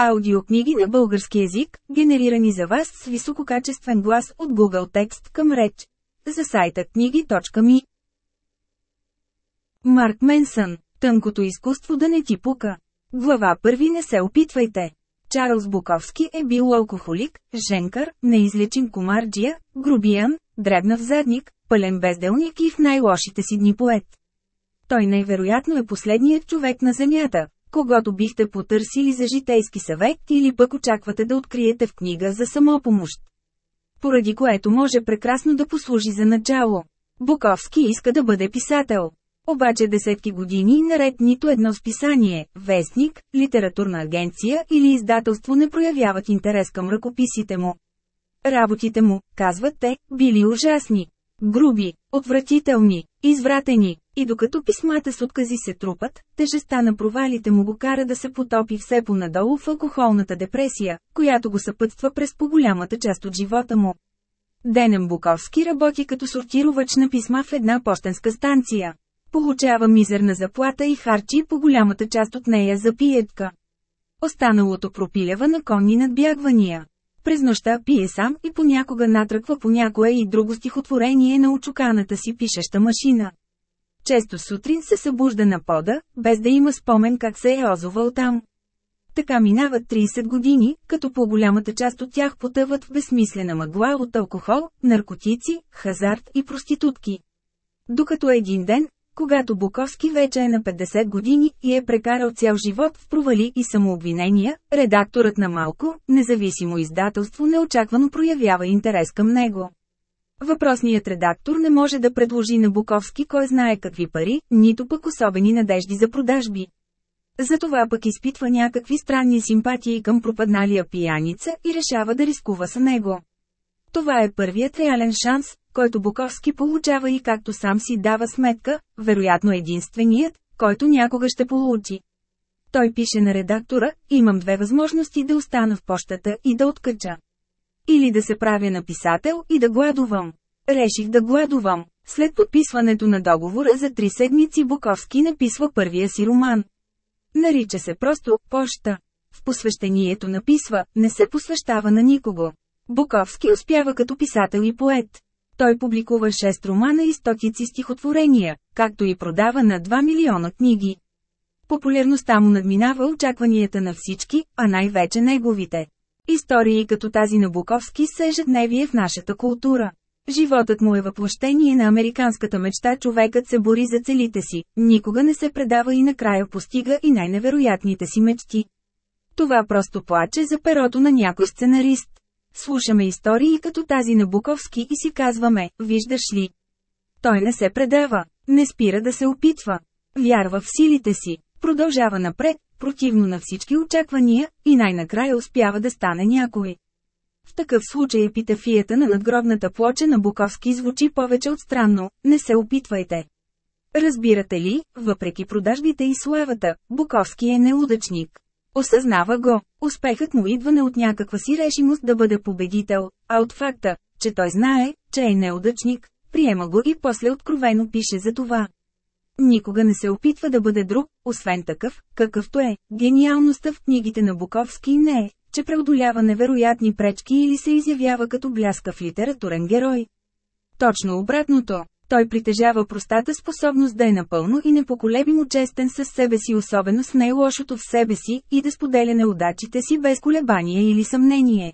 Аудиокниги на български език, генерирани за вас с висококачествен глас от Google Текст към реч. За сайта книги.ми Марк Менсън Тънкото изкуство да не ти пука. Глава първи не се опитвайте. Чарлз Буковски е бил алкохолик, женкар, неизлечим комарджия, грубиян, дребнав задник, пълен безделник и в най-лошите си дни поет. Той най-вероятно е последният човек на Земята, когато бихте потърсили за житейски съвет или пък очаквате да откриете в книга за самопомощ. Поради което може прекрасно да послужи за начало. Буковски иска да бъде писател. Обаче десетки години наред нито едно списание, вестник, литературна агенция или издателство не проявяват интерес към ръкописите му. Работите му, казват те, били ужасни. Груби, отвратителни, извратени, и докато писмата с откази се трупат, тежестта на провалите му го кара да се потопи все понадолу в алкохолната депресия, която го съпътства през по-голямата част от живота му. Денем Буковски работи като сортировач на писма в една почтенска станция. Получава мизерна заплата и харчи по голямата част от нея за пиетка. Останалото пропилява на конни надбягвания. През нощта пие сам и понякога натръква по някое и друго стихотворение на очуканата си пишеща машина. Често сутрин се събужда на пода, без да има спомен как се е озовал там. Така минават 30 години, като по-голямата част от тях потъват в безсмислена мъгла от алкохол, наркотици, хазарт и проститутки. Докато един ден, когато Буковски вече е на 50 години и е прекарал цял живот в провали и самообвинения, редакторът на малко, независимо издателство неочаквано проявява интерес към него. Въпросният редактор не може да предложи на Буковски кой знае какви пари, нито пък особени надежди за продажби. Затова пък изпитва някакви странни симпатии към пропадналия пияница и решава да рискува с него. Това е първият реален шанс, който Буковски получава и както сам си дава сметка, вероятно единственият, който някога ще получи. Той пише на редактора, имам две възможности да остана в почтата и да откача. Или да се правя написател и да гладувам. Реших да гладувам. След подписването на договора за три седмици Буковски написва първия си роман. Нарича се просто «Поща». В посвещението написва «Не се посвещава на никого». Буковски успява като писател и поет. Той публикува 6 романа и стотици стихотворения, както и продава на 2 милиона книги. Популярността му надминава очакванията на всички, а най-вече неговите. Истории като тази на Буковски са ежедневие в нашата култура. Животът му е въплъщение на американската мечта човекът се бори за целите си, никога не се предава и накрая постига и най-невероятните си мечти. Това просто плаче за перото на някой сценарист. Слушаме истории като тази на Буковски и си казваме, виждаш ли. Той не се предава, не спира да се опитва. Вярва в силите си, продължава напред, противно на всички очаквания, и най-накрая успява да стане някой. В такъв случай епитафията на надгробната плоча на Буковски звучи повече от странно, не се опитвайте. Разбирате ли, въпреки продажбите и славата, Буковски е неудачник. Осъзнава го, успехът му идва не от някаква си решимост да бъде победител, а от факта, че той знае, че е неудачник, приема го и после откровено пише за това. Никога не се опитва да бъде друг, освен такъв, какъвто е. Гениалността в книгите на Буковски не е, че преодолява невероятни пречки или се изявява като бляскав литературен герой. Точно обратното. Той притежава простата способност да е напълно и непоколебимо честен със себе си особено с най-лошото в себе си и да споделя неудачите си без колебание или съмнение.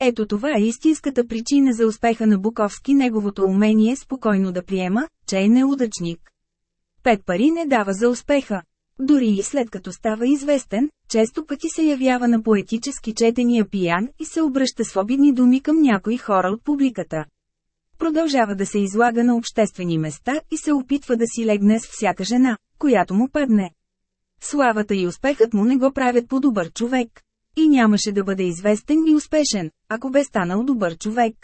Ето това е истинската причина за успеха на Буковски неговото умение спокойно да приема, че е неудачник. Пет пари не дава за успеха. Дори и след като става известен, често пъти се явява на поетически четения пиян и се обръща с обидни думи към някои хора от публиката. Продължава да се излага на обществени места и се опитва да си легне с всяка жена, която му падне. Славата и успехът му не го правят по-добър човек. И нямаше да бъде известен и успешен, ако бе станал добър човек.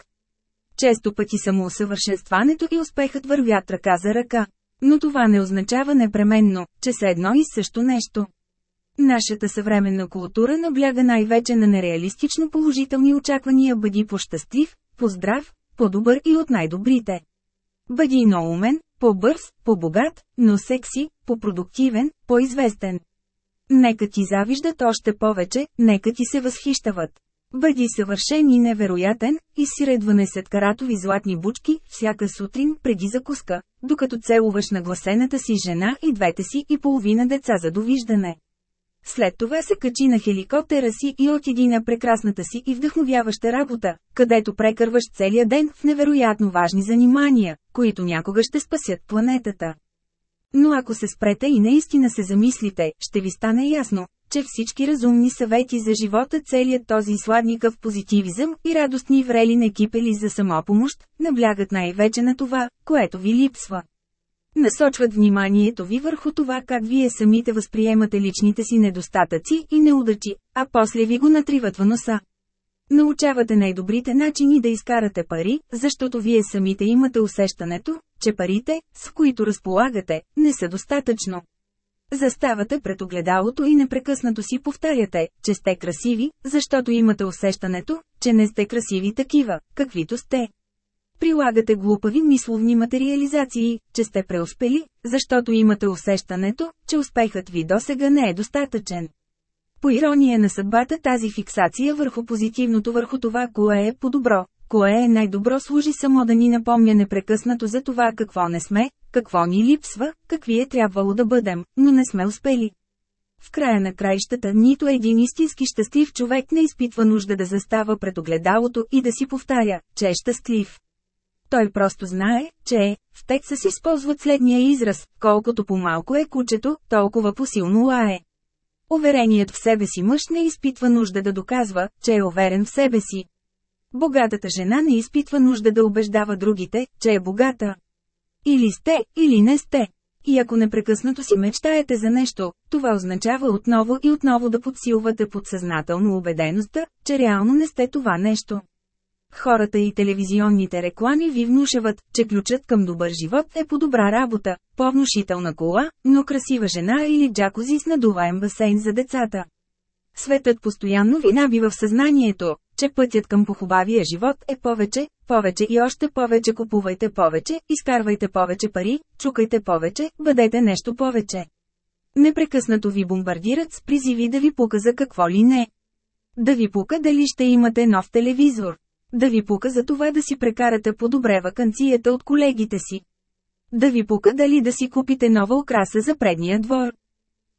Често пъти самоусъвършенстването и успехът вървят ръка за ръка. Но това не означава непременно, че са едно и също нещо. Нашата съвременна култура набляга най-вече на нереалистично положителни очаквания бъди по-щастлив, по-здрав, по-добър и от най-добрите. Бъди умен, по-бърз, по-богат, но секси, по-продуктивен, по-известен. Нека ти завиждат още повече, нека ти се възхищават. Бъди съвършен и невероятен, и си редване след каратови златни бучки, всяка сутрин преди закуска, докато целуваш нагласената си жена и двете си и половина деца за довиждане. След това се качи на хеликоптера си и отиди на прекрасната си и вдъхновяваща работа, където прекърваш целия ден в невероятно важни занимания, които някога ще спасят планетата. Но ако се спрете и наистина се замислите, ще ви стане ясно, че всички разумни съвети за живота целият този сладникъв позитивизъм и радостни врели на кипели за самопомощ, наблягат най-вече на това, което ви липсва. Насочват вниманието ви върху това как вие самите възприемате личните си недостатъци и неудачи, а после ви го натриват в носа. Научавате най-добрите начини да изкарате пари, защото вие самите имате усещането, че парите, с които разполагате, не са достатъчно. Заставате пред огледалото и непрекъснато си повтаряте, че сте красиви, защото имате усещането, че не сте красиви такива, каквито сте. Прилагате глупави мисловни материализации, че сте преуспели, защото имате усещането, че успехът ви досега не е достатъчен. По ирония на съдбата тази фиксация върху позитивното върху това кое е по-добро, кое е най-добро служи само да ни напомня непрекъснато за това какво не сме, какво ни липсва, какви е трябвало да бъдем, но не сме успели. В края на краищата нито един истински щастлив човек не изпитва нужда да застава пред огледалото и да си повтаря, че е щастлив. Той просто знае, че е, в текста си използват следния израз, колкото по-малко е кучето, толкова по-силно лае. Увереният в себе си мъж не изпитва нужда да доказва, че е уверен в себе си. Богатата жена не изпитва нужда да убеждава другите, че е богата. Или сте, или не сте. И ако непрекъснато си мечтаете за нещо, това означава отново и отново да подсилвате подсъзнателно убедеността, че реално не сте това нещо. Хората и телевизионните реклами ви внушават, че ключът към добър живот е по-добра работа, по-внушителна кола, но красива жена или джакузи с надуваем басейн за децата. Светът постоянно ви набива в съзнанието, че пътят към похубавия живот е повече, повече и още повече купувайте повече, изкарвайте повече пари, чукайте повече, бъдете нещо повече. Непрекъснато ви бомбардират с призиви да ви пука за какво ли не. Да ви пука дали ще имате нов телевизор. Да ви пука за това да си прекарате по-добре вакансията от колегите си. Да ви пука дали да си купите нова украса за предния двор.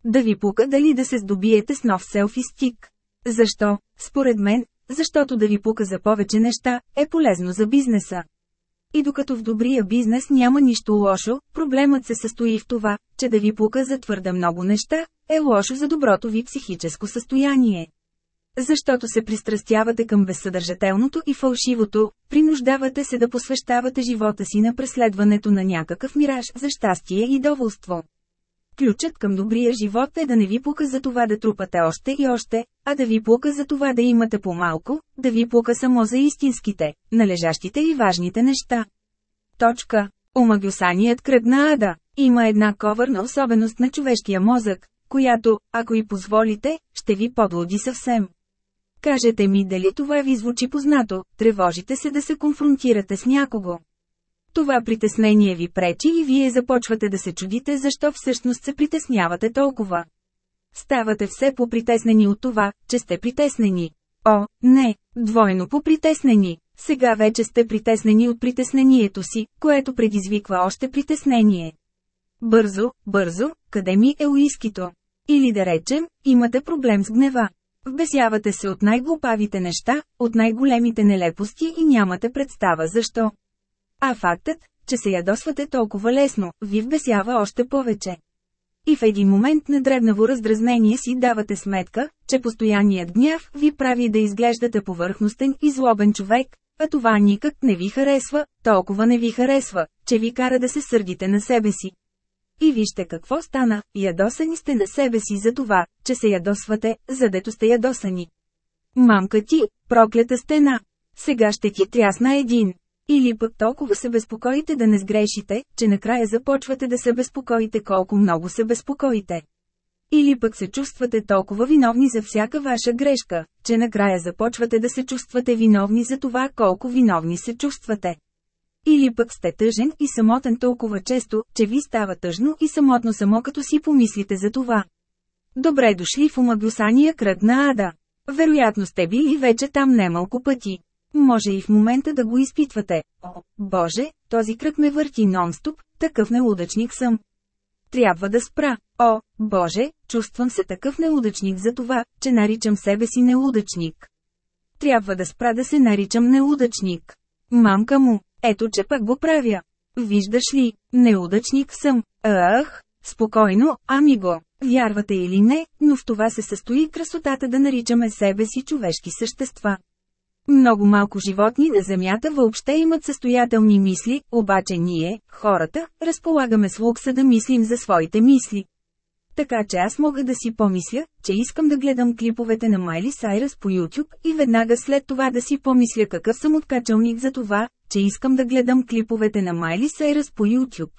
Да ви пука дали да се здобиете с нов селфи стик. Защо? Според мен, защото да ви пука за повече неща, е полезно за бизнеса. И докато в добрия бизнес няма нищо лошо, проблемът се състои в това, че да ви пука за твърде много неща, е лошо за доброто ви психическо състояние. Защото се пристрастявате към безсъдържателното и фалшивото, принуждавате се да посвещавате живота си на преследването на някакъв мираж за щастие и доволство. Ключът към добрия живот е да не ви пука за това да трупате още и още, а да ви пука за това да имате по-малко, да ви пука само за истинските, належащите и важните неща. Точка. Омагюсаният кръг на Ада. Има една ковърна особеност на човешкия мозък, която, ако и позволите, ще ви подлоди съвсем. Кажете ми дали това ви звучи познато, тревожите се да се конфронтирате с някого. Това притеснение ви пречи и вие започвате да се чудите защо всъщност се притеснявате толкова. Ставате все по-притеснени от това, че сте притеснени. О, не, двойно по-притеснени. Сега вече сте притеснени от притеснението си, което предизвиква още притеснение. Бързо, бързо, къде ми е уискито? Или да речем, имате проблем с гнева. Вбесявате се от най-глупавите неща, от най-големите нелепости и нямате представа защо. А фактът, че се ядосвате толкова лесно, ви вбесява още повече. И в един момент на дребнаво раздразнение си давате сметка, че постоянният гняв ви прави да изглеждате повърхностен и злобен човек, а това никак не ви харесва, толкова не ви харесва, че ви кара да се сърдите на себе си. И вижте какво стана, ядосани сте на себе си за това, че се ядосвате, задето сте ядосани. Мамка ти, проклята стена. Сега ще ти трясна един. Или пък толкова се безпокоите да не сгрешите, че накрая започвате да се безпокоите колко много се безпокоите. Или пък се чувствате толкова виновни за всяка ваша грешка, че накрая започвате да се чувствате виновни за това колко виновни се чувствате. Или пък сте тъжен и самотен толкова често, че ви става тъжно и самотно само като си помислите за това. Добре дошли в омагюсания кръг на Ада. Вероятно сте били вече там немалко пъти. Може и в момента да го изпитвате. О, Боже, този кръг ме върти нон-стоп, такъв неудачник съм. Трябва да спра. О, Боже, чувствам се такъв неудачник за това, че наричам себе си неудачник. Трябва да спра да се наричам неудачник. Мамка му, ето че пък го правя. Виждаш ли, неудачник съм. Ах, спокойно, ами го. Вярвате или не, но в това се състои красотата да наричаме себе си човешки същества. Много малко животни на Земята въобще имат състоятелни мисли, обаче ние, хората, разполагаме с лукса да мислим за своите мисли. Така че аз мога да си помисля, че искам да гледам клиповете на Майли Сайрас по YouTube и веднага след това да си помисля какъв съм откачалник за това, че искам да гледам клиповете на Майли Сайрас по YouTube.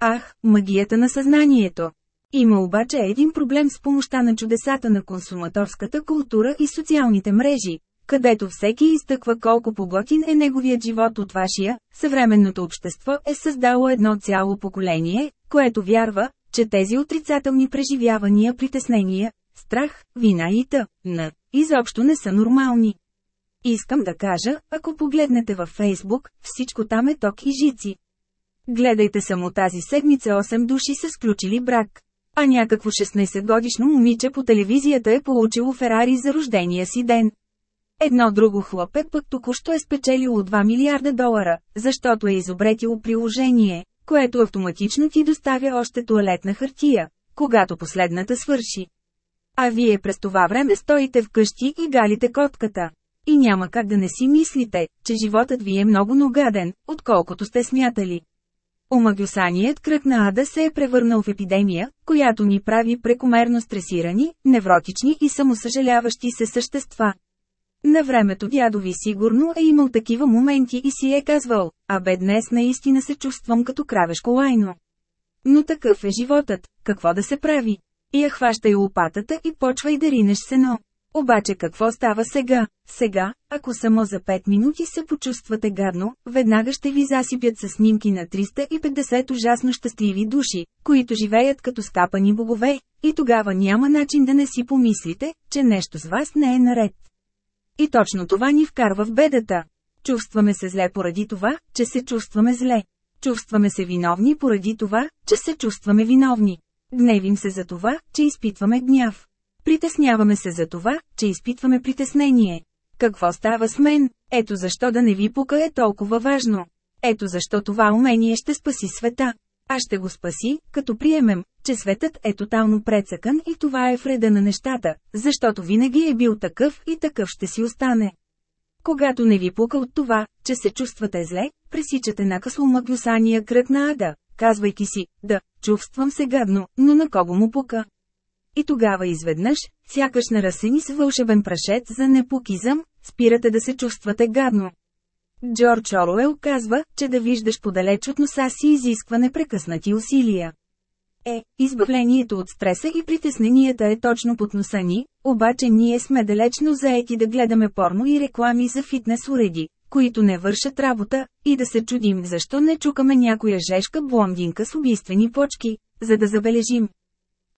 Ах, магията на съзнанието! Има обаче един проблем с помощта на чудесата на консуматорската култура и социалните мрежи, където всеки изтъква колко поготин е неговият живот от вашия, съвременното общество е създало едно цяло поколение, което вярва, че тези отрицателни преживявания, притеснения, страх, вина и т.н. изобщо не са нормални. Искам да кажа, ако погледнете във Фейсбук, всичко там е ток и жици. Гледайте само тази седмица 8 души са сключили брак. А някакво 16-годишно момиче по телевизията е получило Ферари за рождения си ден. Едно друго хлопе пък току-що е спечелило 2 милиарда долара, защото е изобретило приложение, което автоматично ти доставя още туалетна хартия, когато последната свърши. А вие през това време стоите вкъщи и галите котката. И няма как да не си мислите, че животът ви е много ногаден, отколкото сте смятали. Омагюсаният кръг на ада се е превърнал в епидемия, която ни прави прекомерно стресирани, невротични и самосъжаляващи се същества. На времето дядо ви сигурно е имал такива моменти и си е казвал, а бе днес наистина се чувствам като кравешко лайно. Но такъв е животът, какво да се прави? И я хващай лопатата и почвай да ринеш сено. Обаче какво става сега? Сега, ако само за 5 минути се почувствате гадно, веднага ще ви засипят с снимки на 350 ужасно щастливи души, които живеят като скапани богове, и тогава няма начин да не си помислите, че нещо с вас не е наред. И точно това ни вкарва в бедата. Чувстваме се зле поради това, че се чувстваме зле. Чувстваме се виновни поради това, че се чувстваме виновни. Гневим се за това, че изпитваме гняв. Притесняваме се за това, че изпитваме притеснение. Какво става с мен? Ето защо да не ви пука е толкова важно. Ето защо това умение ще спаси света. А ще го спаси, като приемем, че светът е тотално прецъкан и това е вреда на нещата, защото винаги е бил такъв и такъв ще си остане. Когато не ви пука от това, че се чувствате зле, пресичате накъсло мъглюсания кръг на ада, казвайки си, да, чувствам се гадно, но на кого му пука. И тогава изведнъж, сякаш наразени с вълшебен прашец за непукизъм, спирате да се чувствате гадно. Джордж Оруел казва, че да виждаш подалеч от носа си изисква непрекъснати усилия. Е, избавлението от стреса и притесненията е точно под носа ни, обаче ние сме далечно заети да гледаме порно и реклами за фитнес уреди, които не вършат работа, и да се чудим защо не чукаме някоя жешка блондинка с убийствени почки, за да забележим.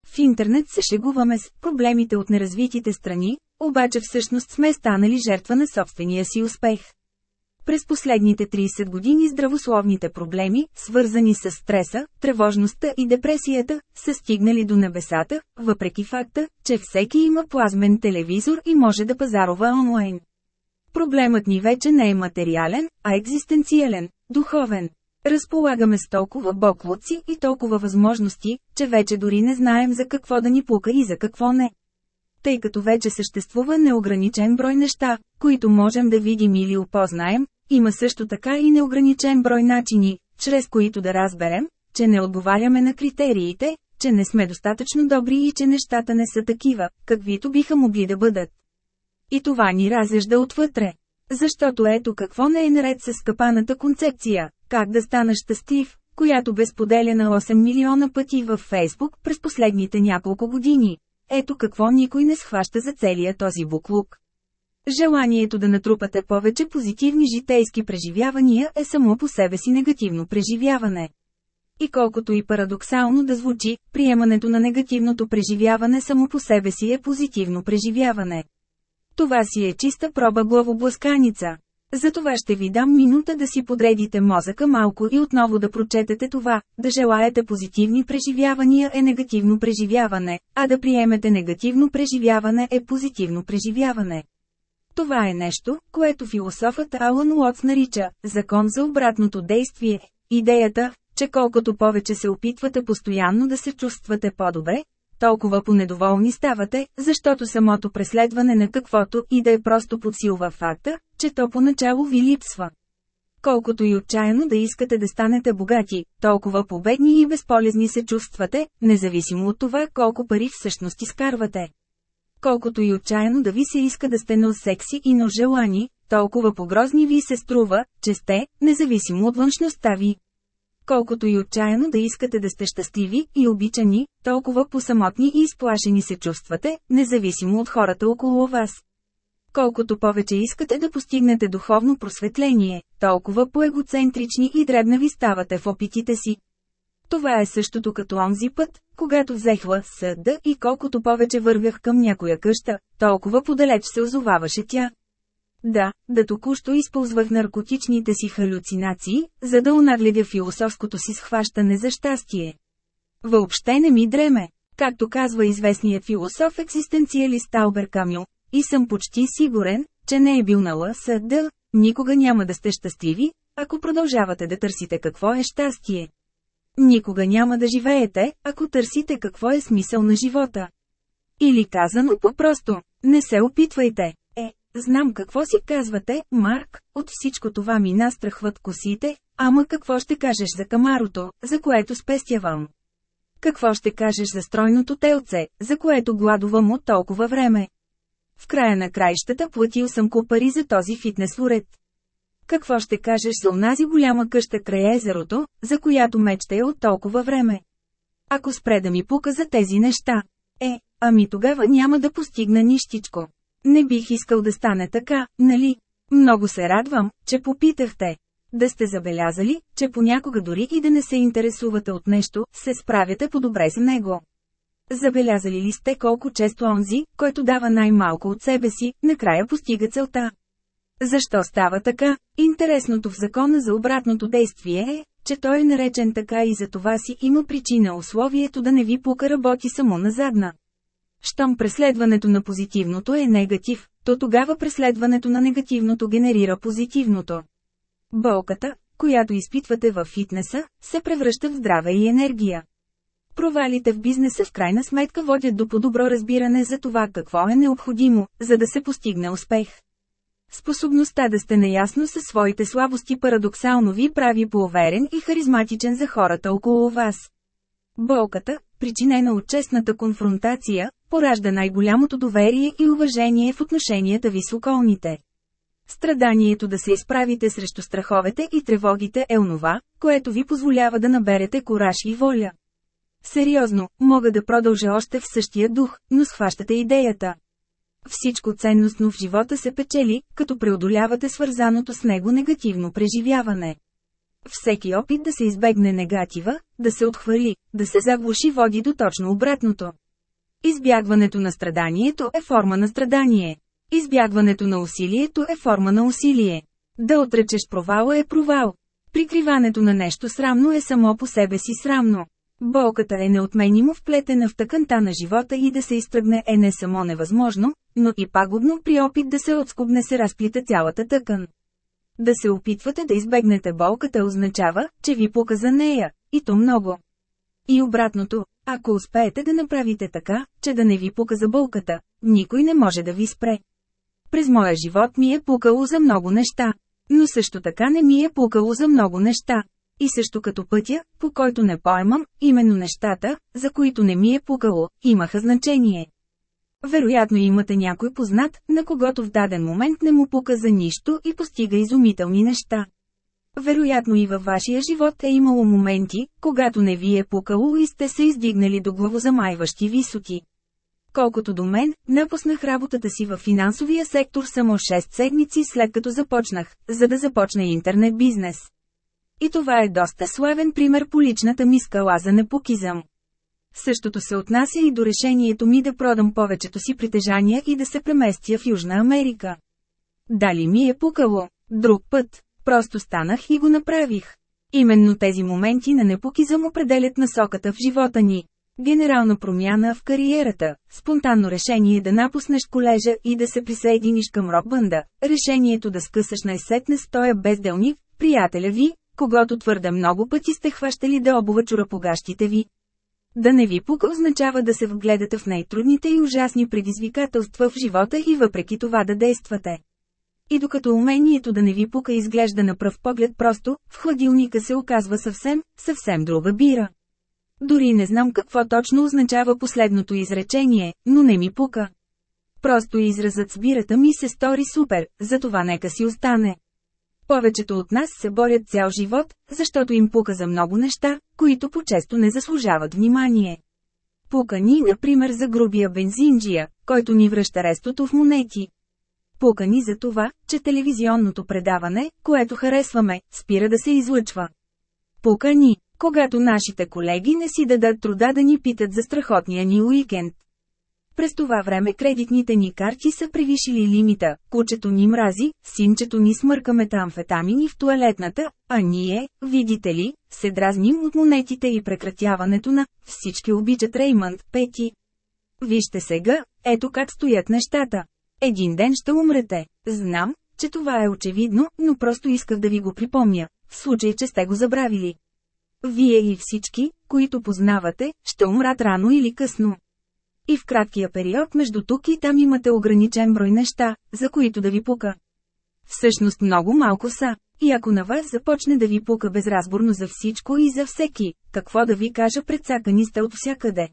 В интернет се шегуваме с проблемите от неразвитите страни, обаче всъщност сме станали жертва на собствения си успех. През последните 30 години здравословните проблеми, свързани с стреса, тревожността и депресията, са стигнали до небесата, въпреки факта, че всеки има плазмен телевизор и може да пазарува онлайн. Проблемът ни вече не е материален, а екзистенциален, духовен. Разполагаме с толкова боклуци и толкова възможности, че вече дори не знаем за какво да ни пука и за какво не. Тъй като вече съществува неограничен брой неща, които можем да видим или опознаем, има също така и неограничен брой начини, чрез които да разберем, че не отговаряме на критериите, че не сме достатъчно добри и че нещата не са такива, каквито биха могли да бъдат. И това ни разяжда отвътре. Защото ето какво не е наред с скъпаната концепция, как да стана щастлив, която бе споделена 8 милиона пъти във Фейсбук през последните няколко години. Ето какво никой не схваща за целия този буклук. Желанието да натрупате повече позитивни житейски преживявания е само по себе си негативно преживяване. И колкото и парадоксално да звучи, приемането на негативното преживяване само по себе си е позитивно преживяване. Това си е чиста проба главобласканица. Затова ще ви дам минута да си подредите мозъка малко и отново да прочетете това, да желаете позитивни преживявания е негативно преживяване, а да приемете негативно преживяване е позитивно преживяване. Това е нещо, което философът Алън Уотс нарича «закон за обратното действие». Идеята, че колкото повече се опитвате постоянно да се чувствате по-добре, толкова понедоволни ставате, защото самото преследване на каквото и да е просто подсилва факта, че то поначало ви липсва. Колкото и отчаяно да искате да станете богати, толкова победни и безполезни се чувствате, независимо от това колко пари всъщност изкарвате. Колкото и отчаяно да ви се иска да сте но секси и но желани, толкова погрозни ви се струва, че сте, независимо от външността ви. Колкото и отчаяно да искате да сте щастливи и обичани, толкова посамотни и изплашени се чувствате, независимо от хората около вас. Колкото повече искате да постигнете духовно просветление, толкова поегоцентрични и дребнави ставате в опитите си. Това е същото като онзи път, когато взехла съда и колкото повече вървях към някоя къща, толкова подалеч се озоваваше тя. Да, да току-що използвах наркотичните си халюцинации, за да унагледя философското си схващане за щастие. Въобще не ми дреме, както казва известният философ екзистенциалист Албер Камю, и съм почти сигурен, че не е бил на ЛСД, никога няма да сте щастливи, ако продължавате да търсите какво е щастие. Никога няма да живеете, ако търсите какво е смисъл на живота. Или казано по-просто, не се опитвайте. Е, знам какво си казвате, Марк, от всичко това ми настрахват косите, ама какво ще кажеш за камарото, за което спестявам? Какво ще кажеш за стройното телце, за което гладувам от толкова време? В края на краищата платил съм купари за този фитнес уред. Какво ще кажеш за онази голяма къща край езерото, за която мечтая от толкова време? Ако спре да ми пука за тези неща. Е, ами тогава няма да постигна нищичко. Не бих искал да стане така, нали? Много се радвам, че попитахте. Да сте забелязали, че понякога дори и да не се интересувате от нещо, се справяте по-добре с него. Забелязали ли сте колко често онзи, който дава най-малко от себе си, накрая постига целта? Защо става така? Интересното в закона за обратното действие е, че той е наречен така и за това си има причина условието да не ви пука работи само на задна. Щом преследването на позитивното е негатив, то тогава преследването на негативното генерира позитивното. Болката, която изпитвате във фитнеса, се превръща в здраве и енергия. Провалите в бизнеса в крайна сметка водят до по-добро разбиране за това какво е необходимо, за да се постигне успех. Способността да сте наясно със своите слабости парадоксално ви прави поуверен и харизматичен за хората около вас. Болката, причинена от честната конфронтация, поражда най-голямото доверие и уважение в отношенията ви с околните. Страданието да се изправите срещу страховете и тревогите е онова, което ви позволява да наберете кораж и воля. Сериозно, мога да продължа още в същия дух, но схващате идеята. Всичко ценностно в живота се печели, като преодолявате свързаното с него негативно преживяване. Всеки опит да се избегне негатива, да се отхвърли, да се заглуши води до точно обратното. Избягването на страданието е форма на страдание. Избягването на усилието е форма на усилие. Да отречеш провала е провал. Прикриването на нещо срамно е само по себе си срамно. Болката е неотменимо вплетена в тъканта на живота и да се изтръгне е не само невъзможно, но и пагубно при опит да се отскубне се разплита цялата тъкан. Да се опитвате да избегнете болката означава, че ви пука за нея, и то много. И обратното, ако успеете да направите така, че да не ви пука за болката, никой не може да ви спре. През моя живот ми е пукало за много неща. Но също така не ми е пукало за много неща. И също като пътя, по който не поемам, именно нещата, за които не ми е пукало, имаха значение. Вероятно имате някой познат, на когото в даден момент не му пука за нищо и постига изумителни неща. Вероятно и във вашия живот е имало моменти, когато не ви е пукало и сте се издигнали до главозамайващи висоти. Колкото до мен, напуснах работата си в финансовия сектор само 6 седмици след като започнах, за да започна интернет бизнес. И това е доста славен пример по личната ми скала за непокизъм. Същото се отнася и до решението ми да продам повечето си притежания и да се преместя в Южна Америка. Дали ми е пукало? Друг път. Просто станах и го направих. Именно тези моменти на непокизъм определят насоката в живота ни. Генерална промяна в кариерата, спонтанно решение да напуснеш колежа и да се присъединиш към рок-банда, решението да скъсаш най-сетне стоя безделник, приятеля ви, когато твърде много пъти сте хващали да обува чурапогащите ви. Да не ви пука означава да се вгледате в най-трудните и ужасни предизвикателства в живота и въпреки това да действате. И докато умението да не ви пука изглежда на пръв поглед просто, в хладилника се оказва съвсем, съвсем друга бира. Дори не знам какво точно означава последното изречение, но не ми пука. Просто изразът с бирата ми се стори супер, затова нека си остане. Повечето от нас се борят цял живот, защото им пука за много неща, които по-често не заслужават внимание. Пука ни, например, за грубия бензинджия, който ни връща рестото в монети. Пука ни за това, че телевизионното предаване, което харесваме, спира да се излъчва. Пука ни, когато нашите колеги не си дадат труда да ни питат за страхотния ни уикенд. През това време кредитните ни карти са превишили лимита, кучето ни мрази, синчето ни смърка метамфетамини в туалетната, а ние, видите ли, се дразним от монетите и прекратяването на «Всички обичат Реймънд, Пети». Вижте сега, ето как стоят нещата. Един ден ще умрете. Знам, че това е очевидно, но просто исках да ви го припомня, в случай, че сте го забравили. Вие и всички, които познавате, ще умрат рано или късно. И в краткия период между тук и там имате ограничен брой неща, за които да ви пука. Всъщност много малко са. И ако на вас започне да ви пука безразборно за всичко и за всеки, какво да ви кажа предсакани сте от всякъде.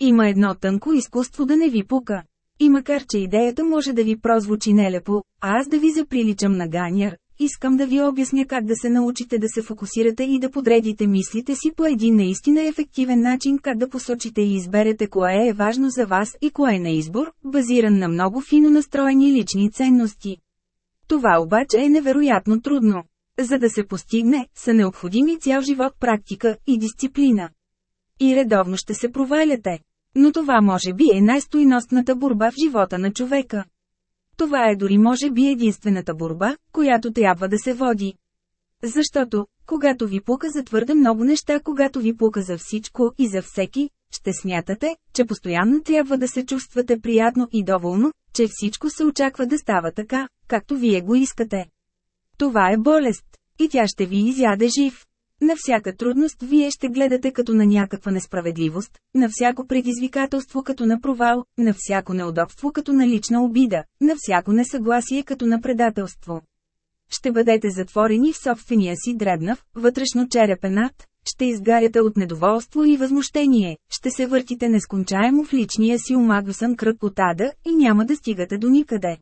Има едно тънко изкуство да не ви пука. И макар че идеята може да ви прозвучи нелепо, а аз да ви заприличам на ганяр, искам да ви обясня как да се научите да се фокусирате и да подредите мислите си по един наистина ефективен начин, как да посочите и изберете кое е важно за вас и кое на избор, базиран на много фино настроени лични ценности. Това обаче е невероятно трудно. За да се постигне, са необходими цял живот практика и дисциплина. И редовно ще се проваляте. Но това може би е най-стойностната борба в живота на човека. Това е дори може би единствената борба, която трябва да се води. Защото, когато ви пука за твърде много неща, когато ви пука за всичко и за всеки, ще смятате, че постоянно трябва да се чувствате приятно и доволно, че всичко се очаква да става така, както вие го искате. Това е болест, и тя ще ви изяде жив. На всяка трудност вие ще гледате като на някаква несправедливост, на всяко предизвикателство като на провал, на всяко неудобство като на лична обида, на всяко несъгласие като на предателство. Ще бъдете затворени в собствения си дребнав, вътрешно черепенат, ще изгаряте от недоволство и възмущение, ще се въртите нескончаемо в личния си омагосан кръг от ада и няма да стигате до никъде.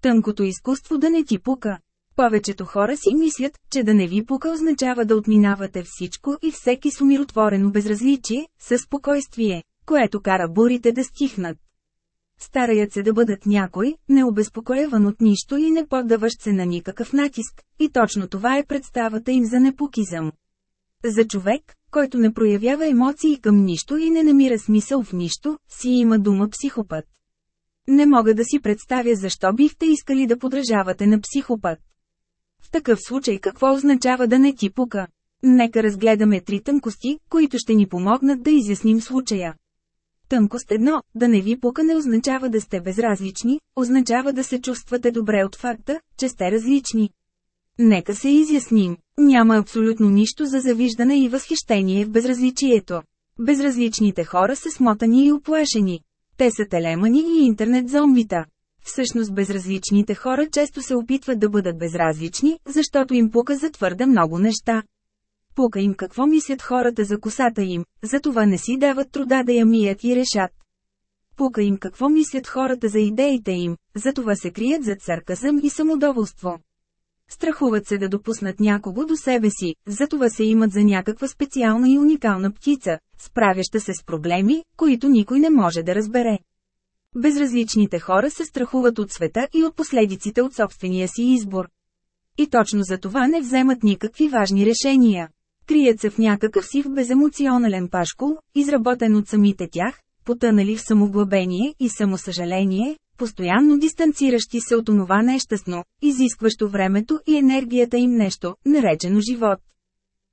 Тънкото изкуство да не ти пука. Повечето хора си мислят, че да не ви пука означава да отминавате всичко и всеки с умиротворено безразличие, със спокойствие, което кара бурите да стихнат. Стараят се да бъдат някой, необезпокояван от нищо и не поддаващ се на никакъв натиск, и точно това е представата им за непокизъм. За човек, който не проявява емоции към нищо и не намира смисъл в нищо, си има дума психопат. Не мога да си представя защо бихте искали да подражавате на психопат. Такъв случай какво означава да не ти пука? Нека разгледаме три тънкости, които ще ни помогнат да изясним случая. Тънкост едно, да не ви пука не означава да сте безразлични, означава да се чувствате добре от факта, че сте различни. Нека се изясним. Няма абсолютно нищо за завиждане и възхищение в безразличието. Безразличните хора са смотани и оплашени. Те са телемани и интернет зомбита. Всъщност безразличните хора често се опитват да бъдат безразлични, защото им пука за твърде много неща. Пука им какво мислят хората за косата им, затова не си дават труда да я мият и решат. Пука им какво мислят хората за идеите им, затова се крият зад сарказъм и самодоволство. Страхуват се да допуснат някого до себе си, затова се имат за някаква специална и уникална птица, справяща се с проблеми, които никой не може да разбере. Безразличните хора се страхуват от света и от последиците от собствения си избор. И точно за това не вземат никакви важни решения. Крият се в някакъв сив беземоционален пашкул, изработен от самите тях, потънали в самоглъбение и самосъжаление, постоянно дистанциращи се от онова нещастно, изискващо времето и енергията им нещо, наречено живот.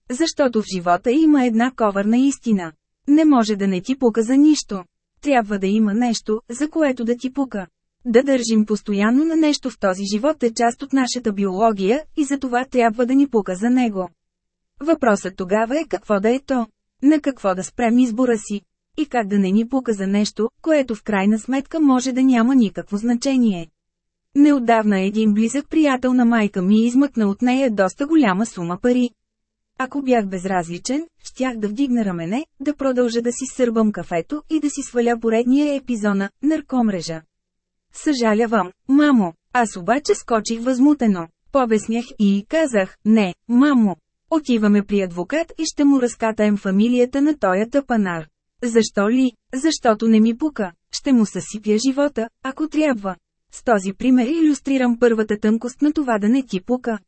Защото в живота има една коварна истина. Не може да не ти пука за нищо. Трябва да има нещо, за което да ти пука. Да държим постоянно на нещо в този живот е част от нашата биология и за това трябва да ни пука за него. Въпросът тогава е какво да е то. На какво да спрем избора си. И как да не ни пука за нещо, което в крайна сметка може да няма никакво значение. Неотдавна един близък приятел на майка ми измъкна от нея доста голяма сума пари. Ако бях безразличен, щях да вдигна рамене, да продължа да си сърбам кафето и да си сваля поредния епизона, наркомрежа. Съжалявам, мамо, аз обаче скочих възмутено. Побеснях и казах, не, мамо. Отиваме при адвокат и ще му разкатаем фамилията на тоя тъпанар. Защо ли? Защото не ми пука. Ще му съсипя живота, ако трябва. С този пример иллюстрирам първата тънкост на това да не ти пука.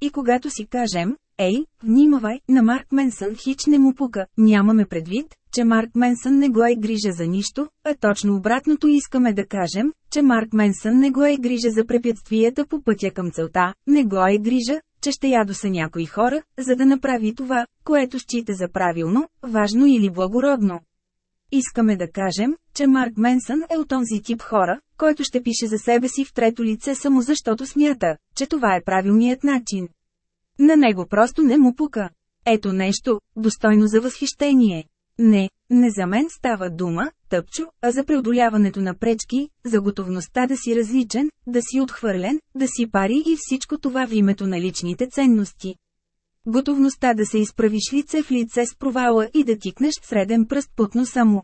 И когато си кажем, ей, внимавай, на Марк Менсън хич не му пука, нямаме предвид, че Марк Менсън не го е грижа за нищо, а точно обратното искаме да кажем, че Марк Менсън не го е грижа за препятствията по пътя към целта, не го е грижа, че ще ядоса някои хора, за да направи това, което счита за правилно, важно или благородно. Искаме да кажем, че Марк Менсън е от този тип хора, който ще пише за себе си в трето лице само защото смята, че това е правилният начин. На него просто не му пука. Ето нещо, достойно за възхищение. Не, не за мен става дума, тъпчо, а за преодоляването на пречки, за готовността да си различен, да си отхвърлен, да си пари и всичко това в името на личните ценности. Готовността да се изправиш лице в лице с провала и да тикнеш среден пръст путно само.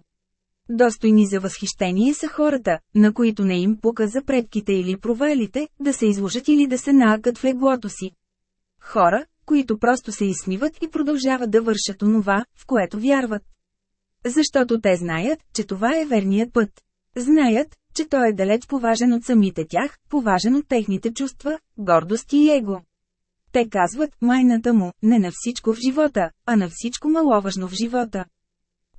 Достойни за възхищение са хората, на които не им пука за предките или провалите, да се изложат или да се наакат в леглото си. Хора, които просто се изсмиват и продължават да вършат онова, в което вярват. Защото те знаят, че това е верният път. Знаят, че той е далеч поважен от самите тях, поважен от техните чувства, гордост и его. Те казват, майната му, не на всичко в живота, а на всичко маловажно в живота.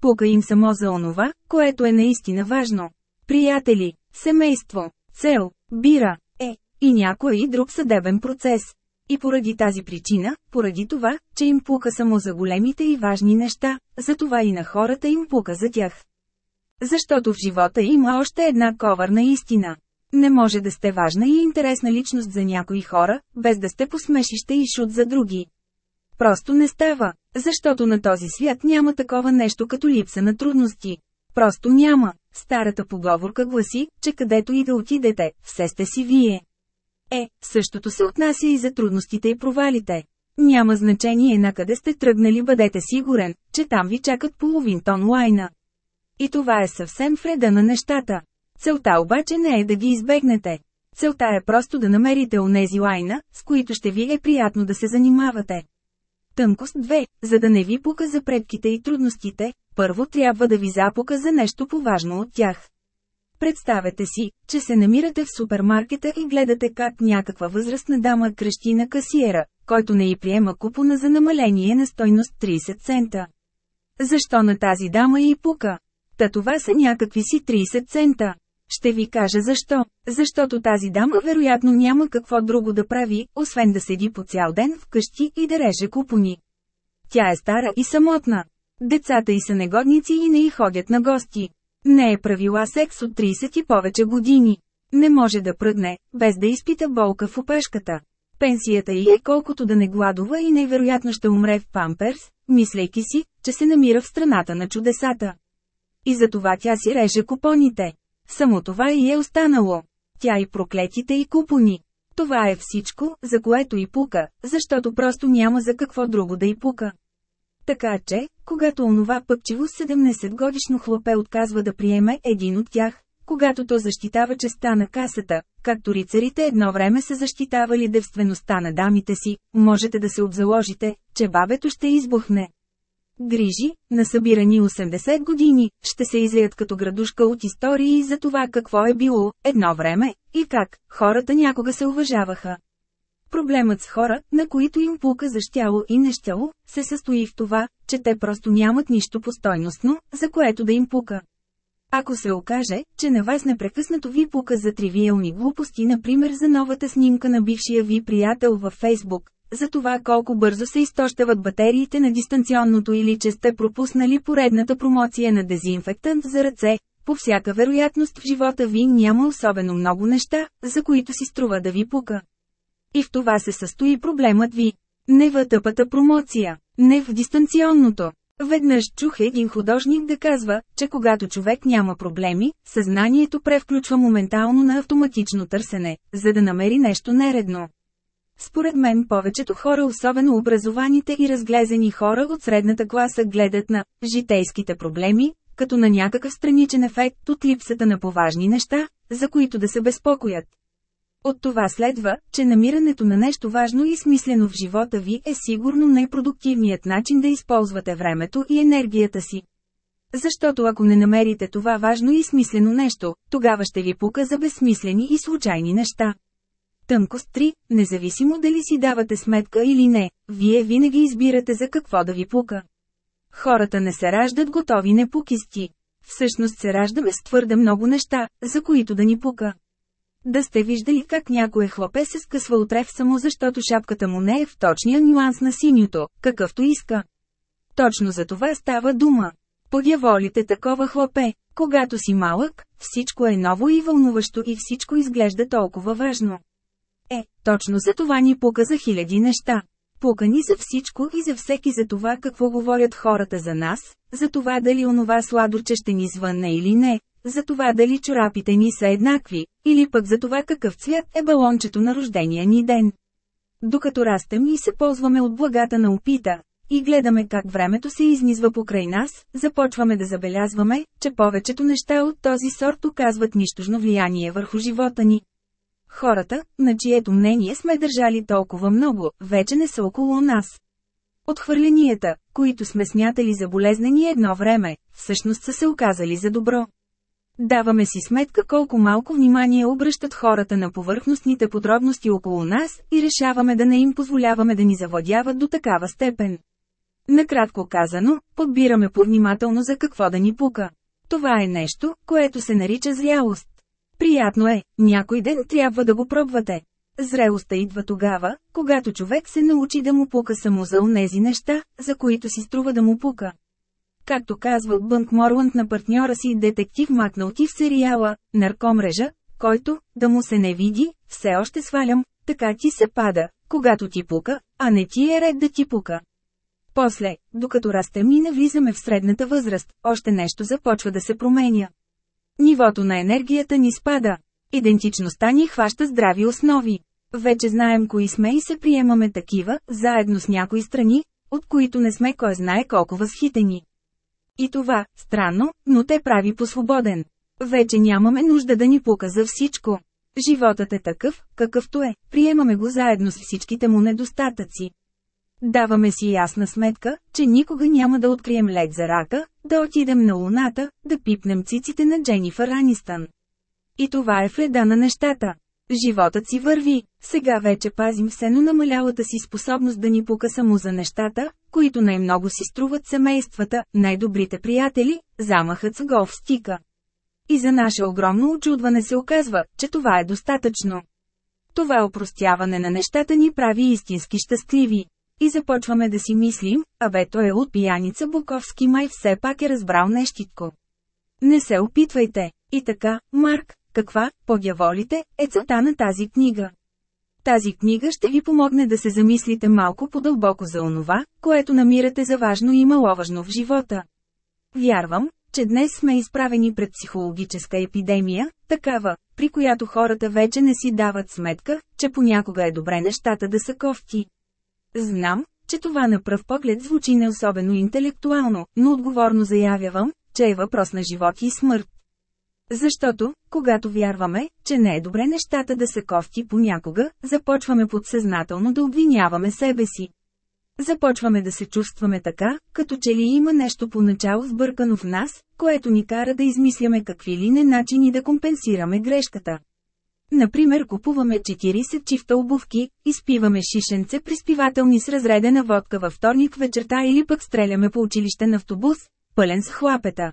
Пука им само за онова, което е наистина важно. Приятели, семейство, цел, бира, е, и някой и друг съдебен процес. И поради тази причина, поради това, че им пука само за големите и важни неща, затова и на хората им пука за тях. Защото в живота има още една коварна истина. Не може да сте важна и интересна личност за някои хора, без да сте посмешище и шут за други. Просто не става, защото на този свят няма такова нещо като липса на трудности. Просто няма. Старата поговорка гласи, че където и да отидете, все сте си вие. Е, същото се отнася и за трудностите и провалите. Няма значение на къде сте тръгнали бъдете сигурен, че там ви чакат половин тон лайна. И това е съвсем вреда на нещата. Целта обаче не е да ги избегнете. Целта е просто да намерите онези лайна, с които ще ви е приятно да се занимавате. Тънкост 2. За да не ви пука за предките и трудностите, първо трябва да ви запука за нещо поважно от тях. Представете си, че се намирате в супермаркета и гледате как някаква възрастна дама крещи на касиера, който не й приема купона за намаление на стойност 30 цента. Защо на тази дама и пука? Та това са някакви си 30 цента. Ще ви кажа защо. Защото тази дама вероятно няма какво друго да прави, освен да седи по цял ден вкъщи и да реже купони. Тя е стара и самотна. Децата й са негодници и не й ходят на гости. Не е правила секс от 30 и повече години. Не може да пръдне, без да изпита болка в опешката. Пенсията й е колкото да не гладува и невероятно ще умре в памперс, мислейки си, че се намира в страната на чудесата. И за това тя си реже купоните. Само това и е останало. Тя и проклетите и купони. Това е всичко, за което и пука, защото просто няма за какво друго да и пука. Така че, когато онова пъпчиво 70 годишно хлопе отказва да приеме един от тях, когато то защитава честа на касата, както рицарите едно време са защитавали девствеността на дамите си, можете да се обзаложите, че бабето ще избухне. Грижи, насъбирани 80 години, ще се излият като градушка от истории за това какво е било, едно време, и как, хората някога се уважаваха. Проблемът с хора, на които им пука за щяло и нещяло, се състои в това, че те просто нямат нищо постойностно, за което да им пука. Ако се окаже, че на вас непрекъснато ви пука за тривиални глупости, например за новата снимка на бившия ви приятел във Фейсбук, за това колко бързо се изтощават батериите на дистанционното или че сте пропуснали поредната промоция на дезинфектант за ръце, по всяка вероятност в живота ви няма особено много неща, за които си струва да ви пука. И в това се състои проблемът ви. Не в тъпата промоция, не в дистанционното. Веднъж чух един художник да казва, че когато човек няма проблеми, съзнанието превключва моментално на автоматично търсене, за да намери нещо нередно. Според мен повечето хора, особено образованите и разглезени хора от средната класа гледат на житейските проблеми, като на някакъв страничен ефект от липсата на поважни неща, за които да се безпокоят. От това следва, че намирането на нещо важно и смислено в живота ви е сигурно най-продуктивният начин да използвате времето и енергията си. Защото ако не намерите това важно и смислено нещо, тогава ще ви пука за безсмислени и случайни неща. Тъмкост 3. Независимо дали си давате сметка или не, вие винаги избирате за какво да ви пука. Хората не се раждат готови непукисти. Всъщност се раждаме с твърде много неща, за които да ни пука. Да сте виждали как някое хлопе се скъсва от рев само защото шапката му не е в точния нюанс на синьото, какъвто иска. Точно за това става дума. Подяволите такова хлопе, когато си малък, всичко е ново и вълнуващо и всичко изглежда толкова важно. Е, точно за това ни пука за хиляди неща. Пука ни за всичко и за всеки за това какво говорят хората за нас, за това дали онова сладурче ще ни звънне или не, за това дали чорапите ни са еднакви, или пък за това какъв цвят е балончето на рождения ни ден. Докато растем и се ползваме от благата на опита, и гледаме как времето се изнизва покрай нас, започваме да забелязваме, че повечето неща от този сорт оказват нищожно влияние върху живота ни. Хората, на чието мнение сме държали толкова много, вече не са около нас. Отхвърленията, които сме смятали за болезнени едно време, всъщност са се оказали за добро. Даваме си сметка колко малко внимание обръщат хората на повърхностните подробности около нас и решаваме да не им позволяваме да ни завладяват до такава степен. Накратко казано, подбираме повнимателно за какво да ни пука. Това е нещо, което се нарича зрялост. Приятно е, някой ден трябва да го пробвате. Зрелостта идва тогава, когато човек се научи да му пука само за онези неща, за които си струва да му пука. Както казва Бънк Морланд на партньора си детектив Макналти в сериала «Наркомрежа», който, да му се не види, все още свалям, така ти се пада, когато ти пука, а не ти е ред да ти пука. После, докато растем и навлизаме в средната възраст, още нещо започва да се променя. Нивото на енергията ни спада. Идентичността ни хваща здрави основи. Вече знаем кои сме и се приемаме такива, заедно с някои страни, от които не сме кой знае колко възхитени. И това, странно, но те прави по-свободен. Вече нямаме нужда да ни пука за всичко. Животът е такъв, какъвто е, приемаме го заедно с всичките му недостатъци. Даваме си ясна сметка, че никога няма да открием лек за рака, да отидем на Луната, да пипнем циците на Дженифър Анистън. И това е вреда на нещата. Животът си върви, сега вече пазим все но намалялата си способност да ни пука само за нещата, които най-много си струват семействата, най-добрите приятели, замахът с голф стика. И за наше огромно очудване се оказва, че това е достатъчно. Това опростяване на нещата ни прави истински щастливи. И започваме да си мислим, абе той е от пияница Буковски май все пак е разбрал нещитко. Не се опитвайте. И така, Марк, каква, подяволите, е целта на тази книга? Тази книга ще ви помогне да се замислите малко по-дълбоко за онова, което намирате за важно и маловажно в живота. Вярвам, че днес сме изправени пред психологическа епидемия, такава, при която хората вече не си дават сметка, че понякога е добре нещата да са кофти. Знам, че това на пръв поглед звучи не особено интелектуално, но отговорно заявявам, че е въпрос на живот и смърт. Защото, когато вярваме, че не е добре нещата да се кофти понякога, започваме подсъзнателно да обвиняваме себе си. Започваме да се чувстваме така, като че ли има нещо поначало сбъркано в нас, което ни кара да измисляме какви ли не начини да компенсираме грешката. Например купуваме 40 чифта обувки, изпиваме шишенце приспивателни с разредена водка във вторник вечерта или пък стреляме по училищен автобус, пълен с хлапета.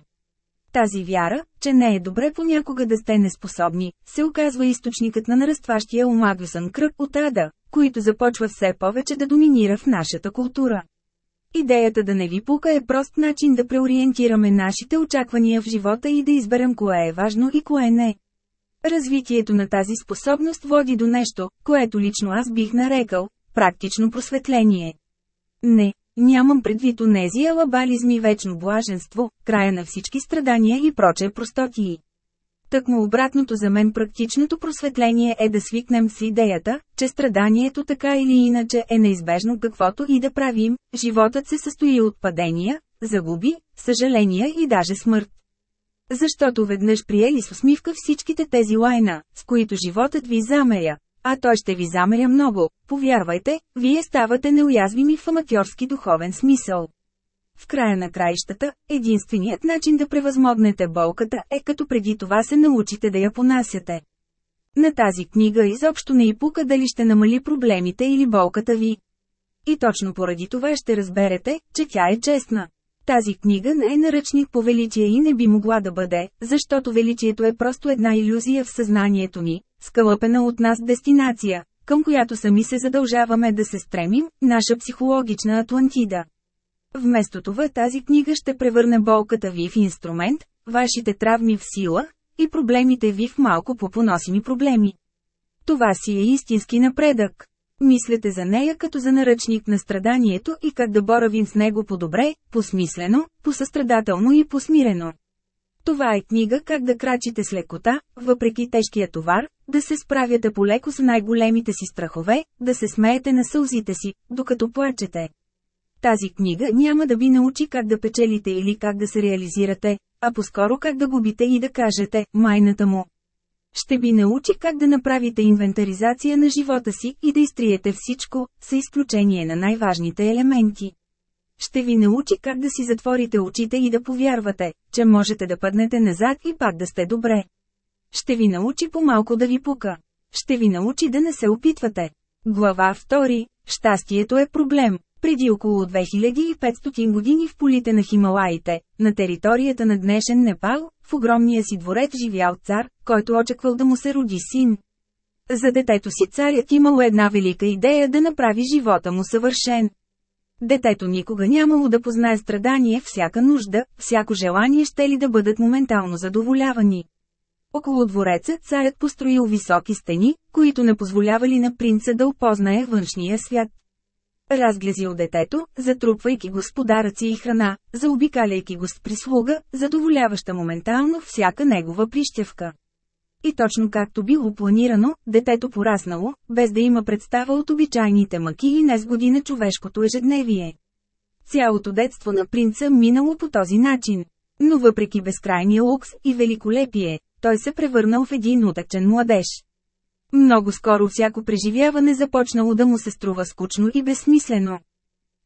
Тази вяра, че не е добре понякога да сте неспособни, се оказва източникът на нарастващия омагюсън кръг от ада, който започва все повече да доминира в нашата култура. Идеята да не ви пука е прост начин да преориентираме нашите очаквания в живота и да изберем кое е важно и кое не. Развитието на тази способност води до нещо, което лично аз бих нарекал – практично просветление. Не, нямам предвид онези алабализми вечно блаженство, края на всички страдания и проче простотии. Тъкмо обратното за мен практичното просветление е да свикнем с идеята, че страданието така или иначе е неизбежно каквото и да правим, животът се състои от падения, загуби, съжаления и даже смърт. Защото веднъж приели с усмивка всичките тези лайна, с които животът ви замеря, а той ще ви замеря много, повярвайте, вие ставате неуязвими в аматьорски духовен смисъл. В края на краищата, единственият начин да превъзмогнете болката е като преди това се научите да я понасяте. На тази книга изобщо не и пука дали ще намали проблемите или болката ви. И точно поради това ще разберете, че тя е честна. Тази книга не е наръчник по величие и не би могла да бъде, защото величието е просто една иллюзия в съзнанието ни, скълъпена от нас дестинация, към която сами се задължаваме да се стремим, наша психологична Атлантида. Вместо това тази книга ще превърне болката ви в инструмент, вашите травми в сила, и проблемите ви в малко по-поносими проблеми. Това си е истински напредък. Мислете за нея като за наръчник на страданието и как да боравим с него по-добре, посмислено, посъстрадателно и посмирено. Това е книга как да крачите с лекота, въпреки тежкия товар, да се справяте полеко с най-големите си страхове, да се смеете на сълзите си, докато плачете. Тази книга няма да ви научи как да печелите или как да се реализирате, а по-скоро как да губите и да кажете «майната му». Ще ви научи как да направите инвентаризация на живота си и да изтриете всичко, с изключение на най-важните елементи. Ще ви научи как да си затворите очите и да повярвате, че можете да паднете назад и пак да сте добре. Ще ви научи по-малко да ви пука. Ще ви научи да не се опитвате. Глава 2. Щастието е проблем. Преди около 2500 години в полите на Хималаите, на територията на днешен Непал, в огромния си дворец живял цар, който очаквал да му се роди син. За детето си царят имал една велика идея да направи живота му съвършен. Детето никога нямало да познае страдание, всяка нужда, всяко желание ще ли да бъдат моментално задоволявани. Около двореца царят построил високи стени, които не позволявали на принца да опознае външния свят. Разглезил детето, затрупвайки го с подаръци и храна, заобикаляйки го с прислуга, задоволяваща моментално всяка негова прищевка. И точно както било планирано, детето пораснало, без да има представа от обичайните мъки и не сгоди на човешкото ежедневие. Цялото детство на принца минало по този начин. Но въпреки безкрайния лукс и великолепие, той се превърнал в един утъчен младеж. Много скоро всяко преживяване започнало да му се струва скучно и безсмислено.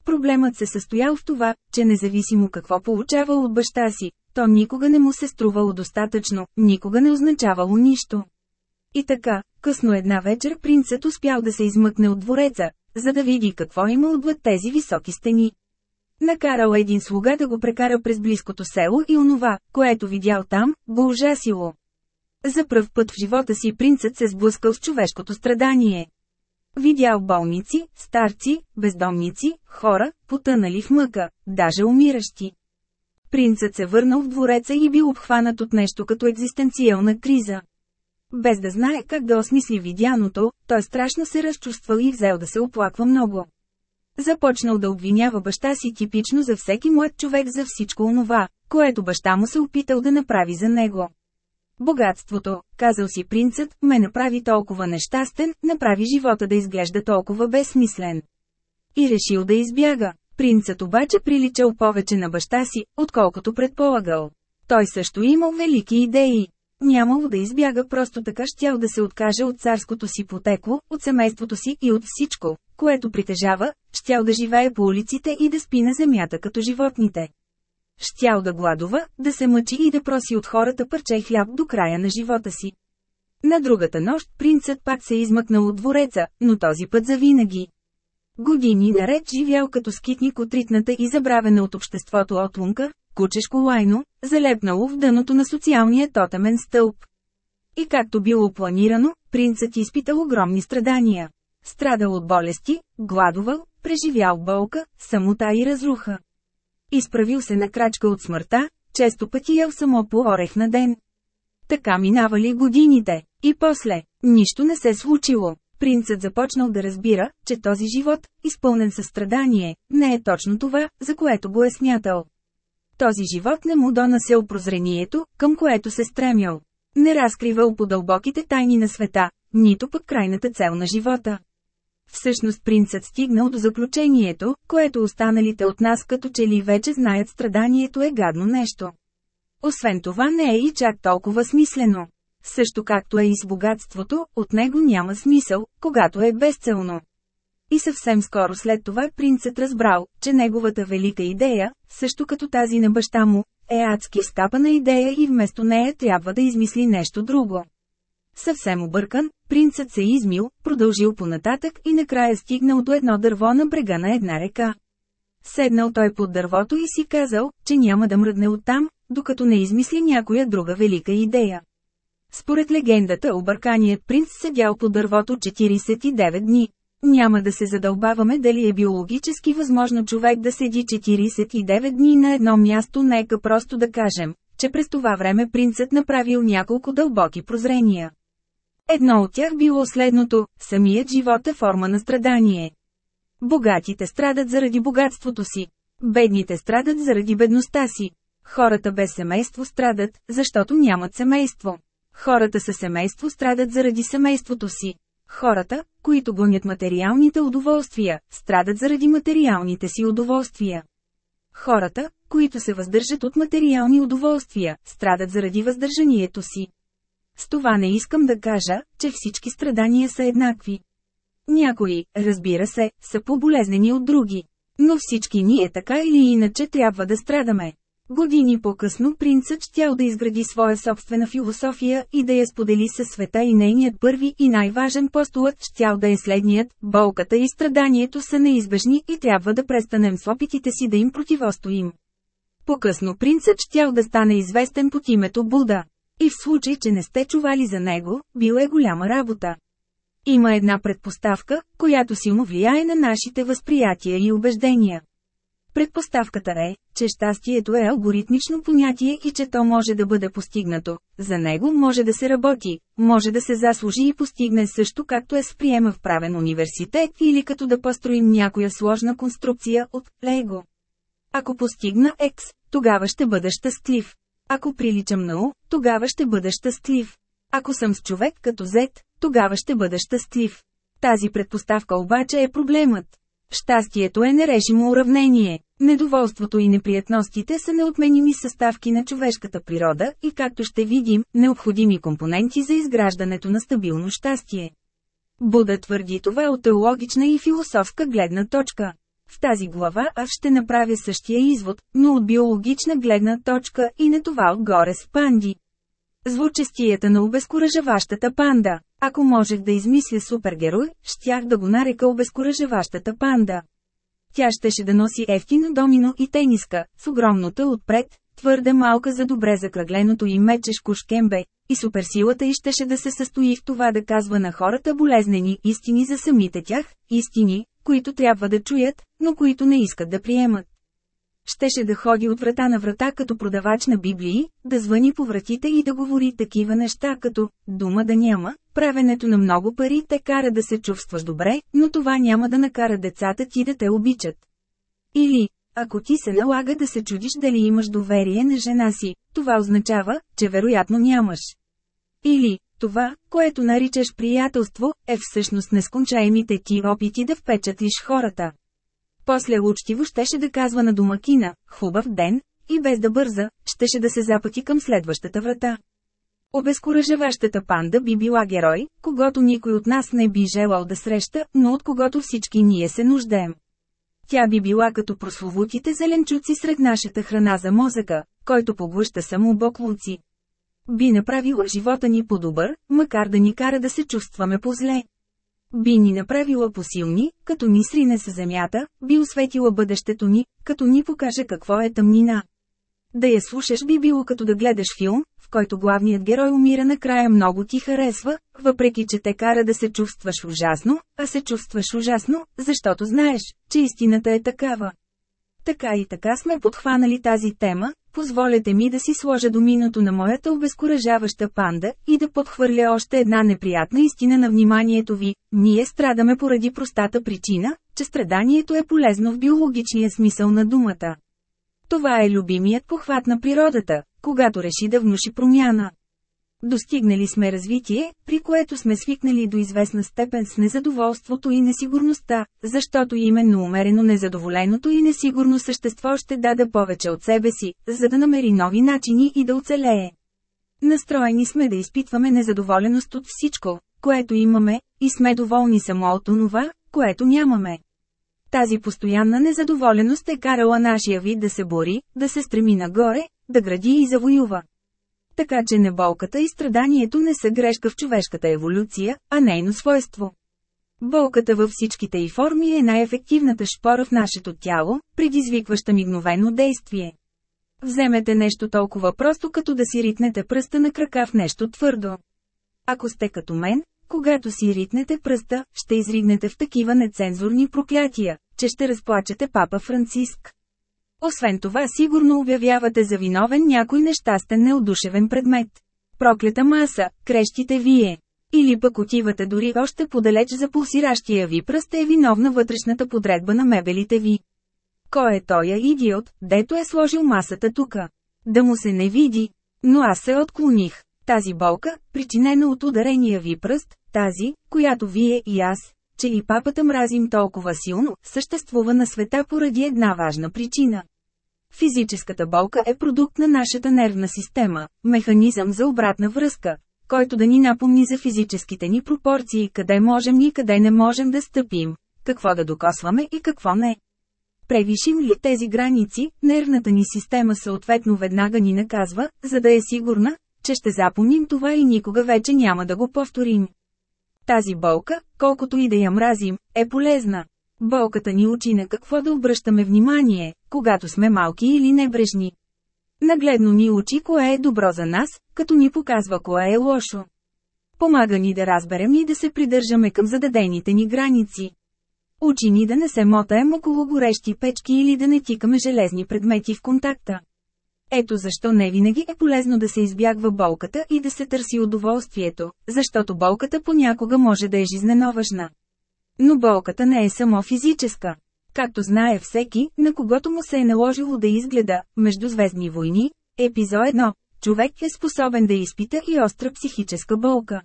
Проблемът се състоял в това, че независимо какво получавал от баща си, то никога не му се струвало достатъчно, никога не означавало нищо. И така, късно една вечер принцът успял да се измъкне от двореца, за да види какво има отвъд тези високи стени. Накарал един слуга да го прекара през близкото село и онова, което видял там, го ужасило. За пръв път в живота си принцът се сблъскал с човешкото страдание. Видял болници, старци, бездомници, хора, потънали в мъка, даже умиращи. Принцът се върнал в двореца и бил обхванат от нещо като екзистенциална криза. Без да знае как да осмисли видяното, той страшно се разчувствал и взел да се оплаква много. Започнал да обвинява баща си типично за всеки млад човек за всичко онова, което баща му се опитал да направи за него. Богатството, казал си принцът, ме направи толкова нещастен, направи живота да изглежда толкова безсмислен. И решил да избяга. Принцът обаче приличал повече на баща си, отколкото предполагал. Той също имал велики идеи. Нямало да избяга просто така щял да се откаже от царското си потекло, от семейството си и от всичко, което притежава, щял да живее по улиците и да спи на земята като животните. Щял да гладува, да се мъчи и да проси от хората парче хляб до края на живота си. На другата нощ принцът пак се измъкнал от двореца, но този път завинаги. Години наред живял като скитник от ритната и забравена от обществото отлунка, кучешко лайно, залепнало в дъното на социалния тотемен стълб. И както било планирано, принцът изпитал огромни страдания. Страдал от болести, гладувал, преживял болка, самота и разруха. Изправил се на крачка от смъртта, често пъти ял само по орех на ден. Така минавали годините. И после, нищо не се случило. Принцът започнал да разбира, че този живот, изпълнен със страдание, не е точно това, за което го е смятал. Този живот не му донасел прозрението, към което се стремял. Не разкривал по дълбоките тайни на света, нито пък крайната цел на живота. Всъщност принцът стигнал до заключението, което останалите от нас като че ли вече знаят страданието е гадно нещо. Освен това не е и чак толкова смислено. Също както е и с богатството, от него няма смисъл, когато е безцелно. И съвсем скоро след това принцът разбрал, че неговата велика идея, също като тази на баща му, е адски скапана идея и вместо нея трябва да измисли нещо друго. Съвсем объркан, принцът се измил, продължил понататък и накрая стигнал до едно дърво на брега на една река. Седнал той под дървото и си казал, че няма да мръдне оттам, докато не измисли някоя друга велика идея. Според легендата обърканият принц седял под дървото 49 дни. Няма да се задълбаваме дали е биологически възможно човек да седи 49 дни на едно място, нека просто да кажем, че през това време принцът направил няколко дълбоки прозрения. Едно от тях било следното – самият живот е форма на страдание. Богатите страдат заради богатството си. Бедните страдат заради бедността си. Хората без семейство страдат, защото нямат семейство. Хората със семейство страдат заради семейството си. Хората, които гонят материалните удоволствия, страдат заради материалните си удоволствия. Хората, които се въздържат от материални удоволствия, страдат заради въздържанието си. С това не искам да кажа, че всички страдания са еднакви. Някои, разбира се, са по-болезнени от други. Но всички ние така или иначе трябва да страдаме. Години по-късно принцът щял да изгради своя собствена философия и да я сподели със света и нейният първи и най-важен постулът щял да е следният – болката и страданието са неизбежни и трябва да престанем с опитите си да им противостоим. По-късно принцът щял да стане известен под името Буда. И в случай, че не сте чували за него, бил е голяма работа. Има една предпоставка, която силно влияе на нашите възприятия и убеждения. Предпоставката е, че щастието е алгоритмично понятие и че то може да бъде постигнато. За него може да се работи, може да се заслужи и постигне също както е с приема в правен университет или като да построим някоя сложна конструкция от лего. Ако постигна X, тогава ще бъда щастлив. Ако приличам на У, тогава ще бъда щастлив. Ако съм с човек като Z, тогава ще бъда щастлив. Тази предпоставка обаче е проблемът. Щастието е нерешимо уравнение. Недоволството и неприятностите са неотменими съставки на човешката природа и както ще видим, необходими компоненти за изграждането на стабилно щастие. Буда твърди това от теологична и философска гледна точка. В тази глава аз ще направя същия извод, но от биологична гледна точка и не това отгоре с панди. Звучестията на обезкуражаващата панда. Ако можех да измисля супергерой, щях да го нарека обезкуражаващата панда. Тя щеше да носи ефтино домино и тениска, с огромното отпред, твърде малка за добре закръгленото и мечешко шкембе, и суперсилата й щеше да се състои в това да казва на хората болезнени истини за самите тях, истини, които трябва да чуят, но които не искат да приемат. Щеше да ходи от врата на врата като продавач на Библии, да звъни по вратите и да говори такива неща като «дума да няма», правенето на много пари те кара да се чувстваш добре, но това няма да накара децата ти да те обичат. Или, ако ти се налага да се чудиш дали имаш доверие на жена си, това означава, че вероятно нямаш. Или, това, което наричаш приятелство, е всъщност нескончаемите ти опити да впечатлиш хората. После учтиво щеше да казва на домакина, хубав ден, и без да бърза, щеше да се запъти към следващата врата. Обезкуражаващата панда би била герой, когато никой от нас не би желал да среща, но от когото всички ние се нуждаем. Тя би била като прословутите зеленчуци сред нашата храна за мозъка, който поглъща само боклуци. Би направила живота ни по-добър, макар да ни кара да се чувстваме по-зле. Би ни направила посилни, като ни срине с земята, би осветила бъдещето ни, като ни покаже какво е тъмнина. Да я слушаш би било като да гледаш филм, в който главният герой умира накрая много ти харесва, въпреки че те кара да се чувстваш ужасно, а се чувстваш ужасно, защото знаеш, че истината е такава. Така и така сме подхванали тази тема, позволете ми да си сложа доминото на моята обезкуражаваща панда и да подхвърля още една неприятна истина на вниманието ви. Ние страдаме поради простата причина, че страданието е полезно в биологичния смисъл на думата. Това е любимият похват на природата, когато реши да внуши промяна. Достигнали сме развитие, при което сме свикнали до известна степен с незадоволството и несигурността, защото именно умерено незадоволеното и несигурно същество ще даде повече от себе си, за да намери нови начини и да оцелее. Настроени сме да изпитваме незадоволеност от всичко, което имаме, и сме доволни само от онова, което нямаме. Тази постоянна незадоволеност е карала нашия вид да се бори, да се стреми нагоре, да гради и завоюва. Така че неболката и страданието не са грешка в човешката еволюция, а нейно свойство. Болката във всичките й форми е най-ефективната шпора в нашето тяло, предизвикваща мигновено действие. Вземете нещо толкова просто като да си ритнете пръста на крака в нещо твърдо. Ако сте като мен, когато си ритнете пръста, ще изригнете в такива нецензурни проклятия, че ще разплачете папа Франциск. Освен това сигурно обявявате за виновен някой нещастен неодушевен предмет. Проклята маса, крещите вие. Или пък отивате дори още подалеч за пулсиращия ви пръст е виновна вътрешната подредба на мебелите ви. Кой е тоя идиот, дето е сложил масата тука? Да му се не види. Но аз се отклоних. Тази болка, причинена от ударения ви пръст, тази, която вие и аз, че и папата мразим толкова силно, съществува на света поради една важна причина. Физическата болка е продукт на нашата нервна система, механизъм за обратна връзка, който да ни напомни за физическите ни пропорции, къде можем и къде не можем да стъпим, какво да докосваме и какво не. Превишим ли тези граници, нервната ни система съответно веднага ни наказва, за да е сигурна, че ще запомним това и никога вече няма да го повторим. Тази болка, колкото и да я мразим, е полезна. Болката ни учи на какво да обръщаме внимание, когато сме малки или небрежни. Нагледно ни учи кое е добро за нас, като ни показва кое е лошо. Помага ни да разберем и да се придържаме към зададените ни граници. Учи ни да не се мотаем около горещи печки или да не тикаме железни предмети в контакта. Ето защо не винаги е полезно да се избягва болката и да се търси удоволствието, защото болката понякога може да е жизненоважна. Но болката не е само физическа. Както знае всеки, на когото му се е наложило да изгледа «Междузвездни войни», епизод 1, човек е способен да изпита и остра психическа болка.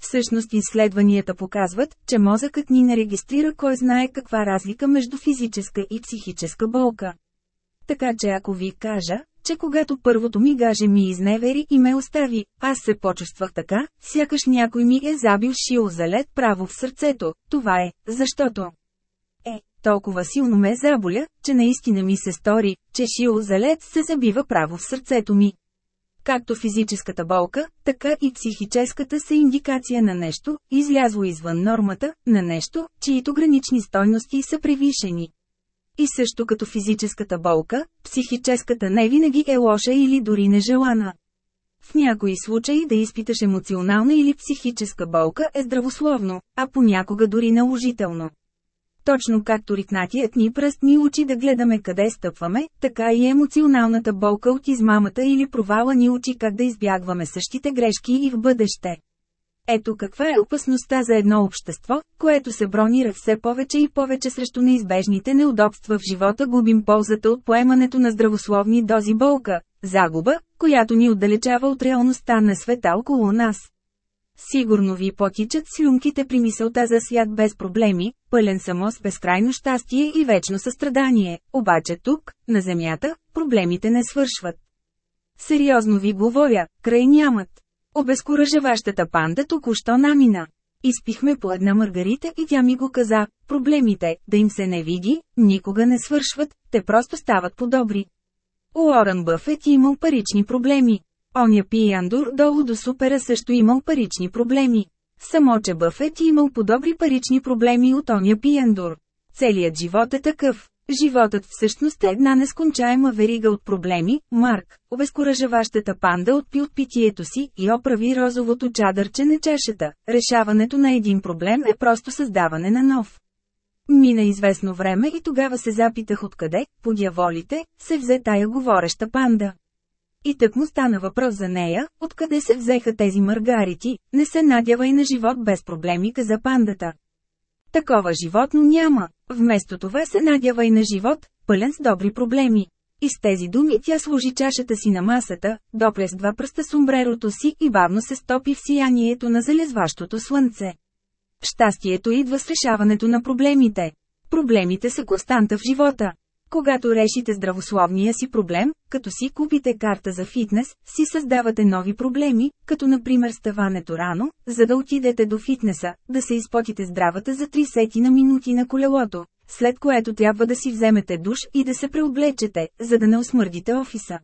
Всъщност изследванията показват, че мозъкът ни не регистрира кой знае каква разлика между физическа и психическа болка. Така че ако ви кажа, че когато първото ми гаже ми изневери и ме остави, аз се почувствах така, сякаш някой ми е забил шил за лед право в сърцето, това е, защото. Е, толкова силно ме заболя, че наистина ми се стори, че шил за лед се забива право в сърцето ми. Както физическата болка, така и психическата са индикация на нещо, излязло извън нормата, на нещо, чието гранични стойности са превишени. И също като физическата болка, психическата не винаги е лоша или дори нежелана. В някои случаи да изпиташ емоционална или психическа болка е здравословно, а понякога дори наложително. Точно както ритнатият ни пръст ни учи да гледаме къде стъпваме, така и емоционалната болка от измамата или провала ни учи как да избягваме същите грешки и в бъдеще. Ето каква е опасността за едно общество, което се бронира все повече и повече срещу неизбежните неудобства в живота губим ползата от поемането на здравословни дози болка, загуба, която ни отдалечава от реалността на света около нас. Сигурно ви потичат слюнките при мисълта за свят без проблеми, пълен само с безкрайно щастие и вечно състрадание, обаче тук, на Земята, проблемите не свършват. Сериозно ви говоря, край нямат. Обезкуражаващата панда току-що намина. Изпихме по една маргарита и тя ми го каза, проблемите, да им се не види, никога не свършват, те просто стават по-добри. Уорън Бъфет имал парични проблеми. Оня пияндур долу до супера също имал парични проблеми. Само че Бъфет имал подобри парични проблеми от оня пияндур. Целият живот е такъв. Животът всъщност е една нескончаема верига от проблеми, Марк, обезкуражаващата панда отпи от питието си и оправи розовото чадърче на чашата. Решаването на един проблем е просто създаване на нов. Мина известно време и тогава се запитах откъде, по дяволите, се взе тая говореща панда. И тък му стана въпрос за нея, откъде се взеха тези маргарити, не се надява и на живот без проблеми, каза пандата. Такова животно няма, вместо това се надява и на живот, пълен с добри проблеми. И с тези думи тя сложи чашата си на масата, допре с два пръста сумбрерото си и бавно се стопи в сиянието на залезващото слънце. Щастието идва с решаването на проблемите. Проблемите са константа в живота. Когато решите здравословния си проблем, като си купите карта за фитнес, си създавате нови проблеми, като например ставането рано, за да отидете до фитнеса, да се изпотите здравата за 3 сети на минути на колелото, след което трябва да си вземете душ и да се преоблечете, за да не осмърдите офиса.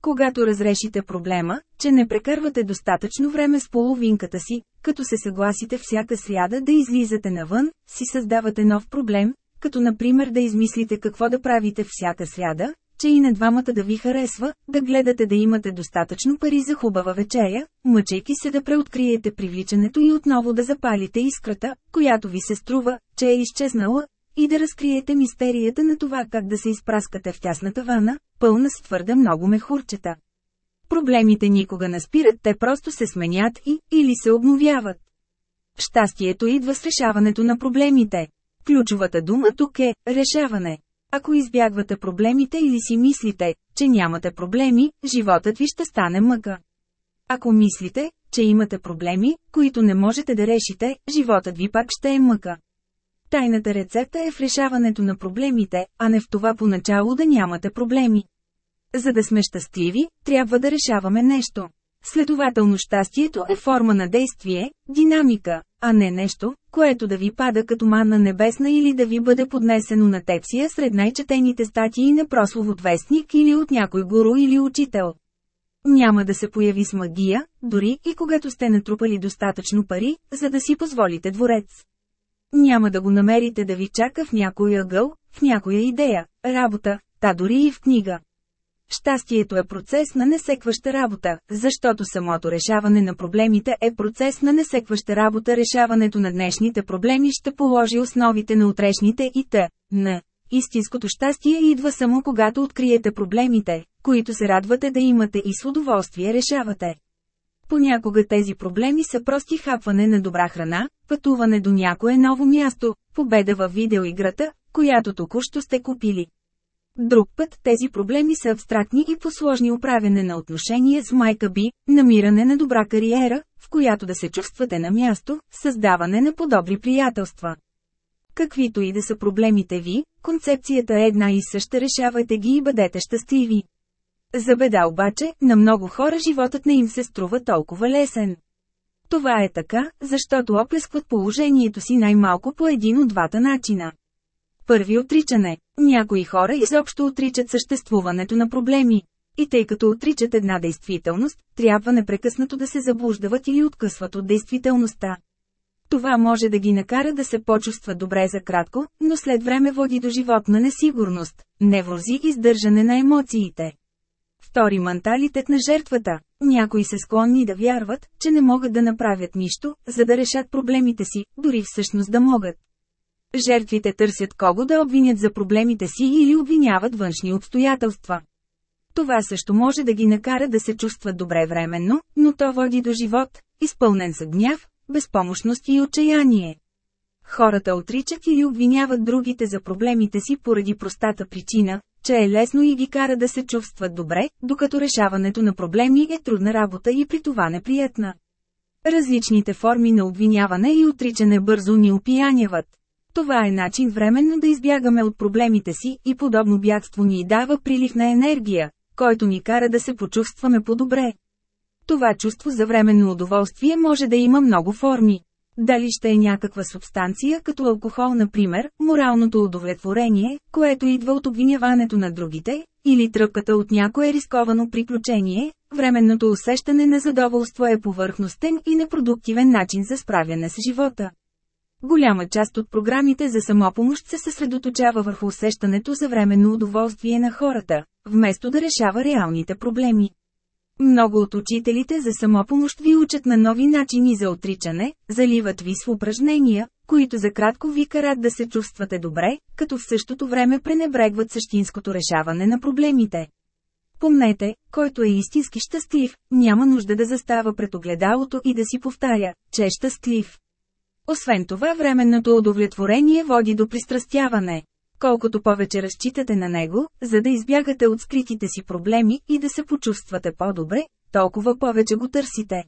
Когато разрешите проблема, че не прекарвате достатъчно време с половинката си, като се съгласите всяка сряда да излизате навън, си създавате нов проблем, като например да измислите какво да правите всяка сряда, че и на двамата да ви харесва, да гледате да имате достатъчно пари за хубава вечеря, мъчейки се да преоткриете привличането и отново да запалите искрата, която ви се струва, че е изчезнала, и да разкриете мистерията на това как да се изпраскате в тясната вана, пълна с твърде много мехурчета. Проблемите никога не спират, те просто се сменят и, или се обновяват. Щастието идва с решаването на проблемите. Ключовата дума тук е – решаване. Ако избягвате проблемите или си мислите, че нямате проблеми, животът ви ще стане мъка. Ако мислите, че имате проблеми, които не можете да решите, животът ви пак ще е мъка. Тайната рецепта е в решаването на проблемите, а не в това поначало да нямате проблеми. За да сме щастливи, трябва да решаваме нещо. Следователно щастието е форма на действие, динамика, а не нещо, което да ви пада като манна небесна или да ви бъде поднесено на тепсия сред най-четените статии на прословот вестник или от някой гуру или учител. Няма да се появи с магия, дори и когато сте натрупали достатъчно пари, за да си позволите дворец. Няма да го намерите да ви чака в някой ъгъл, в някоя идея, работа, та дори и в книга. Щастието е процес на несекваща работа, защото самото решаване на проблемите е процес на несекваща работа. Решаването на днешните проблеми ще положи основите на утрешните и т. на. Истинското щастие идва само когато откриете проблемите, които се радвате да имате и с удоволствие решавате. Понякога тези проблеми са прости хапване на добра храна, пътуване до някое ново място, победа във видеоиграта, която току-що сте купили. Друг път тези проблеми са абстрактни и посложни управяне на отношения с майка би, намиране на добра кариера, в която да се чувствате на място, създаване на подобри приятелства. Каквито и да са проблемите ви, концепцията е една и съща решавайте ги и бъдете щастливи. За беда обаче, на много хора животът не им се струва толкова лесен. Това е така, защото оплескват положението си най-малко по един от двата начина. Първи отричане. Някои хора изобщо отричат съществуването на проблеми. И тъй като отричат една действителност, трябва непрекъснато да се заблуждават или откъсват от действителността. Това може да ги накара да се почувстват добре за кратко, но след време води до животна несигурност, неврози и издържане на емоциите. Втори менталитет на жертвата. Някои се склонни да вярват, че не могат да направят нищо, за да решат проблемите си, дори всъщност да могат. Жертвите търсят кого да обвинят за проблемите си или обвиняват външни обстоятелства. Това също може да ги накара да се чувстват добре временно, но то води до живот, изпълнен с гняв, безпомощност и отчаяние. Хората отричат или обвиняват другите за проблемите си поради простата причина, че е лесно и ги кара да се чувстват добре, докато решаването на проблеми е трудна работа и при това неприятна. Различните форми на обвиняване и отричане бързо ни опияняват. Това е начин временно да избягаме от проблемите си и подобно бягство ни дава прилив на енергия, който ни кара да се почувстваме по-добре. Това чувство за временно удоволствие може да има много форми. Дали ще е някаква субстанция, като алкохол например, моралното удовлетворение, което идва от обвиняването на другите, или тръпката от някое рисковано приключение, временното усещане на задоволство е повърхностен и непродуктивен начин за справяне с живота. Голяма част от програмите за самопомощ се съсредоточава върху усещането за временно удоволствие на хората, вместо да решава реалните проблеми. Много от учителите за самопомощ ви учат на нови начини за отричане, заливат ви с упражнения, които за кратко ви карат да се чувствате добре, като в същото време пренебрегват същинското решаване на проблемите. Помнете, който е истински щастлив, няма нужда да застава пред огледалото и да си повтаря, че е щастлив. Освен това временното удовлетворение води до пристрастяване. Колкото повече разчитате на него, за да избягате от скритите си проблеми и да се почувствате по-добре, толкова повече го търсите.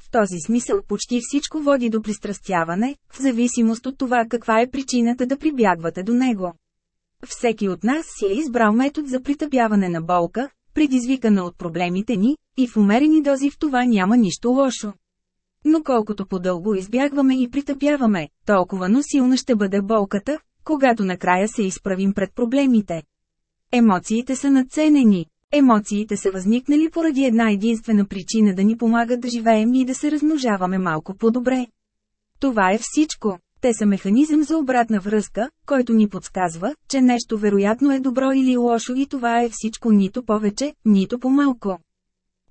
В този смисъл почти всичко води до пристрастяване, в зависимост от това каква е причината да прибягвате до него. Всеки от нас си е избрал метод за притъпяване на болка, предизвикана от проблемите ни, и в умерени дози в това няма нищо лошо. Но колкото по-дълго избягваме и притъпяваме, толкова но силна ще бъде болката, когато накрая се изправим пред проблемите. Емоциите са надценени. Емоциите са възникнали поради една единствена причина да ни помагат да живеем и да се размножаваме малко по-добре. Това е всичко. Те са механизъм за обратна връзка, който ни подсказва, че нещо вероятно е добро или лошо и това е всичко нито повече, нито по-малко.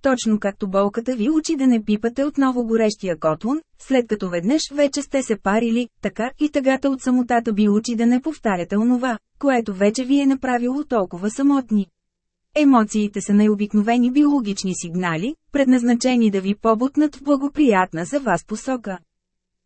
Точно както болката ви учи да не пипате отново горещия котлон, след като веднъж вече сте се парили, така и тъгата от самотата ви учи да не повтаряте онова, което вече ви е направило толкова самотни. Емоциите са най-обикновени биологични сигнали, предназначени да ви побутнат в благоприятна за вас посока.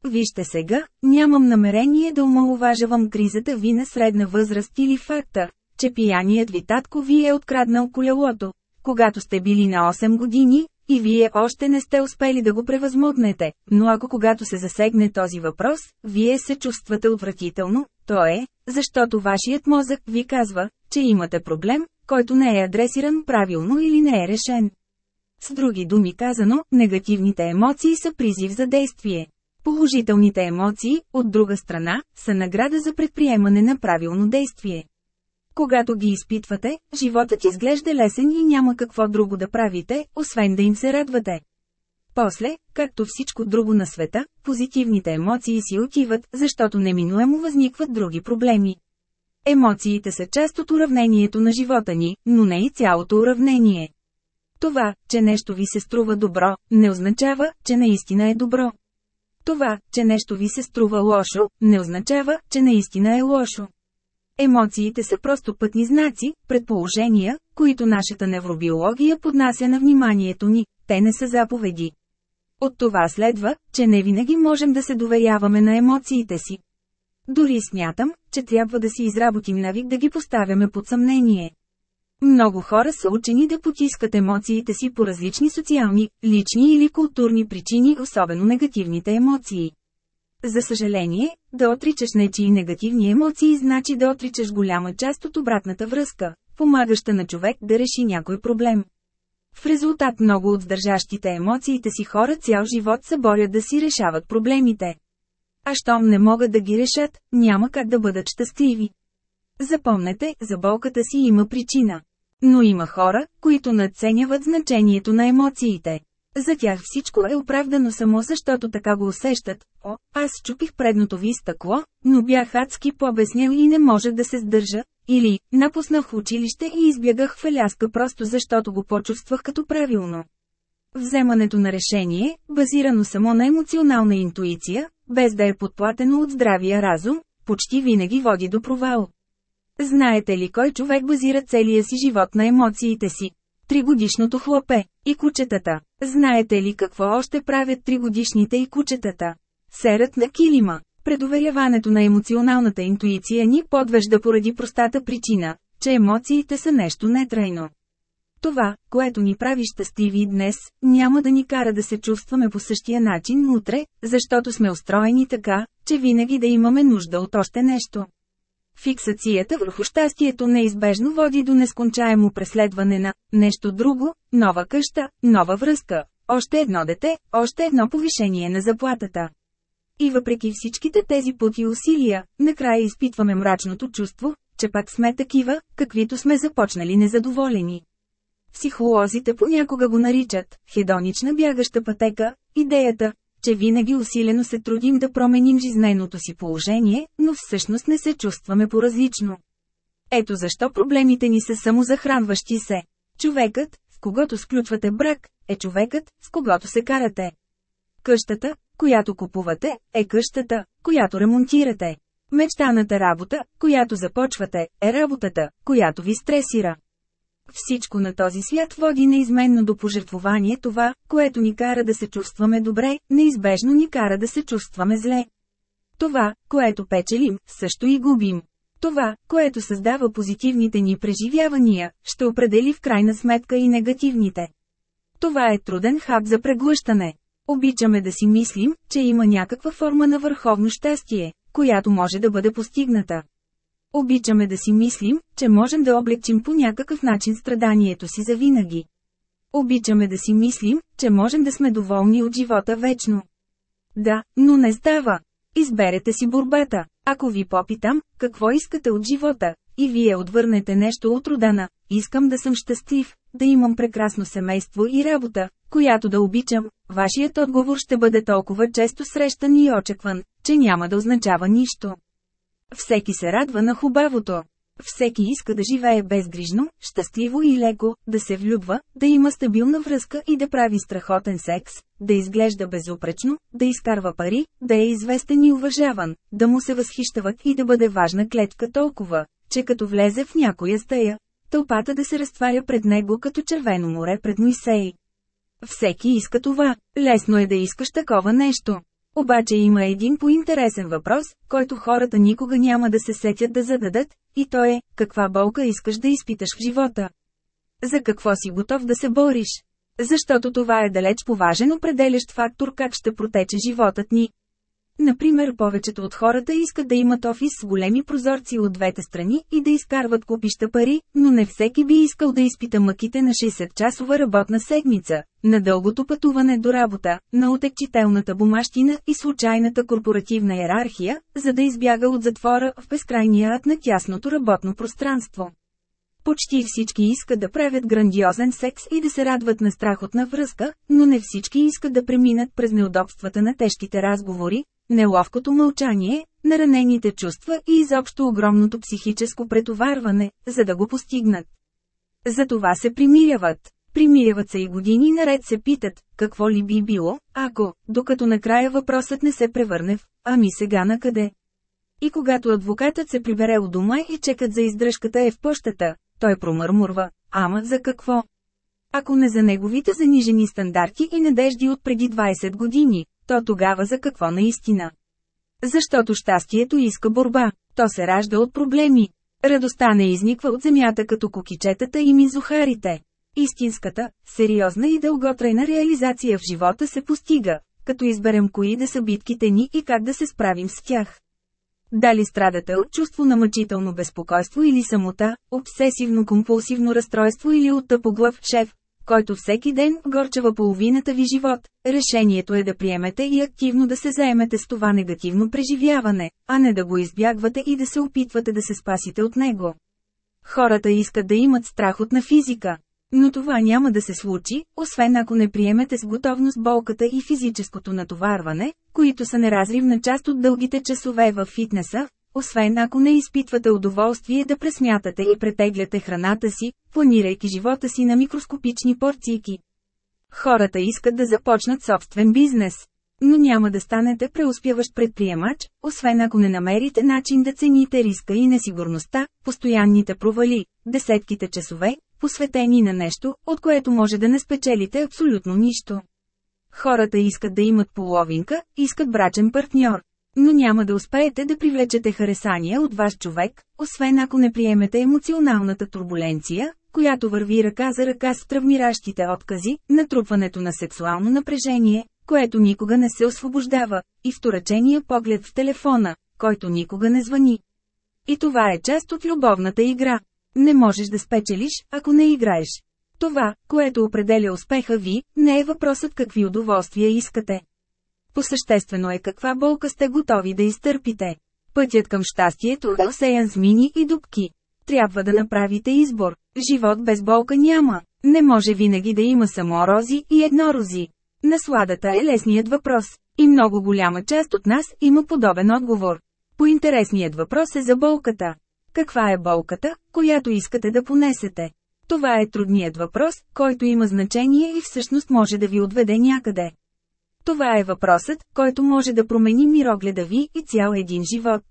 Вижте сега, нямам намерение да омалуважавам кризата ви на средна възраст или факта, че пияният ви татко ви е откраднал колелото, когато сте били на 8 години, и вие още не сте успели да го превъзмогнете, но ако когато се засегне този въпрос, вие се чувствате отвратително, то е, защото вашият мозък ви казва, че имате проблем, който не е адресиран правилно или не е решен. С други думи казано, негативните емоции са призив за действие. Положителните емоции, от друга страна, са награда за предприемане на правилно действие. Когато ги изпитвате, животът изглежда лесен и няма какво друго да правите, освен да им се радвате. После, както всичко друго на света, позитивните емоции си отиват, защото неминуемо възникват други проблеми. Емоциите са част от уравнението на живота ни, но не и цялото уравнение. Това, че нещо ви се струва добро, не означава, че наистина е добро. Това, че нещо ви се струва лошо, не означава, че наистина е лошо. Емоциите са просто пътни знаци, предположения, които нашата невробиология поднася на вниманието ни, те не са заповеди. От това следва, че не винаги можем да се доверяваме на емоциите си. Дори смятам, че трябва да си изработим навик да ги поставяме под съмнение. Много хора са учени да потискат емоциите си по различни социални, лични или културни причини, особено негативните емоции. За съжаление, да отричаш нечии негативни емоции значи да отричаш голяма част от обратната връзка, помагаща на човек да реши някой проблем. В резултат много от сдържащите емоциите си хора цял живот се борят да си решават проблемите. А щом не могат да ги решат, няма как да бъдат щастливи. Запомнете, за болката си има причина. Но има хора, които надценяват значението на емоциите. За тях всичко е оправдано само защото така го усещат. О, аз чупих предното ви стъкло, но бях адски побеснял и не можех да се сдържа. Или, напуснах училище и избягах в Аляска просто защото го почувствах като правилно. Вземането на решение, базирано само на емоционална интуиция, без да е подплатено от здравия разум, почти винаги води до провал. Знаете ли кой човек базира целия си живот на емоциите си? Тригодишното хлопе и кучетата. Знаете ли какво още правят тригодишните и кучетата? Серът на килима. Предоверяването на емоционалната интуиция ни подвежда поради простата причина, че емоциите са нещо нетрайно. Това, което ни прави щастливи днес, няма да ни кара да се чувстваме по същия начин утре, защото сме устроени така, че винаги да имаме нужда от още нещо. Фиксацията върху щастието неизбежно води до нескончаемо преследване на нещо друго, нова къща, нова връзка, още едно дете, още едно повишение на заплатата. И въпреки всичките тези пути усилия, накрая изпитваме мрачното чувство, че пак сме такива, каквито сме започнали незадоволени. Психолозите понякога го наричат хедонична бягаща пътека, идеята, че винаги усилено се трудим да променим жизненото си положение, но всъщност не се чувстваме по-различно. Ето защо проблемите ни са само захранващи се. Човекът, с когото сключвате брак, е човекът, с когото се карате. Къщата, която купувате, е къщата, която ремонтирате. Мечтаната работа, която започвате, е работата, която ви стресира. Всичко на този свят води неизменно до пожертвование това, което ни кара да се чувстваме добре, неизбежно ни кара да се чувстваме зле. Това, което печелим, също и губим. Това, което създава позитивните ни преживявания, ще определи в крайна сметка и негативните. Това е труден хаб за преглъщане. Обичаме да си мислим, че има някаква форма на върховно щастие, която може да бъде постигната. Обичаме да си мислим, че можем да облегчим по някакъв начин страданието си за винаги. Обичаме да си мислим, че можем да сме доволни от живота вечно. Да, но не става. Изберете си борбата. Ако ви попитам, какво искате от живота, и вие отвърнете нещо от родана, искам да съм щастлив, да имам прекрасно семейство и работа, която да обичам, вашият отговор ще бъде толкова често срещан и очекван, че няма да означава нищо. Всеки се радва на хубавото. Всеки иска да живее безгрижно, щастливо и леко, да се влюбва, да има стабилна връзка и да прави страхотен секс, да изглежда безупречно, да изкарва пари, да е известен и уважаван, да му се възхищават и да бъде важна клетка толкова, че като влезе в някоя стая, тълпата да се разтваря пред него като червено море пред Моисей. Всеки иска това. Лесно е да искаш такова нещо. Обаче има един поинтересен въпрос, който хората никога няма да се сетят да зададат, и то е, каква болка искаш да изпиташ в живота? За какво си готов да се бориш? Защото това е далеч поважен определящ фактор как ще протече животът ни. Например повечето от хората искат да имат офис с големи прозорци от двете страни и да изкарват купища пари, но не всеки би искал да изпита мъките на 60-часова работна седмица, на дългото пътуване до работа, на отекчителната бумащина и случайната корпоративна иерархия, за да избяга от затвора в безкрайния ад на тясното работно пространство. Почти всички искат да правят грандиозен секс и да се радват на страхотна връзка, но не всички искат да преминат през неудобствата на тежките разговори, неловкото мълчание, наранените чувства и изобщо огромното психическо претоварване, за да го постигнат. Затова се примиряват. Примиряват се и години наред се питат, какво ли би било, ако, докато накрая въпросът не се превърне в «Ами сега на къде?» И когато адвокатът се прибере у дома и чекат за издръжката е в пощата, той промърмурва, ама за какво? Ако не за неговите занижени стандарти и надежди от преди 20 години, то тогава за какво наистина? Защото щастието иска борба, то се ражда от проблеми. Радостта не изниква от земята като кокичетата и мизухарите. Истинската, сериозна и дълготрайна реализация в живота се постига, като изберем кои да са битките ни и как да се справим с тях. Дали страдате от чувство на мъчително безпокойство или самота, обсесивно-компулсивно разстройство или от тъпоглав шеф, който всеки ден горчава половината ви живот, решението е да приемете и активно да се заемете с това негативно преживяване, а не да го избягвате и да се опитвате да се спасите от него. Хората искат да имат страх от на физика. Но това няма да се случи, освен ако не приемете с готовност болката и физическото натоварване, които са неразривна част от дългите часове в фитнеса, освен ако не изпитвате удоволствие да пресмятате и претегляте храната си, планирайки живота си на микроскопични порцийки. Хората искат да започнат собствен бизнес. Но няма да станете преуспяващ предприемач, освен ако не намерите начин да цените риска и несигурността, постоянните провали, десетките часове, посветени на нещо, от което може да не спечелите абсолютно нищо. Хората искат да имат половинка, искат брачен партньор. Но няма да успеете да привлечете харесание от ваш човек, освен ако не приемете емоционалната турбуленция, която върви ръка за ръка с травмиращите откази, натрупването на сексуално напрежение, което никога не се освобождава, и вторачения поглед в телефона, който никога не звъни. И това е част от любовната игра. Не можеш да спечелиш, ако не играеш. Това, което определя успеха ви, не е въпросът какви удоволствия искате. Посъществено е каква болка сте готови да изтърпите. Пътят към щастието е осеян с мини и дубки. Трябва да направите избор. Живот без болка няма. Не може винаги да има само рози и еднорози. Насладата е лесният въпрос. И много голяма част от нас има подобен отговор. Поинтересният въпрос е за болката. Каква е болката, която искате да понесете? Това е трудният въпрос, който има значение и всъщност може да ви отведе някъде. Това е въпросът, който може да промени мирогледа ви и цял един живот.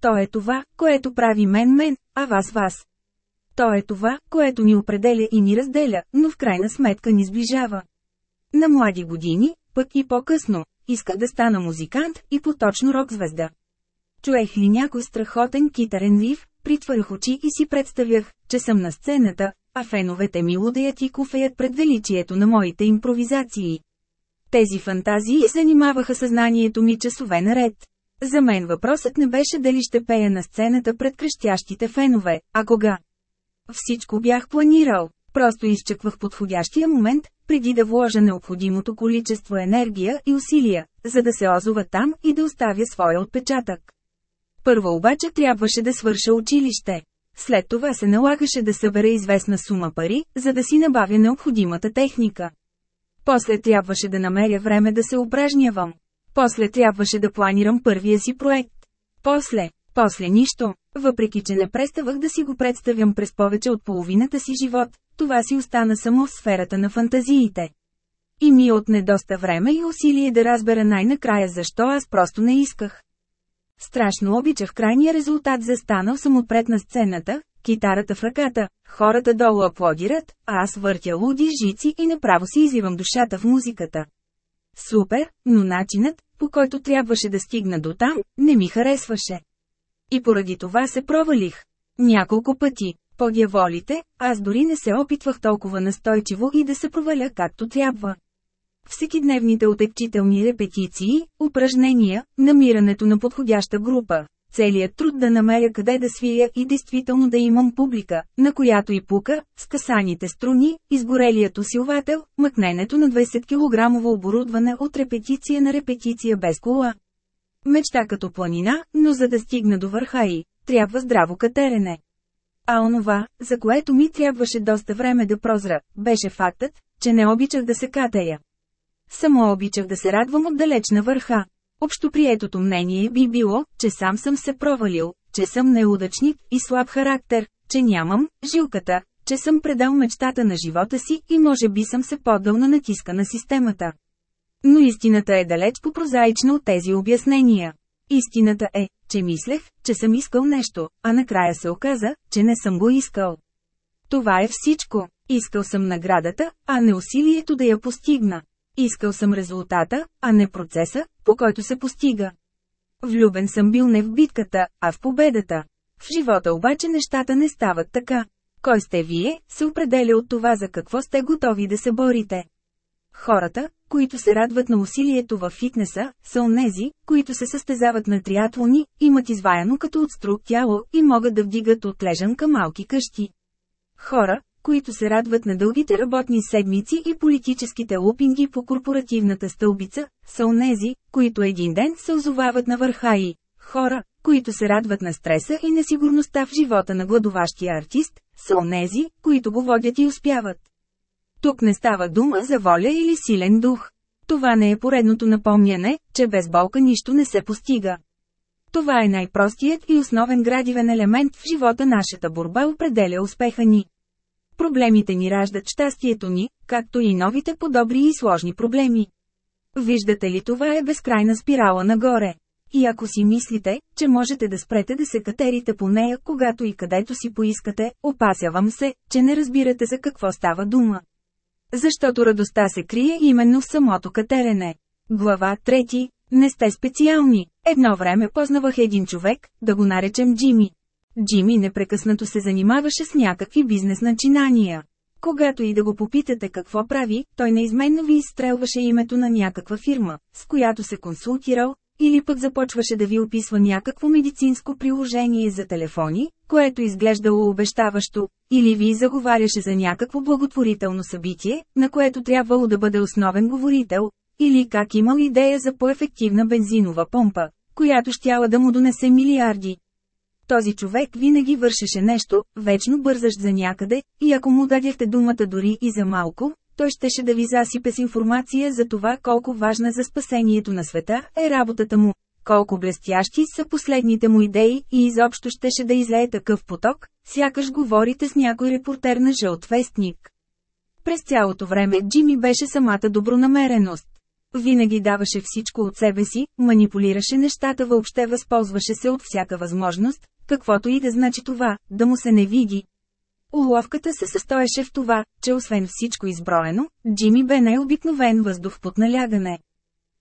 То е това, което прави мен мен, а вас вас. То е това, което ни определя и ни разделя, но в крайна сметка ни сближава. На млади години, пък и по-късно, иска да стана музикант и поточно рок-звезда. Чуех ли някой страхотен китарен вив, притварях очи и си представях, че съм на сцената, а феновете ми лудеят и куфеят пред величието на моите импровизации. Тези фантазии занимаваха съзнанието ми часове наред. За мен въпросът не беше дали ще пея на сцената пред крещящите фенове, а кога. Всичко бях планирал, просто изчаквах подходящия момент, преди да вложа необходимото количество енергия и усилия, за да се озова там и да оставя своя отпечатък. Първо обаче трябваше да свърша училище. След това се налагаше да събера известна сума пари, за да си набавя необходимата техника. После трябваше да намеря време да се упражнявам. После трябваше да планирам първия си проект. После, после нищо, въпреки че не преставах да си го представям през повече от половината си живот, това си остана само в сферата на фантазиите. И ми отне доста време и усилие да разбера най-накрая защо аз просто не исках. Страшно обичах крайния резултат застанал съм отпред на сцената, китарата в ръката, хората долу аплодират, а аз въртя луди жици и направо си изливам душата в музиката. Супер, но начинът, по който трябваше да стигна до там, не ми харесваше. И поради това се провалих. Няколко пъти, по дяволите, аз дори не се опитвах толкова настойчиво и да се проваля както трябва. Всекидневните отекчителни репетиции, упражнения, намирането на подходяща група, целият труд да намеря къде да свия и действително да имам публика, на която и пука, скъсаните струни, изгорелият усилвател, мъкненето на 20 кг оборудване от репетиция на репетиция без кола. Мечта като планина, но за да стигна до върха и, трябва здраво катерене. А онова, за което ми трябваше доста време да прозра, беше фактът, че не обичах да се катая. Само обичах да се радвам отдалеч на върха. Общоприетото мнение би било, че сам съм се провалил, че съм неудачник и слаб характер, че нямам жилката, че съм предал мечтата на живота си и може би съм се поддал на натиска на системата. Но истината е далеч по-прозаична от тези обяснения. Истината е, че мислех, че съм искал нещо, а накрая се оказа, че не съм го искал. Това е всичко. Искал съм наградата, а не усилието да я постигна. Искал съм резултата, а не процеса, по който се постига. Влюбен съм бил не в битката, а в победата. В живота обаче нещата не стават така. Кой сте вие, се определя от това за какво сте готови да се борите. Хората, които се радват на усилието във фитнеса, са онези, които се състезават на триатлони, имат изваяно като от струк тяло и могат да вдигат от лежанка малки къщи. Хора, които се радват на дългите работни седмици и политическите лупинги по корпоративната стълбица, са онези, които един ден се озовават на върха и хора, които се радват на стреса и несигурността в живота на гладоващия артист, са онези, които го водят и успяват. Тук не става дума за воля или силен дух. Това не е поредното напомняне, че без болка нищо не се постига. Това е най-простият и основен градивен елемент в живота нашата борба определя успеха ни. Проблемите ни раждат щастието ни, както и новите подобри и сложни проблеми. Виждате ли това е безкрайна спирала нагоре. И ако си мислите, че можете да спрете да се катерите по нея, когато и където си поискате, опасявам се, че не разбирате за какво става дума. Защото радостта се крие именно в самото катерене. Глава 3. Не сте специални. Едно време познавах един човек, да го наречем Джими. Джими непрекъснато се занимаваше с някакви бизнес начинания. Когато и да го попитате какво прави, той неизменно ви изстрелваше името на някаква фирма, с която се консултирал, или пък започваше да ви описва някакво медицинско приложение за телефони, което изглеждало обещаващо, или ви заговаряше за някакво благотворително събитие, на което трябвало да бъде основен говорител, или как имал идея за по-ефективна бензинова помпа, която щяла да му донесе милиарди. Този човек винаги вършеше нещо, вечно бързащ за някъде, и ако му дадяхте думата дори и за малко, той щеше да ви засипе с информация за това колко важна за спасението на света е работата му, колко блестящи са последните му идеи и изобщо щеше да излее такъв поток, сякаш говорите с някой репортер на жълт вестник. През цялото време Джими беше самата добронамереност. Винаги даваше всичко от себе си, манипулираше нещата въобще възползваше се от всяка възможност, каквото и да значи това, да му се не види. Уловката се състоеше в това, че освен всичко изброено, Джими бе най-обикновен въздух под налягане.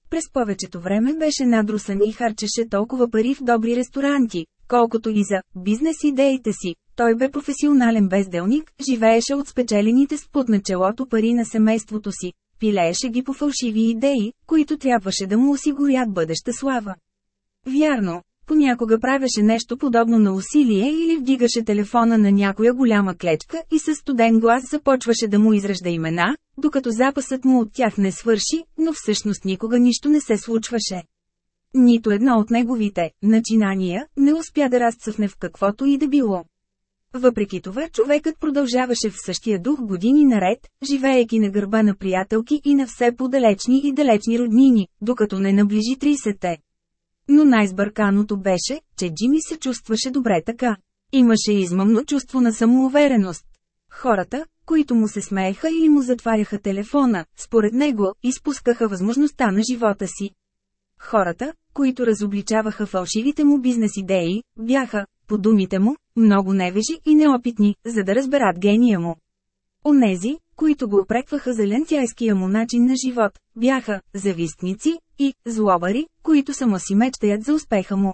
През повечето време беше надрусан и харчеше толкова пари в добри ресторанти, колкото и за бизнес идеите си. Той бе професионален безделник, живееше от спечелените с пут на челото пари на семейството си, пилееше ги по фалшиви идеи, които трябваше да му осигурят бъдеща слава. Вярно, понякога правеше нещо подобно на усилие или вдигаше телефона на някоя голяма клечка и със студен глас започваше да му изрежда имена, докато запасът му от тях не свърши, но всъщност никога нищо не се случваше. Нито едно от неговите начинания не успя да разцъфне в каквото и да било. Въпреки това човекът продължаваше в същия дух години наред, живеейки на гърба на приятелки и на все по-далечни и далечни роднини, докато не наближи 30-те. Но най-сбърканото беше, че Джими се чувстваше добре така. Имаше измъмно чувство на самоувереност. Хората, които му се смееха или му затваряха телефона, според него, изпускаха възможността на живота си. Хората, които разобличаваха фалшивите му бизнес идеи, бяха, по думите му, много невежи и неопитни, за да разберат гения му. Онези, които го опрекваха за лентяйския му начин на живот, бяха завистници и злобари, които само си мечтаят за успеха му.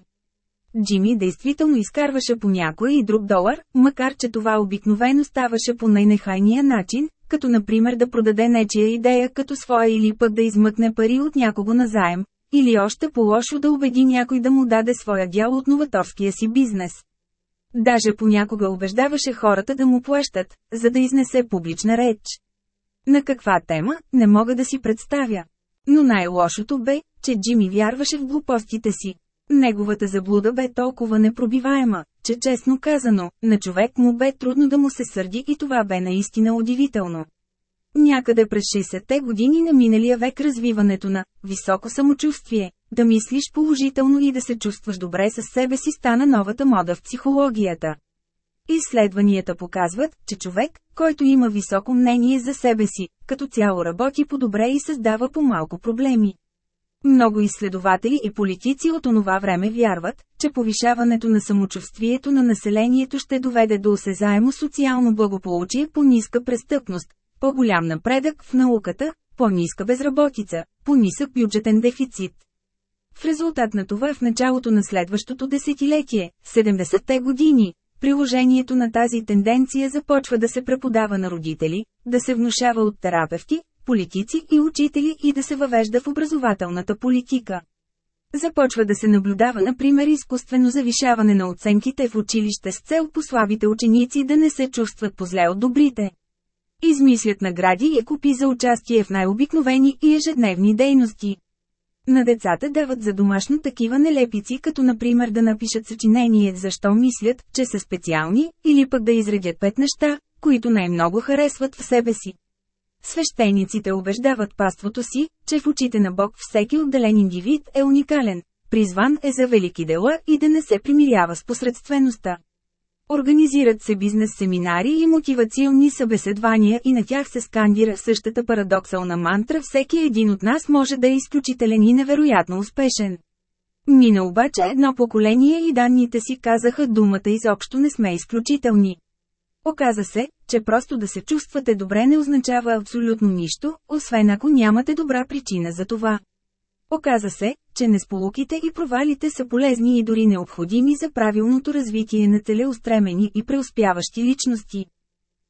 Джими действително изкарваше по някой и друг долар, макар че това обикновено ставаше по най-нехайния начин, като например да продаде нечия идея като своя или пък да измъкне пари от някого на заем, или още по-лошо да убеди някой да му даде своя дял от новаторския си бизнес. Даже понякога убеждаваше хората да му плащат, за да изнесе публична реч. На каква тема, не мога да си представя. Но най-лошото бе, че Джими вярваше в глупостите си. Неговата заблуда бе толкова непробиваема, че честно казано, на човек му бе трудно да му се сърди и това бе наистина удивително. Някъде през 60-те години на миналия век развиването на високо самочувствие, да мислиш положително и да се чувстваш добре със себе си стана новата мода в психологията. Изследванията показват, че човек, който има високо мнение за себе си, като цяло работи по-добре и създава по-малко проблеми. Много изследователи и политици от онова време вярват, че повишаването на самочувствието на населението ще доведе до осезаемо социално благополучие по ниска престъпност, по-голям напредък в науката, по-ниска безработица, по-нисък бюджетен дефицит. В резултат на това в началото на следващото десетилетие, 70-те години, приложението на тази тенденция започва да се преподава на родители, да се внушава от терапевти, политици и учители и да се въвежда в образователната политика. Започва да се наблюдава например изкуствено завишаване на оценките в училище с цел по слабите ученици да не се чувстват позле от добрите. Измислят награди и купи за участие в най-обикновени и ежедневни дейности. На децата дават за домашно такива нелепици, като например да напишат съчинение защо мислят, че са специални, или пък да изредят пет неща, които най-много харесват в себе си. Свещениците убеждават паството си, че в очите на Бог всеки отделен индивид е уникален, призван е за велики дела и да не се примирява с посредствеността. Организират се бизнес семинари и мотивационни събеседвания и на тях се скандира същата парадоксална мантра всеки един от нас може да е изключителен и невероятно успешен. Мина обаче едно поколение и данните си казаха думата изобщо не сме изключителни. Оказа се, че просто да се чувствате добре не означава абсолютно нищо, освен ако нямате добра причина за това. Оказа се, че несполуките и провалите са полезни и дори необходими за правилното развитие на целеустремени и преуспяващи личности.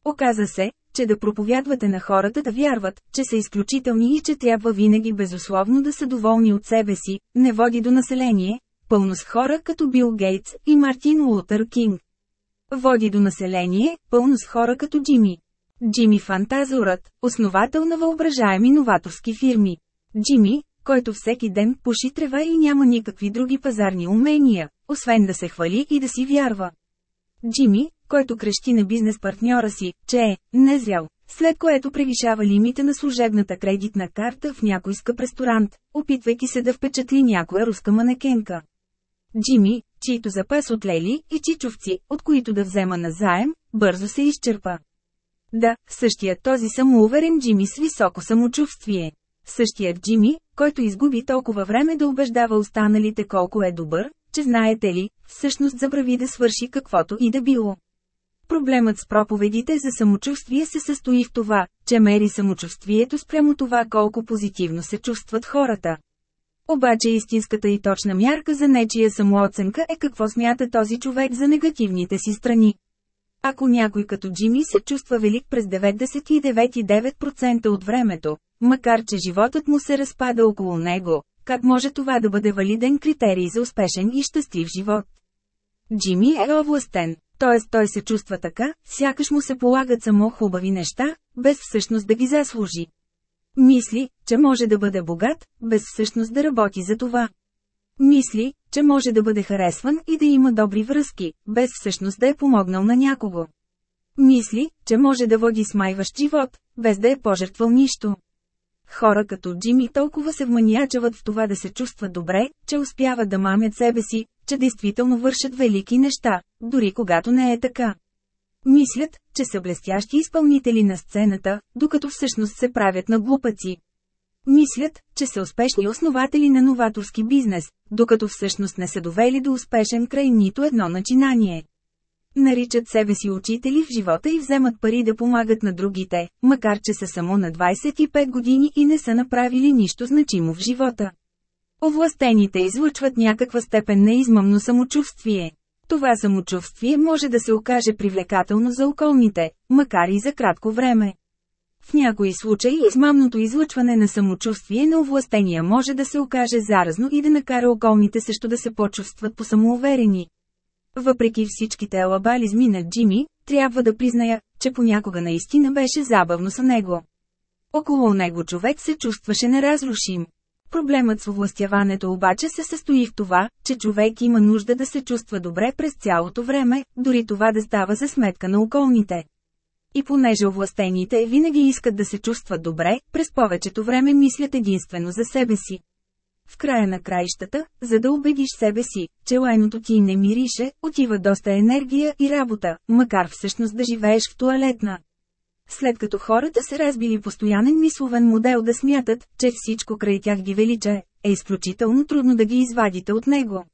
Оказа се, че да проповядвате на хората да вярват, че са изключителни и че трябва винаги безусловно да са доволни от себе си, не води до население, пълно с хора като Бил Гейтс и Мартин Лутър Кинг. Води до население, пълно с хора като Джими. Джими Фантазорът, основател на въображаеми новаторски фирми. Джими, който всеки ден пуши трева и няма никакви други пазарни умения, освен да се хвали и да си вярва. Джими, който крещи на бизнес партньора си, че е незрял, след което превишава лимита на служебната кредитна карта в някой скъп ресторант, опитвайки се да впечатли някоя руска манекенка. Джими, чието запас от лели и чичовци, от които да взема на заем, бързо се изчерпа. Да, същият този самоуверен Джими с високо самочувствие. Същият Джими, който изгуби толкова време да убеждава останалите колко е добър, че знаете ли, всъщност забрави да свърши каквото и да било. Проблемът с проповедите за самочувствие се състои в това, че мери самочувствието спрямо това колко позитивно се чувстват хората. Обаче истинската и точна мярка за нечия самооценка е какво смята този човек за негативните си страни. Ако някой като Джими се чувства велик през 99,9% от времето, макар че животът му се разпада около него, как може това да бъде валиден критерий за успешен и щастлив живот? Джими е овластен, т.е. той се чувства така, сякаш му се полагат само хубави неща, без всъщност да ги заслужи. Мисли, че може да бъде богат, без всъщност да работи за това. Мисли, че може да бъде харесван и да има добри връзки, без всъщност да е помогнал на някого. Мисли, че може да води смайващ живот, без да е пожертвал нищо. Хора като Джими толкова се вманиячават в това да се чувстват добре, че успяват да мамят себе си, че действително вършат велики неща, дори когато не е така. Мислят, че са блестящи изпълнители на сцената, докато всъщност се правят на глупаци. Мислят, че са успешни основатели на новаторски бизнес, докато всъщност не са довели до успешен край нито едно начинание. Наричат себе си учители в живота и вземат пари да помагат на другите, макар че са само на 25 години и не са направили нищо значимо в живота. Овластените излъчват някаква степен на измъмно самочувствие. Това самочувствие може да се окаже привлекателно за околните, макар и за кратко време. В някои случаи измамното излъчване на самочувствие на овластения може да се окаже заразно и да накара околните също да се почувстват по-самоуверени. Въпреки всичките алабализми на Джими, трябва да призная, че понякога наистина беше забавно с него. Около него човек се чувстваше неразрушим. Проблемът с овластяването обаче се състои в това, че човек има нужда да се чувства добре през цялото време, дори това да става за сметка на околните. И понеже овластените винаги искат да се чувстват добре, през повечето време мислят единствено за себе си. В края на краищата, за да убедиш себе си, че лайното ти не мирише, отива доста енергия и работа, макар всъщност да живееш в туалетна. След като хората се разбили постоянен мисловен модел да смятат, че всичко край тях ги велича, е изключително трудно да ги извадите от него.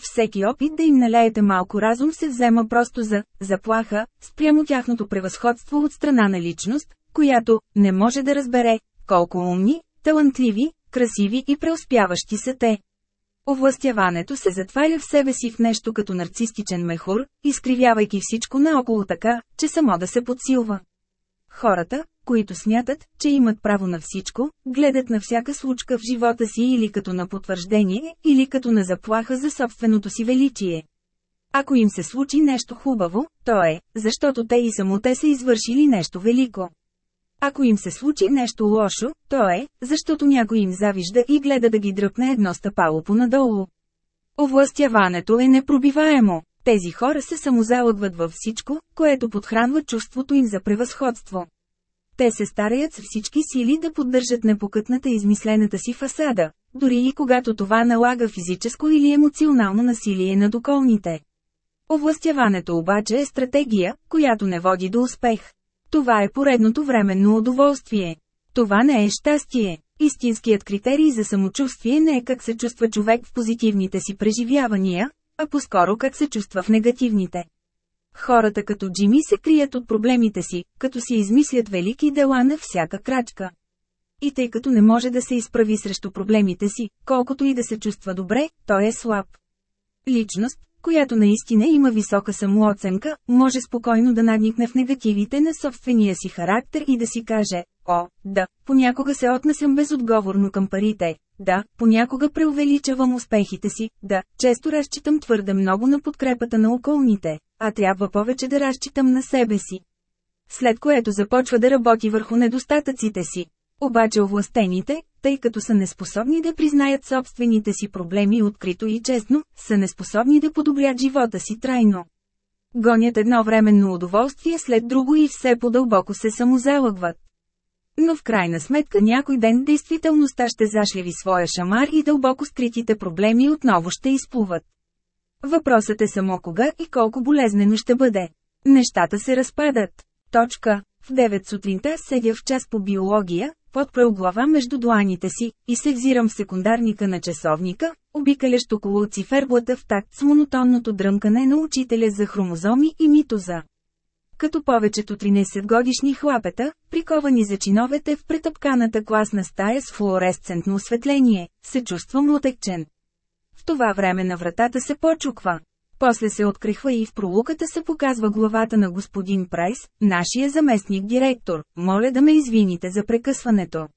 Всеки опит да им налеете малко разум се взема просто за заплаха, спрямо тяхното превъзходство от страна на личност, която не може да разбере колко умни, талантливи, красиви и преуспяващи са те. Овластяването се затваря в себе си в нещо като нарцистичен мехур, изкривявайки всичко наоколо така, че само да се подсилва. Хората, които смятат, че имат право на всичко, гледат на всяка случка в живота си или като на потвърждение, или като на заплаха за собственото си величие. Ако им се случи нещо хубаво, то е, защото те и само те са извършили нещо велико. Ако им се случи нещо лошо, то е, защото някой им завижда и гледа да ги дръпне едно стъпало понадолу. Овластяването е непробиваемо. Тези хора се самозалъгват във всичко, което подхранва чувството им за превъзходство. Те се стараят с всички сили да поддържат непокътната измислената си фасада, дори и когато това налага физическо или емоционално насилие над околните. Овластяването обаче е стратегия, която не води до успех. Това е поредното временно удоволствие. Това не е щастие. Истинският критерий за самочувствие не е как се чувства човек в позитивните си преживявания, а по-скоро как се чувства в негативните. Хората като Джими се крият от проблемите си, като си измислят велики дела на всяка крачка. И тъй като не може да се изправи срещу проблемите си, колкото и да се чувства добре, той е слаб. Личност, която наистина има висока самооценка, може спокойно да надникне в негативите на собствения си характер и да си каже, о, да, понякога се отнасям безотговорно към парите, да, понякога преувеличавам успехите си, да, често разчитам твърде много на подкрепата на околните, а трябва повече да разчитам на себе си. След което започва да работи върху недостатъците си. Обаче овластените, тъй като са неспособни да признаят собствените си проблеми открито и честно, са неспособни да подобрят живота си трайно. Гонят едно временно удоволствие след друго и все по-дълбоко се самозалъгват. Но в крайна сметка някой ден действителността ще зашляви своя шамар и дълбоко скритите проблеми отново ще изплуват. Въпросът е само кога и колко болезнено ще бъде. Нещата се разпадат. Точка. В 9 сутринта седя в час по биология, подпрел глава между дуаните си, и се взирам в секундарника на часовника, обикалящ около циферблата в такт с монотонното дръмкане на учителя за хромозоми и митоза. Като повечето 13 годишни хлапета, приковани за чиновете в претъпканата класна стая с флуоресцентно осветление, се чувствам отекчен. В това време на вратата се почуква. После се открихва и в пролуката се показва главата на господин Прайс, нашия заместник-директор. Моля да ме извините за прекъсването.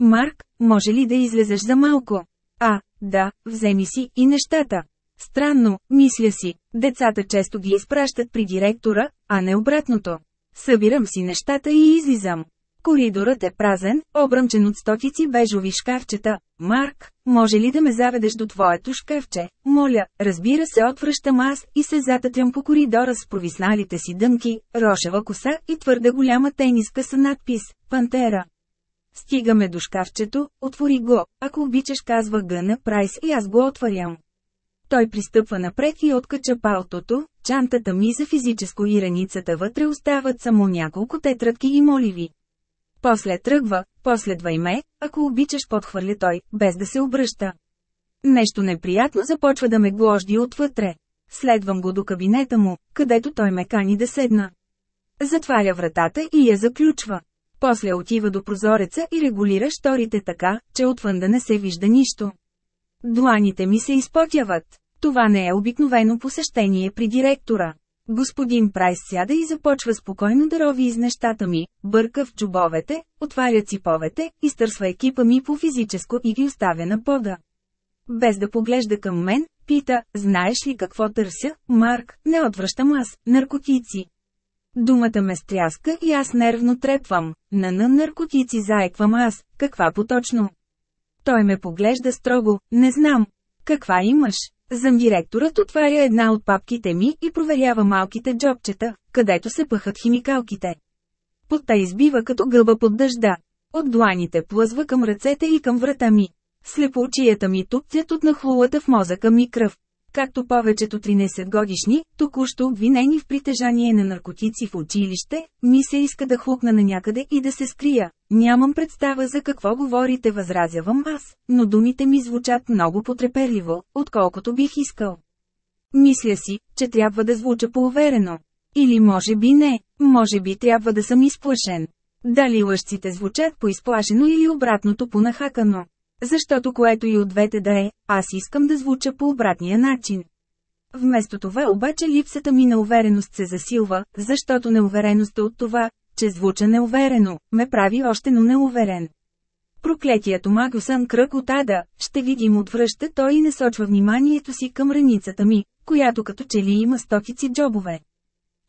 Марк, може ли да излезеш за малко? А, да, вземи си и нещата. Странно, мисля си, децата често ги изпращат при директора, а не обратното. Събирам си нещата и излизам. Коридорът е празен, обръмчен от стотици бежови шкафчета. Марк, може ли да ме заведеш до твоето шкафче? Моля, разбира се отвръщам аз и се затътрям по коридора с провисналите си дънки, рошева коса и твърде голяма тениска с надпис «Пантера». Стигаме до шкафчето, отвори го, ако обичаш казва Гъна Прайс и аз го отварям. Той пристъпва напред и откача палтото, чантата ми за физическо и раницата вътре остават само няколко тетрадки и моливи. После тръгва, после двайме, ако обичаш подхвърля той, без да се обръща. Нещо неприятно започва да ме гложди отвътре. Следвам го до кабинета му, където той ме кани да седна. Затваря вратата и я заключва. После отива до прозореца и регулира шторите така, че отвън да не се вижда нищо. Дланите ми се изпотяват. Това не е обикновено посещение при директора. Господин Прайс сяда и започва спокойно да рови из нещата ми, бърка в чубовете, отваря циповете, изтърсва екипа ми по физическо и ги оставя на пода. Без да поглежда към мен, пита, знаеш ли какво търся, Марк, не отвръщам аз, наркотици. Думата ме стряска и аз нервно трепвам, на на наркотици заеквам аз, каква поточно. Той ме поглежда строго, не знам. Каква имаш? Замдиректорът отваря една от папките ми и проверява малките джобчета, където се пъхат химикалките. Потта избива като гълба под дъжда. От дланите плъзва към ръцете и към врата ми. Слепоочията ми тупцят от нахлулата в мозъка ми кръв. Както повечето 13 годишни, току-що обвинени в притежание на наркотици в училище, ми се иска да хлукна на някъде и да се скрия. Нямам представа за какво говорите възразявам аз, но думите ми звучат много потреперливо, отколкото бих искал. Мисля си, че трябва да звуча по-уверено. Или може би не, може би трябва да съм изплашен. Дали лъжците звучат по-изплашено или обратното по-нахакано. Защото което и от двете да е, аз искам да звуча по обратния начин. Вместо това обаче липсата ми на увереност се засилва, защото неувереността от това, че звуча неуверено, ме прави още но неуверен. Проклетието магусън кръг от ада, ще видим отвръща той и насочва вниманието си към раницата ми, която като че ли има стотици джобове.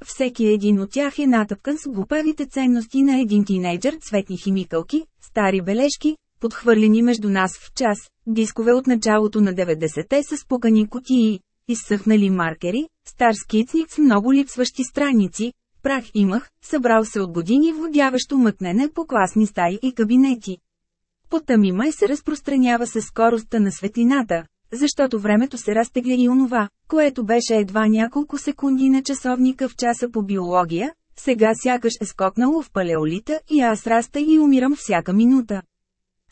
Всеки един от тях е натъпкан с глупавите ценности на един тинейджър цветни химикалки, стари бележки, подхвърлени между нас в час, дискове от началото на 90-те с спукани кутии, изсъхнали маркери, стар скицник с много липсващи страници, прах имах, събрал се от години водяващо мъкнене по класни стаи и кабинети. Пота ми май се разпространява със скоростта на светлината, защото времето се разтегля и онова, което беше едва няколко секунди на часовника в часа по биология, сега сякаш е скокнало в палеолита и аз раста и умирам всяка минута.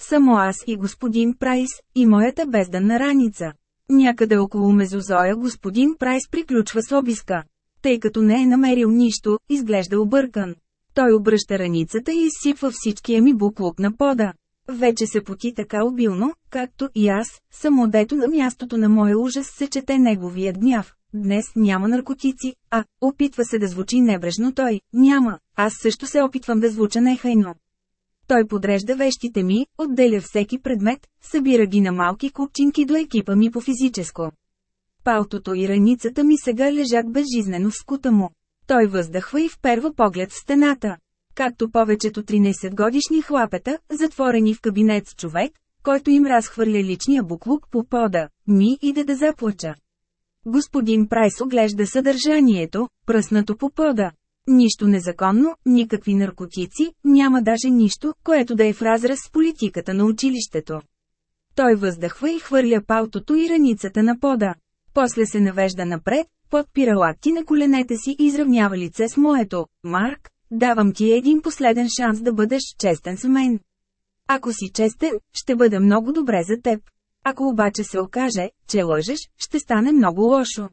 Само аз и господин Прайс, и моята безданна раница. Някъде около мезозоя господин Прайс приключва с обиска. Тъй като не е намерил нищо, изглежда объркан. Той обръща раницата и изсипва всичкия ми буклук на пода. Вече се поти така обилно, както и аз, само дето на мястото на моя ужас се чете неговия гняв. Днес няма наркотици, а, опитва се да звучи небрежно той, няма, аз също се опитвам да звуча нехайно. Той подрежда вещите ми, отделя всеки предмет, събира ги на малки купчинки до екипа ми по физическо. Палтото и раницата ми сега лежат безжизнено в скута му. Той въздъхва и вперва поглед в стената. Както повечето 13 годишни хлапета, затворени в кабинет с човек, който им разхвърля личния буклук по пода, ми иде да заплача. Господин Прайс оглежда съдържанието, пръснато по пода. Нищо незаконно, никакви наркотици, няма даже нищо, което да е в разраз с политиката на училището. Той въздъхва и хвърля палтото и раницата на пода. После се навежда напред, подпира лакти на коленете си и изравнява лице с моето. Марк, давам ти един последен шанс да бъдеш честен с мен. Ако си честен, ще бъде много добре за теб. Ако обаче се окаже, че лъжеш, ще стане много лошо.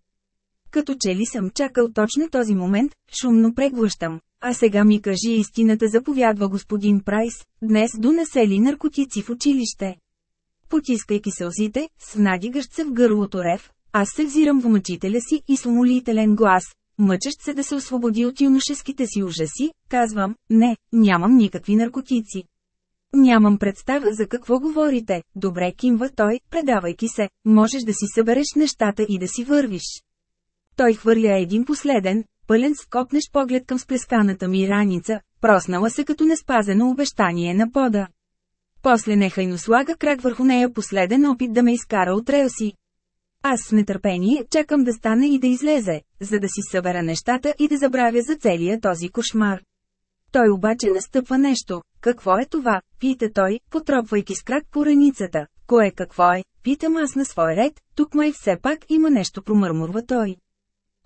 Като че ли съм чакал точно този момент, шумно преглъщам. А сега ми кажи истината заповядва господин Прайс, днес донесе ли наркотици в училище. Потискайки сълзите, с надигащ се в гърлото рев, аз се взирам в мъчителя си и с умолителен глас, мъчещ се да се освободи от юношеските си ужаси, казвам, не, нямам никакви наркотици. Нямам представа за какво говорите, добре кимва той, предавайки се, можеш да си събереш нещата и да си вървиш. Той хвърля един последен, пълен скопнеш поглед към сплесканата ми раница, проснала се като неспазено обещание на пода. После нехайно слага крак върху нея последен опит да ме изкара от релси. Аз с нетърпение чакам да стане и да излезе, за да си събера нещата и да забравя за целия този кошмар. Той обаче настъпва нещо. Какво е това? Пита той, потропвайки с крак по раницата. Кое какво е? Питам аз на свой ред, тук май все пак има нещо промърмурва той.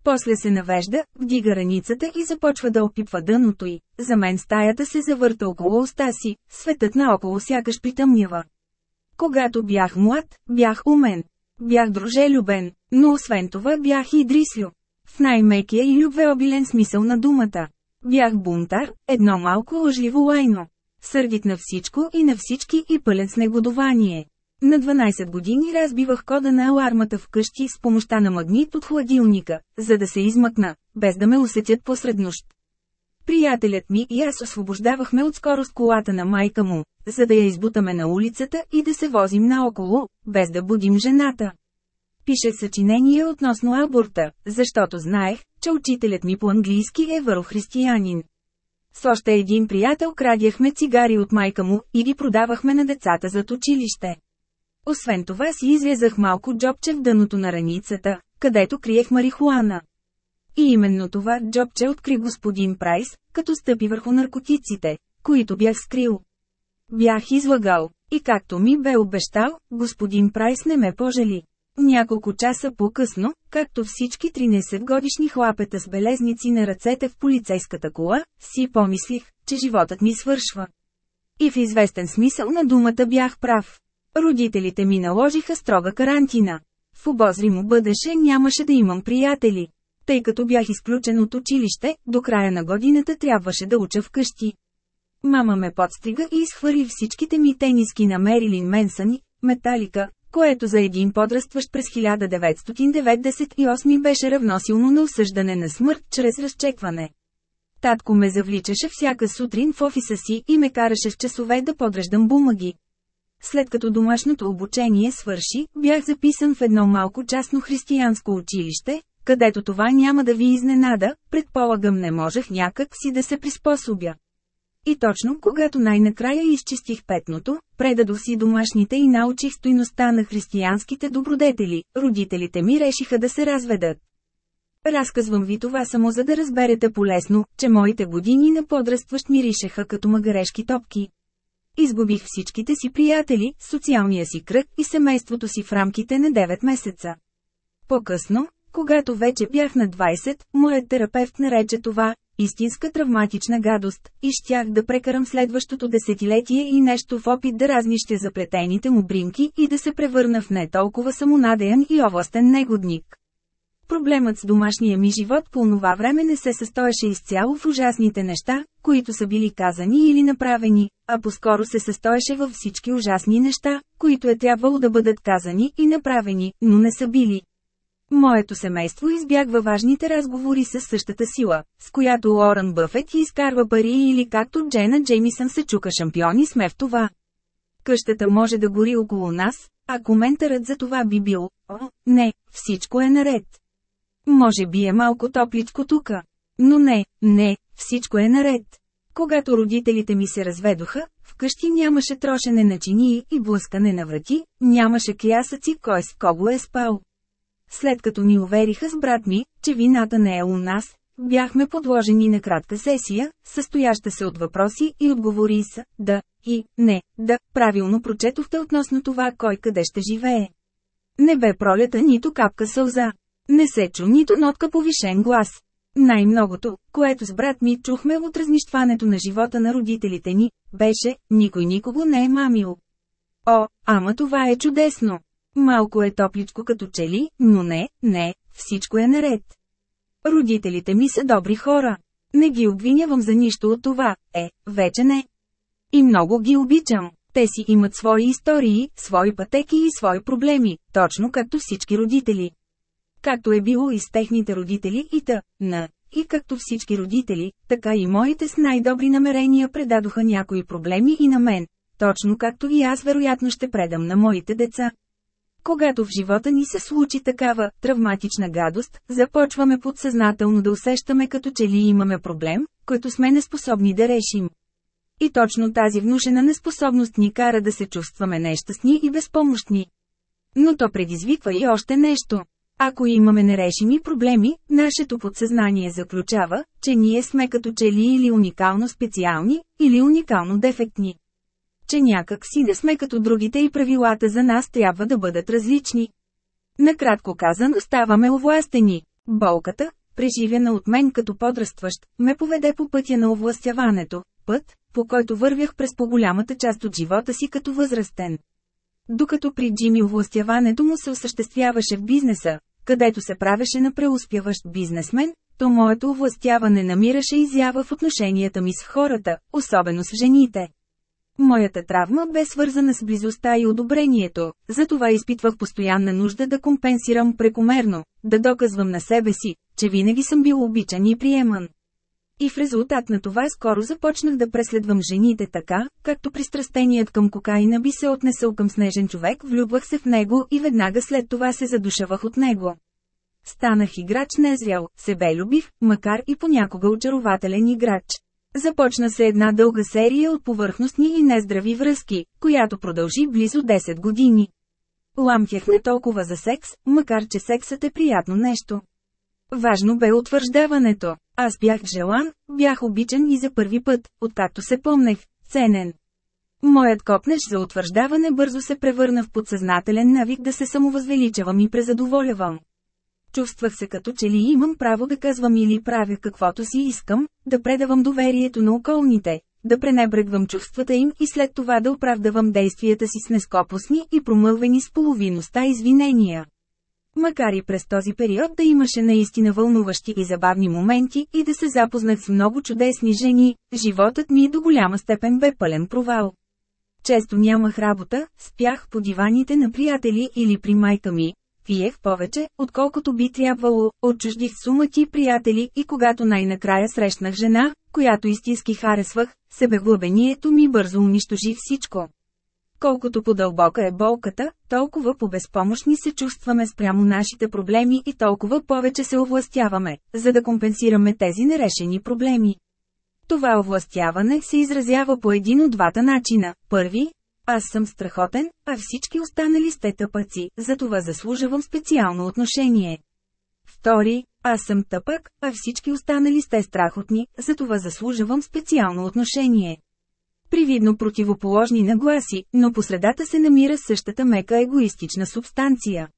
После се навежда, вдига раницата и започва да опипва дъното й. За мен стаята се завърта около уста си, светът наоколо сякаш притъмнява. Когато бях млад, бях умен. Бях дружелюбен, но освен това бях и дрислю. В най-мекия и любвеобилен смисъл на думата. Бях бунтар, едно малко лъжливо лайно. Сърдит на всичко и на всички и пълен с негодование. На 12 години разбивах кода на алармата в къщи с помощта на магнит от хладилника, за да се измъкна, без да ме усетят посред нощ. Приятелят ми и аз освобождавахме от скорост колата на майка му, за да я избутаме на улицата и да се возим наоколо, без да будим жената. Пише съчинение относно аборта, защото знаех, че учителят ми по английски е върхристиянин. С още един приятел крадяхме цигари от майка му и ги продавахме на децата зад училище. Освен това си излезах малко джобче в дъното на раницата, където криех марихуана. И именно това джобче откри господин Прайс, като стъпи върху наркотиците, които бях скрил. Бях излагал, и както ми бе обещал, господин Прайс не ме пожали. Няколко часа по-късно, както всички 13-годишни хлапета с белезници на ръцете в полицейската кола, си помислих, че животът ми свършва. И в известен смисъл на думата бях прав. Родителите ми наложиха строга карантина. В обозримо бъдеше нямаше да имам приятели. Тъй като бях изключен от училище, до края на годината трябваше да уча вкъщи. Мама ме подстрига и изхвърли всичките ми тениски на Мерилин Менсъни, металика, което за един подрастващ през 1998 беше равносилно на осъждане на смърт чрез разчекване. Татко ме завличаше всяка сутрин в офиса си и ме караше в часове да подреждам бумаги. След като домашното обучение свърши, бях записан в едно малко частно християнско училище, където това няма да ви изненада, предполагам не можех някак си да се приспособя. И точно когато най-накрая изчистих петното, предадох си домашните и научих стойността на християнските добродетели, родителите ми решиха да се разведат. Разказвам ви това само за да разберете полесно, че моите години на подрастващ миришеха като магарешки топки. Изгубих всичките си приятели, социалния си кръг и семейството си в рамките на 9 месеца. По-късно, когато вече бях на 20, моят терапевт нарече това истинска травматична гадост, и щях да прекарам следващото десетилетие и нещо в опит да разнища заплетените му бринки и да се превърна в не толкова самонадеян и овластен негодник. Проблемът с домашния ми живот по това време не се състоеше изцяло в ужасните неща, които са били казани или направени, а по-скоро се състоеше във всички ужасни неща, които е трябвало да бъдат казани и направени, но не са били. Моето семейство избягва важните разговори с същата сила, с която Лорен Бъфет изкарва пари или както Джена Джеймисън се чука шампиони сме в това. Къщата може да гори около нас, а коментарът за това би бил «О, не, всичко е наред». Може би е малко топличко тука. Но не, не, всичко е наред. Когато родителите ми се разведоха, вкъщи нямаше трошене на чинии и блъскане на врати, нямаше клясъци кой с кого е спал. След като ни увериха с брат ми, че вината не е у нас, бяхме подложени на кратка сесия, състояща се от въпроси и отговори с «да» и «не», да, правилно прочетохте относно това кой къде ще живее. Не бе пролета нито капка сълза. Не се чу нито нотка повишен глас. Най-многото, което с брат ми чухме от разнищването на живота на родителите ни, беше «Никой никого не е мамил». О, ама това е чудесно! Малко е топличко като чели, но не, не, всичко е наред. Родителите ми са добри хора. Не ги обвинявам за нищо от това, е, вече не. И много ги обичам. Те си имат свои истории, свои пътеки и свои проблеми, точно както всички родители. Както е било и с техните родители и та, на, и както всички родители, така и моите с най-добри намерения предадоха някои проблеми и на мен, точно както и аз вероятно ще предам на моите деца. Когато в живота ни се случи такава травматична гадост, започваме подсъзнателно да усещаме като че ли имаме проблем, който сме неспособни да решим. И точно тази внушена неспособност ни кара да се чувстваме нещастни и безпомощни. Но то предизвиква и още нещо. Ако имаме нерешими проблеми, нашето подсъзнание заключава, че ние сме като че ли или уникално специални, или уникално дефектни. Че някак си да сме като другите и правилата за нас трябва да бъдат различни. Накратко казано ставаме овластени. Болката, преживяна от мен като подрастващ, ме поведе по пътя на овластяването, път, по който вървях през по-голямата част от живота си като възрастен. Докато при Джими овластяването му се осъществяваше в бизнеса, където се правеше на преуспяващ бизнесмен, то моето овластяване намираше изява в отношенията ми с хората, особено с жените. Моята травма бе свързана с близостта и одобрението, затова изпитвах постоянна нужда да компенсирам прекомерно, да доказвам на себе си, че винаги съм бил обичан и приеман. И в резултат на това скоро започнах да преследвам жените така, както пристрастеният към кокаина би се отнесъл към снежен човек, влюбвах се в него и веднага след това се задушавах от него. Станах играч незрял, себелюбив, макар и понякога очарователен играч. Започна се една дълга серия от повърхностни и нездрави връзки, която продължи близо 10 години. Ламтях не толкова за секс, макар че сексът е приятно нещо. Важно бе утвърждаването. Аз бях желан, бях обичан и за първи път, откакто се помнех, ценен. Моят копнеш за утвърждаване бързо се превърна в подсъзнателен навик да се самовъзвеличавам и презадоволявам. Чувствах се като че ли имам право да казвам или правя каквото си искам, да предавам доверието на околните, да пренебрегвам чувствата им и след това да оправдавам действията си с нескопосни и промълвени с половиността извинения. Макар и през този период да имаше наистина вълнуващи и забавни моменти и да се запознах с много чудесни жени, животът ми до голяма степен бе пълен провал. Често нямах работа, спях по диваните на приятели или при майка ми, пиех повече, отколкото би трябвало, отчуждих сума ти приятели и когато най-накрая срещнах жена, която истински харесвах, себеглъбението ми бързо унищожи всичко. Колкото по-дълбока е болката, толкова по-безпомощни се чувстваме спрямо нашите проблеми и толкова повече се овластяваме, за да компенсираме тези нерешени проблеми. Това овластяване се изразява по един от двата начина. Първи – аз съм страхотен, а всички останали сте тъпъци, затова заслужавам специално отношение. Втори – аз съм тъпък, а всички останали сте страхотни, затова заслужавам специално отношение привидно противоположни нагласи, но по средата се намира същата мека егоистична субстанция.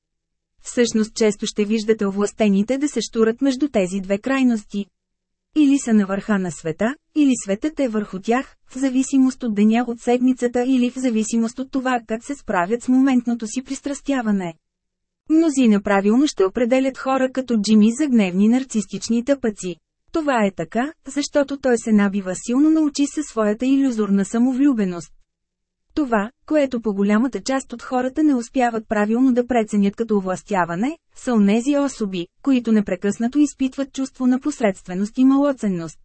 Всъщност често ще виждате овластените да се штурат между тези две крайности. Или са на върха на света, или светът е върху тях, в зависимост от деня от седмицата или в зависимост от това как се справят с моментното си пристрастяване. Мнозина правилно ще определят хора като Джими за гневни нарцистични тъпъци. Това е така, защото той се набива силно на очи със своята иллюзорна самовлюбеност. Това, което по голямата част от хората не успяват правилно да преценят като овластяване, са онези особи, които непрекъснато изпитват чувство на посредственост и малоценност.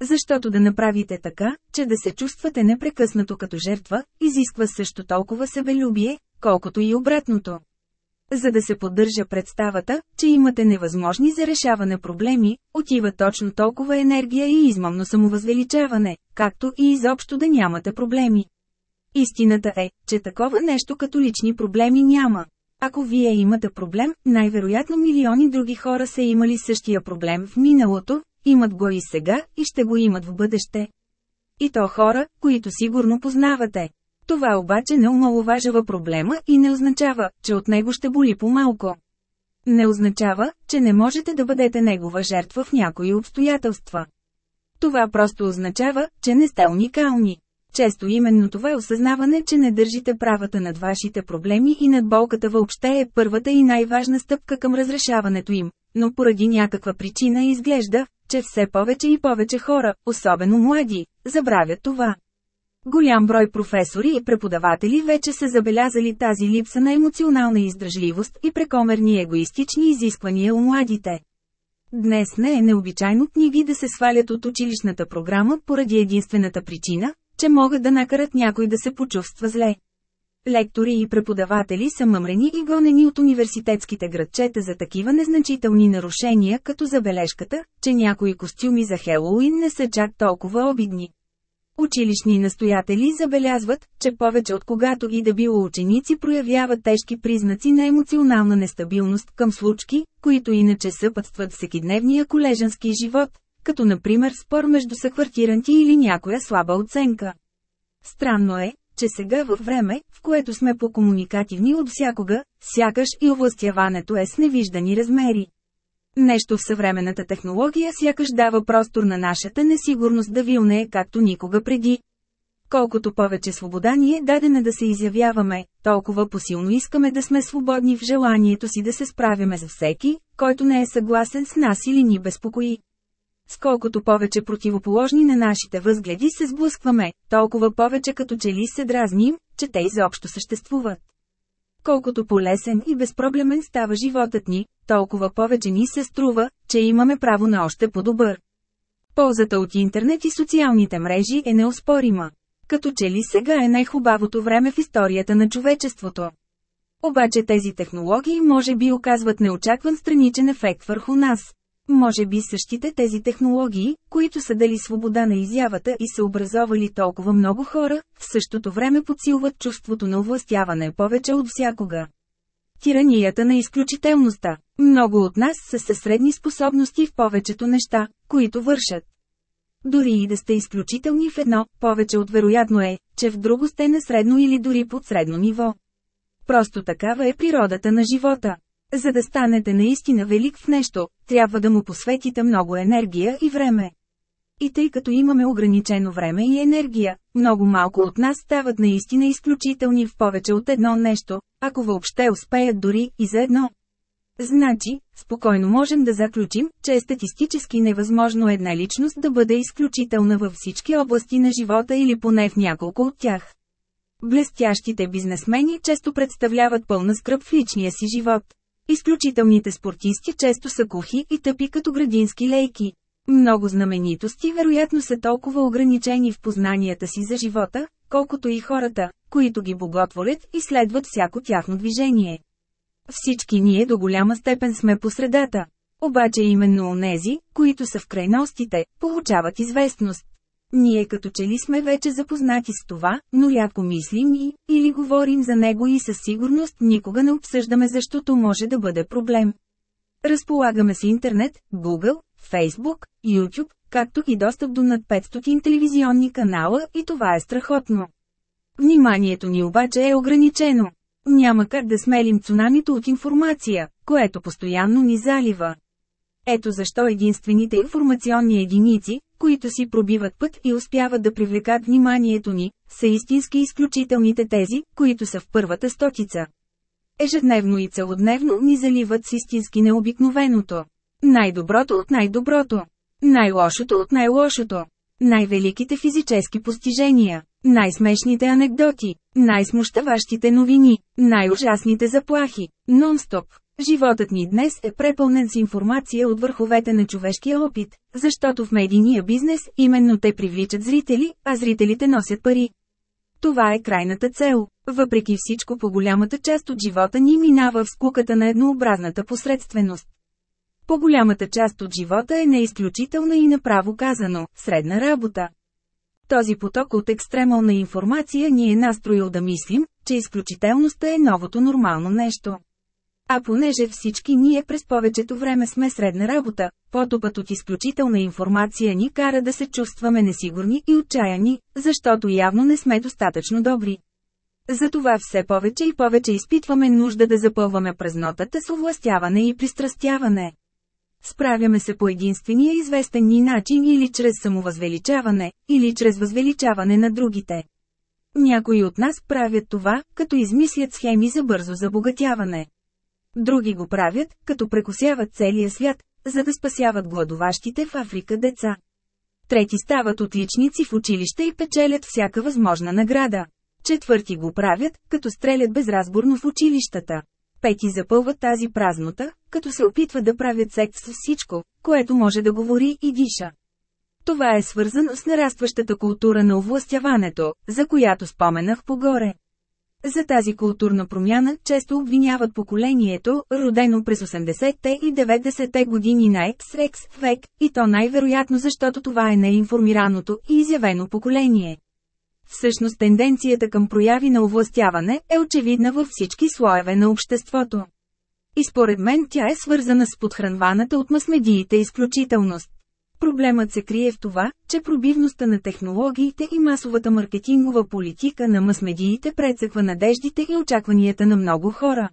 Защото да направите така, че да се чувствате непрекъснато като жертва, изисква също толкова себелюбие, колкото и обратното. За да се поддържа представата, че имате невъзможни за решаване проблеми, отива точно толкова енергия и измамно самовъзвеличаване, както и изобщо да нямате проблеми. Истината е, че такова нещо като лични проблеми няма. Ако вие имате проблем, най-вероятно милиони други хора са имали същия проблем в миналото, имат го и сега и ще го имат в бъдеще. И то хора, които сигурно познавате. Това обаче не омаловажава проблема и не означава, че от него ще боли по-малко. Не означава, че не можете да бъдете негова жертва в някои обстоятелства. Това просто означава, че не сте уникални. Често именно това осъзнаване, че не държите правата над вашите проблеми и над болката въобще е първата и най-важна стъпка към разрешаването им, но поради някаква причина изглежда, че все повече и повече хора, особено млади, забравят това. Голям брой професори и преподаватели вече са забелязали тази липса на емоционална издръжливост и прекомерни егоистични изисквания у младите. Днес не е необичайно книги да се свалят от училищната програма поради единствената причина, че могат да накарат някой да се почувства зле. Лектори и преподаватели са мъмрени и гонени от университетските градчета за такива незначителни нарушения като забележката, че някои костюми за Хелоуин не са чак толкова обидни. Училищни настоятели забелязват, че повече от когато и да било ученици проявяват тежки признаци на емоционална нестабилност към случки, които иначе съпътстват всекидневния колежански живот, като например спор между съквартиранти или някоя слаба оценка. Странно е, че сега във време, в което сме по-комуникативни от всякога, сякаш и овластяването е с невиждани размери. Нещо в съвременната технология сякаш дава простор на нашата несигурност да вилне както никога преди. Колкото повече свобода ни е дадена да се изявяваме, толкова посилно искаме да сме свободни в желанието си да се справяме за всеки, който не е съгласен с нас или ни безпокои. Сколкото повече противоположни на нашите възгледи се сблъскваме, толкова повече като че ли се дразним, че те изобщо съществуват. Колкото полесен и безпроблемен става животът ни, толкова повече ни се струва, че имаме право на още по-добър. Ползата от интернет и социалните мрежи е неоспорима. Като че ли сега е най-хубавото време в историята на човечеството. Обаче тези технологии може би оказват неочакван страничен ефект върху нас. Може би същите тези технологии, които са дали свобода на изявата и са образовали толкова много хора, в същото време подсилват чувството на овластяване повече от всякога. Тиранията на изключителността. Много от нас са със средни способности в повечето неща, които вършат. Дори и да сте изключителни в едно, повече от вероятно е, че в друго сте на средно или дори под средно ниво. Просто такава е природата на живота. За да станете наистина велик в нещо, трябва да му посветите много енергия и време. И тъй като имаме ограничено време и енергия, много малко от нас стават наистина изключителни в повече от едно нещо, ако въобще успеят дори и за едно. Значи, спокойно можем да заключим, че е статистически невъзможно една личност да бъде изключителна във всички области на живота или поне в няколко от тях. Блестящите бизнесмени често представляват пълна скръп в личния си живот. Изключителните спортисти често са кухи и тъпи като градински лейки. Много знаменитости вероятно са толкова ограничени в познанията си за живота, колкото и хората, които ги боготворят и следват всяко тяхно движение. Всички ние до голяма степен сме по средата. Обаче именно онези, които са в крайностите, получават известност. Ние като че ли сме вече запознати с това, но рядко мислим и, или говорим за него и със сигурност никога не обсъждаме защото може да бъде проблем. Разполагаме с интернет, Google, Facebook, YouTube, както и достъп до над 500 телевизионни канала и това е страхотно. Вниманието ни обаче е ограничено. Няма как да смелим цунамито от информация, което постоянно ни залива. Ето защо единствените информационни единици, които си пробиват път и успяват да привлекат вниманието ни, са истински изключителните тези, които са в първата стотица. Ежедневно и целодневно ни заливат с истински необикновеното. Най-доброто от най-доброто. Най-лошото от най-лошото. Най-великите физически постижения. Най-смешните анекдоти. Най-смущаващите новини. Най-ужасните заплахи. Нон-стоп. Животът ни днес е препълнен с информация от върховете на човешкия опит, защото в медийния бизнес именно те привличат зрители, а зрителите носят пари. Това е крайната цел. Въпреки всичко по голямата част от живота ни минава в скуката на еднообразната посредственост. По-голямата част от живота е неизключителна и направо казано – средна работа. Този поток от екстремална информация ни е настроил да мислим, че изключителността е новото нормално нещо. А понеже всички ние през повечето време сме средна работа, потопът от изключителна информация ни кара да се чувстваме несигурни и отчаяни, защото явно не сме достатъчно добри. Затова все повече и повече изпитваме нужда да запълваме празнотата с овластяване и пристрастяване. Справяме се по единствения известен ни начин или чрез самовъзвеличаване, или чрез възвеличаване на другите. Някои от нас правят това, като измислят схеми за бързо забогатяване. Други го правят, като прекусяват целия свят, за да спасяват гладоващите в Африка деца. Трети стават отличници в училище и печелят всяка възможна награда. Четвърти го правят, като стрелят безразборно в училищата. Пети запълват тази празнота, като се опитват да правят секс с всичко, което може да говори и диша. Това е свързано с нарастващата култура на овластяването, за която споменах погоре. За тази културна промяна често обвиняват поколението, родено през 80-те и 90-те години на Екс-Рекс век, и то най-вероятно защото това е неинформираното и изявено поколение. Всъщност тенденцията към прояви на овластяване е очевидна във всички слоеве на обществото. И според мен тя е свързана с подхранваната от масмедиите изключителност. Проблемът се крие в това, че пробивността на технологиите и масовата маркетингова политика на масмедиите прецъква надеждите и очакванията на много хора.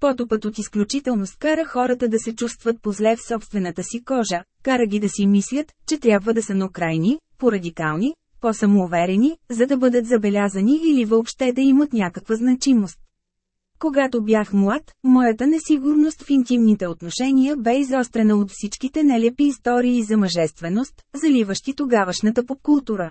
Потопът от изключителност кара хората да се чувстват позле в собствената си кожа, кара ги да си мислят, че трябва да са накрайни, порадикални, по-самоуверени, за да бъдат забелязани или въобще да имат някаква значимост. Когато бях млад, моята несигурност в интимните отношения бе изострена от всичките нелепи истории за мъжественост, заливащи тогавашната попкултура.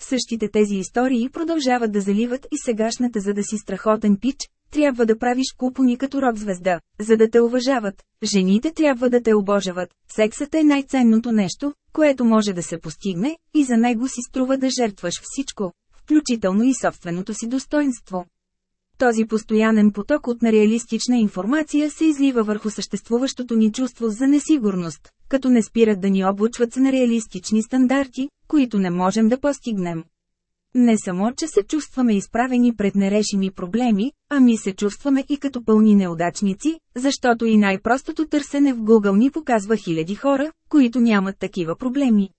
Същите тези истории продължават да заливат и сегашната за да си страхотен пич, трябва да правиш купони като рок-звезда, за да те уважават, жените трябва да те обожават, сексът е най-ценното нещо, което може да се постигне, и за него си струва да жертваш всичко, включително и собственото си достоинство. Този постоянен поток от нереалистична информация се излива върху съществуващото ни чувство за несигурност, като не спират да ни облучват с нереалистични стандарти, които не можем да постигнем. Не само, че се чувстваме изправени пред нерешими проблеми, ами се чувстваме и като пълни неудачници, защото и най-простото търсене в Google ни показва хиляди хора, които нямат такива проблеми.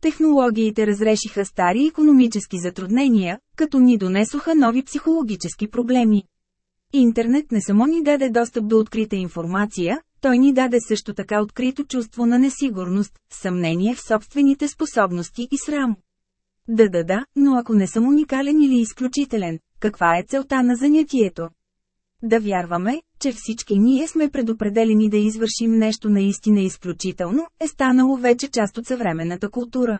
Технологиите разрешиха стари економически затруднения, като ни донесоха нови психологически проблеми. Интернет не само ни даде достъп до открита информация, той ни даде също така открито чувство на несигурност, съмнение в собствените способности и срам. Да, да, да, но ако не съм уникален или изключителен, каква е целта на занятието? Да вярваме, че всички ние сме предопределени да извършим нещо наистина изключително, е станало вече част от съвременната култура.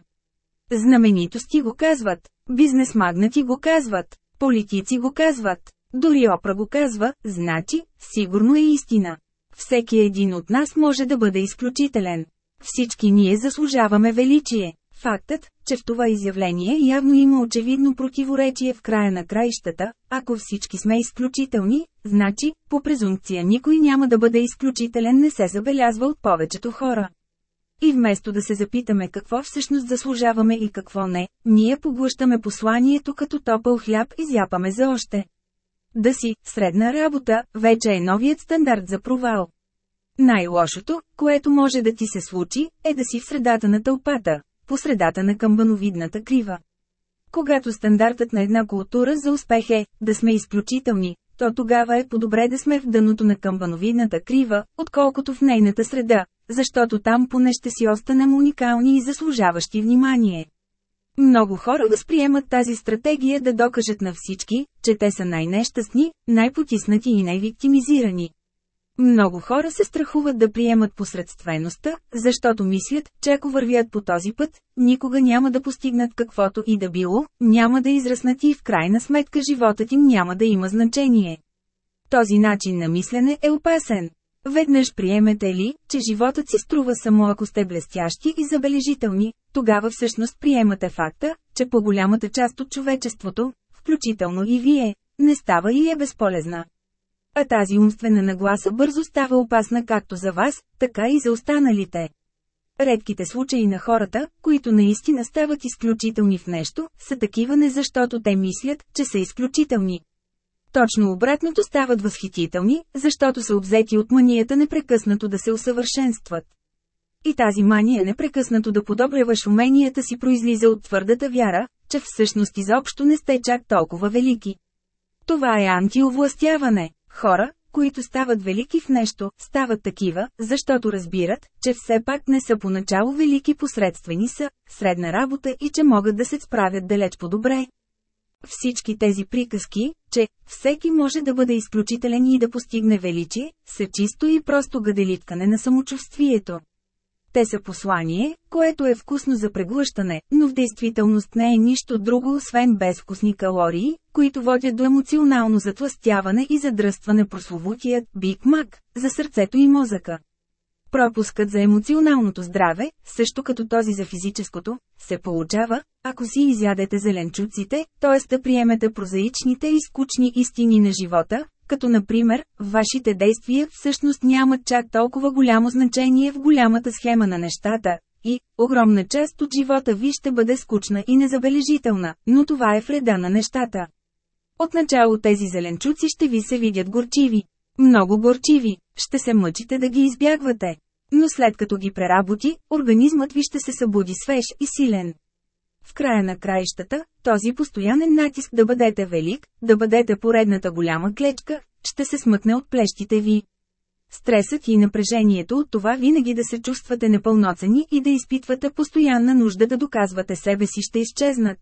Знаменитости го казват, бизнес магнати го казват, политици го казват, дори Опра го казва, значи, сигурно е истина. Всеки един от нас може да бъде изключителен. Всички ние заслужаваме величие. Фактът, че в това изявление явно има очевидно противоречие в края на краищата, ако всички сме изключителни, значи, по презумпция никой няма да бъде изключителен не се забелязва от повечето хора. И вместо да се запитаме какво всъщност заслужаваме и какво не, ние поглъщаме посланието като топъл хляб и зяпаме за още. Да си, средна работа, вече е новият стандарт за провал. Най-лошото, което може да ти се случи, е да си в средата на тълпата, по средата на камбановидната крива. Когато стандартът на една култура за успех е да сме изключителни, то тогава е по-добре да сме в дъното на камбановидната крива, отколкото в нейната среда, защото там поне ще си останем уникални и заслужаващи внимание. Много хора възприемат тази стратегия да докажат на всички, че те са най-нещастни, най-потиснати и най-виктимизирани. Много хора се страхуват да приемат посредствеността, защото мислят, че ако вървят по този път, никога няма да постигнат каквото и да било, няма да израснат и в крайна сметка животът им няма да има значение. Този начин на мислене е опасен. Веднъж приемете ли, че животът си струва само ако сте блестящи и забележителни, тогава всъщност приемате факта, че по-голямата част от човечеството, включително и вие, не става и е безполезна. А тази умствена нагласа бързо става опасна както за вас, така и за останалите. Редките случаи на хората, които наистина стават изключителни в нещо, са такива не защото те мислят, че са изключителни. Точно обратното стават възхитителни, защото са обзети от манията непрекъснато да се усъвършенстват. И тази мания непрекъснато да подобряваш уменията си произлиза от твърдата вяра, че всъщност изобщо не сте чак толкова велики. Това е антиовластяване. Хора, които стават велики в нещо, стават такива, защото разбират, че все пак не са поначало велики посредствени са, средна работа и че могат да се справят далеч по-добре. Всички тези приказки, че всеки може да бъде изключителен и да постигне величие, са чисто и просто гаделиткане на самочувствието. Те са послание, което е вкусно за преглъщане, но в действителност не е нищо друго освен безвкусни калории, които водят до емоционално затластяване и задръстване прословутият Биг Мак, за сърцето и мозъка. Пропускът за емоционалното здраве, също като този за физическото, се получава, ако си изядете зеленчуците, т.е. да приемете прозаичните и скучни истини на живота, като например, вашите действия всъщност нямат чак толкова голямо значение в голямата схема на нещата, и, огромна част от живота ви ще бъде скучна и незабележителна, но това е вреда на нещата. Отначало тези зеленчуци ще ви се видят горчиви. Много горчиви, ще се мъчите да ги избягвате. Но след като ги преработи, организмът ви ще се събуди свеж и силен. В края на краищата, този постоянен натиск да бъдете велик, да бъдете поредната голяма клечка, ще се смъкне от плещите ви. Стресът и напрежението от това винаги да се чувствате непълноцени и да изпитвате постоянна нужда да доказвате себе си ще изчезнат.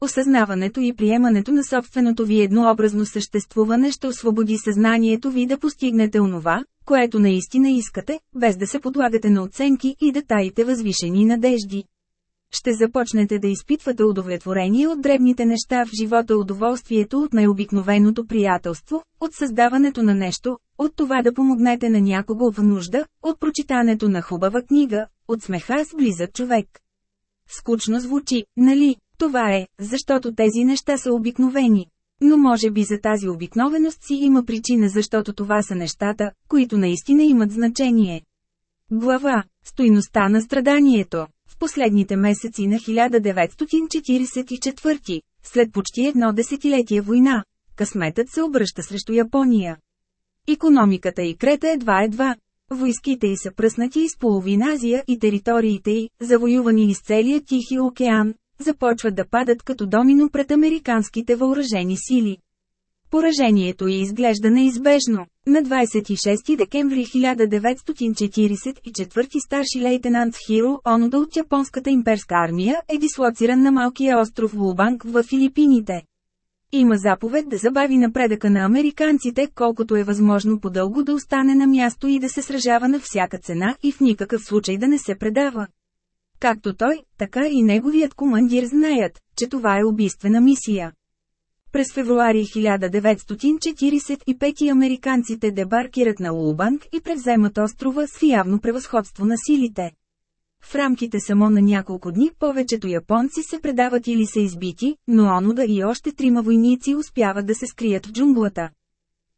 Осъзнаването и приемането на собственото ви еднообразно съществуване ще освободи съзнанието ви да постигнете онова, което наистина искате, без да се подлагате на оценки и да таите възвишени надежди. Ще започнете да изпитвате удовлетворение от дребните неща в живота удоволствието от най-обикновеното приятелство, от създаването на нещо, от това да помогнете на някого в нужда, от прочитането на хубава книга, от смеха с близък човек. Скучно звучи, нали? Това е, защото тези неща са обикновени. Но може би за тази обикновеност си има причина защото това са нещата, които наистина имат значение. Глава – Стойността на страданието В последните месеци на 1944, след почти едно десетилетие война, късметът се обръща срещу Япония. Економиката и крета едва-едва. Войските й са пръснати из половин Азия и териториите й, завоювани из целия Тихи океан, започват да падат като домино пред американските въоръжени сили. Поражението й изглежда неизбежно. На 26 декември 1944 старши лейтенант Хиро Онода от японската имперска армия е дислоциран на малкия остров Лубанг в Филипините. Има заповед да забави напредъка на американците, колкото е възможно по-дълго да остане на място и да се сражава на всяка цена и в никакъв случай да не се предава. Както той, така и неговият командир знаят, че това е убийствена мисия. През февруари 1945 американците дебаркират на Лубанг и превземат острова с явно превъзходство на силите. В рамките само на няколко дни повечето японци се предават или са избити, но Онода и още трима войници успяват да се скрият в джунглата.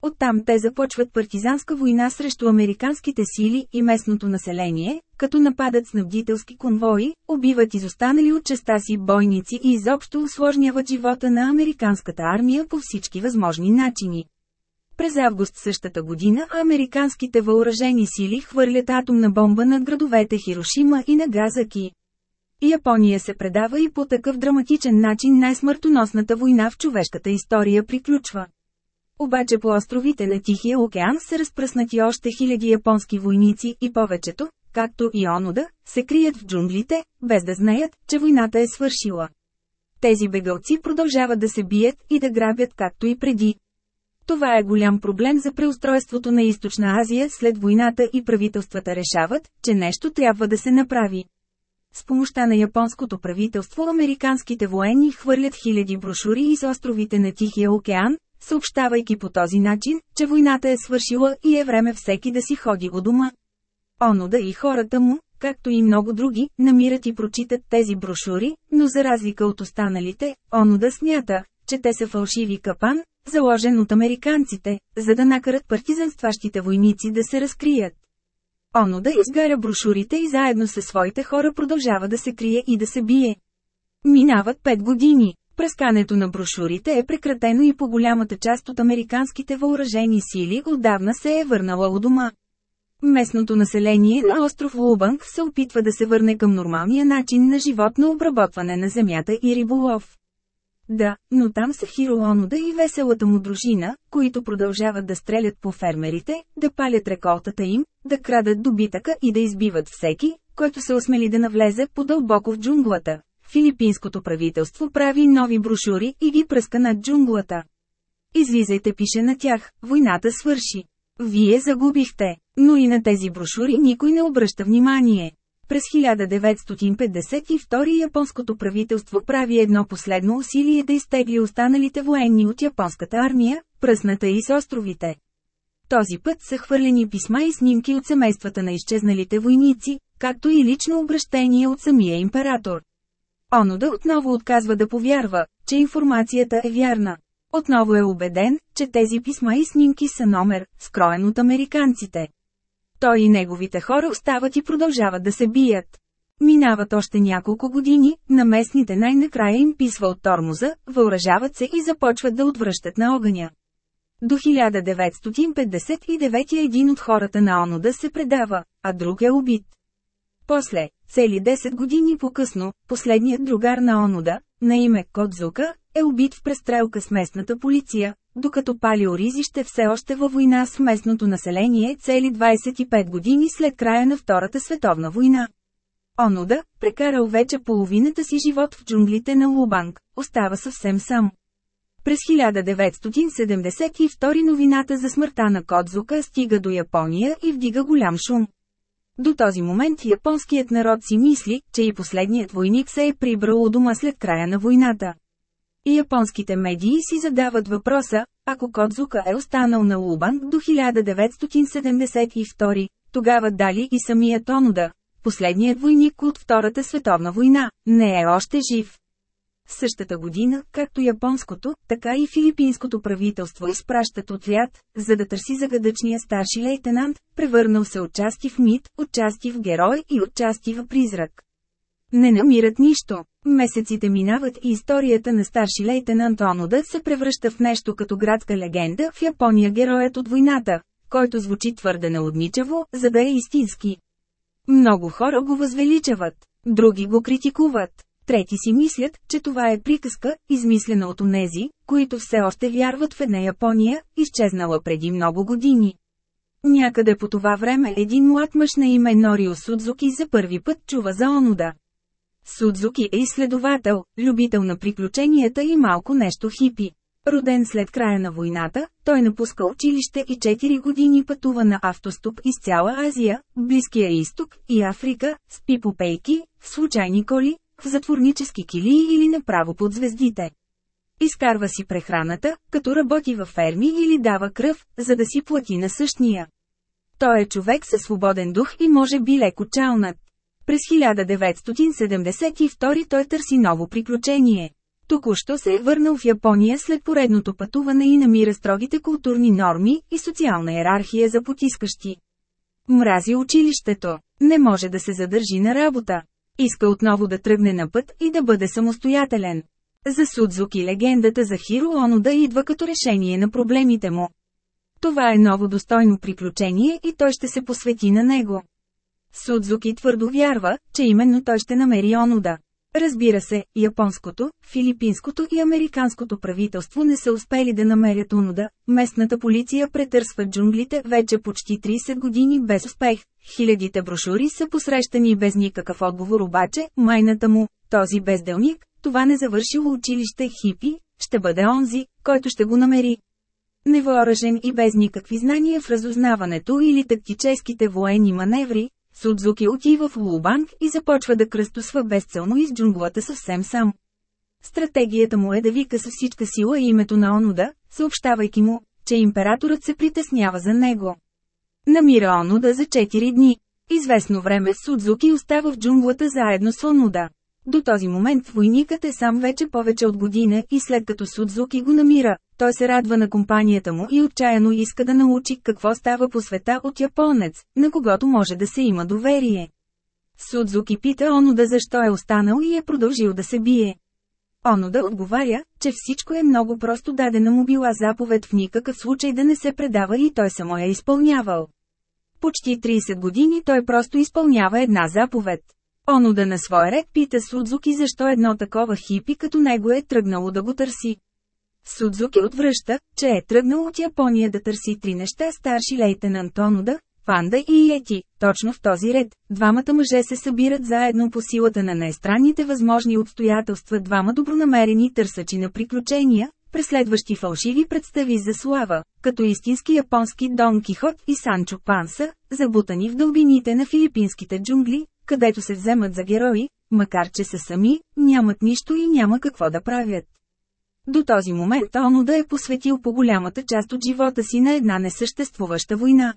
Оттам те започват партизанска война срещу американските сили и местното население, като нападат снабдителски конвои, убиват изостанали от частта си бойници и изобщо усложняват живота на американската армия по всички възможни начини. През август същата година американските въоръжени сили хвърлят атомна бомба над градовете Хирошима и Нагазаки. Япония се предава и по такъв драматичен начин най-смъртоносната война в човешката история приключва. Обаче по островите на Тихия океан са разпръснати още хиляди японски войници и повечето, както и Онода, се крият в джунглите, без да знаят, че войната е свършила. Тези бегалци продължават да се бият и да грабят както и преди. Това е голям проблем за преустройството на Източна Азия след войната и правителствата решават, че нещо трябва да се направи. С помощта на японското правителство американските военни хвърлят хиляди брошури из островите на Тихия океан, съобщавайки по този начин, че войната е свършила и е време всеки да си ходи у дома. Онода и хората му, както и много други, намират и прочитат тези брошури, но за разлика от останалите, Онода смята, че те са фалшиви капан, заложен от американците, за да накарат партизанстващите войници да се разкрият. Онода изгаря брошурите и заедно със своите хора продължава да се крие и да се бие. Минават пет години. Прескането на брошурите е прекратено и по голямата част от американските въоръжени сили отдавна се е върнала у дома. Местното население на остров Лубанг се опитва да се върне към нормалния начин на живот на обработване на земята и риболов. Да, но там са Хиролонуда и веселата му дружина, които продължават да стрелят по фермерите, да палят реколтата им, да крадат добитъка и да избиват всеки, който се осмели да навлезе по-дълбоко в джунглата. Филипинското правителство прави нови брошури и ги пръска над джунглата. Излизайте пише на тях, войната свърши. Вие загубихте, но и на тези брошури никой не обръща внимание. През 1952 японското правителство прави едно последно усилие да изтегли останалите военни от японската армия, пръсната и с островите. Този път са хвърлени писма и снимки от семействата на изчезналите войници, както и лично обращение от самия император. Онода отново отказва да повярва, че информацията е вярна. Отново е убеден, че тези писма и снимки са номер, скроен от американците. Той и неговите хора остават и продължават да се бият. Минават още няколко години, на местните най-накрая им писва от тормоза, въоръжават се и започват да отвръщат на огъня. До 1959 един от хората на Онода се предава, а друг е убит. После, цели 10 години по-късно, последният другар на Онода, на име Кодзука, е убит в престрелка с местната полиция, докато палиоризище все още във война с местното население цели 25 години след края на Втората световна война. Онода, прекарал вече половината си живот в джунглите на Лубанг, остава съвсем сам. През 1972 новината за смъртта на Кодзука стига до Япония и вдига голям шум. До този момент японският народ си мисли, че и последният войник се е прибрал у дома след края на войната. И японските медии си задават въпроса, ако Кодзука е останал на Лубан до 1972, тогава дали и самият Онода, последният войник от Втората световна война, не е още жив. Същата година, както японското, така и филипинското правителство изпращат отряд, за да търси загадъчния старши лейтенант, превърнал се отчасти в мит, отчасти в герой и отчасти в призрак. Не намират нищо. Месеците минават и историята на старши лейтенант Онода се превръща в нещо като градска легенда в Япония героят от войната, който звучи твърде неудничаво, за да е истински. Много хора го възвеличават, други го критикуват. Трети си мислят, че това е приказка, измислена от онези, които все още вярват в една Япония, изчезнала преди много години. Някъде по това време един млад мъж на име Норио Судзуки за първи път чува за Онода. Судзуки е изследовател, любител на приключенията и малко нещо хипи. Роден след края на войната, той напуска училище и 4 години пътува на автостоп из цяла Азия, Близкия изток и Африка, с пипопейки, случайни коли, в затворнически килии или направо под звездите. Изкарва си прехраната, като работи във ферми или дава кръв, за да си плати на същия. Той е човек със свободен дух и може би леко чалнат. През 1972 той търси ново приключение. Току-що се е върнал в Япония след поредното пътуване и намира строгите културни норми и социална иерархия за потискащи. Мрази училището. Не може да се задържи на работа. Иска отново да тръгне на път и да бъде самостоятелен. За Судзуки легендата за Хиро Онода идва като решение на проблемите му. Това е ново достойно приключение и той ще се посвети на него. Судзуки твърдо вярва, че именно той ще намери Онода. Разбира се, японското, филипинското и американското правителство не са успели да намерят Онода, местната полиция претърсва джунглите вече почти 30 години без успех, хилядите брошури са посрещани без никакъв отговор обаче, майната му, този безделник, това не завършило училище хипи, ще бъде онзи, който ще го намери. Невооръжен и без никакви знания в разузнаването или тактическите военни маневри, Судзуки отива в Лубанг и започва да кръстосва безцелно из джунглата съвсем сам. Стратегията му е да вика със всичка сила името на Онуда, съобщавайки му, че императорът се притеснява за него. Намира Онуда за 4 дни. Известно време Судзуки остава в джунглата заедно с Онуда. До този момент войникът е сам вече повече от година и след като Судзуки го намира, той се радва на компанията му и отчаяно иска да научи какво става по света от японец, на когото може да се има доверие. Судзуки пита Онуда защо е останал и е продължил да се бие. Онуда отговаря, че всичко е много просто дадена му била заповед в никакъв случай да не се предава и той само е изпълнявал. Почти 30 години той просто изпълнява една заповед. Онуда на своя ред пита Судзуки защо едно такова хипи като него е тръгнало да го търси. Судзуки отвръща, че е тръгнал от Япония да търси три неща старши лейтенант Онуда, Панда и Ети. Точно в този ред, двамата мъже се събират заедно по силата на най-странните възможни обстоятелства двама добронамерени търсачи на приключения, преследващи фалшиви представи за слава, като истински японски Дон Кихот и Санчо Панса, забутани в дълбините на филипинските джунгли, където се вземат за герои, макар че са сами, нямат нищо и няма какво да правят. До този момент Онуда е посветил по голямата част от живота си на една несъществуваща война.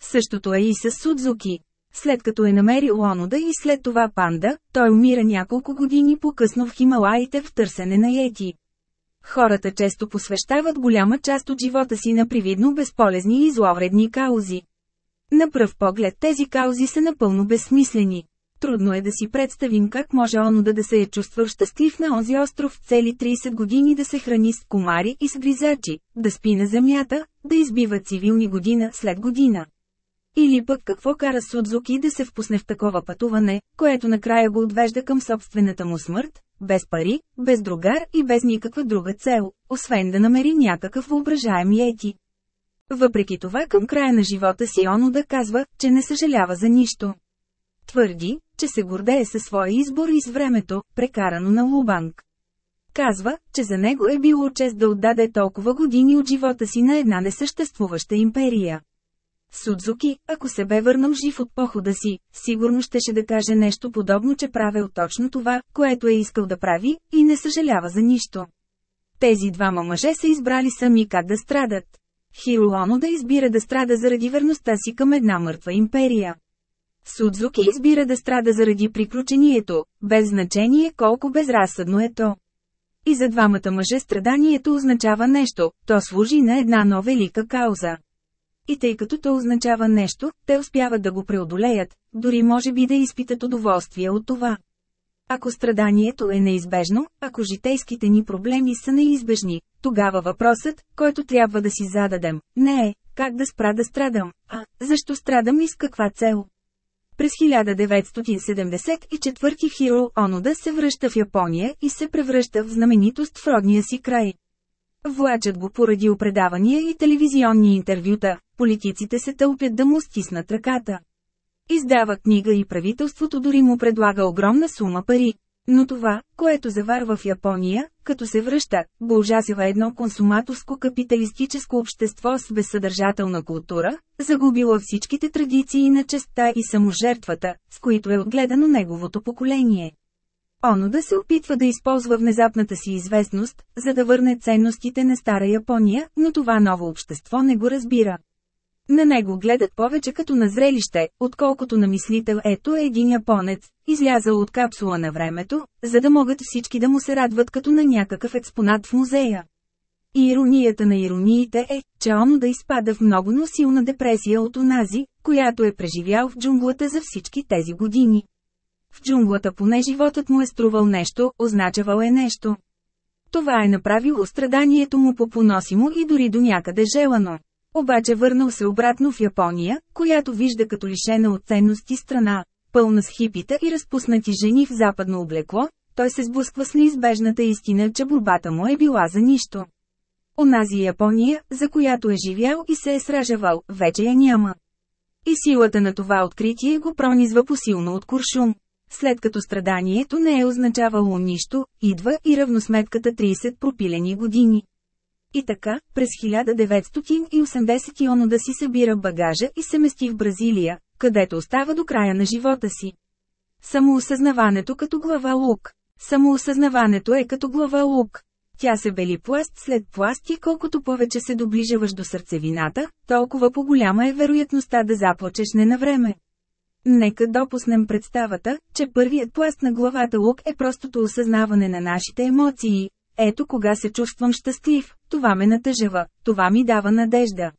Същото е и с Судзуки. След като е намерил Онуда и след това панда, той умира няколко години по-късно в Хималаите в търсене на Йети. Хората често посвещават голяма част от живота си на привидно безполезни и зловредни каузи. На пръв поглед тези каузи са напълно безсмислени. Трудно е да си представим как може Онуда да се е чувствал щастлив на онзи остров цели 30 години да се храни с комари и с гризачи, да спи на земята, да избива цивилни година след година. Или пък какво кара Судзуки да се впусне в такова пътуване, което накрая го отвежда към собствената му смърт, без пари, без другар и без никаква друга цел, освен да намери някакъв въображаем ети. Въпреки това към края на живота си Оно да казва, че не съжалява за нищо. Твърди, че се гордее със своя избор и с времето, прекарано на Лубанг. Казва, че за него е било чест да отдаде толкова години от живота си на една несъществуваща империя. Судзуки, ако се бе върнал жив от похода си, сигурно щеше да каже нещо подобно, че правил точно това, което е искал да прави, и не съжалява за нищо. Тези двама мъже са избрали сами как да страдат. Хиро да избира да страда заради верността си към една мъртва империя. Судзуки избира да страда заради приключението, без значение колко безразсъдно е то. И за двамата мъже страданието означава нещо, то служи на една нова велика кауза. И тъй като то означава нещо, те успяват да го преодолеят, дори може би да изпитат удоволствие от това. Ако страданието е неизбежно, ако житейските ни проблеми са неизбежни, тогава въпросът, който трябва да си зададем, не е, как да спра да страдам, а, защо страдам и с каква цел. През 1974 Хиро Онода се връща в Япония и се превръща в знаменитост в родния си край. Влачат го поради опредавания и телевизионни интервюта, политиците се тълпят да му стиснат ръката. Издава книга и правителството дори му предлага огромна сума пари. Но това, което заварва в Япония, като се връща, го ужасява едно консуматорско капиталистическо общество с безсъдържателна култура, загубило всичките традиции на честа и саможертвата, с които е отгледано неговото поколение. Оно да се опитва да използва внезапната си известност, за да върне ценностите на стара Япония, но това ново общество не го разбира. На него гледат повече като на зрелище, отколкото на мислител ето е един японец, излязъл от капсула на времето, за да могат всички да му се радват като на някакъв експонат в музея. И иронията на ирониите е, че он да изпада в много но силна депресия от онази, която е преживял в джунглата за всички тези години. В джунглата поне животът му е струвал нещо, означавал е нещо. Това е направило страданието му по поносимо и дори до някъде желано. Обаче върнал се обратно в Япония, която вижда като лишена от ценности страна, пълна с хипита и разпуснати жени в западно облекло, той се сблъсква с неизбежната истина, че борбата му е била за нищо. Онази Япония, за която е живял и се е сражавал, вече я няма. И силата на това откритие го пронизва посилно от куршум. След като страданието не е означавало нищо, идва и равносметката 30 пропилени години. И така, през 1980 оно да си събира багажа и се мести в Бразилия, където остава до края на живота си. Самоосъзнаването като глава лук. Самоосъзнаването е като глава лук. Тя се бели пласт след пласт и колкото повече се доближаваш до сърцевината, толкова по-голяма е вероятността да заплачеш не на време. Нека допуснем представата, че първият пласт на главата лук е простото осъзнаване на нашите емоции. Ето кога се чувствам щастлив, това ме натъжава, това ми дава надежда.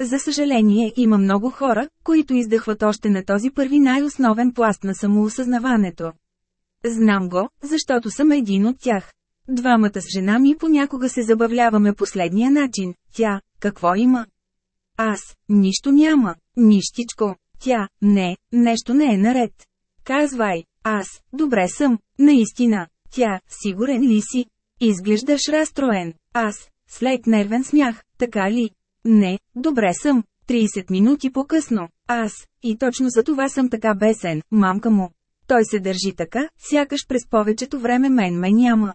За съжаление има много хора, които издъхват още на този първи най-основен пласт на самоосъзнаването. Знам го, защото съм един от тях. Двамата с жена ми понякога се забавляваме последния начин. Тя, какво има? Аз, нищо няма, нищичко. Тя, не, нещо не е наред. Казвай, аз, добре съм, наистина. Тя, сигурен ли си? Изглеждаш разстроен. Аз, след нервен смях, така ли? Не, добре съм. 30 минути по-късно. Аз, и точно за това съм така бесен, мамка му. Той се държи така, сякаш през повечето време мен ме няма.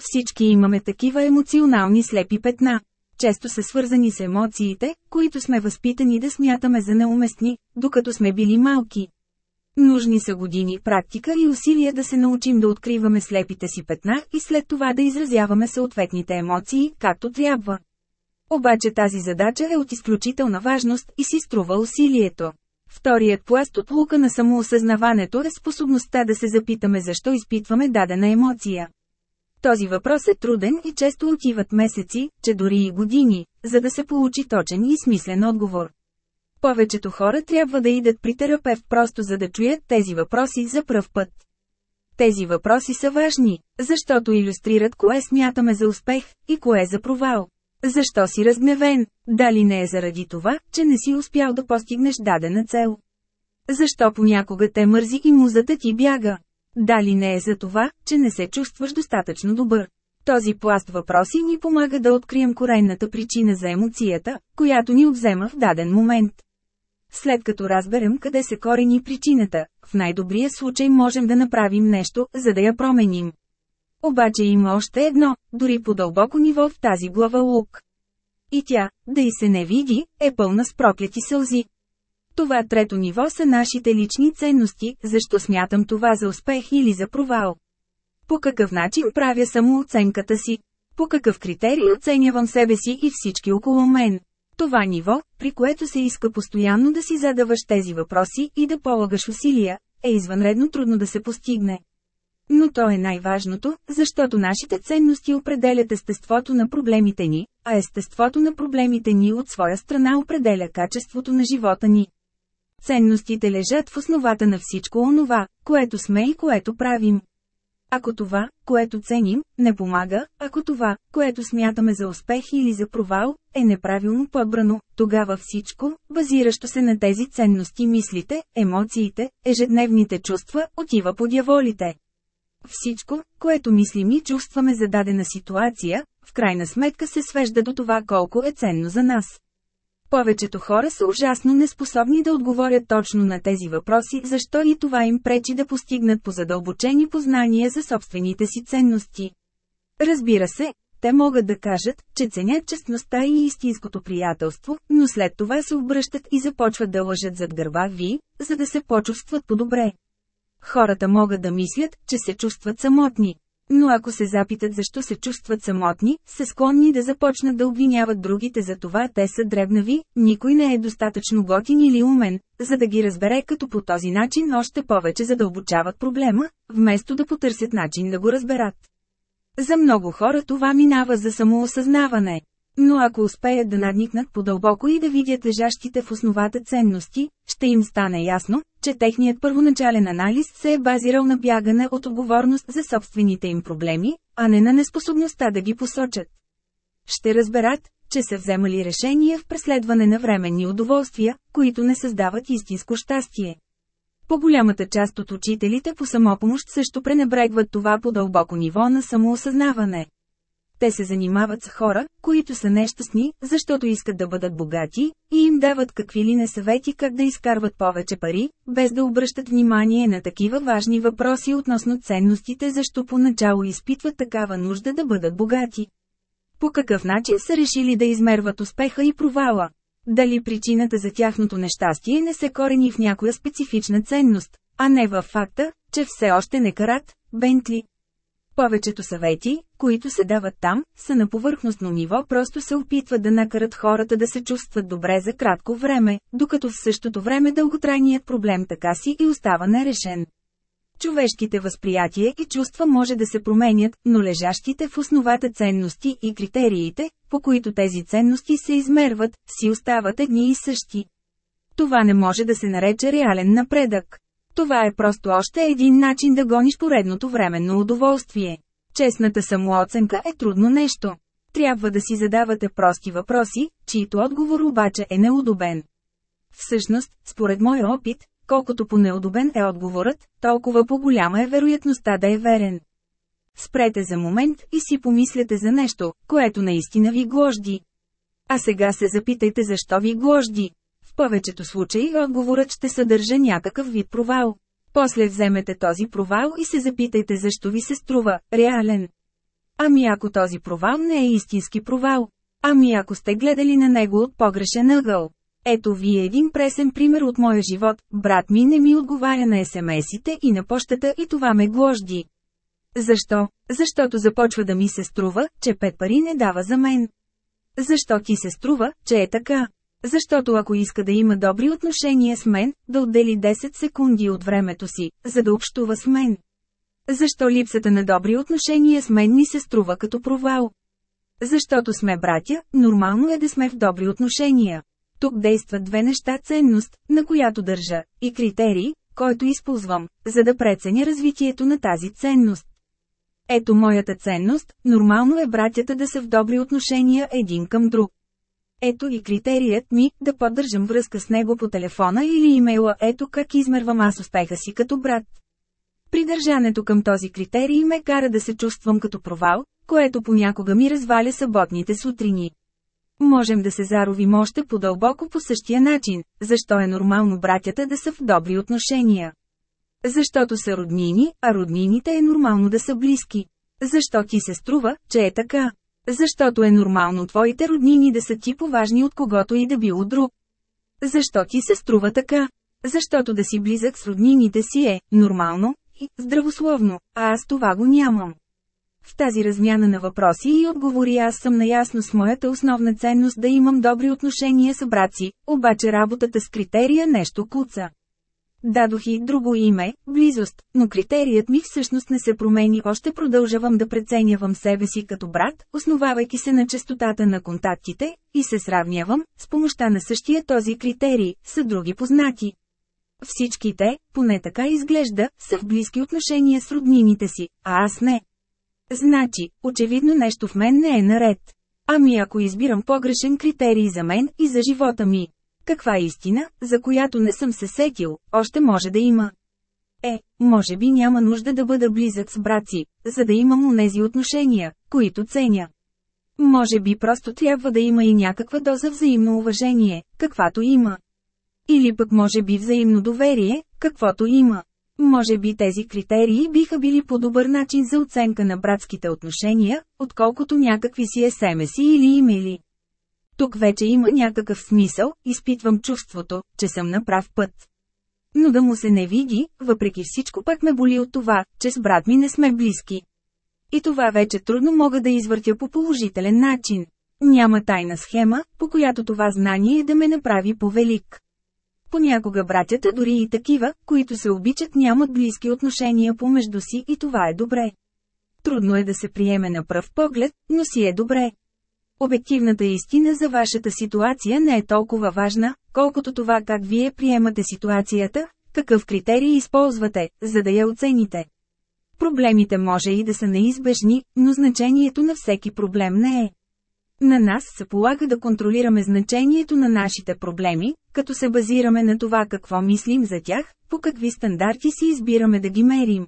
Всички имаме такива емоционални слепи петна. Често са свързани с емоциите, които сме възпитани да смятаме за неуместни, докато сме били малки. Нужни са години практика и усилия да се научим да откриваме слепите си петна и след това да изразяваме съответните емоции, както трябва. Обаче тази задача е от изключителна важност и си струва усилието. Вторият пласт от лука на самоосъзнаването е способността да се запитаме защо изпитваме дадена емоция. Този въпрос е труден и често отиват месеци, че дори и години, за да се получи точен и смислен отговор. Повечето хора трябва да идат при терапевт просто за да чуят тези въпроси за пръв път. Тези въпроси са важни, защото иллюстрират кое смятаме за успех и кое за провал. Защо си разгневен? Дали не е заради това, че не си успял да постигнеш дадена цел? Защо понякога те мързи и музата ти бяга? Дали не е за това, че не се чувстваш достатъчно добър? Този пласт въпроси ни помага да открием коренната причина за емоцията, която ни обзема в даден момент. След като разберем къде се корени причината, в най-добрия случай можем да направим нещо, за да я променим. Обаче има още едно, дори по-дълбоко ниво в тази глава лук. И тя, да и се не види, е пълна с прокляти сълзи. Това трето ниво са нашите лични ценности, защо смятам това за успех или за провал. По какъв начин правя самооценката си? По какъв критерий оценявам себе си и всички около мен? Това ниво, при което се иска постоянно да си задаваш тези въпроси и да полагаш усилия, е извънредно трудно да се постигне. Но то е най-важното, защото нашите ценности определят естеството на проблемите ни, а естеството на проблемите ни от своя страна определя качеството на живота ни. Ценностите лежат в основата на всичко онова, което сме и което правим. Ако това, което ценим, не помага, ако това, което смятаме за успех или за провал, е неправилно подбрано, тогава всичко, базиращо се на тези ценности мислите, емоциите, ежедневните чувства, отива по дяволите. Всичко, което мислим и чувстваме за дадена ситуация, в крайна сметка се свежда до това колко е ценно за нас. Повечето хора са ужасно неспособни да отговорят точно на тези въпроси, защо и това им пречи да постигнат по задълбочени познания за собствените си ценности. Разбира се, те могат да кажат, че ценят честността и истинското приятелство, но след това се обръщат и започват да лъжат зад гърба ви, за да се почувстват по-добре. Хората могат да мислят, че се чувстват самотни. Но ако се запитат защо се чувстват самотни, са склонни да започнат да обвиняват другите за това те са дребнави, никой не е достатъчно готин или умен, за да ги разбере като по този начин още повече задълбочават проблема, вместо да потърсят начин да го разберат. За много хора това минава за самоосъзнаване. Но ако успеят да надникнат по-дълбоко и да видят лежащите в основата ценности, ще им стане ясно, че техният първоначален анализ се е базирал на бягане от отговорност за собствените им проблеми, а не на неспособността да ги посочат. Ще разберат, че са вземали решения в преследване на временни удоволствия, които не създават истинско щастие. По-голямата част от учителите по самопомощ също пренебрегват това по дълбоко ниво на самоосъзнаване. Те се занимават с хора, които са нещастни, защото искат да бъдат богати, и им дават какви ли не съвети как да изкарват повече пари, без да обръщат внимание на такива важни въпроси относно ценностите защо поначало изпитват такава нужда да бъдат богати. По какъв начин са решили да измерват успеха и провала? Дали причината за тяхното нещастие не се корени в някоя специфична ценност, а не във факта, че все още не карат Бентли. Повечето съвети, които се дават там, са на повърхностно ниво, просто се опитват да накарат хората да се чувстват добре за кратко време, докато в същото време дълготрайният проблем така си и остава нерешен. Човешките възприятия и чувства може да се променят, но лежащите в основата ценности и критериите, по които тези ценности се измерват, си остават едни и същи. Това не може да се нарече реален напредък. Това е просто още един начин да гониш поредното временно удоволствие. Честната самооценка е трудно нещо. Трябва да си задавате прости въпроси, чието отговор обаче е неудобен. Всъщност, според мой опит, колкото по-неудобен е отговорът, толкова по-голяма е вероятността да е верен. Спрете за момент и си помислете за нещо, което наистина ви гложди. А сега се запитайте защо ви гложди. Повечето случаи отговорът ще съдържа някакъв вид провал. После вземете този провал и се запитайте защо ви се струва реален. Ами ако този провал не е истински провал? Ами ако сте гледали на него от погрешен ъгъл? Ето ви един пресен пример от моя живот. Брат ми не ми отговаря на СМС-ите и на почтата и това ме гложди. Защо? Защото започва да ми се струва, че пет пари не дава за мен. Защо ти се струва, че е така? Защото ако иска да има добри отношения с мен, да отдели 10 секунди от времето си, за да общува с мен. Защо липсата на добри отношения с мен ми се струва като провал? Защото сме братя, нормално е да сме в добри отношения. Тук действат две неща ценност, на която държа, и критерий, който използвам, за да преценя развитието на тази ценност. Ето моята ценност, нормално е братята да са в добри отношения един към друг. Ето и критерият ми, да поддържам връзка с него по телефона или имейла, ето как измервам аз успеха си като брат. Придържането към този критерий ме кара да се чувствам като провал, което понякога ми разваля съботните сутрини. Можем да се заровим още по-дълбоко по същия начин, защо е нормално братята да са в добри отношения. Защото са роднини, а роднините е нормално да са близки. Защо ти се струва, че е така? Защото е нормално твоите роднини да са ти поважни от когото и да било друг. Защо ти се струва така? Защото да си близък с роднините си е нормално и здравословно, а аз това го нямам. В тази размяна на въпроси и отговори аз съм наясно с моята основна ценност да имам добри отношения с братци, обаче работата с критерия нещо куца. Дадох и друго име – близост, но критерият ми всъщност не се промени, още продължавам да преценявам себе си като брат, основавайки се на частотата на контактите, и се сравнявам, с помощта на същия този критерий, с други познати. Всичките, поне така изглежда, са в близки отношения с роднините си, а аз не. Значи, очевидно нещо в мен не е наред. Ами ако избирам погрешен критерий за мен и за живота ми, каква истина, за която не съм се сетил, още може да има. Е, може би няма нужда да бъда близък с братци, за да имам унези отношения, които ценя. Може би просто трябва да има и някаква доза взаимно уважение, каквато има. Или пък може би взаимно доверие, каквото има. Може би тези критерии биха били по-добър начин за оценка на братските отношения, отколкото някакви си есемеси или имейли. Тук вече има някакъв смисъл, изпитвам чувството, че съм на прав път. Но да му се не види, въпреки всичко пък ме боли от това, че с брат ми не сме близки. И това вече трудно мога да извъртя по положителен начин. Няма тайна схема, по която това знание да ме направи повелик. Понякога братята дори и такива, които се обичат нямат близки отношения помежду си и това е добре. Трудно е да се приеме на пръв поглед, но си е добре. Обективната истина за вашата ситуация не е толкова важна, колкото това как вие приемате ситуацията, какъв критерий използвате, за да я оцените. Проблемите може и да са неизбежни, но значението на всеки проблем не е. На нас се полага да контролираме значението на нашите проблеми, като се базираме на това какво мислим за тях, по какви стандарти си избираме да ги мерим.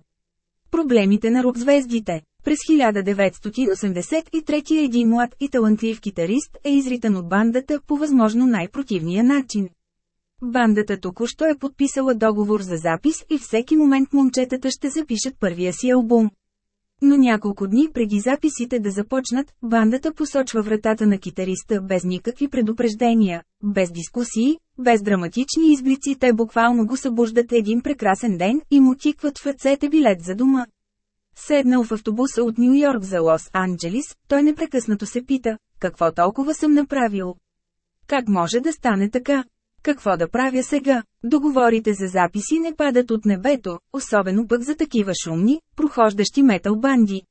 Проблемите на рок-звездите През 1983 един млад и талантлив китарист е изритан от бандата по възможно най-противния начин. Бандата току-що е подписала договор за запис и всеки момент момчетата ще запишат първия си албум. Но няколко дни преди записите да започнат, бандата посочва вратата на китариста без никакви предупреждения, без дискусии, без драматични изблици, те буквално го събуждат един прекрасен ден и му тикват в ръцете билет за дома. Седнал в автобуса от Нью Йорк за Лос Анджелис, той непрекъснато се пита, какво толкова съм направил? Как може да стане така? Какво да правя сега? Договорите за записи не падат от небето, особено пък за такива шумни, прохождащи метал банди.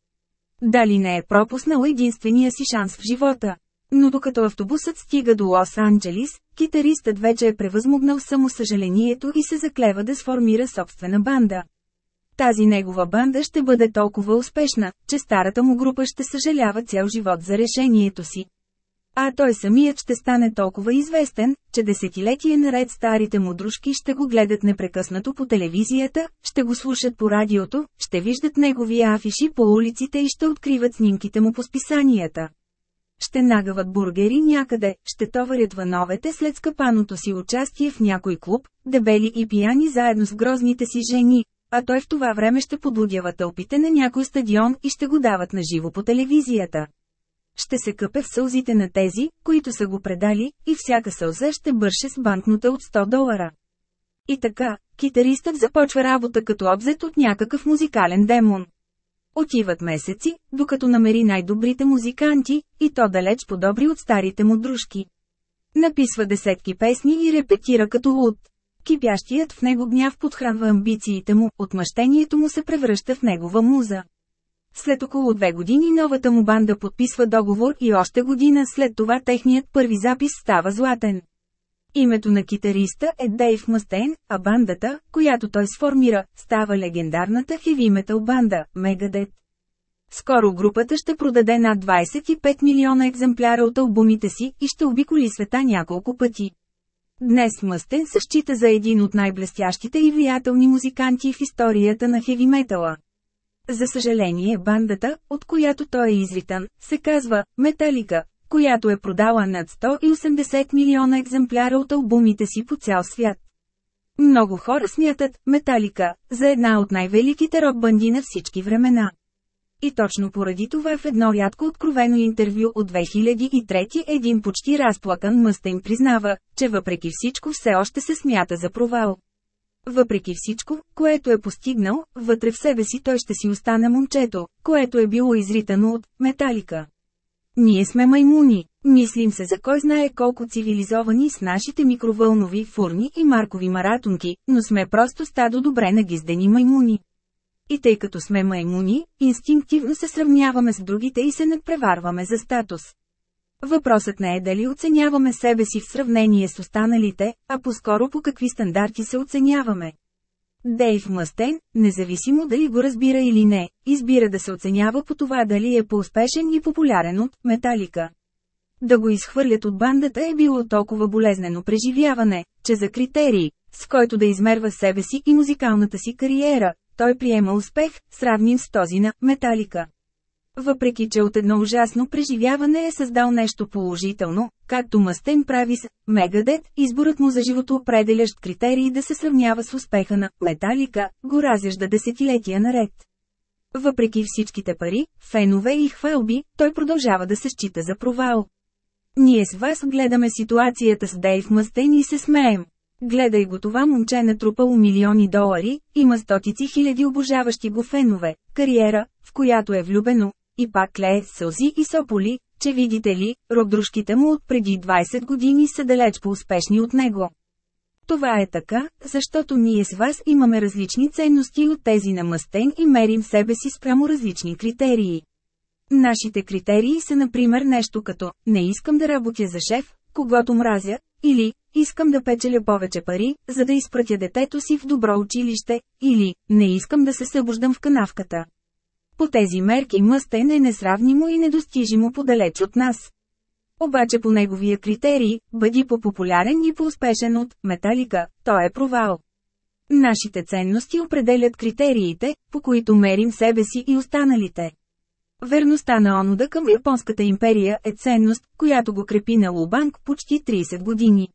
Дали не е пропуснал единствения си шанс в живота? Но докато автобусът стига до Лос-Анджелис, китаристът вече е превъзмогнал самосъжалението и се заклева да сформира собствена банда. Тази негова банда ще бъде толкова успешна, че старата му група ще съжалява цял живот за решението си. А той самият ще стане толкова известен, че десетилетия наред старите му дружки ще го гледат непрекъснато по телевизията, ще го слушат по радиото, ще виждат негови афиши по улиците и ще откриват снимките му по списанията. Ще нагават бургери някъде, ще товарят вановете след скъпаното си участие в някой клуб, дебели и пияни заедно с грозните си жени, а той в това време ще подлудява тълпите на някой стадион и ще го дават на живо по телевизията. Ще се къпе в сълзите на тези, които са го предали, и всяка сълза ще бърше с банкнота от 100 долара. И така, китаристът започва работа като обзет от някакъв музикален демон. Отиват месеци, докато намери най-добрите музиканти, и то далеч по-добри от старите му дружки. Написва десетки песни и репетира като луд. Кипящият в него гняв подхранва амбициите му, отмъщението му се превръща в негова муза. След около две години новата му банда подписва договор и още година след това техният първи запис става златен. Името на китариста е Дейв Мастейн, а бандата, която той сформира, става легендарната хеви метал банда – Мегадет. Скоро групата ще продаде над 25 милиона екземпляра от албумите си и ще обиколи света няколко пъти. Днес Мъстен се счита за един от най-блестящите и влиятелни музиканти в историята на хеви метала. За съжаление бандата, от която той е извитан, се казва «Металика», която е продала над 180 милиона екземпляра от албумите си по цял свят. Много хора смятат «Металика» за една от най-великите рок-банди на всички времена. И точно поради това в едно рядко откровено интервю от 2003 един почти разплакан Мъстейн признава, че въпреки всичко все още се смята за провал. Въпреки всичко, което е постигнал, вътре в себе си той ще си остане момчето, което е било изритано от металика. Ние сме маймуни, мислим се за кой знае колко цивилизовани с нашите микровълнови фурни и маркови маратонки, но сме просто стадо добре нагиздени маймуни. И тъй като сме маймуни, инстинктивно се сравняваме с другите и се надпреварваме за статус. Въпросът не е дали оценяваме себе си в сравнение с останалите, а по-скоро по какви стандарти се оценяваме. Дейв Мъстен, независимо дали го разбира или не, избира да се оценява по това дали е по-успешен и популярен от Металика. Да го изхвърлят от бандата е било толкова болезнено преживяване, че за критерии, с който да измерва себе си и музикалната си кариера, той приема успех, сравним с този на Металика. Въпреки че от едно ужасно преживяване е създал нещо положително, както Мъстен прави с Мегадет, изборът му за живото определящ критерии да се сравнява с успеха на Металика, го разяжда десетилетия наред. Въпреки всичките пари, фенове и хвалби, той продължава да се счита за провал. Ние с вас гледаме ситуацията с Дейв Мъстен и се смеем. Гледай го това момче натрупало милиони долари, има стотици хиляди обожаващи го фенове, кариера, в която е влюбено, и пак лее сълзи и сополи, че видите ли, роддружките му от преди 20 години са далеч по-успешни от него. Това е така, защото ние с вас имаме различни ценности от тези на Мъстен и мерим себе си спрямо различни критерии. Нашите критерии са например нещо като «не искам да работя за шеф, когато мразя», или «искам да печеля повече пари, за да изпратя детето си в добро училище», или «не искам да се събуждам в канавката». По тези мерки Мъстен е несравнимо и недостижимо подалеч от нас. Обаче по неговия критерий, бъди по-популярен и по-успешен от «Металика», той е провал. Нашите ценности определят критериите, по които мерим себе си и останалите. Верността на Онуда към Японската империя е ценност, която го крепи на Лубанг почти 30 години.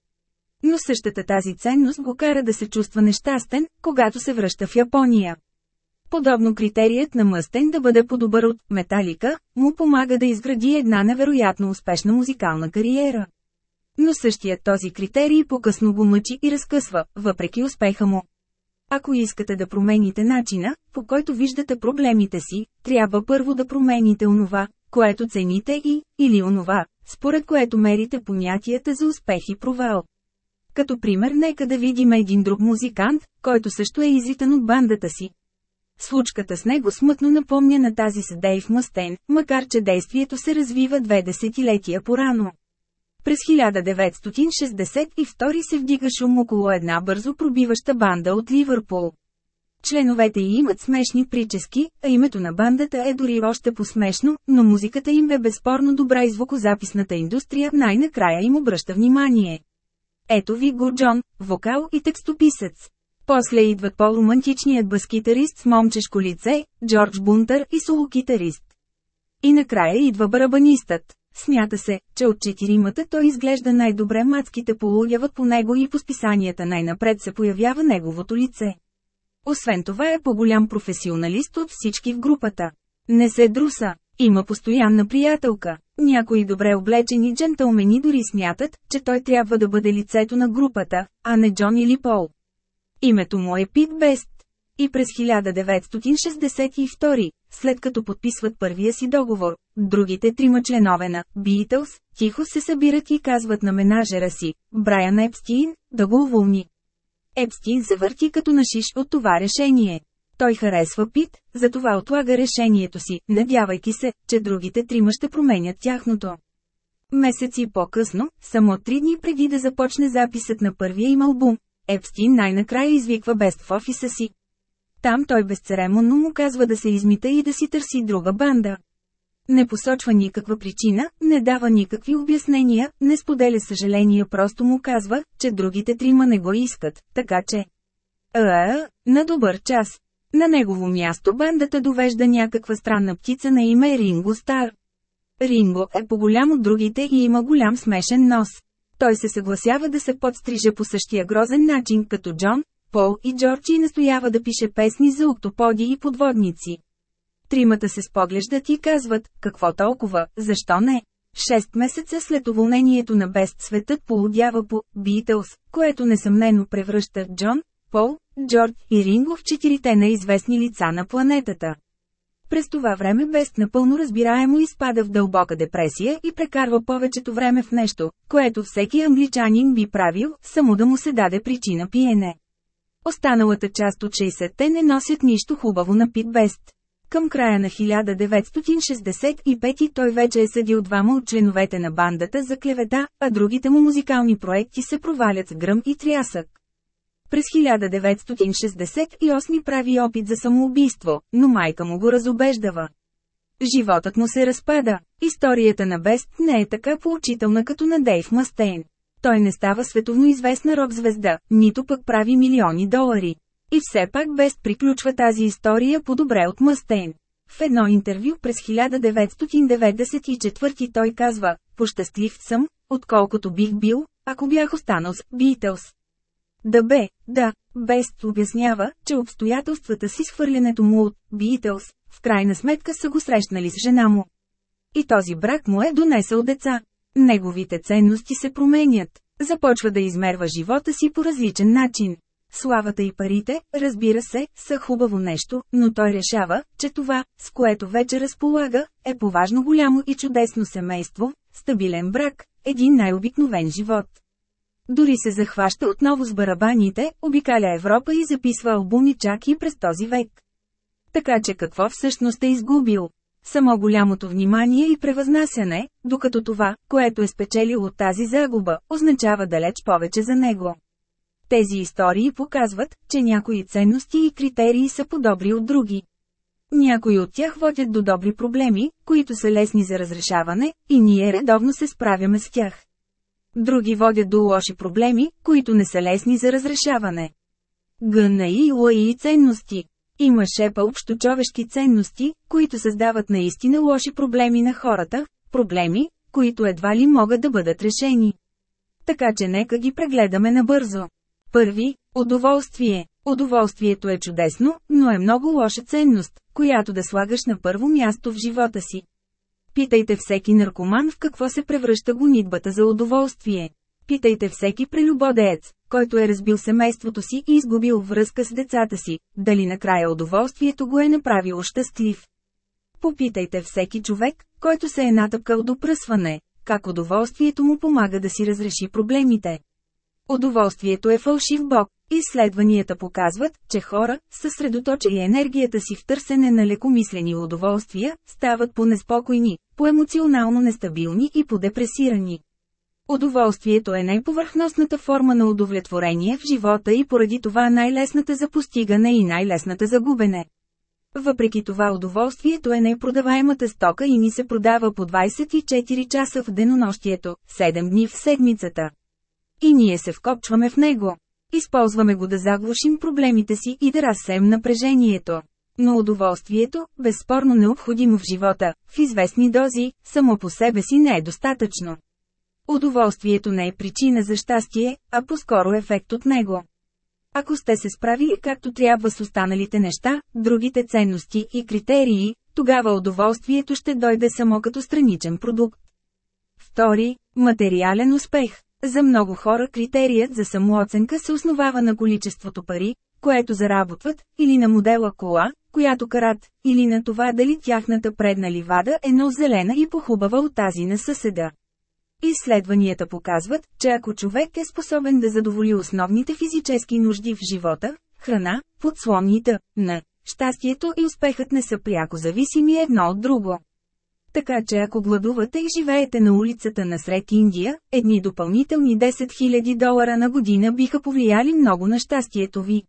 Но същата тази ценност го кара да се чувства нещастен, когато се връща в Япония. Подобно критерият на Мъстен да бъде по-добър от «Металика», му помага да изгради една невероятно успешна музикална кариера. Но същият този критерий по-късно го мъчи и разкъсва, въпреки успеха му. Ако искате да промените начина, по който виждате проблемите си, трябва първо да промените онова, което цените и, или онова, според което мерите понятията за успех и провал. Като пример нека да видим един друг музикант, който също е изритан от бандата си. Случката с него смътно напомня на тази с Дейв Мастен, макар че действието се развива две десетилетия по-рано. През 1962 се вдига шум около една бързо пробиваща банда от Ливърпул. Членовете й имат смешни прически, а името на бандата е дори още посмешно, но музиката им е безспорно добра и звукозаписната индустрия най-накрая им обръща внимание. Ето ви го Джон, вокал и текстописец. После идват по-романтичният баскитарист с момчешко лице, Джордж Бунтър и солокитарист. И накрая идва барабанистът. Смята се, че от четиримата той изглежда най-добре мацките полуляват по него и по списанията най-напред се появява неговото лице. Освен това е по-голям професионалист от всички в групата. Не се друса, има постоянна приятелка. Някои добре облечени джентълмени дори смятат, че той трябва да бъде лицето на групата, а не Джон или Пол. Името му е Пит Бест. И през 1962, след като подписват първия си договор, другите трима членове на Beatles тихо се събират и казват на менажера си, Брайан Епстин, да го уволни. Епстин завърти като нашиш от това решение. Той харесва Пит, затова отлага решението си, надявайки се, че другите трима ще променят тяхното. Месеци по-късно, само три дни преди да започне записът на първия им албум, Епстин най-накрая извиква Бест в офиса си. Там той безцеремонно му казва да се измита и да си търси друга банда. Не посочва никаква причина, не дава никакви обяснения, не споделя съжаления, просто му казва, че другите трима не го искат, така че... А, на добър час. На негово място бандата довежда някаква странна птица на име Ринго Стар. Ринго е по-голям от другите и има голям смешен нос. Той се съгласява да се подстриже по същия грозен начин като Джон, Пол и Джорджи настоява да пише песни за октоподи и подводници. Тримата се споглеждат и казват, какво толкова, защо не? Шест месеца след уволнението на Бест светът полудява по «Битълс», което несъмнено превръща Джон, Пол, Джордж и Ринго в четирите неизвестни лица на планетата. През това време Бест напълно разбираемо изпада в дълбока депресия и прекарва повечето време в нещо, което всеки англичанин би правил, само да му се даде причина пиене. Останалата част от 60-те не носят нищо хубаво на Пит Бест. Към края на 1965 той вече е съдил двама от членовете на бандата за клевета, а другите му музикални проекти се провалят с гръм и трясък. През 1968 прави опит за самоубийство, но майка му го разобеждава. Животът му се разпада. Историята на Бест не е така поучителна като на Дейв Мастейн. Той не става световно известна рок-звезда, нито пък прави милиони долари. И все пак Бест приключва тази история по-добре от Мастейн. В едно интервю през 1994 той казва, «Пощастлив съм, отколкото бих бил, ако бях останал с Битълс». Да бе, да, Бест обяснява, че обстоятелствата си с хвърлянето му от Битълс, в крайна сметка са го срещнали с жена му. И този брак му е донесъл деца. Неговите ценности се променят. Започва да измерва живота си по различен начин. Славата и парите, разбира се, са хубаво нещо, но той решава, че това, с което вече разполага, е поважно голямо и чудесно семейство, стабилен брак, един най-обикновен живот. Дори се захваща отново с барабаните, обикаля Европа и записва албуми чак и през този век. Така че какво всъщност е изгубил? Само голямото внимание и превъзнасяне, докато това, което е спечелил от тази загуба, означава далеч повече за него. Тези истории показват, че някои ценности и критерии са подобри от други. Някои от тях водят до добри проблеми, които са лесни за разрешаване, и ние редовно се справяме с тях. Други водят до лоши проблеми, които не са лесни за разрешаване. Гъна и ценности. Има шепа общочовешки ценности, които създават наистина лоши проблеми на хората, проблеми, които едва ли могат да бъдат решени. Така че нека ги прегледаме набързо. Първи – удоволствие. Удоволствието е чудесно, но е много лоша ценност, която да слагаш на първо място в живота си. Питайте всеки наркоман в какво се превръща гонитбата за удоволствие. Питайте всеки прелюбодеец, който е разбил семейството си и изгубил връзка с децата си, дали накрая удоволствието го е направило щастлив. Попитайте всеки човек, който се е натъпкал до пръсване, как удоволствието му помага да си разреши проблемите. Удоволствието е фалшив бог. Изследванията показват, че хора, съсредоточили енергията си в търсене на лекомислени удоволствия, стават по-неспокойни, по-емоционално нестабилни и по-депресирани. Удоволствието е най-повърхностната форма на удовлетворение в живота и поради това най-лесната за постигане и най-лесната за губене. Въпреки това удоволствието е най-продаваемата стока и ни се продава по 24 часа в денонощието, 7 дни в седмицата. И ние се вкопчваме в него. Използваме го да заглушим проблемите си и да разсеем напрежението. Но удоволствието, безспорно необходимо в живота, в известни дози, само по себе си не е достатъчно. Удоволствието не е причина за щастие, а по-скоро ефект от него. Ако сте се справили както трябва с останалите неща, другите ценности и критерии, тогава удоволствието ще дойде само като страничен продукт. Втори – материален успех. За много хора критерият за самооценка се основава на количеството пари, което заработват, или на модела кола, която карат, или на това дали тяхната предна ливада е зелена и похубава от тази на съседа. Изследванията показват, че ако човек е способен да задоволи основните физически нужди в живота, храна, подслонните, на щастието и успехът не са пряко зависими едно от друго. Така че ако гладувате и живеете на улицата насред Индия, едни допълнителни 10 000 долара на година биха повлияли много на щастието ви.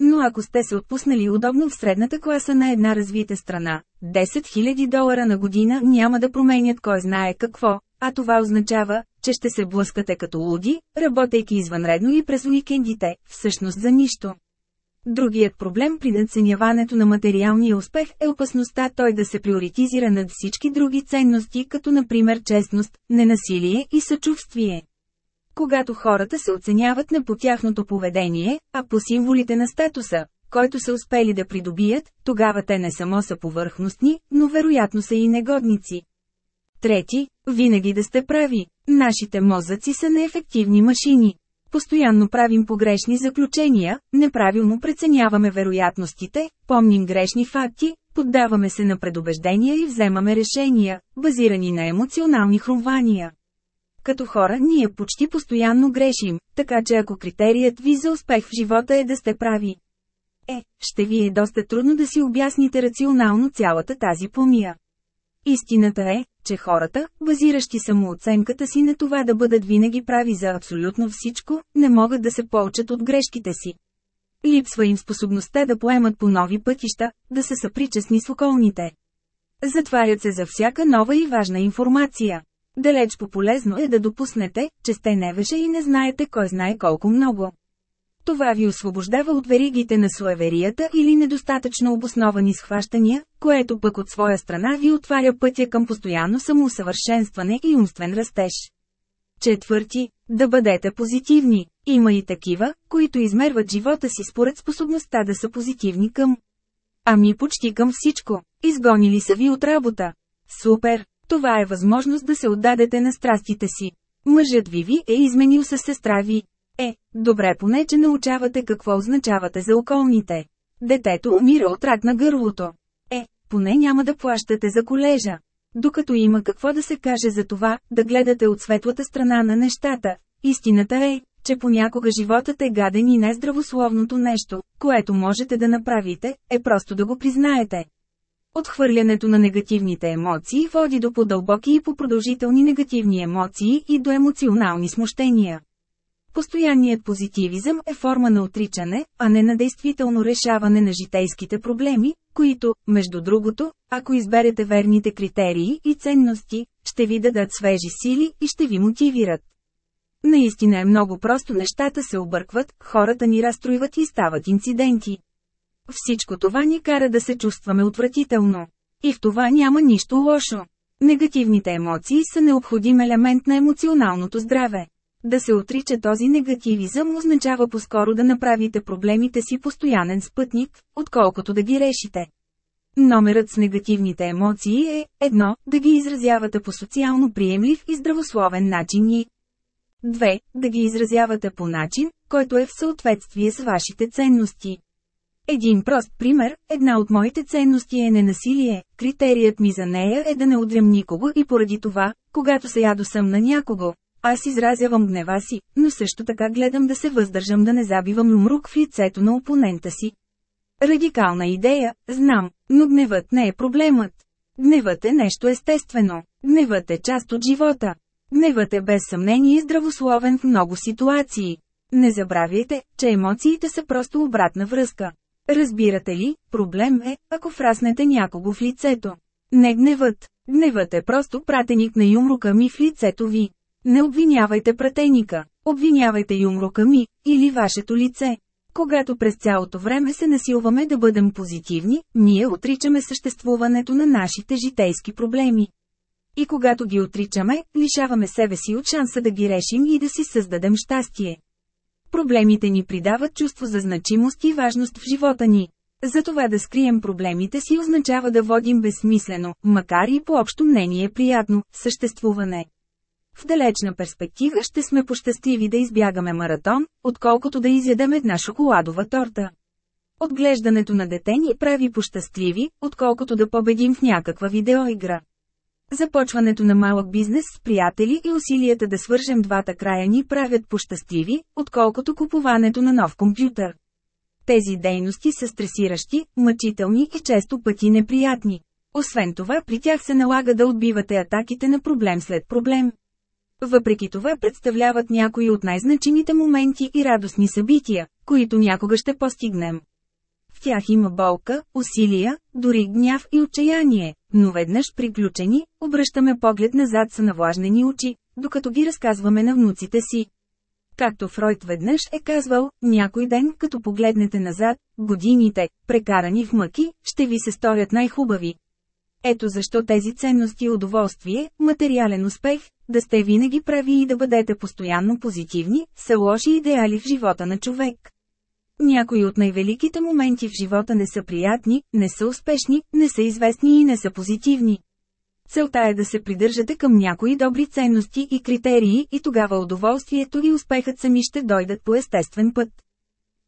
Но ако сте се отпуснали удобно в средната класа на една развита страна, 10 000 долара на година няма да променят кой знае какво, а това означава, че ще се блъскате като луди, работейки извънредно и през уикендите, всъщност за нищо. Другият проблем при надценяването на материалния успех е опасността той да се приоритизира над всички други ценности, като например честност, ненасилие и съчувствие. Когато хората се оценяват не по тяхното поведение, а по символите на статуса, който са успели да придобият, тогава те не само са повърхностни, но вероятно са и негодници. Трети, винаги да сте прави. Нашите мозъци са неефективни машини. Постоянно правим погрешни заключения, неправилно преценяваме вероятностите, помним грешни факти, поддаваме се на предубеждения и вземаме решения, базирани на емоционални хрумвания. Като хора ние почти постоянно грешим, така че ако критерият ви за успех в живота е да сте прави, е, ще ви е доста трудно да си обясните рационално цялата тази помия. Истината е, че хората, базиращи самооценката си на това да бъдат винаги прави за абсолютно всичко, не могат да се получат от грешките си. Липсва им способността да поемат по нови пътища, да са съпричастни с околните. Затварят се за всяка нова и важна информация. Далеч по-полезно е да допуснете, че сте невеже и не знаете кой знае колко много. Това ви освобождава от веригите на суеверията или недостатъчно обосновани схващания, което пък от своя страна ви отваря пътя към постоянно самоусъвършенстване и умствен растеж. Четвърти, да бъдете позитивни. Има и такива, които измерват живота си според способността да са позитивни към. Ами почти към всичко. Изгонили са ви от работа. Супер! Това е възможност да се отдадете на страстите си. Мъжът ви ви е изменил със сестра ви. Е, добре поне, че научавате какво означавате за околните. Детето умира от рак на гърлото. Е, поне няма да плащате за колежа. Докато има какво да се каже за това, да гледате от светлата страна на нещата, истината е, че понякога животът е гаден и нездравословното нещо, което можете да направите, е просто да го признаете. Отхвърлянето на негативните емоции води до по-дълбоки и по-продължителни негативни емоции и до емоционални смущения. Постоянният позитивизъм е форма на отричане, а не на действително решаване на житейските проблеми, които, между другото, ако изберете верните критерии и ценности, ще ви дадат свежи сили и ще ви мотивират. Наистина е много просто нещата се объркват, хората ни разстроиват и стават инциденти. Всичко това ни кара да се чувстваме отвратително. И в това няма нищо лошо. Негативните емоции са необходим елемент на емоционалното здраве. Да се отрича този негативизъм означава по-скоро да направите проблемите си постоянен спътник, отколкото да ги решите. Номерът с негативните емоции е, едно, да ги изразявате по социално приемлив и здравословен начин и 2. Да ги изразявате по начин, който е в съответствие с вашите ценности. Един прост пример, една от моите ценности е ненасилие, критерият ми за нея е да не удрям никого и поради това, когато се ядосам на някого, аз изразявам гнева си, но също така гледам да се въздържам да не забивам умрук в лицето на опонента си. Радикална идея, знам, но гневът не е проблемът. Гневът е нещо естествено. Гневът е част от живота. Гневът е без съмнение здравословен в много ситуации. Не забравяйте, че емоциите са просто обратна връзка. Разбирате ли, проблем е, ако фраснете някого в лицето. Не гневът. Гневът е просто пратеник на юмрука ми в лицето ви. Не обвинявайте пратеника, обвинявайте юмрука ми, или вашето лице. Когато през цялото време се насилваме да бъдем позитивни, ние отричаме съществуването на нашите житейски проблеми. И когато ги отричаме, лишаваме себе си от шанса да ги решим и да си създадем щастие. Проблемите ни придават чувство за значимост и важност в живота ни. Затова да скрием проблемите си означава да водим безсмислено, макар и по общо мнение приятно, съществуване. В далечна перспектива ще сме пощастливи да избягаме маратон, отколкото да изядем една шоколадова торта. Отглеждането на дете ни прави пощастливи, отколкото да победим в някаква видеоигра. Започването на малък бизнес с приятели и усилията да свържем двата края ни правят пощастливи, отколкото купуването на нов компютър. Тези дейности са стресиращи, мъчителни и често пъти неприятни. Освен това при тях се налага да отбивате атаките на проблем след проблем. Въпреки това представляват някои от най-значимите моменти и радостни събития, които някога ще постигнем. В тях има болка, усилия, дори гняв и отчаяние, но веднъж приключени, обръщаме поглед назад с навлажнени очи, докато ги разказваме на внуците си. Както Фройд веднъж е казвал, някой ден, като погледнете назад, годините, прекарани в мъки, ще ви се сторят най-хубави. Ето защо тези ценности удоволствие, материален успех, да сте винаги прави и да бъдете постоянно позитивни, са лоши идеали в живота на човек. Някои от най-великите моменти в живота не са приятни, не са успешни, не са известни и не са позитивни. Целта е да се придържате към някои добри ценности и критерии и тогава удоволствието и успехът сами ще дойдат по естествен път.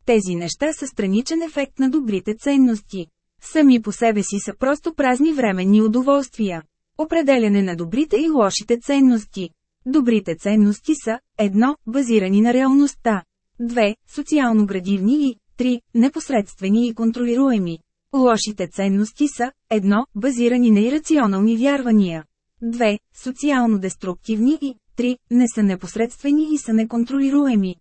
Тези неща са страничен ефект на добрите ценности. Сами по себе си са просто празни временни удоволствия. Определяне на добрите и лошите ценности. Добрите ценности са 1. Базирани на реалността. 2. Социално градивни и 3. Непосредствени и контролируеми. Лошите ценности са 1. Базирани на ирационални вярвания. 2. Социално деструктивни и 3. Не са непосредствени и са неконтролируеми.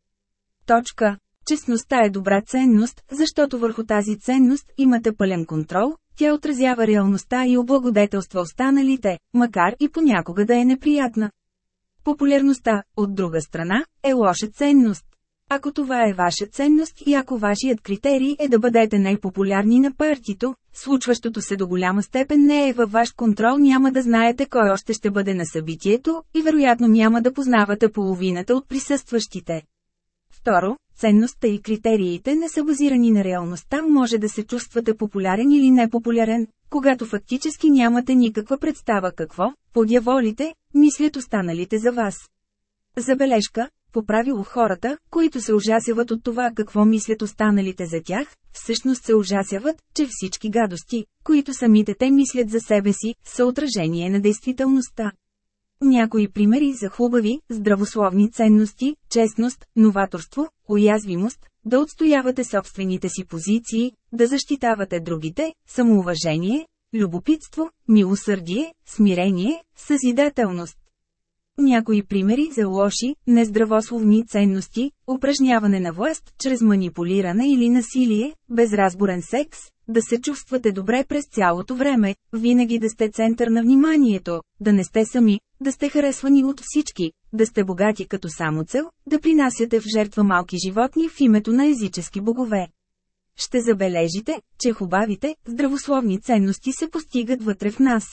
Точка. Честността е добра ценност, защото върху тази ценност имате пълен контрол, тя отразява реалността и облагодетелства останалите, макар и понякога да е неприятна. Популярността, от друга страна, е лоша ценност. Ако това е ваша ценност и ако вашият критерий е да бъдете най-популярни на партито, случващото се до голяма степен не е във ваш контрол няма да знаете кой още ще бъде на събитието и вероятно няма да познавате половината от присъстващите. Второ, ценността и критериите не са базирани на реалността, може да се чувствате популярен или непопулярен, когато фактически нямате никаква представа какво, подяволите, мислят останалите за вас. Забележка, по правило хората, които се ужасяват от това какво мислят останалите за тях, всъщност се ужасяват, че всички гадости, които самите те мислят за себе си, са отражение на действителността. Някои примери за хубави, здравословни ценности, честност, новаторство, уязвимост, да отстоявате собствените си позиции, да защитавате другите, самоуважение, любопитство, милосърдие, смирение, съзидателност. Някои примери за лоши, нездравословни ценности, упражняване на власт чрез манипулиране или насилие, безразборен секс, да се чувствате добре през цялото време, винаги да сте център на вниманието, да не сте сами, да сте харесвани от всички, да сте богати като самоцел, да принасяте в жертва малки животни в името на езически богове. Ще забележите, че хубавите, здравословни ценности се постигат вътре в нас.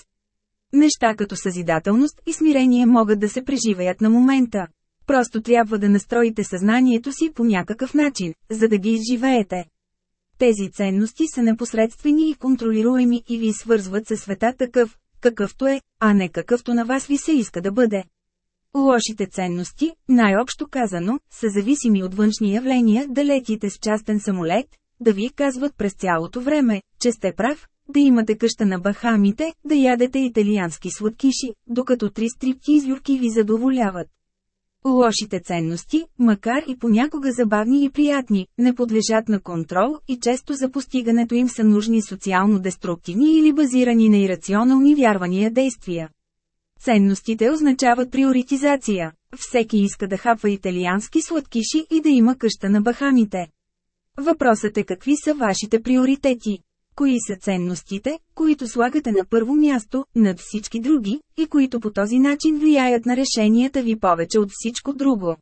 Неща като съзидателност и смирение могат да се преживеят на момента. Просто трябва да настроите съзнанието си по някакъв начин, за да ги изживеете. Тези ценности са непосредствени и контролируеми и ви свързват със света такъв, какъвто е, а не какъвто на вас ви се иска да бъде. Лошите ценности, най-общо казано, са зависими от външни явления да летите с частен самолет, да ви казват през цялото време, че сте прав, да имате къща на Бахамите, да ядете италиански сладкиши, докато три стрипки извюрки ви задоволяват. Лошите ценности, макар и понякога забавни и приятни, не подлежат на контрол и често за постигането им са нужни социално-деструктивни или базирани на ирационални вярвания действия. Ценностите означават приоритизация. Всеки иска да хапва италиански сладкиши и да има къща на Бахамите. Въпросът е какви са вашите приоритети. Кои са ценностите, които слагате на първо място, над всички други, и които по този начин влияят на решенията ви повече от всичко друго?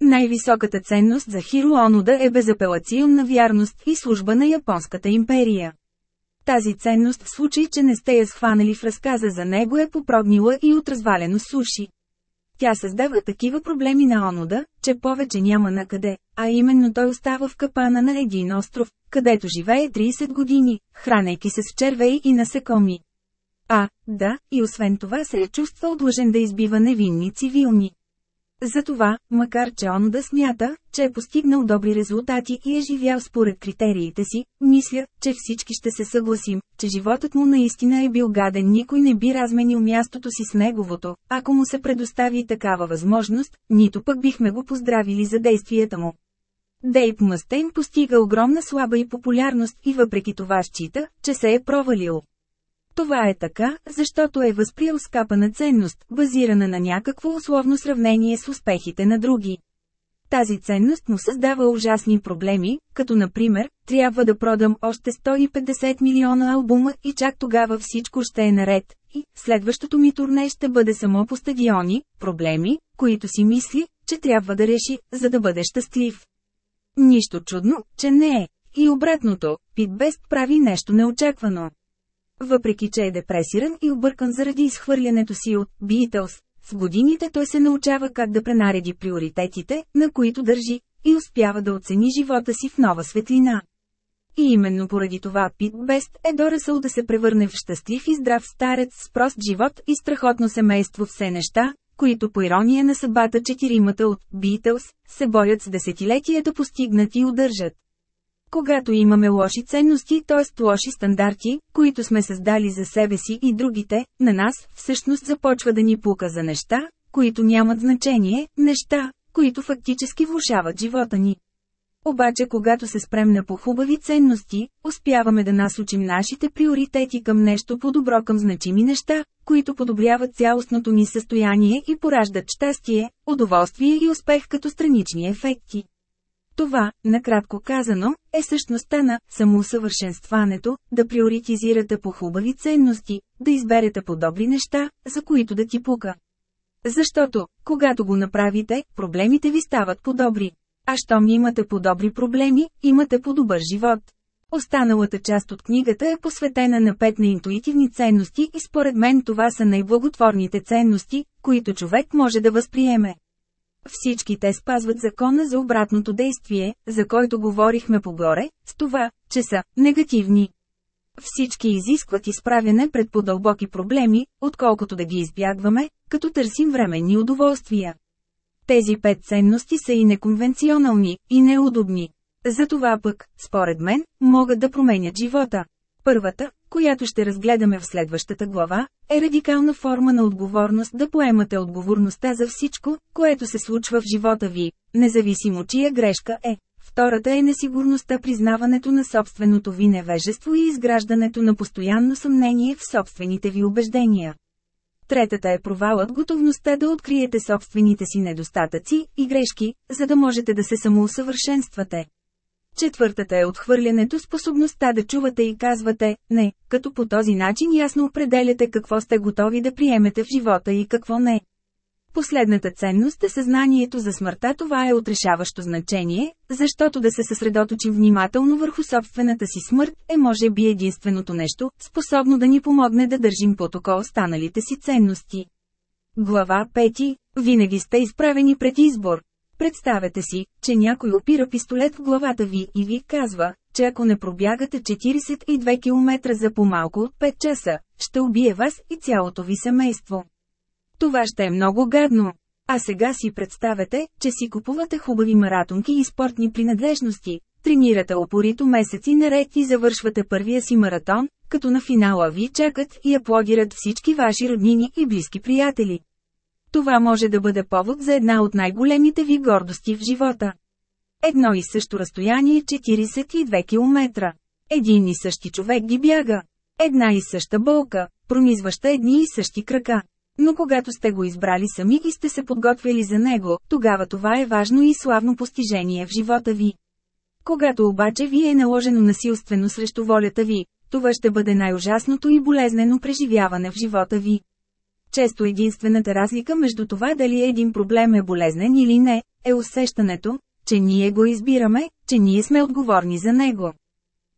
Най-високата ценност за Хиро Онода е безапелационна вярност и служба на Японската империя. Тази ценност в случай, че не сте я схванали в разказа за него е попрогнила и от развалено суши. Тя създава такива проблеми на Онода, че повече няма накъде, а именно той остава в капана на един остров, където живее 30 години, хранейки се с червеи и насекоми. А, да, и освен това се е чувствал длъжен да избива невинни цивилни. Затова, макар че он да смята, че е постигнал добри резултати и е живял според критериите си, мисля, че всички ще се съгласим, че животът му наистина е бил гаден никой не би разменил мястото си с неговото, ако му се предостави такава възможност, нито пък бихме го поздравили за действията му. Дейп Мъстейн постига огромна слаба и популярност и въпреки това счита, че се е провалил. Това е така, защото е възприел скапана ценност, базирана на някакво условно сравнение с успехите на други. Тази ценност му създава ужасни проблеми, като например, трябва да продам още 150 милиона албума и чак тогава всичко ще е наред, и следващото ми турне ще бъде само по стадиони, проблеми, които си мисли, че трябва да реши, за да бъде щастлив. Нищо чудно, че не е. И обратното, Пит Бест прави нещо неочаквано. Въпреки че е депресиран и объркан заради изхвърлянето си от Beatles, с годините той се научава как да пренареди приоритетите, на които държи, и успява да оцени живота си в нова светлина. И именно поради това Пит Бест е дорасъл да се превърне в щастлив и здрав старец с прост живот и страхотно семейство все неща, които по ирония на съдбата четиримата от Beatles се борят с десетилетия да постигнат и удържат. Когато имаме лоши ценности, т.е. лоши стандарти, които сме създали за себе си и другите, на нас, всъщност започва да ни пука за неща, които нямат значение, неща, които фактически влушават живота ни. Обаче когато се спрем на похубави ценности, успяваме да насочим нашите приоритети към нещо по-добро към значими неща, които подобряват цялостното ни състояние и пораждат щастие, удоволствие и успех като странични ефекти. Това, накратко казано, е същността на самоусъвършенстването, да приоритизирате по хубави ценности, да изберете по-добри неща, за които да ти пука. Защото, когато го направите, проблемите ви стават по-добри. А щом имате по-добри проблеми, имате по-добър живот. Останалата част от книгата е посветена на пет на интуитивни ценности и според мен това са най-благотворните ценности, които човек може да възприеме. Всички те спазват закона за обратното действие, за който говорихме погоре, с това, че са негативни. Всички изискват изправяне пред подълбоки проблеми, отколкото да ги избягваме, като търсим временни удоволствия. Тези пет ценности са и неконвенционални, и неудобни. Затова пък, според мен, могат да променят живота. Първата, която ще разгледаме в следващата глава, е радикална форма на отговорност да поемате отговорността за всичко, което се случва в живота ви, независимо чия грешка е. Втората е несигурността признаването на собственото ви невежество и изграждането на постоянно съмнение в собствените ви убеждения. Третата е провалът готовността да откриете собствените си недостатъци и грешки, за да можете да се самоусъвършенствате. Четвъртата е отхвърлянето способността да чувате и казвате «не», като по този начин ясно определяте какво сте готови да приемете в живота и какво не. Последната ценност е съзнанието за смъртта това е отрешаващо значение, защото да се съсредоточим внимателно върху собствената си смърт е може би единственото нещо, способно да ни помогне да държим под око останалите си ценности. Глава 5. Винаги сте изправени пред избор. Представете си, че някой опира пистолет в главата ви и ви казва, че ако не пробягате 42 км за по-малко от 5 часа, ще убие вас и цялото ви семейство. Това ще е много гадно. А сега си представете, че си купувате хубави маратонки и спортни принадлежности, тренирате опорито месеци наред и завършвате първия си маратон, като на финала ви чакат и аплодират всички ваши роднини и близки приятели. Това може да бъде повод за една от най-големите ви гордости в живота. Едно и също разстояние 42 км. Един и същи човек ги бяга. Една и съща болка, пронизваща едни и същи крака. Но когато сте го избрали сами и сте се подготвили за него, тогава това е важно и славно постижение в живота ви. Когато обаче ви е наложено насилствено срещу волята ви, това ще бъде най-ужасното и болезнено преживяване в живота ви. Често единствената разлика между това дали един проблем е болезнен или не, е усещането, че ние го избираме, че ние сме отговорни за него.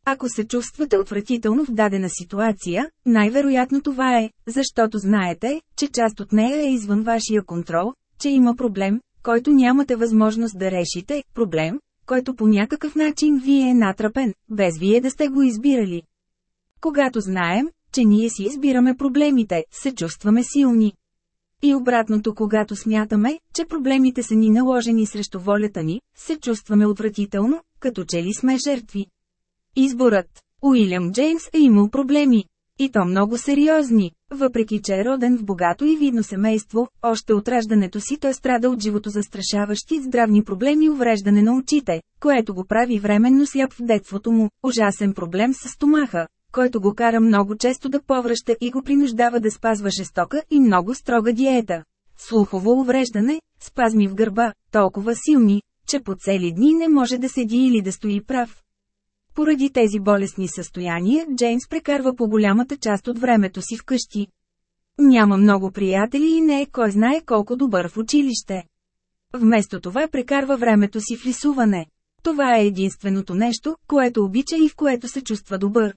Ако се чувствате отвратително в дадена ситуация, най-вероятно това е, защото знаете, че част от нея е извън вашия контрол, че има проблем, който нямате възможност да решите, проблем, който по някакъв начин ви е натрапен, без вие да сте го избирали. Когато знаем, че ние си избираме проблемите, се чувстваме силни. И обратното когато смятаме, че проблемите са ни наложени срещу волята ни, се чувстваме отвратително, като че ли сме жертви. Изборът Уилям Джеймс е имал проблеми. И то много сериозни. Въпреки че е роден в богато и видно семейство, още от раждането си той страда от живото застрашаващи здравни проблеми увреждане на очите, което го прави временно сляп в детството му, ужасен проблем с стомаха, който го кара много често да повръща и го принуждава да спазва жестока и много строга диета. Слухово увреждане, спазми в гърба, толкова силни, че по цели дни не може да седи или да стои прав. Поради тези болесни състояния, Джеймс прекарва по голямата част от времето си вкъщи. Няма много приятели и не е кой знае колко добър в училище. Вместо това прекарва времето си в рисуване. Това е единственото нещо, което обича и в което се чувства добър.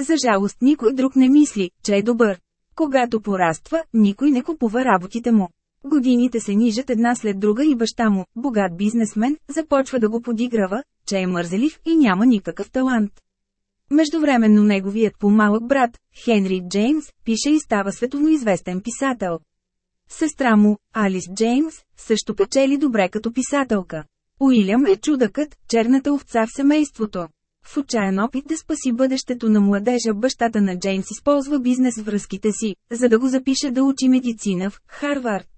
За жалост никой друг не мисли, че е добър. Когато пораства, никой не купува работите му. Годините се нижат една след друга и баща му, богат бизнесмен, започва да го подиграва, че е мързелив и няма никакъв талант. Междувременно неговият по-малък брат, Хенри Джеймс, пише и става световно известен писател. Сестра му, Алис Джеймс, също печели добре като писателка. Уилям е чудакът, черната овца в семейството. В отчаян опит да спаси бъдещето на младежа бащата на Джеймс използва бизнес връзките си, за да го запише да учи медицина в Харвард.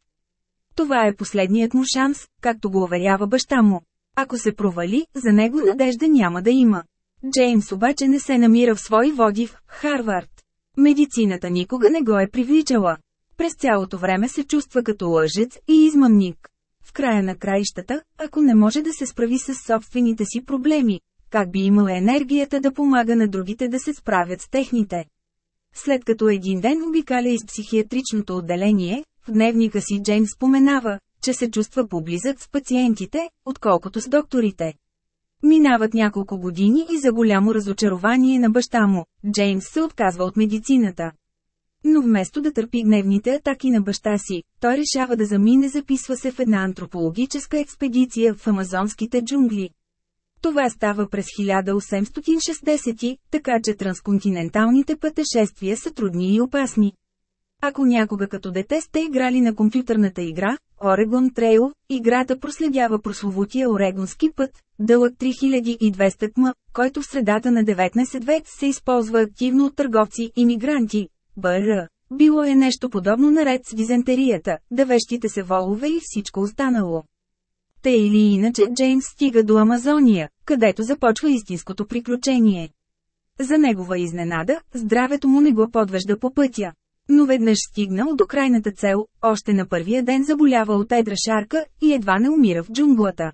Това е последният му шанс, както го уверява баща му. Ако се провали, за него надежда няма да има. Джеймс обаче не се намира в свой води в Харвард. Медицината никога не го е привличала. През цялото време се чувства като лъжец и измъмник. В края на краищата, ако не може да се справи с собствените си проблеми, как би имала енергията да помага на другите да се справят с техните? След като един ден обикаля из психиатричното отделение, в дневника си Джеймс споменава, че се чувства поблизък с пациентите, отколкото с докторите. Минават няколко години и за голямо разочарование на баща му, Джеймс се отказва от медицината. Но вместо да търпи гневните атаки на баща си, той решава да замине записва се в една антропологическа експедиция в амазонските джунгли. Това става през 1860, така че трансконтиненталните пътешествия са трудни и опасни. Ако някога като дете сте играли на компютърната игра, Орегон Трейл, играта проследява прословутия Орегонски път, дълъг 3200 км, който в средата на 19 век се използва активно от търговци и мигранти. БР. Било е нещо подобно наред с дизентерията, да вещите се волове и всичко останало. Те или иначе Джеймс стига до Амазония, където започва истинското приключение. За негова изненада, здравето му не го подвежда по пътя. Но веднъж стигнал до крайната цел, още на първия ден заболява от едра шарка и едва не умира в джунглата.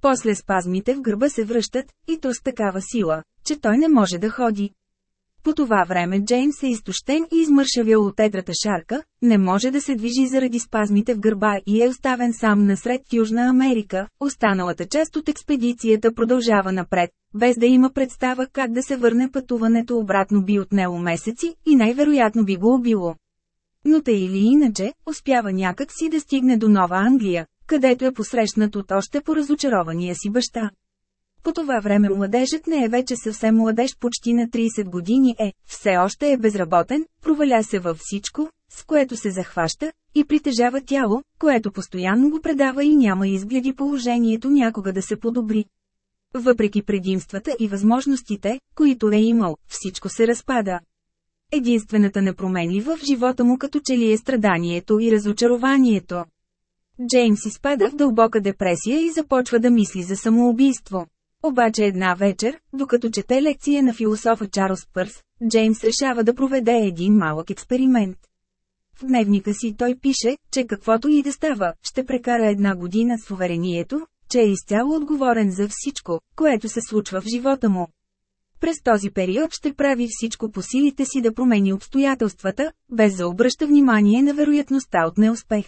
После спазмите в гърба се връщат, и то с такава сила, че той не може да ходи. По това време Джеймс е изтощен и измършавял от едрата шарка, не може да се движи заради спазмите в гърба и е оставен сам насред Южна Америка. Останалата част от експедицията продължава напред, без да има представа как да се върне пътуването обратно би отнело месеци и най-вероятно би го убило. Но те или иначе, успява някак си да стигне до Нова Англия, където е посрещнат от още по разочарования си баща. По това време младежът не е вече съвсем младеж почти на 30 години е, все още е безработен, проваля се във всичко, с което се захваща, и притежава тяло, което постоянно го предава и няма изгледи положението някога да се подобри. Въпреки предимствата и възможностите, които е имал, всичко се разпада. Единствената непроменлива в живота му като че ли е страданието и разочарованието. Джеймс изпада в дълбока депресия и започва да мисли за самоубийство. Обаче една вечер, докато чете лекция на философа Чарлз Пърс, Джеймс решава да проведе един малък експеримент. В дневника си той пише, че каквото и да става, ще прекара една година с уверението, че е изцяло отговорен за всичко, което се случва в живота му. През този период ще прави всичко по силите си да промени обстоятелствата, без да обръща внимание на вероятността от неуспех.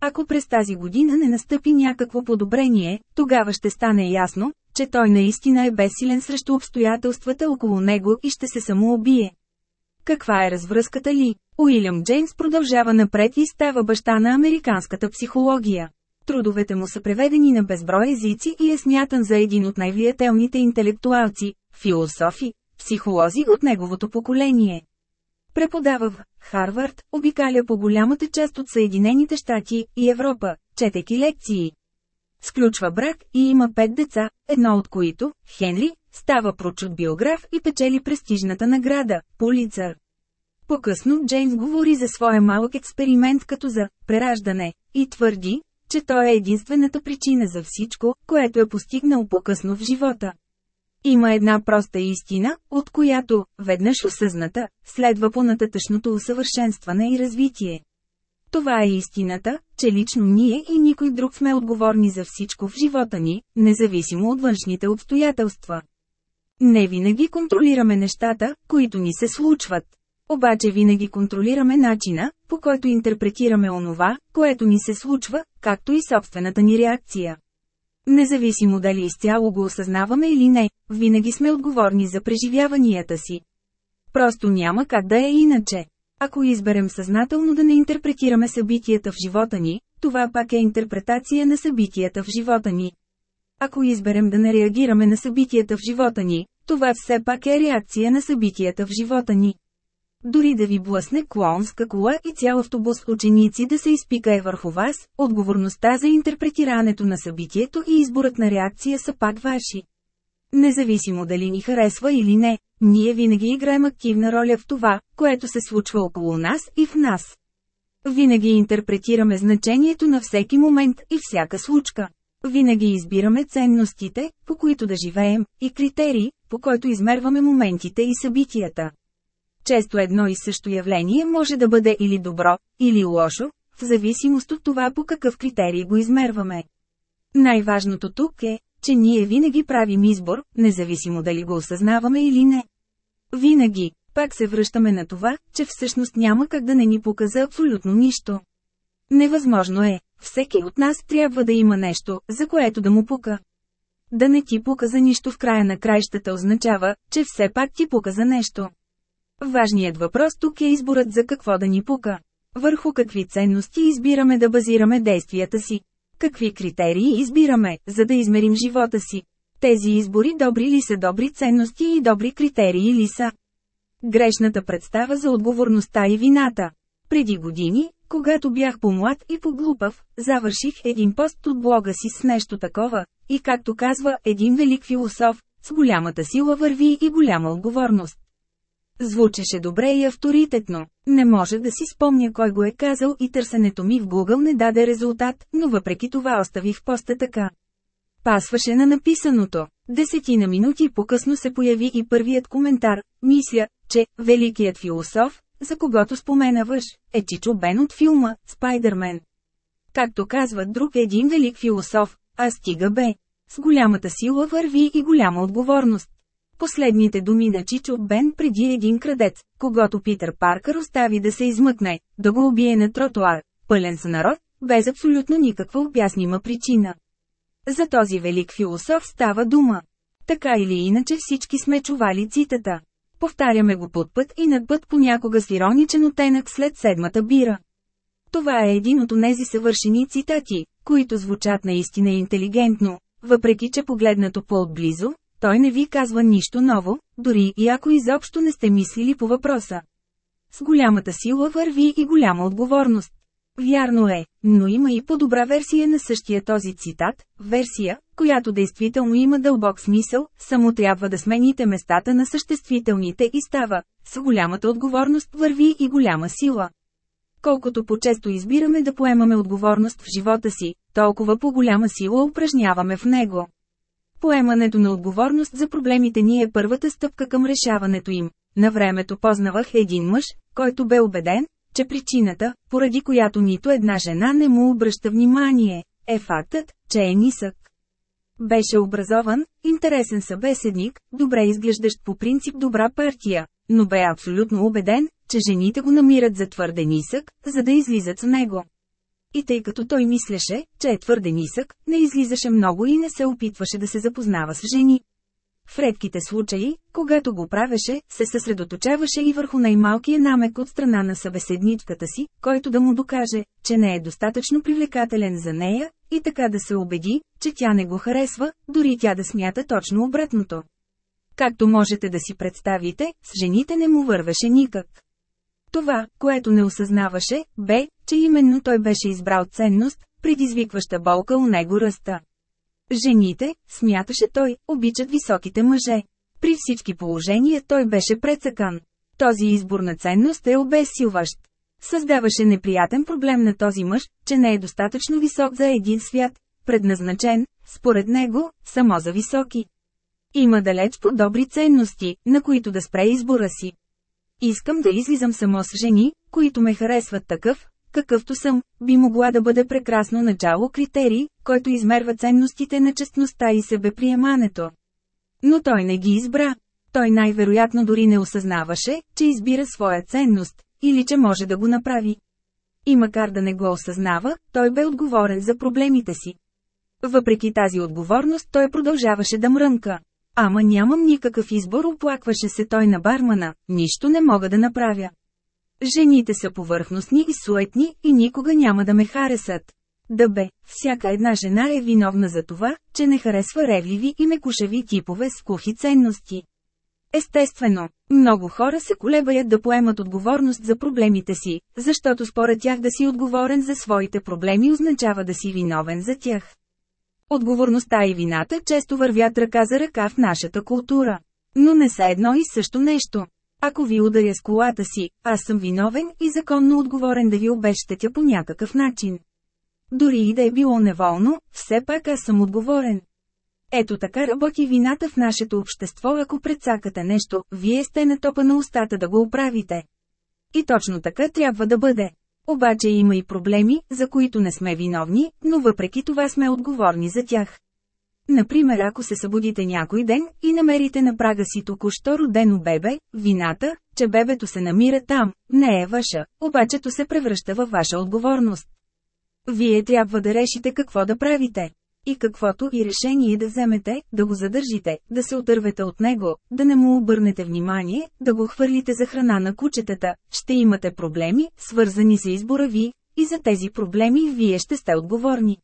Ако през тази година не настъпи някакво подобрение, тогава ще стане ясно, че той наистина е безсилен срещу обстоятелствата около него и ще се самоубие. Каква е развръзката ли? Уилям Джеймс продължава напред и става баща на американската психология. Трудовете му са преведени на безброй езици и е смятан за един от най-влиятелните интелектуалци, философи, психолози от неговото поколение. Преподава в Харвард, обикаля по голямата част от Съединените щати и Европа, четеки лекции. Сключва брак и има пет деца, едно от които, Хенри, става прочут биограф и печели престижната награда – Пулицър. По-късно Джеймс говори за своя малък експеримент като за «прераждане» и твърди, че той е единствената причина за всичко, което е постигнал по-късно в живота. Има една проста истина, от която, веднъж осъзната, следва по-нататъчното усъвършенстване и развитие. Това е истината, че лично ние и никой друг сме отговорни за всичко в живота ни, независимо от външните обстоятелства. Не винаги контролираме нещата, които ни се случват. Обаче винаги контролираме начина, по който интерпретираме онова, което ни се случва, както и собствената ни реакция. Независимо дали изцяло го осъзнаваме или не, винаги сме отговорни за преживяванията си. Просто няма как да е иначе. Ако изберем съзнателно да не интерпретираме събитията в живота ни, това пак е интерпретация на събитията в живота ни. Ако изберем да не реагираме на събитията в живота ни, това все пак е реакция на събитията в живота ни. Дори да ви блъсне клоунска кола и цял автобус ученици да се изпикае върху вас, отговорността за интерпретирането на събитието и изборът на реакция са пак ваши. Независимо дали ни харесва или не, ние винаги играем активна роля в това, което се случва около нас и в нас. Винаги интерпретираме значението на всеки момент и всяка случка. Винаги избираме ценностите, по които да живеем, и критерии, по който измерваме моментите и събитията. Често едно и също явление може да бъде или добро, или лошо, в зависимост от това по какъв критерий го измерваме. Най-важното тук е, че ние винаги правим избор, независимо дали го осъзнаваме или не. Винаги, пак се връщаме на това, че всъщност няма как да не ни показа абсолютно нищо. Невъзможно е, всеки от нас трябва да има нещо, за което да му пука. Да не ти пука за нищо в края на краищата означава, че все пак ти пука за нещо. Важният въпрос тук е изборът за какво да ни пука. Върху какви ценности избираме да базираме действията си. Какви критерии избираме, за да измерим живота си. Тези избори добри ли са добри ценности и добри критерии ли са? Грешната представа за отговорността и вината. Преди години, когато бях по-млад и по-глупав, завърших един пост от блога си с нещо такова, и както казва един велик философ, с голямата сила върви и голяма отговорност. Звучеше добре и авторитетно. Не може да си спомня кой го е казал и търсенето ми в Google не даде резултат, но въпреки това оставих поста така. Пасваше на написаното. Десетина минути по-късно се появи и първият коментар. Мисля, че великият философ, за когото споменаваш, е Чичо Бен от филма «Спайдермен». Както казва друг един велик философ, а стига бе. С голямата сила върви и голяма отговорност. Последните думи на Чичо Бен преди един крадец, когато Питър Паркър остави да се измъкне, да го убие на тротуар, пълен с народ, без абсолютно никаква обяснима причина. За този велик философ става дума. Така или иначе всички сме чували цитата. Повтаряме го под път и над път понякога с ироничен оттенък след седмата бира. Това е един от онези съвършени цитати, които звучат наистина интелигентно, въпреки че погледнато по-отблизо, той не ви казва нищо ново, дори и ако изобщо не сте мислили по въпроса. с голямата сила върви и голяма отговорност. Вярно е, но има и по-добра версия на същия този цитат, версия, която действително има дълбок смисъл, само трябва да смените местата на съществителните и става, с голямата отговорност върви и голяма сила. Колкото по-често избираме да поемаме отговорност в живота си, толкова по-голяма сила упражняваме в него. Поемането на отговорност за проблемите ни е първата стъпка към решаването им. На времето познавах един мъж, който бе убеден, че причината, поради която нито една жена не му обръща внимание, е фактът, че е нисък. Беше образован, интересен събеседник, добре изглеждащ по принцип добра партия, но бе абсолютно убеден, че жените го намират за твърде нисък, за да излизат с него. И тъй като той мислеше, че е твърде нисък, не излизаше много и не се опитваше да се запознава с жени. В редките случаи, когато го правеше, се съсредоточаваше и върху най-малкия намек от страна на събеседничката си, който да му докаже, че не е достатъчно привлекателен за нея, и така да се убеди, че тя не го харесва, дори тя да смята точно обратното. Както можете да си представите, с жените не му вървеше никак. Това, което не осъзнаваше, бе, че именно той беше избрал ценност, предизвикваща болка у него ръста. Жените, смяташе той, обичат високите мъже. При всички положения той беше прецакан. Този избор на ценност е обесилващ. Създаваше неприятен проблем на този мъж, че не е достатъчно висок за един свят, предназначен, според него, само за високи. Има далеч по-добри ценности, на които да спре избора си. Искам да излизам само с жени, които ме харесват такъв, какъвто съм, би могла да бъде прекрасно начало критерий, който измерва ценностите на честността и себеприемането. Но той не ги избра. Той най-вероятно дори не осъзнаваше, че избира своя ценност, или че може да го направи. И макар да не го осъзнава, той бе отговорен за проблемите си. Въпреки тази отговорност той продължаваше да мрънка. Ама нямам никакъв избор, оплакваше се той на бармана, нищо не мога да направя. Жените са повърхностни и суетни и никога няма да ме харесат. Да бе, всяка една жена е виновна за това, че не харесва ревливи и мекушеви типове с кухи ценности. Естествено, много хора се колебаят да поемат отговорност за проблемите си, защото според тях да си отговорен за своите проблеми означава да си виновен за тях. Отговорността и вината често вървят ръка за ръка в нашата култура. Но не са едно и също нещо. Ако ви ударя с колата си, аз съм виновен и законно отговорен да ви обещатя по някакъв начин. Дори и да е било неволно, все пак аз съм отговорен. Ето така работи вината в нашето общество, ако предсакате нещо, вие сте на топа на устата да го оправите. И точно така трябва да бъде. Обаче има и проблеми, за които не сме виновни, но въпреки това сме отговорни за тях. Например ако се събудите някой ден и намерите на прага си току-що родено бебе, вината, че бебето се намира там, не е ваша, обаче то се превръща във ваша отговорност. Вие трябва да решите какво да правите. И каквото и решение да вземете, да го задържите, да се отървете от него, да не му обърнете внимание, да го хвърлите за храна на кучетата, ще имате проблеми, свързани с избора ви, и за тези проблеми вие ще сте отговорни.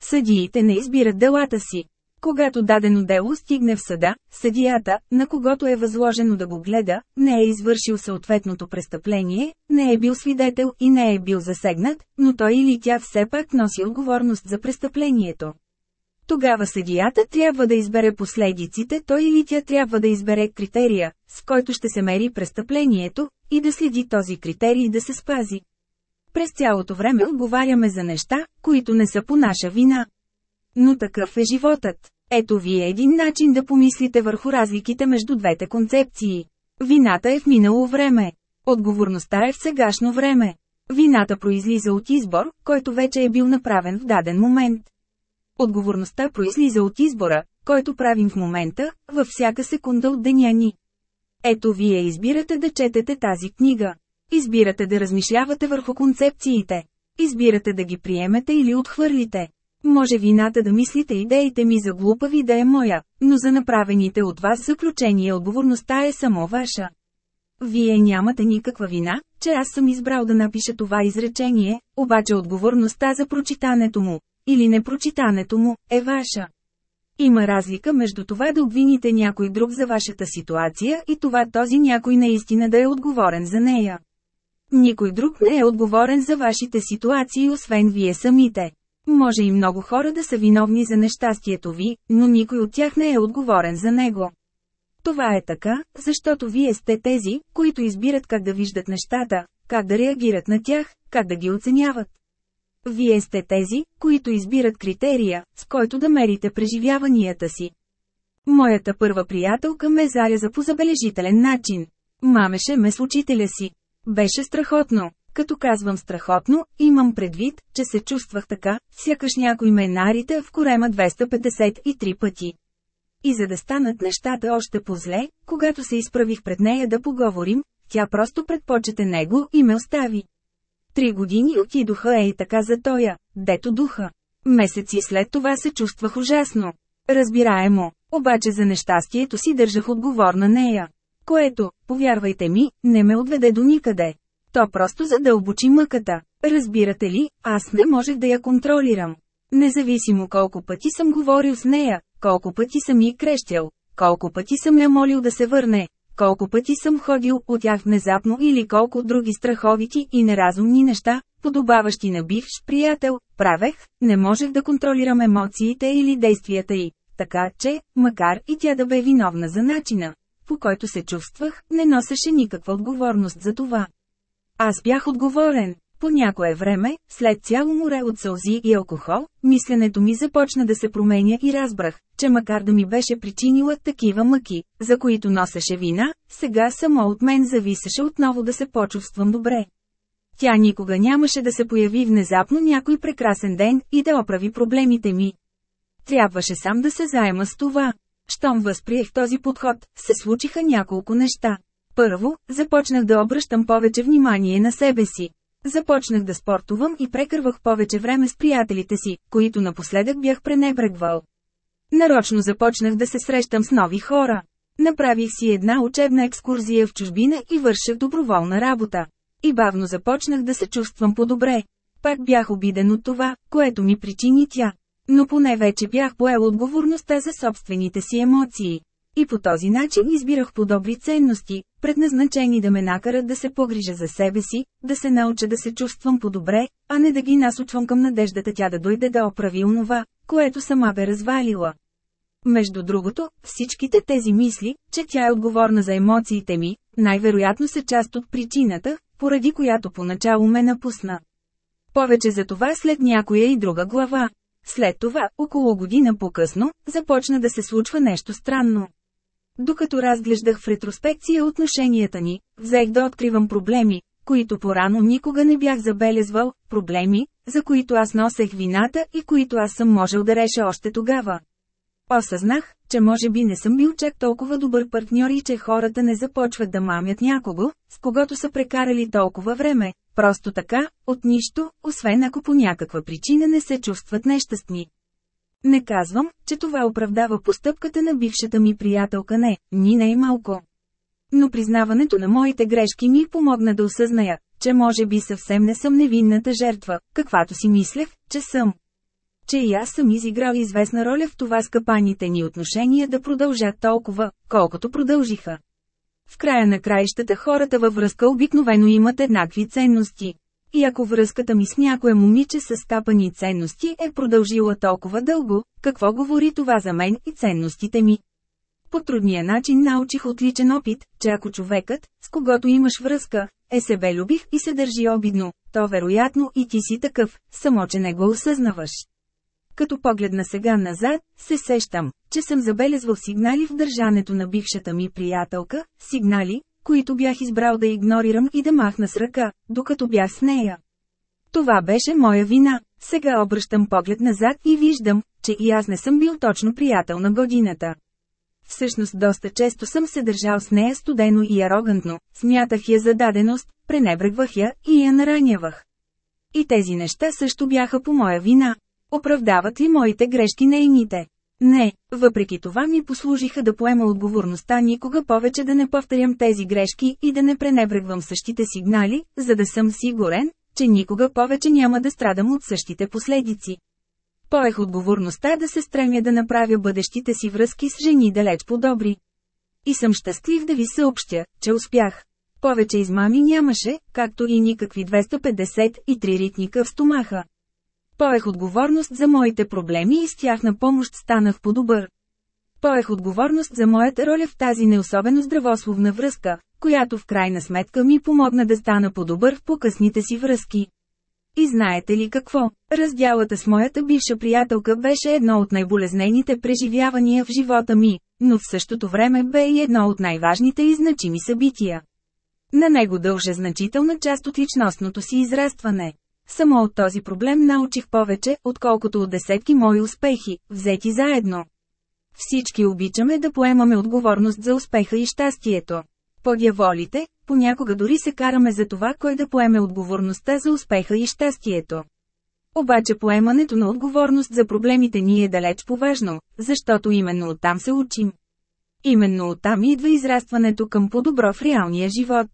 Съдиите не избират делата си. Когато дадено дело стигне в съда, съдията, на когото е възложено да го гледа, не е извършил съответното престъпление, не е бил свидетел и не е бил засегнат, но той или тя все пак носи отговорност за престъплението. Тогава съдията трябва да избере последиците, той или тя трябва да избере критерия, с който ще се мери престъплението, и да следи този критерий да се спази. През цялото време отговаряме за неща, които не са по наша вина. Но такъв е животът. Ето ви е един начин да помислите върху разликите между двете концепции. Вината е в минало време. Отговорността е в сегашно време. Вината произлиза от избор, който вече е бил направен в даден момент. Отговорността произлиза от избора, който правим в момента, във всяка секунда от деня ни. Ето вие избирате да четете тази книга. Избирате да размишлявате върху концепциите. Избирате да ги приемете или отхвърлите. Може вината да мислите идеите ми за глупави да е моя, но за направените от вас заключения отговорността е само ваша. Вие нямате никаква вина, че аз съм избрал да напиша това изречение, обаче отговорността за прочитането му, или непрочитането му, е ваша. Има разлика между това да обвините някой друг за вашата ситуация и това този някой наистина да е отговорен за нея. Никой друг не е отговорен за вашите ситуации освен вие самите. Може и много хора да са виновни за нещастието ви, но никой от тях не е отговорен за него. Това е така, защото вие сте тези, които избират как да виждат нещата, как да реагират на тях, как да ги оценяват. Вие сте тези, които избират критерия, с който да мерите преживяванията си. Моята първа приятелка ме заряза по забележителен начин. Мамеше ме с учителя си. Беше страхотно. Като казвам страхотно, имам предвид, че се чувствах така, сякаш някой ме нарита в корема 253 пъти. И за да станат нещата още по-зле, когато се изправих пред нея да поговорим, тя просто предпочете него и ме остави. Три години отидоха ей така за тоя, дето духа. Месеци след това се чувствах ужасно. Разбираемо, обаче за нещастието си държах отговорна нея. Което, повярвайте ми, не ме отведе до никъде. То просто задълбочи мъката. Разбирате ли, аз не можех да я контролирам. Независимо колко пъти съм говорил с нея, колко пъти съм и крещял, колко пъти съм я молил да се върне, колко пъти съм ходил от тях внезапно или колко други страховити и неразумни неща, подобаващи на бивш приятел, правех, не можех да контролирам емоциите или действията й. Така че, макар и тя да бе виновна за начина, по който се чувствах, не носеше никаква отговорност за това. Аз бях отговорен. По някое време, след цяло море от сълзи и алкохол, мисленето ми започна да се променя и разбрах, че макар да ми беше причинила такива мъки, за които носеше вина, сега само от мен зависеше отново да се почувствам добре. Тя никога нямаше да се появи внезапно някой прекрасен ден и да оправи проблемите ми. Трябваше сам да се заема с това. Щом възприех този подход, се случиха няколко неща. Първо, започнах да обръщам повече внимание на себе си. Започнах да спортувам и прекървах повече време с приятелите си, които напоследък бях пренебрегвал. Нарочно започнах да се срещам с нови хора. Направих си една учебна екскурзия в чужбина и върших доброволна работа. И бавно започнах да се чувствам по-добре. Пак бях обиден от това, което ми причини тя. Но поне вече бях поел отговорността за собствените си емоции. И по този начин избирах по-добри ценности, предназначени да ме накарат да се погрижа за себе си, да се науча да се чувствам по-добре, а не да ги насочвам към надеждата тя да дойде да оправи онова, което сама бе развалила. Между другото, всичките тези мисли, че тя е отговорна за емоциите ми, най-вероятно са част от причината, поради която поначало ме напусна. Повече за това след някоя и друга глава. След това, около година по-късно, започна да се случва нещо странно. Докато разглеждах в ретроспекция отношенията ни, взех да откривам проблеми, които порано никога не бях забелезвал, проблеми, за които аз носех вината и които аз съм можел да реша още тогава. Осъзнах, че може би не съм бил чак толкова добър партньор и че хората не започват да мамят някого, с когото са прекарали толкова време, просто така, от нищо, освен ако по някаква причина не се чувстват нещастни. Не казвам, че това оправдава постъпката на бившата ми приятелка не, ни не и малко. Но признаването на моите грешки ми помогна да осъзная, че може би съвсем не съм невинната жертва, каквато си мислех, че съм. Че и аз съм изиграл известна роля в това скъпаните ни отношения да продължат толкова, колкото продължиха. В края на краищата хората във връзка обикновено имат еднакви ценности. И ако връзката ми с някое момиче с скапани ценности е продължила толкова дълго, какво говори това за мен и ценностите ми? По трудния начин научих отличен опит, че ако човекът, с когото имаш връзка, е себе любив и се държи обидно, то вероятно и ти си такъв, само че не го осъзнаваш. Като погледна сега назад, се сещам, че съм забелезвал сигнали в държането на бившата ми приятелка, сигнали, които бях избрал да игнорирам и да махна с ръка, докато бях с нея. Това беше моя вина. Сега обръщам поглед назад и виждам, че и аз не съм бил точно приятел на годината. Всъщност доста често съм се държал с нея студено и арогантно, смятах я за даденост, пренебрегвах я и я наранявах. И тези неща също бяха по моя вина. Оправдават ли моите грешки нейните? Не, въпреки това ми послужиха да поема отговорността никога повече да не повторям тези грешки и да не пренебрегвам същите сигнали, за да съм сигурен, че никога повече няма да страдам от същите последици. Поех отговорността да се стремя да направя бъдещите си връзки с жени далеч по-добри. И съм щастлив да ви съобщя, че успях. Повече измами нямаше, както и никакви 253 ритника в стомаха. Поех отговорност за моите проблеми и с тях на помощ станах по-добър. Поех отговорност за моята роля в тази неособено здравословна връзка, която в крайна сметка ми помогна да стана по-добър в покъсните си връзки. И знаете ли какво? Раздялата с моята бивша приятелка беше едно от най-болезнените преживявания в живота ми, но в същото време бе и едно от най-важните и значими събития. На него дължа значителна част от личностното си израстване. Само от този проблем научих повече, отколкото от десетки мои успехи, взети заедно. Всички обичаме да поемаме отговорност за успеха и щастието. Подяволите, понякога дори се караме за това кой да поеме отговорността за успеха и щастието. Обаче поемането на отговорност за проблемите ни е далеч поважно, защото именно оттам се учим. Именно оттам идва израстването към по-добро в реалния живот.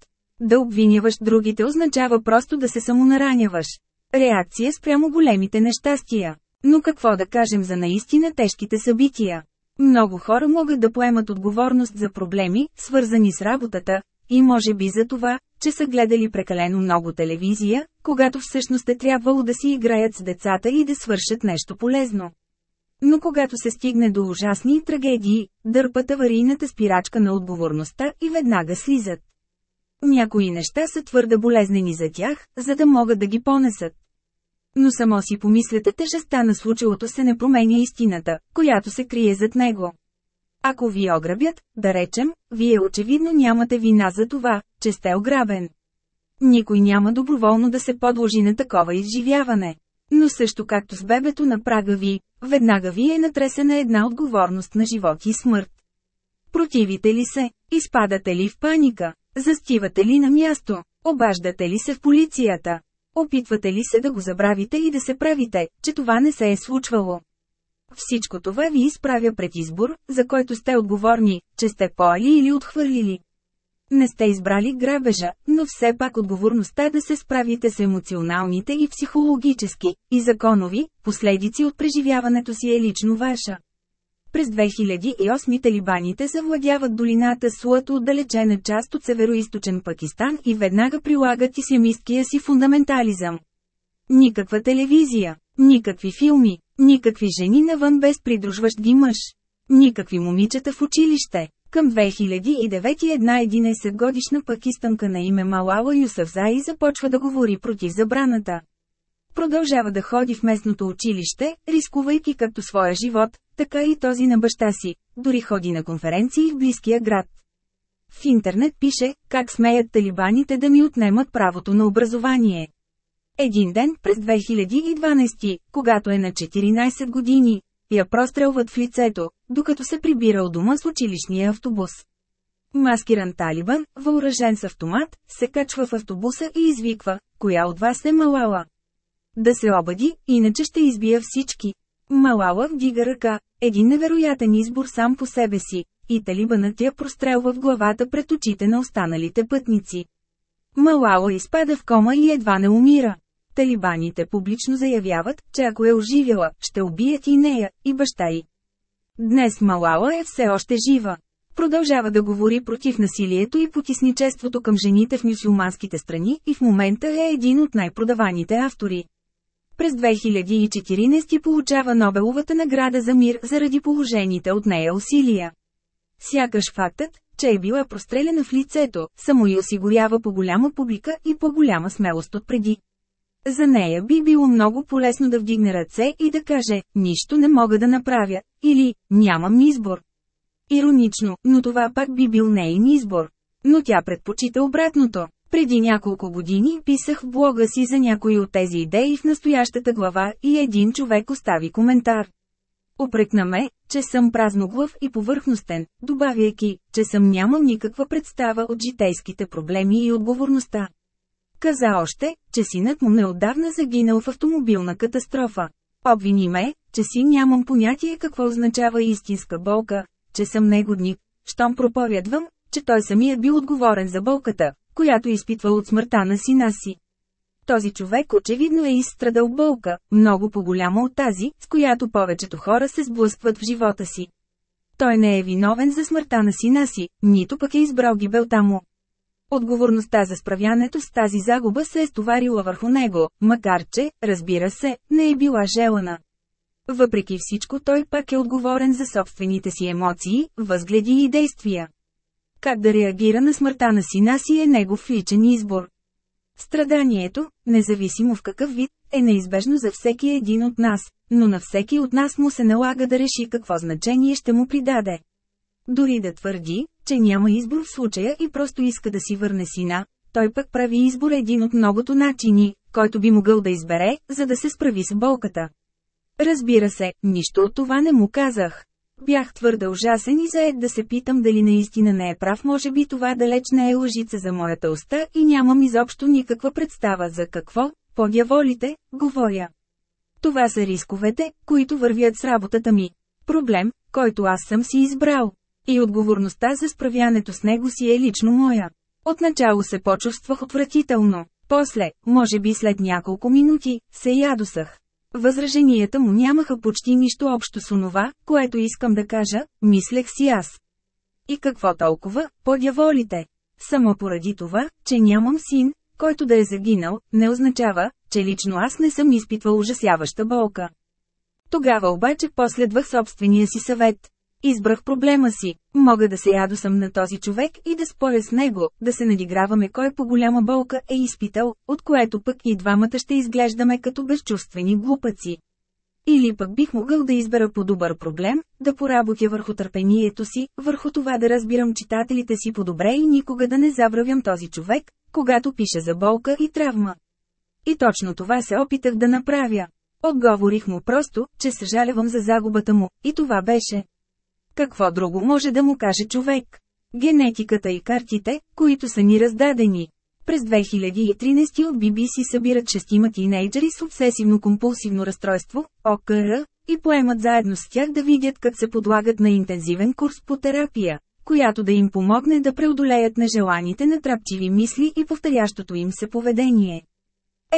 Да обвиняваш другите означава просто да се самонараняваш. Реакция спрямо големите нещастия. Но какво да кажем за наистина тежките събития? Много хора могат да поемат отговорност за проблеми, свързани с работата, и може би за това, че са гледали прекалено много телевизия, когато всъщност е трябвало да си играят с децата и да свършат нещо полезно. Но когато се стигне до ужасни трагедии, дърпат аварийната спирачка на отговорността и веднага слизат. Някои неща са твърде болезнени за тях, за да могат да ги понесат. Но само си помислете тежестта на случилото се не променя истината, която се крие зад него. Ако ви ограбят, да речем, вие очевидно нямате вина за това, че сте ограбен. Никой няма доброволно да се подложи на такова изживяване. Но също както с бебето на прага ви, веднага ви е натресена една отговорност на живот и смърт. Противите ли се, изпадате ли в паника, застивате ли на място, обаждате ли се в полицията, опитвате ли се да го забравите и да се правите, че това не се е случвало. Всичко това ви изправя пред избор, за който сте отговорни, че сте поели или отхвърлили. Не сте избрали грабежа, но все пак отговорността да се справите с емоционалните и психологически, и законови, последици от преживяването си е лично ваша. През 2008 талибаните завладяват долината Суато отдалечена част от североизточен Пакистан и веднага прилагат исламисткия си фундаментализъм. Никаква телевизия, никакви филми, никакви жени навън без придружващ ги мъж. Никакви момичета в училище. Към 2009 една 11 годишна пакистанка на име Малала Юсафзаи започва да говори против забраната. Продължава да ходи в местното училище, рискувайки както своя живот, така и този на баща си, дори ходи на конференции в близкия град. В интернет пише, как смеят талибаните да ми отнемат правото на образование. Един ден през 2012, когато е на 14 години, я прострелват в лицето, докато се прибира от дома с училищния автобус. Маскиран талибан, въоръжен с автомат, се качва в автобуса и извиква, коя от вас е Малала. Да се обади, иначе ще избия всички. Малала вдига ръка, един невероятен избор сам по себе си, и талибанът я прострелва в главата пред очите на останалите пътници. Малала изпада в кома и едва не умира. Талибаните публично заявяват, че ако е оживила, ще убият и нея, и баща й. Днес Малала е все още жива. Продължава да говори против насилието и потисничеството към жените в мюсюлманските страни и в момента е един от най-продаваните автори. През 2014 получава Нобеловата награда за мир заради положените от нея усилия. Сякаш фактът, че е била простреляна в лицето, само и осигурява по-голяма публика и по-голяма смелост от преди. За нея би било много полезно да вдигне ръце и да каже, нищо не мога да направя, или, нямам избор. Иронично, но това пак би бил нейн избор. Но тя предпочита обратното. Преди няколко години писах в блога си за някои от тези идеи в настоящата глава и един човек остави коментар. Опрекна ме, че съм празноглав и повърхностен, добавяйки, че съм нямал никаква представа от житейските проблеми и отговорността. Каза още, че синът му неотдавна загинал в автомобилна катастрофа. Обвини ме, че си нямам понятие какво означава истинска болка, че съм негодник, щом проповядвам, че той самият бил отговорен за болката, която изпитвал от смъртта на сина си. Този човек очевидно е изстрадал болка, много по-голяма от тази, с която повечето хора се сблъскват в живота си. Той не е виновен за смъртта на сина си, нито пък е избрал гибелта му. Отговорността за справянето с тази загуба се е стоварила върху него, макар че, разбира се, не е била желана. Въпреки всичко той пак е отговорен за собствените си емоции, възгледи и действия. Как да реагира на смъртта на сина си е негов личен избор. Страданието, независимо в какъв вид, е неизбежно за всеки един от нас, но на всеки от нас му се налага да реши какво значение ще му придаде. Дори да твърди, че няма избор в случая и просто иска да си върне сина, той пък прави избор един от многото начини, който би могъл да избере, за да се справи с болката. Разбира се, нищо от това не му казах. Бях твърде ужасен и заед да се питам дали наистина не е прав, може би това далеч не е лъжица за моята уста и нямам изобщо никаква представа за какво, по дяволите, говоря. Това са рисковете, които вървят с работата ми. Проблем, който аз съм си избрал. И отговорността за справянето с него си е лично моя. Отначало се почувствах отвратително. После, може би след няколко минути, се ядосах. Възраженията му нямаха почти нищо общо с онова, което искам да кажа, мислех си аз. И какво толкова, по-дяволите? Само поради това, че нямам син, който да е загинал, не означава, че лично аз не съм изпитвал ужасяваща болка. Тогава обаче последвах собствения си съвет. Избрах проблема си. Мога да се ядосам на този човек и да споря с него, да се надиграваме кой по голяма болка е изпитал, от което пък и двамата ще изглеждаме като безчувствени глупаци. Или пък бих могъл да избера по-добър проблем, да поработя върху търпението си, върху това да разбирам читателите си по-добре и никога да не забравям този човек, когато пише за болка и травма. И точно това се опитах да направя. Отговорих му просто, че съжалявам за загубата му, и това беше. Какво друго може да му каже човек? Генетиката и картите, които са ни раздадени. През 2013 от BBC събират шестима тинейджери с обсесивно-компулсивно разстройство, ОКР, и поемат заедно с тях да видят как се подлагат на интензивен курс по терапия, която да им помогне да преодолеят нежеланите натрапчиви мисли и повторящото им се поведение.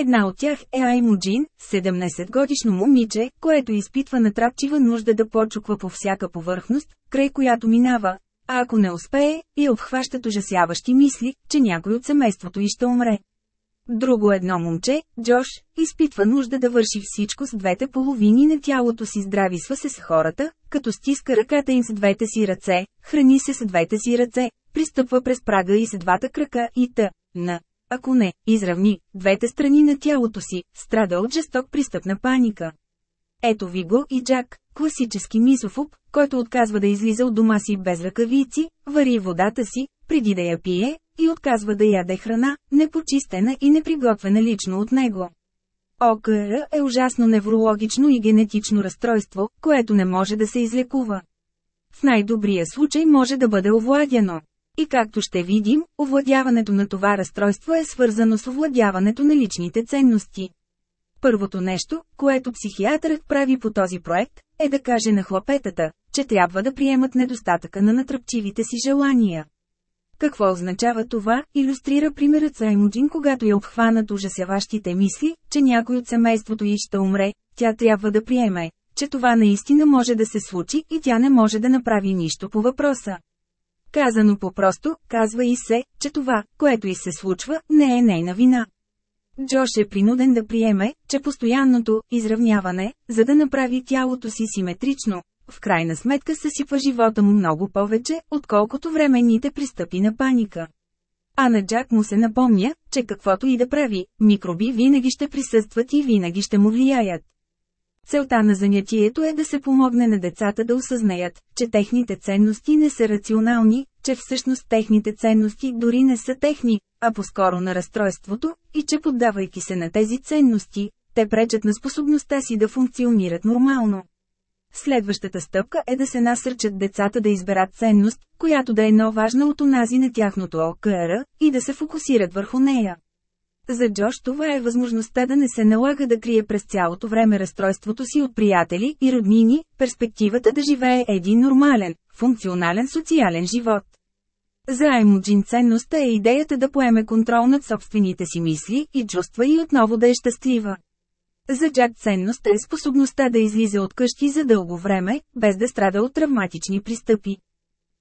Една от тях е Аймуджин, 17-годишно момиче, което изпитва натрапчива нужда да почуква по всяка повърхност, край която минава, а ако не успее, и обхващат ужасяващи мисли, че някой от семейството и ще умре. Друго едно момче, Джош, изпитва нужда да върши всичко с двете половини на тялото си здрависва се с хората, като стиска ръката им с двете си ръце, храни се с двете си ръце, пристъпва през прага и с двата крака и т. Ако не, изравни двете страни на тялото си, страда от жесток пристъп на паника. Ето ви го и Джак, класически мисофоб, който отказва да излиза от дома си без ръкавици, вари водата си, преди да я пие, и отказва да яде храна, непочистена и неприготвена лично от него. ОКР е ужасно неврологично и генетично разстройство, което не може да се излекува. В най-добрия случай може да бъде овладяно. И както ще видим, овладяването на това разстройство е свързано с овладяването на личните ценности. Първото нещо, което психиатърът прави по този проект, е да каже на хлопетата, че трябва да приемат недостатъка на натръпчивите си желания. Какво означава това, иллюстрира примерът Саймуджин, когато я обхванат ужасяващите мисли, че някой от семейството й ще умре, тя трябва да приеме, че това наистина може да се случи и тя не може да направи нищо по въпроса. Казано по-просто, казва и се, че това, което и се случва, не е нейна вина. Джош е принуден да приеме, че постоянното изравняване, за да направи тялото си симетрично, в крайна сметка съсипва живота му много повече, отколкото временните пристъпи на паника. А на Джак му се напомня, че каквото и да прави, микроби винаги ще присъстват и винаги ще му влияят. Целта на занятието е да се помогне на децата да осъзнаят, че техните ценности не са рационални, че всъщност техните ценности дори не са техни, а по-скоро на разстройството, и че поддавайки се на тези ценности, те пречат на способността си да функционират нормално. Следващата стъпка е да се насърчат децата да изберат ценност, която да е но-важна от онази на тяхното ОКР, и да се фокусират върху нея. За Джош това е възможността да не се налага да крие през цялото време разстройството си от приятели и роднини, перспективата да живее един нормален, функционален социален живот. За Аймуджин ценността е идеята да поеме контрол над собствените си мисли и чувства и отново да е щастлива. За Джак ценност е способността да излиза от къщи за дълго време, без да страда от травматични пристъпи.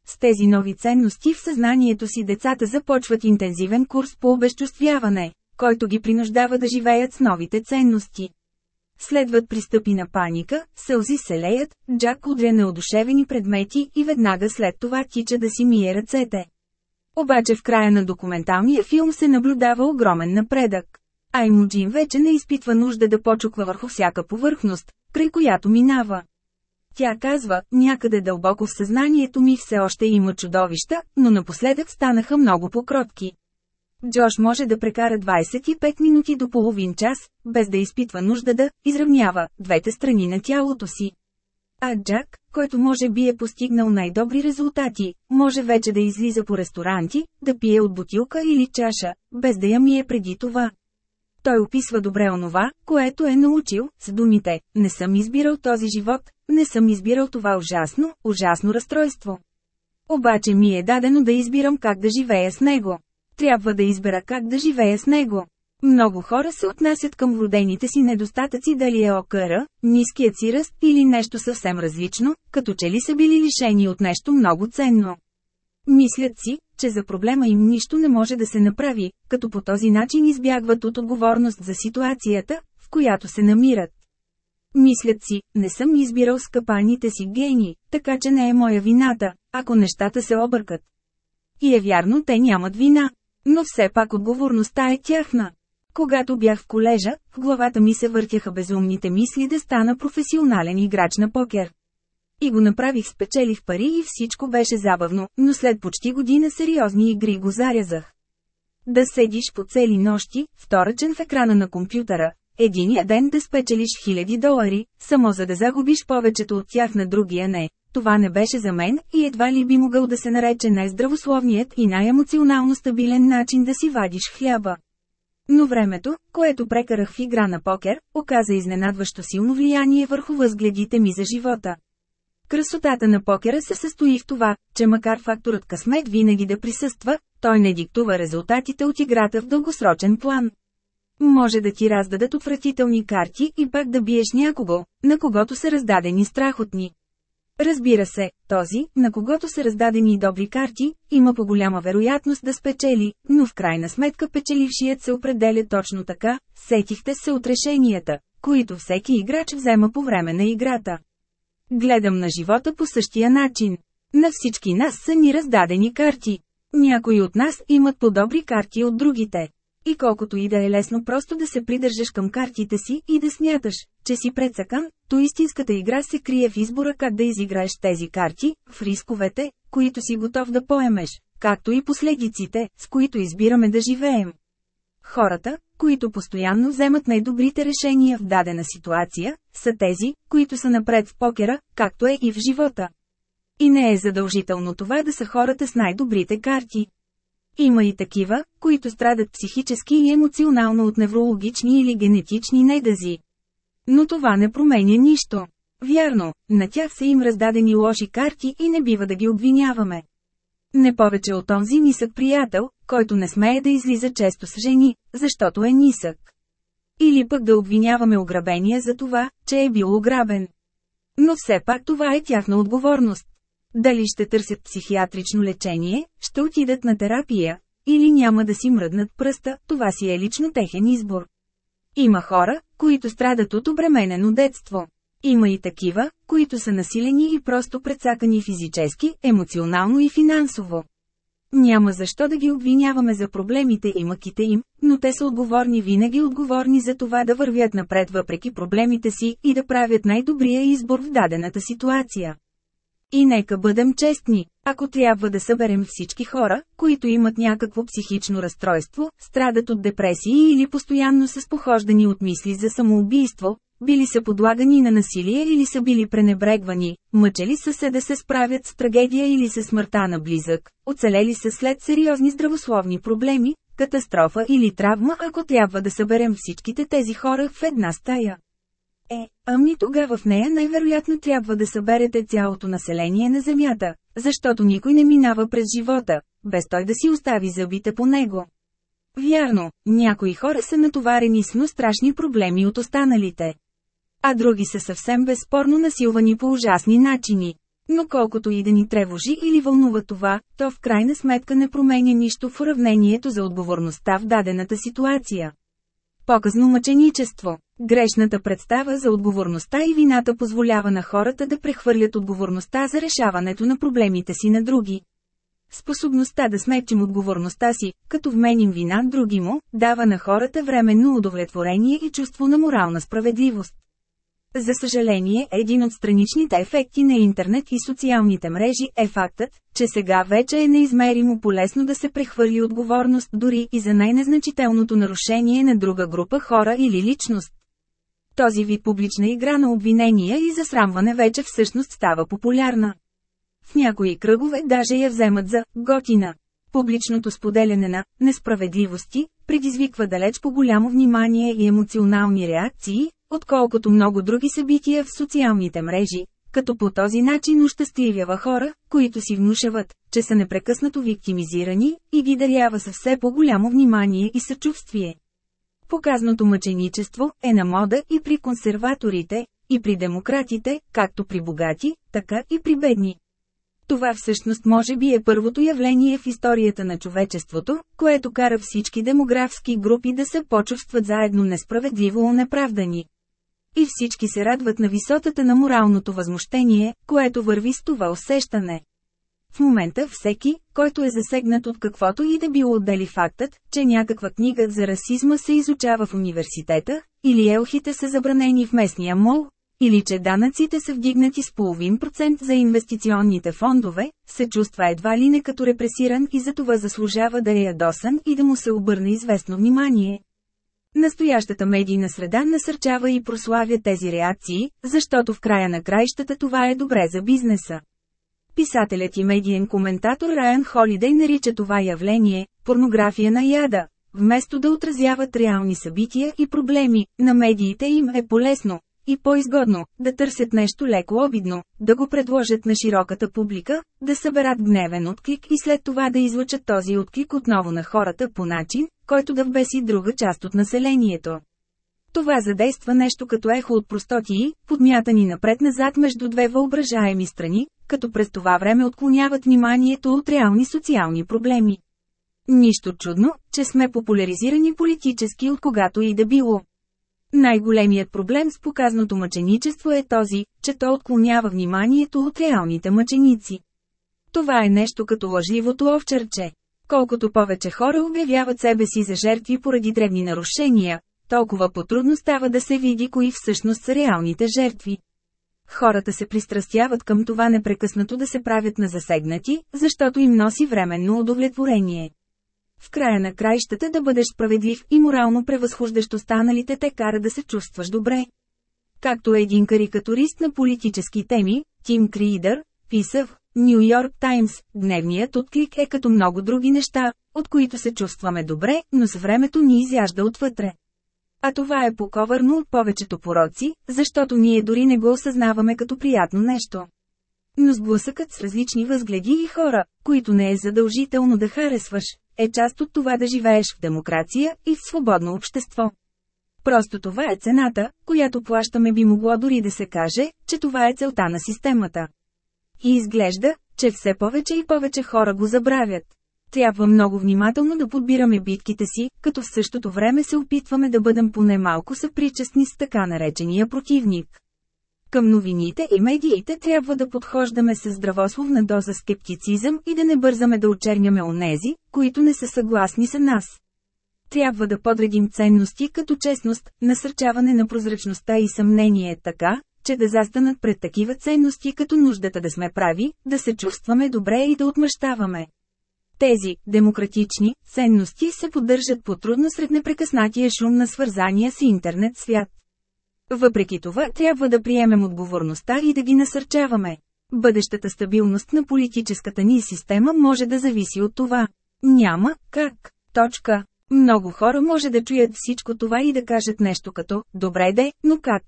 С тези нови ценности в съзнанието си децата започват интензивен курс по обезчувствяване, който ги принуждава да живеят с новите ценности. Следват пристъпи на паника, сълзи се леят, Джак удря неодушевени предмети и веднага след това тича да си мие ръцете. Обаче в края на документалния филм се наблюдава огромен напредък. Аймуджин вече не изпитва нужда да почуква върху всяка повърхност, при която минава. Тя казва, някъде дълбоко в съзнанието ми все още има чудовища, но напоследък станаха много покротки. Джош може да прекара 25 минути до половин час, без да изпитва нужда да изравнява двете страни на тялото си. А Джак, който може би е постигнал най-добри резултати, може вече да излиза по ресторанти, да пие от бутилка или чаша, без да я мие преди това. Той описва добре онова, което е научил, с думите «Не съм избирал този живот, не съм избирал това ужасно, ужасно разстройство. Обаче ми е дадено да избирам как да живея с него. Трябва да избера как да живея с него. Много хора се отнасят към вродените си недостатъци дали е окъра, ниският си ръст или нещо съвсем различно, като че ли са били лишени от нещо много ценно. Мислят си, че за проблема им нищо не може да се направи, като по този начин избягват от отговорност за ситуацията, в която се намират. Мислят си, не съм избирал скъпаните си гени, така че не е моя вината, ако нещата се объркат. И е вярно, те нямат вина. Но все пак отговорността е тяхна. Когато бях в колежа, в главата ми се въртяха безумните мисли да стана професионален играч на покер. И го направих спечелих пари и всичко беше забавно, но след почти година сериозни игри го зарязах. Да седиш по цели нощи, вторачен в екрана на компютъра, единия ден да спечелиш хиляди долари, само за да загубиш повечето от тях на другия не. Това не беше за мен и едва ли би могъл да се нарече най-здравословният и най-емоционално стабилен начин да си вадиш хляба. Но времето, което прекарах в игра на покер, оказа изненадващо силно влияние върху възгледите ми за живота. Красотата на покера се състои в това, че макар факторът късмет винаги да присъства, той не диктува резултатите от играта в дългосрочен план. Може да ти раздадат отвратителни карти и пак да биеш някого, на когото са раздадени страхотни. Разбира се, този, на когото са раздадени добри карти, има по-голяма вероятност да спечели, но в крайна сметка печелившият се определя точно така, сетихте се от решенията, които всеки играч взема по време на играта. Гледам на живота по същия начин. На всички нас са ни раздадени карти. Някои от нас имат по-добри карти от другите. И колкото и да е лесно просто да се придържаш към картите си и да смяташ, че си предсакан, то истинската игра се крие в избора как да изиграеш тези карти, в рисковете, които си готов да поемеш, както и последиците, с които избираме да живеем. Хората, които постоянно вземат най-добрите решения в дадена ситуация, са тези, които са напред в покера, както е и в живота. И не е задължително това да са хората с най-добрите карти. Има и такива, които страдат психически и емоционално от неврологични или генетични недъзи. Но това не променя нищо. Вярно, на тях са им раздадени лоши карти и не бива да ги обвиняваме. Не повече от онзи нисък приятел, който не смее да излиза често с жени, защото е нисък. Или пък да обвиняваме ограбения за това, че е бил ограбен. Но все пак това е тяхна отговорност. Дали ще търсят психиатрично лечение, ще отидат на терапия, или няма да си мръднат пръста, това си е лично техен избор. Има хора, които страдат от обременено детство. Има и такива, които са насилени и просто предсакани физически, емоционално и финансово. Няма защо да ги обвиняваме за проблемите и мъките им, но те са отговорни винаги отговорни за това да вървят напред въпреки проблемите си и да правят най-добрия избор в дадената ситуация. И нека бъдем честни, ако трябва да съберем всички хора, които имат някакво психично разстройство, страдат от депресии или постоянно са спохождани от мисли за самоубийство, били са подлагани на насилие или са били пренебрегвани, мъчели са се да се справят с трагедия или с смъртта на близък, оцелели са след сериозни здравословни проблеми, катастрофа или травма, ако трябва да съберем всичките тези хора в една стая. Е, ами тогава в нея най-вероятно трябва да съберете цялото население на Земята, защото никой не минава през живота, без той да си остави зъбите по него. Вярно, някои хора са натоварени с страшни проблеми от останалите. А други са съвсем безспорно насилвани по ужасни начини. Но колкото и да ни тревожи или вълнува това, то в крайна сметка не променя нищо в уравнението за отговорността в дадената ситуация. Показно мъченичество. Грешната представа за отговорността и вината позволява на хората да прехвърлят отговорността за решаването на проблемите си на други. Способността да смекчим отговорността си, като вменим вина други му, дава на хората временно удовлетворение и чувство на морална справедливост. За съжаление, един от страничните ефекти на интернет и социалните мрежи е фактът, че сега вече е неизмеримо полезно да се прехвърли отговорност дори и за най-незначителното нарушение на друга група хора или личност. Този вид публична игра на обвинения и засрамване вече всъщност става популярна. В някои кръгове даже я вземат за «готина». Публичното споделяне на «несправедливости» предизвиква далеч по голямо внимание и емоционални реакции, отколкото много други събития в социалните мрежи, като по този начин ущастливява хора, които си внушават, че са непрекъснато виктимизирани, и ги дарява със все по-голямо внимание и съчувствие. Показното мъченичество е на мода и при консерваторите, и при демократите, както при богати, така и при бедни. Това всъщност може би е първото явление в историята на човечеството, което кара всички демографски групи да се почувстват заедно несправедливо неправдани. И всички се радват на висотата на моралното възмущение, което върви с това усещане. В момента всеки, който е засегнат от каквото и да било отдели фактът, че някаква книга за расизма се изучава в университета, или елхите са забранени в местния мол, или че данъците са вдигнати с половин процент за инвестиционните фондове, се чувства едва ли не като репресиран и за това заслужава да е ядосан и да му се обърне известно внимание. Настоящата медийна среда насърчава и прославя тези реакции, защото в края на краищата това е добре за бизнеса. Писателят и медиен коментатор Райан Холидей нарича това явление – порнография на яда. Вместо да отразяват реални събития и проблеми, на медиите им е полезно, и по-изгодно, да търсят нещо леко обидно, да го предложат на широката публика, да съберат гневен отклик и след това да излучат този отклик отново на хората по начин, който да вбеси друга част от населението. Това задейства нещо като ехо от простотии, подмятани напред-назад между две въображаеми страни, като през това време отклоняват вниманието от реални социални проблеми. Нищо чудно, че сме популяризирани политически от когато и да било. Най-големият проблем с показното мъченичество е този, че то отклонява вниманието от реалните мъченици. Това е нещо като лъжливото овчарче. Колкото повече хора обявяват себе си за жертви поради древни нарушения, толкова по-трудно става да се види кои всъщност са реалните жертви. Хората се пристрастяват към това непрекъснато да се правят на засегнати, защото им носи временно удовлетворение. В края на краищата да бъдеш справедлив и морално превъзхождащ останалите те кара да се чувстваш добре. Както един карикатурист на политически теми, Тим Кридър, писа в Нью Йорк Таймс, дневният отклик е като много други неща, от които се чувстваме добре, но с времето ни изяжда отвътре. А това е поковърно от повечето пороци, защото ние дори не го осъзнаваме като приятно нещо. Но сблъсъкът с различни възгледи и хора, които не е задължително да харесваш, е част от това да живееш в демокрация и в свободно общество. Просто това е цената, която плащаме би могло дори да се каже, че това е целта на системата. И изглежда, че все повече и повече хора го забравят. Трябва много внимателно да подбираме битките си, като в същото време се опитваме да бъдем поне малко съпричастни с така наречения противник. Към новините и медиите трябва да подхождаме с здравословна доза скептицизъм и да не бързаме да очерняме онези, които не са съгласни с нас. Трябва да подредим ценности като честност, насърчаване на прозрачността и съмнение така, че да застанат пред такива ценности като нуждата да сме прави, да се чувстваме добре и да отмъщаваме. Тези, демократични, ценности се поддържат по-трудно сред непрекъснатия шум на свързания с интернет свят. Въпреки това трябва да приемем отговорността и да ги насърчаваме. Бъдещата стабилност на политическата ни система може да зависи от това. Няма как. Точка. Много хора може да чуят всичко това и да кажат нещо като «Добре де, но как?»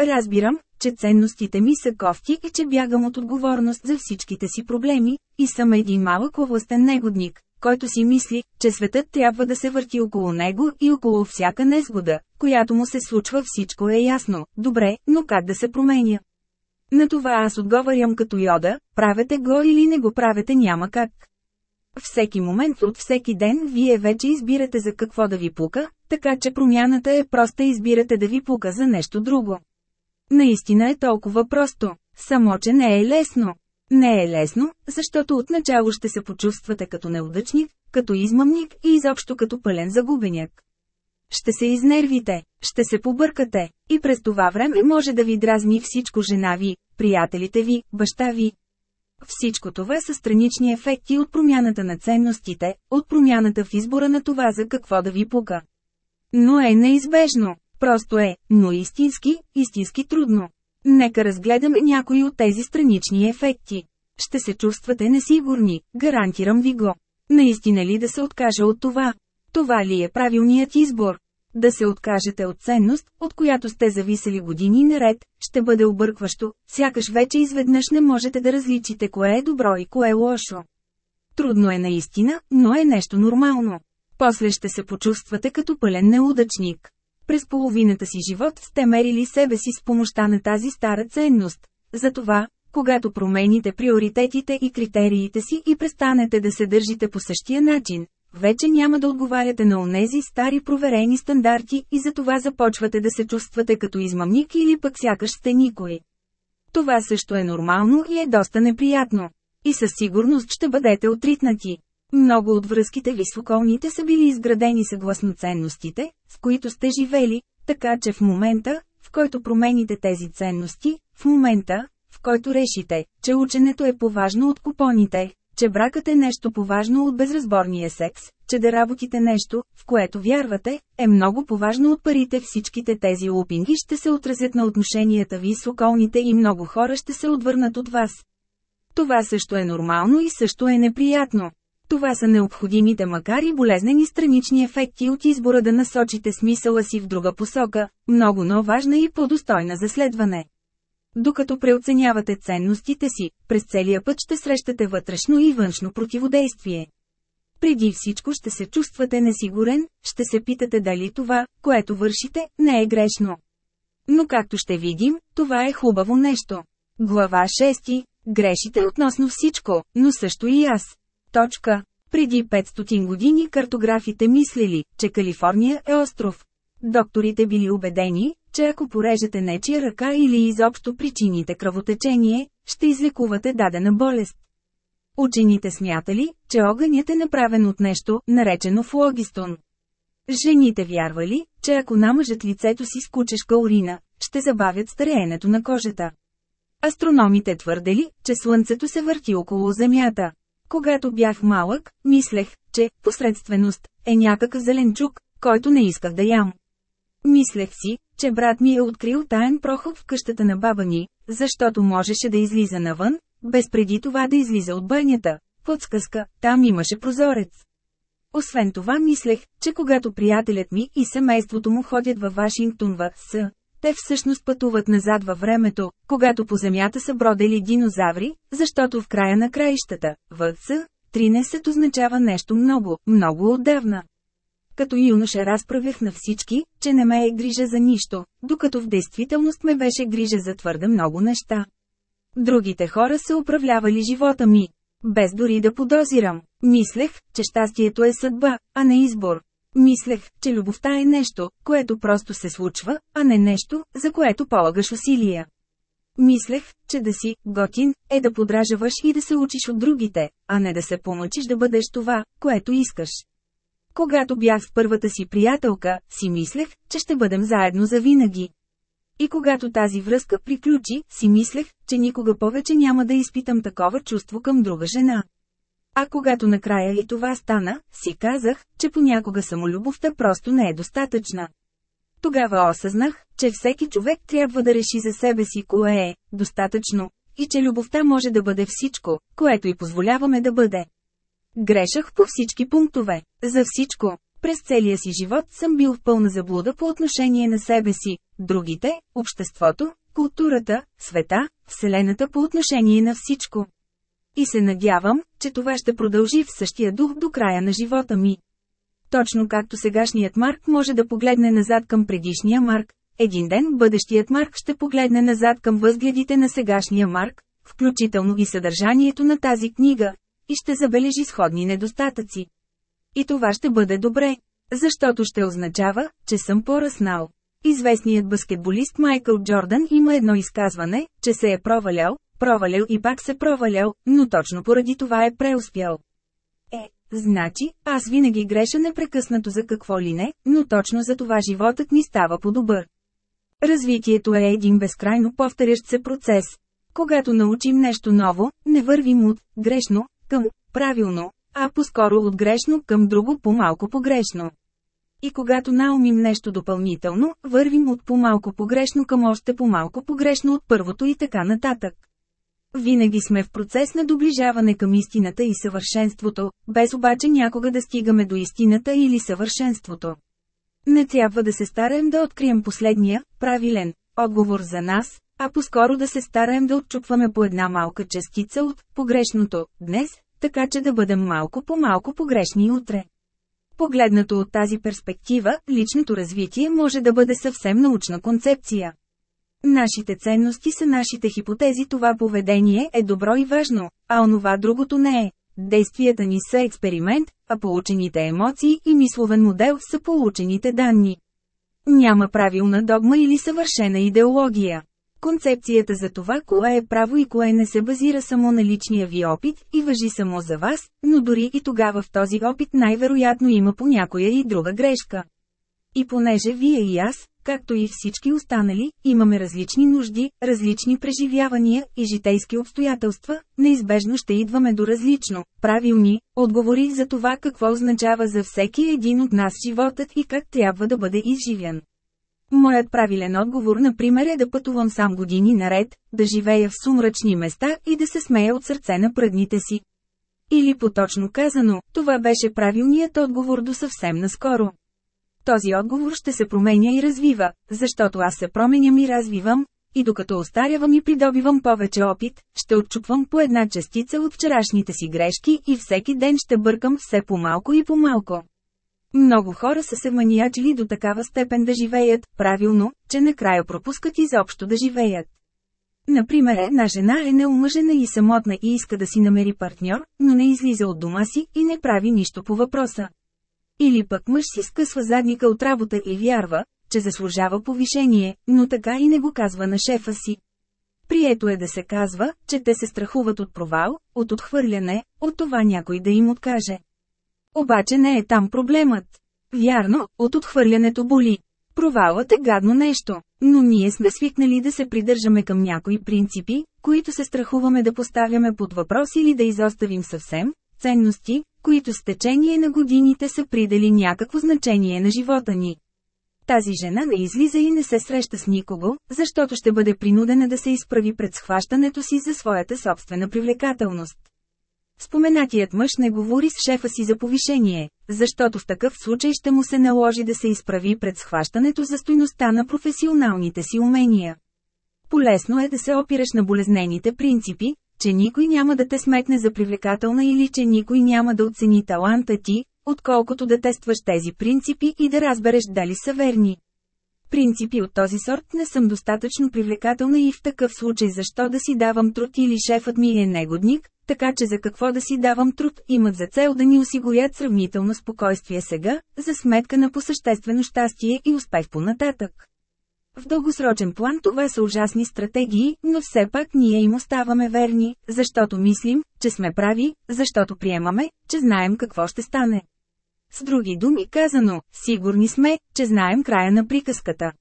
Разбирам, че ценностите ми са кофти и че бягам от отговорност за всичките си проблеми, и съм един малък властен негодник, който си мисли, че светът трябва да се върти около него и около всяка незгода, която му се случва всичко е ясно, добре, но как да се променя? На това аз отговарям като йода, правете го или не го правете няма как. Всеки момент от всеки ден вие вече избирате за какво да ви пука, така че промяната е проста избирате да ви пука за нещо друго. Наистина е толкова просто, само че не е лесно. Не е лесно, защото отначало ще се почувствате като неудачник, като измъмник и изобщо като пълен загубеняк. Ще се изнервите, ще се побъркате, и през това време може да ви дразни всичко жена ви, приятелите ви, баща ви. Всичко това са странични ефекти от промяната на ценностите, от промяната в избора на това за какво да ви пука. Но е неизбежно, просто е, но истински, истински трудно. Нека разгледаме някои от тези странични ефекти. Ще се чувствате несигурни, гарантирам ви го. Наистина ли да се откажа от това? Това ли е правилният избор? Да се откажете от ценност, от която сте зависели години наред, ще бъде объркващо, сякаш вече изведнъж не можете да различите кое е добро и кое е лошо. Трудно е наистина, но е нещо нормално. После ще се почувствате като пълен неудачник. През половината си живот сте мерили себе си с помощта на тази стара ценност. Затова, когато промените приоритетите и критериите си и престанете да се държите по същия начин, вече няма да отговаряте на онези стари проверени стандарти и затова започвате да се чувствате като измамник или пък сякаш сте никой. Това също е нормално и е доста неприятно. И със сигурност ще бъдете отритнати. Много от връзките ви с околните са били изградени съгласно ценностите, с които сте живели, така че в момента, в който промените тези ценности, в момента, в който решите, че ученето е поважно от купоните, че бракът е нещо поважно от безразборния секс, че да работите нещо, в което вярвате, е много поважно от парите всичките тези лупинги ще се отразят на отношенията ви с околните и много хора ще се отвърнат от вас. Това също е нормално и също е неприятно. Това са необходимите макар и болезнени странични ефекти от избора да насочите смисъла си в друга посока, много но важна и по-достойна за следване. Докато преоценявате ценностите си, през целия път ще срещате вътрешно и външно противодействие. Преди всичко ще се чувствате несигурен, ще се питате дали това, което вършите, не е грешно. Но както ще видим, това е хубаво нещо. Глава 6. Грешите относно всичко, но също и аз. Точка. Преди 500 години картографите мислили, че Калифорния е остров. Докторите били убедени, че ако порежете нечия ръка или изобщо причините кръвотечение, ще излекувате дадена болест. Учените смятали, че огънят е направен от нещо, наречено флогистон. Жените вярвали, че ако намъжат лицето си с кучешка урина, ще забавят стареенето на кожата. Астрономите твърдели, че Слънцето се върти около Земята. Когато бях малък, мислех, че посредственост е някакъв зеленчук, който не исках да ям. Мислех си, че брат ми е открил таен проход в къщата на баба ни, защото можеше да излиза навън, без преди това да излиза от банята. Подсказка, там имаше прозорец. Освен това мислех, че когато приятелят ми и семейството му ходят във Вашингтон в С, те всъщност пътуват назад във времето, когато по земята са бродели динозаври, защото в края на краищата, ВС, 13 означава нещо много, много отдавна. Като юноша разправях на всички, че не ме е грижа за нищо, докато в действителност ме беше грижа за твърде много неща. Другите хора са управлявали живота ми. Без дори да подозирам. Мислех, че щастието е съдба, а не избор. Мислех, че любовта е нещо, което просто се случва, а не нещо, за което полагаш усилия. Мислех, че да си готин е да подражаваш и да се учиш от другите, а не да се помъчиш да бъдеш това, което искаш. Когато бях с първата си приятелка, си мислех, че ще бъдем заедно за винаги. И когато тази връзка приключи, си мислех, че никога повече няма да изпитам такова чувство към друга жена. А когато накрая и това стана, си казах, че понякога самолюбовта просто не е достатъчна. Тогава осъзнах, че всеки човек трябва да реши за себе си кое е достатъчно, и че любовта може да бъде всичко, което и позволяваме да бъде. Грешах по всички пунктове. За всичко. През целия си живот съм бил в пълна заблуда по отношение на себе си, другите, обществото, културата, света, Вселената по отношение на всичко. И се надявам, че това ще продължи в същия дух до края на живота ми. Точно както сегашният Марк може да погледне назад към предишния Марк, един ден бъдещият Марк ще погледне назад към възгледите на сегашния Марк, включително и съдържанието на тази книга, и ще забележи сходни недостатъци. И това ще бъде добре, защото ще означава, че съм поръснал. Известният баскетболист Майкъл Джордан има едно изказване, че се е провалял, провалял и пак се провалял, но точно поради това е преуспял. Е, значи, аз винаги греша непрекъснато за какво ли не, но точно за това животът ми става по-добър. Развитието е един безкрайно повторящ се процес. Когато научим нещо ново, не вървим от грешно към правилно, а по-скоро от грешно към друго по-малко погрешно. И когато наумим нещо допълнително, вървим от по-малко погрешно към още по-малко погрешно от първото и така нататък. Винаги сме в процес на доближаване към истината и съвършенството, без обаче някога да стигаме до истината или съвършенството. Не трябва да се стараем да открием последния, правилен, отговор за нас, а по-скоро да се стараем да отчупваме по една малка частица от погрешното днес, така че да бъдем малко по малко погрешни утре. Погледнато от тази перспектива, личното развитие може да бъде съвсем научна концепция. Нашите ценности са нашите хипотези това поведение е добро и важно, а онова другото не е. Действията ни са експеримент, а получените емоции и мисловен модел са получените данни. Няма правилна догма или съвършена идеология. Концепцията за това кое е право и кое не се базира само на личния ви опит и въжи само за вас, но дори и тогава в този опит най-вероятно има по някоя и друга грешка. И понеже вие и аз, както и всички останали, имаме различни нужди, различни преживявания и житейски обстоятелства, неизбежно ще идваме до различно, правилни, отговори за това какво означава за всеки един от нас животът и как трябва да бъде изживян. Моят правилен отговор, например, е да пътувам сам години наред, да живея в сумрачни места и да се смея от сърце на предните си. Или поточно казано, това беше правилният отговор до съвсем наскоро. Този отговор ще се променя и развива, защото аз се променям и развивам, и докато остарявам и придобивам повече опит, ще отчупвам по една частица от вчерашните си грешки и всеки ден ще бъркам все по-малко и по-малко. Много хора са се маниачили до такава степен да живеят, правилно, че накрая пропускат изобщо да живеят. Например, една жена е неумъжена и самотна и иска да си намери партньор, но не излиза от дома си и не прави нищо по въпроса. Или пък мъж си скъсва задника от работа и вярва, че заслужава повишение, но така и не го казва на шефа си. Прието е да се казва, че те се страхуват от провал, от отхвърляне, от това някой да им откаже. Обаче не е там проблемът. Вярно, от отхвърлянето боли. Провалът е гадно нещо, но ние сме свикнали да се придържаме към някои принципи, които се страхуваме да поставяме под въпрос или да изоставим съвсем, ценности, които с течение на годините са придали някакво значение на живота ни. Тази жена не излиза и не се среща с никого, защото ще бъде принудена да се изправи пред схващането си за своята собствена привлекателност. Споменатият мъж не говори с шефа си за повишение, защото в такъв случай ще му се наложи да се изправи пред схващането за стойността на професионалните си умения. Полесно е да се опираш на болезнените принципи, че никой няма да те сметне за привлекателна или че никой няма да оцени таланта ти, отколкото да тестваш тези принципи и да разбереш дали са верни. Принципи от този сорт не съм достатъчно привлекателна и в такъв случай защо да си давам труд или шефът ми е негодник, така че за какво да си давам труд, имат за цел да ни осигурят сравнително спокойствие сега, за сметка на посъществено щастие и успех по-нататък. В дългосрочен план това са ужасни стратегии, но все пак ние им оставаме верни, защото мислим, че сме прави, защото приемаме, че знаем какво ще стане. С други думи казано, сигурни сме, че знаем края на приказката.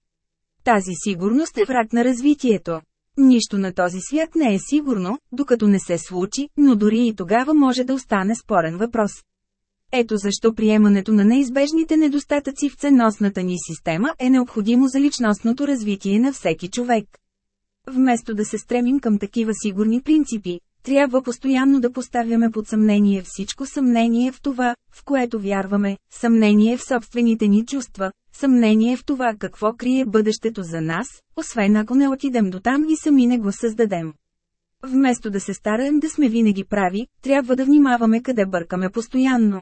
Тази сигурност е враг на развитието. Нищо на този свят не е сигурно, докато не се случи, но дори и тогава може да остане спорен въпрос. Ето защо приемането на неизбежните недостатъци в ценностната ни система е необходимо за личностното развитие на всеки човек. Вместо да се стремим към такива сигурни принципи, трябва постоянно да поставяме под съмнение всичко съмнение в това, в което вярваме, съмнение в собствените ни чувства, съмнение в това какво крие бъдещето за нас, освен ако не отидем до там и сами не го създадем. Вместо да се стараем да сме винаги прави, трябва да внимаваме къде бъркаме постоянно.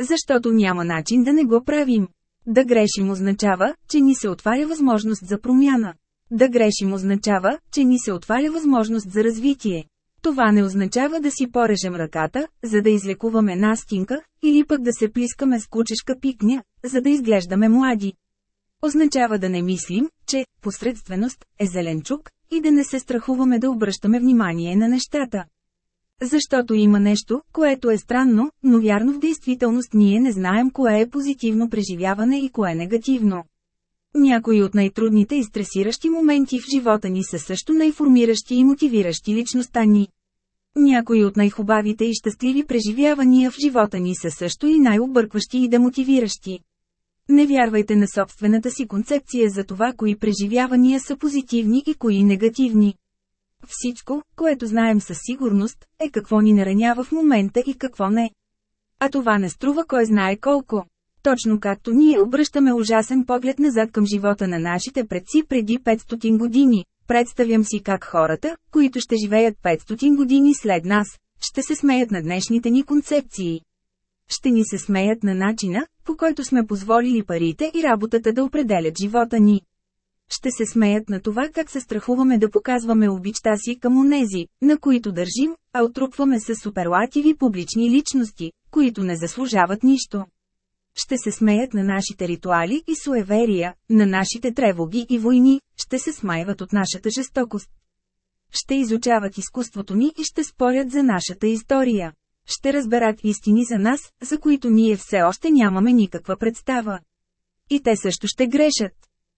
Защото няма начин да не го правим. Да грешим означава, че ни се отваря възможност за промяна. Да грешим означава, че ни се отваря възможност за развитие. Това не означава да си порежем ръката, за да излекуваме настинка, или пък да се плискаме с кучешка пикня, за да изглеждаме млади. Означава да не мислим, че посредственост е зеленчук, и да не се страхуваме да обръщаме внимание на нещата. Защото има нещо, което е странно, но вярно в действителност ние не знаем кое е позитивно преживяване и кое е негативно. Някои от най-трудните и стресиращи моменти в живота ни са също най-формиращи и мотивиращи личността ни. Някои от най-хубавите и щастливи преживявания в живота ни са също и най-объркващи и демотивиращи. Не вярвайте на собствената си концепция за това кои преживявания са позитивни и кои негативни. Всичко, което знаем със сигурност, е какво ни наранява в момента и какво не. А това не струва кой знае колко. Точно както ние обръщаме ужасен поглед назад към живота на нашите предци преди 500 години, представям си как хората, които ще живеят 500 години след нас, ще се смеят на днешните ни концепции. Ще ни се смеят на начина, по който сме позволили парите и работата да определят живота ни. Ще се смеят на това как се страхуваме да показваме обичта си към онези, на които държим, а отрупваме с суперлативи публични личности, които не заслужават нищо. Ще се смеят на нашите ритуали и суеверия, на нашите тревоги и войни, ще се смайват от нашата жестокост. Ще изучават изкуството ни и ще спорят за нашата история. Ще разберат истини за нас, за които ние все още нямаме никаква представа. И те също ще грешат.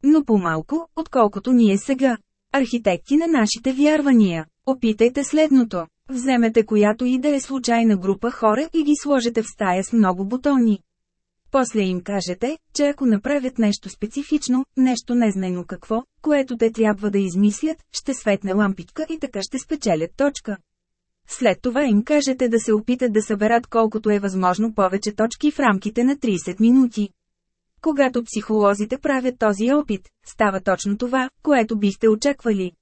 Но по-малко, отколкото ние сега. Архитекти на нашите вярвания. Опитайте следното. Вземете която и да е случайна група хора и ги сложете в стая с много бутони. После им кажете, че ако направят нещо специфично, нещо незнайно какво, което те трябва да измислят, ще светне лампичка и така ще спечелят точка. След това им кажете да се опитат да съберат колкото е възможно повече точки в рамките на 30 минути. Когато психолозите правят този опит, става точно това, което бихте очаквали.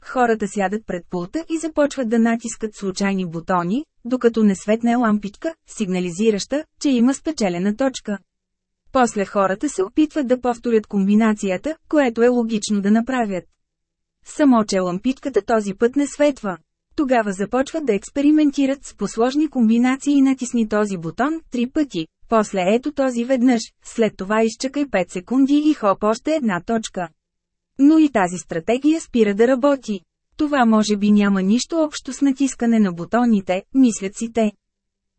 Хората сядат пред пулта и започват да натискат случайни бутони, докато не светне лампичка, сигнализираща, че има спечелена точка. После хората се опитват да повторят комбинацията, което е логично да направят. Само че лампичката този път не светва. Тогава започват да експериментират с посложни комбинации и натисни този бутон три пъти, после ето този веднъж, след това изчакай 5 секунди и хоп още една точка. Но и тази стратегия спира да работи. Това може би няма нищо общо с натискане на бутоните, мислят си те.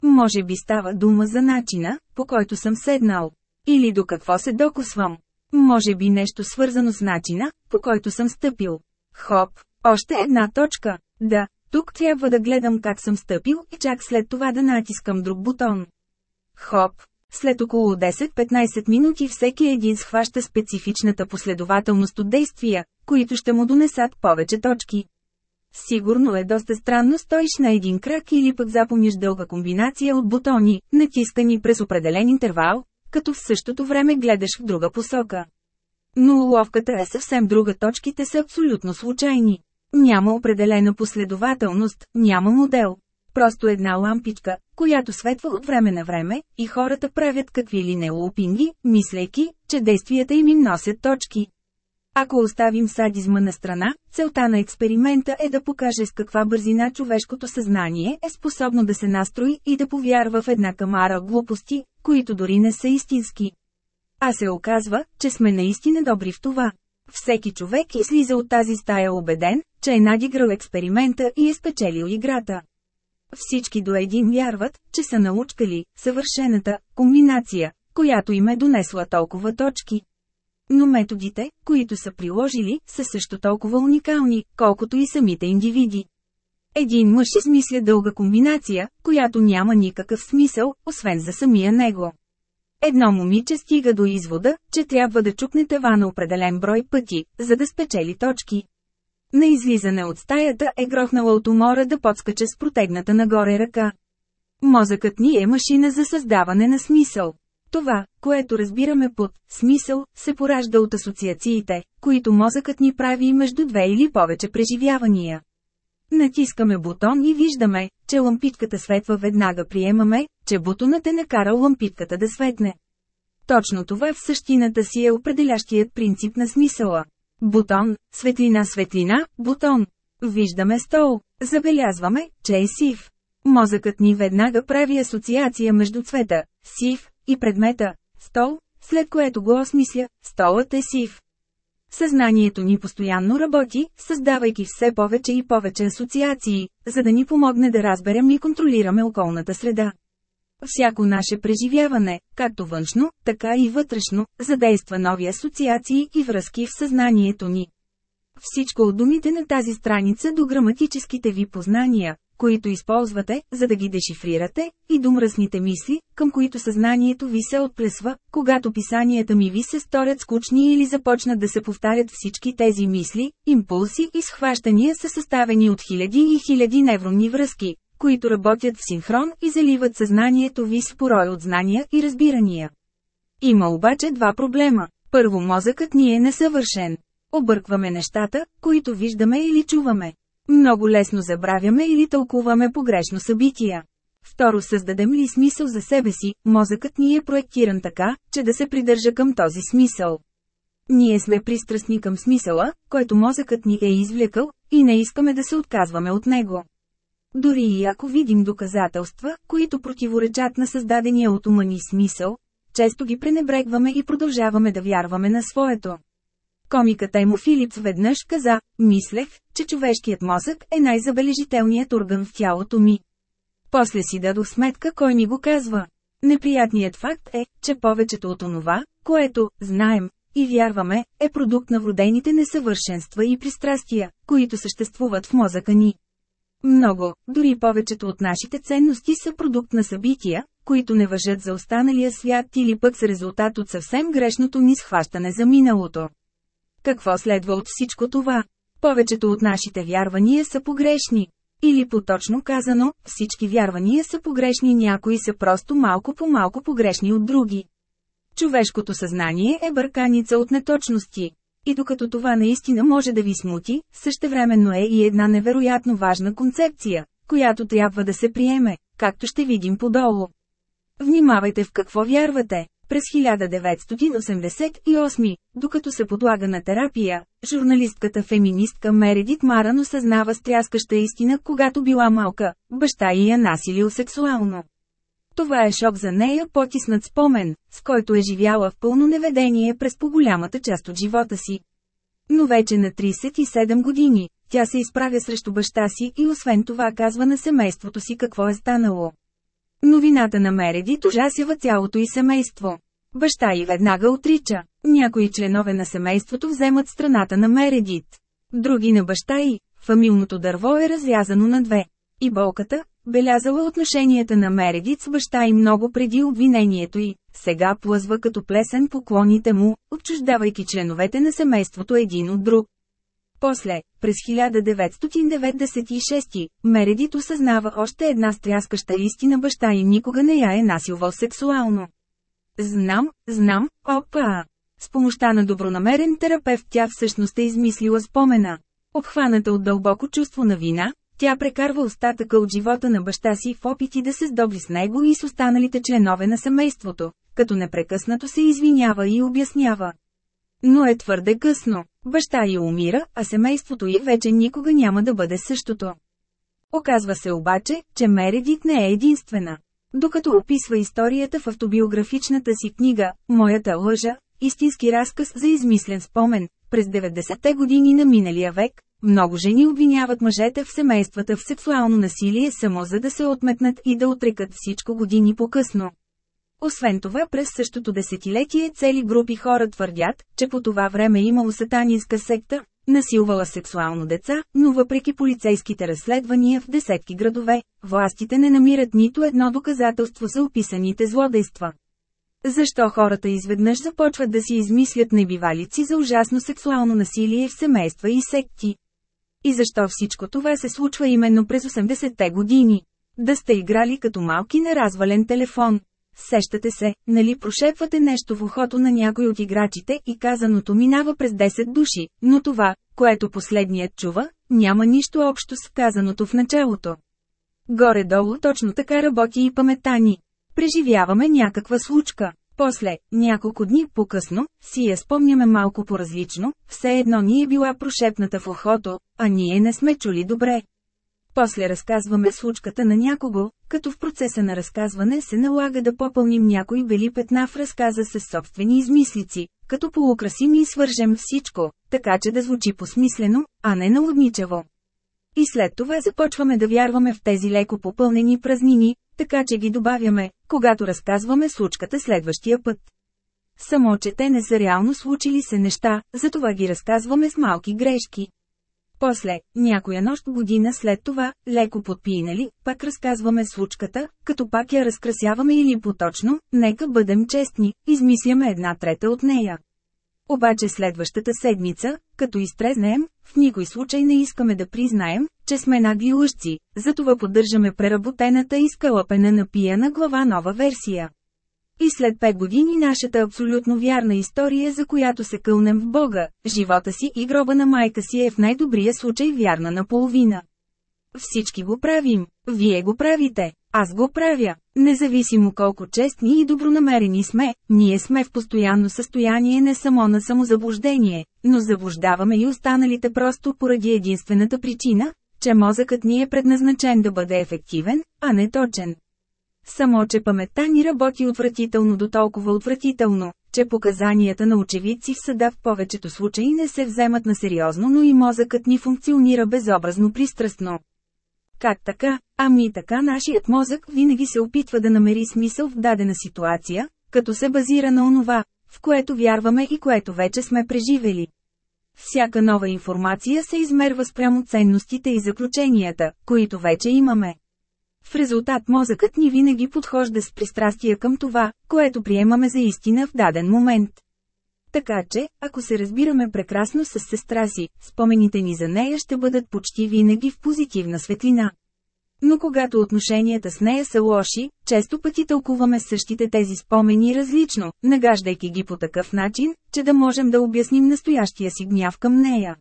Може би става дума за начина, по който съм седнал. Или до какво се докосвам. Може би нещо свързано с начина, по който съм стъпил. Хоп, още една точка. Да, тук трябва да гледам как съм стъпил и чак след това да натискам друг бутон. Хоп, след около 10-15 минути всеки един схваща специфичната последователност от действия, които ще му донесат повече точки. Сигурно е доста странно стоиш на един крак или пък запомниш дълга комбинация от бутони, натискани през определен интервал, като в същото време гледаш в друга посока. Но уловката е съвсем друга, точките са абсолютно случайни. Няма определена последователност, няма модел. Просто една лампичка, която светва от време на време, и хората правят какви ли не лупинги, мислейки, че действията им им носят точки. Ако оставим садизма на страна, целта на експеримента е да покаже с каква бързина човешкото съзнание е способно да се настрои и да повярва в една камара глупости, които дори не са истински. А се оказва, че сме наистина добри в това. Всеки човек излиза от тази стая убеден, че е надиграл експеримента и е спечелил играта. Всички до един вярват, че са научкали съвършената комбинация, която им е донесла толкова точки. Но методите, които са приложили, са също толкова уникални, колкото и самите индивиди. Един мъж измисля дълга комбинация, която няма никакъв смисъл, освен за самия него. Едно момиче стига до извода, че трябва да чукне на определен брой пъти, за да спечели точки. На излизане от стаята е грохнала от умора да подскача с протегната нагоре ръка. Мозъкът ни е машина за създаване на смисъл. Това, което разбираме под «смисъл», се поражда от асоциациите, които мозъкът ни прави между две или повече преживявания. Натискаме бутон и виждаме, че лампичката светва веднага приемаме, че бутонът е накарал лампичката да светне. Точно това в същината си е определящият принцип на смисъла. Бутон, светлина, светлина, бутон. Виждаме стол, забелязваме, че е сив. Мозъкът ни веднага прави асоциация между цвета, сив, и предмета, стол, след което го осмисля, столът е сив. Съзнанието ни постоянно работи, създавайки все повече и повече асоциации, за да ни помогне да разберем и контролираме околната среда. Всяко наше преживяване, както външно, така и вътрешно, задейства нови асоциации и връзки в съзнанието ни. Всичко от думите на тази страница до граматическите ви познания, които използвате, за да ги дешифрирате, и до мръсните мисли, към които съзнанието ви се отплесва, когато писанията ми ви се сторят скучни или започнат да се повтарят всички тези мисли, импулси и схващания са съставени от хиляди и хиляди невронни връзки, които работят в синхрон и заливат съзнанието ви с порой от знания и разбирания. Има обаче два проблема. Първо мозъкът ни е несъвършен. Объркваме нещата, които виждаме или чуваме. Много лесно забравяме или тълкуваме погрешно събития. Второ, създадем ли смисъл за себе си, мозъкът ни е проектиран така, че да се придържа към този смисъл. Ние сме пристрастни към смисъла, който мозъкът ни е извлекал, и не искаме да се отказваме от него. Дори и ако видим доказателства, които противоречат на създадения от ума ни смисъл, често ги пренебрегваме и продължаваме да вярваме на своето. Комикът Емо Филипс веднъж каза, мислех, че човешкият мозък е най-забележителният орган в тялото ми. После си дадох сметка кой ми го казва. Неприятният факт е, че повечето от онова, което знаем и вярваме, е продукт на вродените несъвършенства и пристрастия, които съществуват в мозъка ни. Много, дори повечето от нашите ценности са продукт на събития, които не въжат за останалия свят или пък са резултат от съвсем грешното ни схващане за миналото. Какво следва от всичко това? Повечето от нашите вярвания са погрешни. Или поточно казано, всички вярвания са погрешни, някои са просто малко по малко погрешни от други. Човешкото съзнание е бърканица от неточности. И докато това наистина може да ви смути, същевременно е и една невероятно важна концепция, която трябва да се приеме, както ще видим подолу. Внимавайте в какво вярвате. През 1988, докато се подлага на терапия, журналистката феминистка Мередит Маран осъзнава стряскаща истина, когато била малка, баща и я насилил сексуално. Това е шок за нея потиснат спомен, с който е живяла в пълно неведение през по-голямата част от живота си. Но вече на 37 години, тя се изправя срещу баща си и освен това казва на семейството си какво е станало. Новината на Мередит ужасява цялото и семейство. Баща й веднага отрича. Някои членове на семейството вземат страната на Мередит. Други на баща й. Фамилното дърво е разрязано на две. И болката, белязала отношенията на Мередит с баща и много преди обвинението й, сега плъзва като плесен поклоните му, отчуждавайки членовете на семейството един от друг. После, през 1996, Мередит осъзнава още една стряскаща истина баща и никога не я е насилвал сексуално. Знам, знам, опа! С помощта на добронамерен терапевт тя всъщност е измислила спомена. Обхваната от дълбоко чувство на вина, тя прекарва остатъка от живота на баща си в опити да се здоби с него и с останалите членове на семейството, като непрекъснато се извинява и обяснява. Но е твърде късно. Баща й умира, а семейството й вече никога няма да бъде същото. Оказва се обаче, че Мередит не е единствена. Докато описва историята в автобиографичната си книга «Моята лъжа», истински разказ за измислен спомен, през 90-те години на миналия век, много жени обвиняват мъжете в семействата в сексуално насилие само за да се отметнат и да отрекат всичко години по-късно. Освен това през същото десетилетие цели групи хора твърдят, че по това време имало сатанинска секта, насилвала сексуално деца, но въпреки полицейските разследвания в десетки градове, властите не намират нито едно доказателство за описаните злодейства. Защо хората изведнъж започват да си измислят небивалици за ужасно сексуално насилие в семейства и секти? И защо всичко това се случва именно през 80-те години? Да сте играли като малки на развален телефон. Сещате се, нали прошепвате нещо в ухото на някой от играчите и казаното минава през 10 души, но това, което последният чува, няма нищо общо с казаното в началото. Горе-долу точно така работи и паметта ни. Преживяваме някаква случка. После, няколко дни по-късно, си я спомняме малко по-различно, все едно ни е била прошепната в ухото, а ние не сме чули добре. После разказваме случката на някого, като в процеса на разказване се налага да попълним някои бели петна в разказа с собствени измислици, като полукрасим и свържем всичко, така че да звучи посмислено, а не налудничево. И след това започваме да вярваме в тези леко попълнени празнини, така че ги добавяме, когато разказваме случката следващия път. Само, че те не са реално случили се неща, затова ги разказваме с малки грешки. После, някоя нощ година след това, леко подпинали, пак разказваме случката, като пак я разкрасяваме или поточно, нека бъдем честни, измисляме една трета от нея. Обаче следващата седмица, като изтрезнем, в никой случай не искаме да признаем, че сме нагли лъжци, затова поддържаме преработената и скълъпена на пияна глава нова версия. И след пет години нашата абсолютно вярна история, за която се кълнем в Бога, живота си и гроба на майка си е в най-добрия случай вярна наполовина. Всички го правим, вие го правите, аз го правя. Независимо колко честни и добронамерени сме, ние сме в постоянно състояние не само на самозаблуждение, но заблуждаваме и останалите просто поради единствената причина, че мозъкът ни е предназначен да бъде ефективен, а не точен. Само че паметта ни работи отвратително до толкова отвратително, че показанията на очевидци в съда в повечето случаи не се вземат на сериозно, но и мозъкът ни функционира безобразно пристрастно. Как така? Ами така нашият мозък винаги се опитва да намери смисъл в дадена ситуация, като се базира на онова, в което вярваме и което вече сме преживели. Всяка нова информация се измерва спрямо ценностите и заключенията, които вече имаме. В резултат мозъкът ни винаги подхожда с пристрастие към това, което приемаме за истина в даден момент. Така че, ако се разбираме прекрасно с сестра си, спомените ни за нея ще бъдат почти винаги в позитивна светлина. Но когато отношенията с нея са лоши, често пъти тълкуваме същите тези спомени различно, нагаждайки ги по такъв начин, че да можем да обясним настоящия си гняв към нея.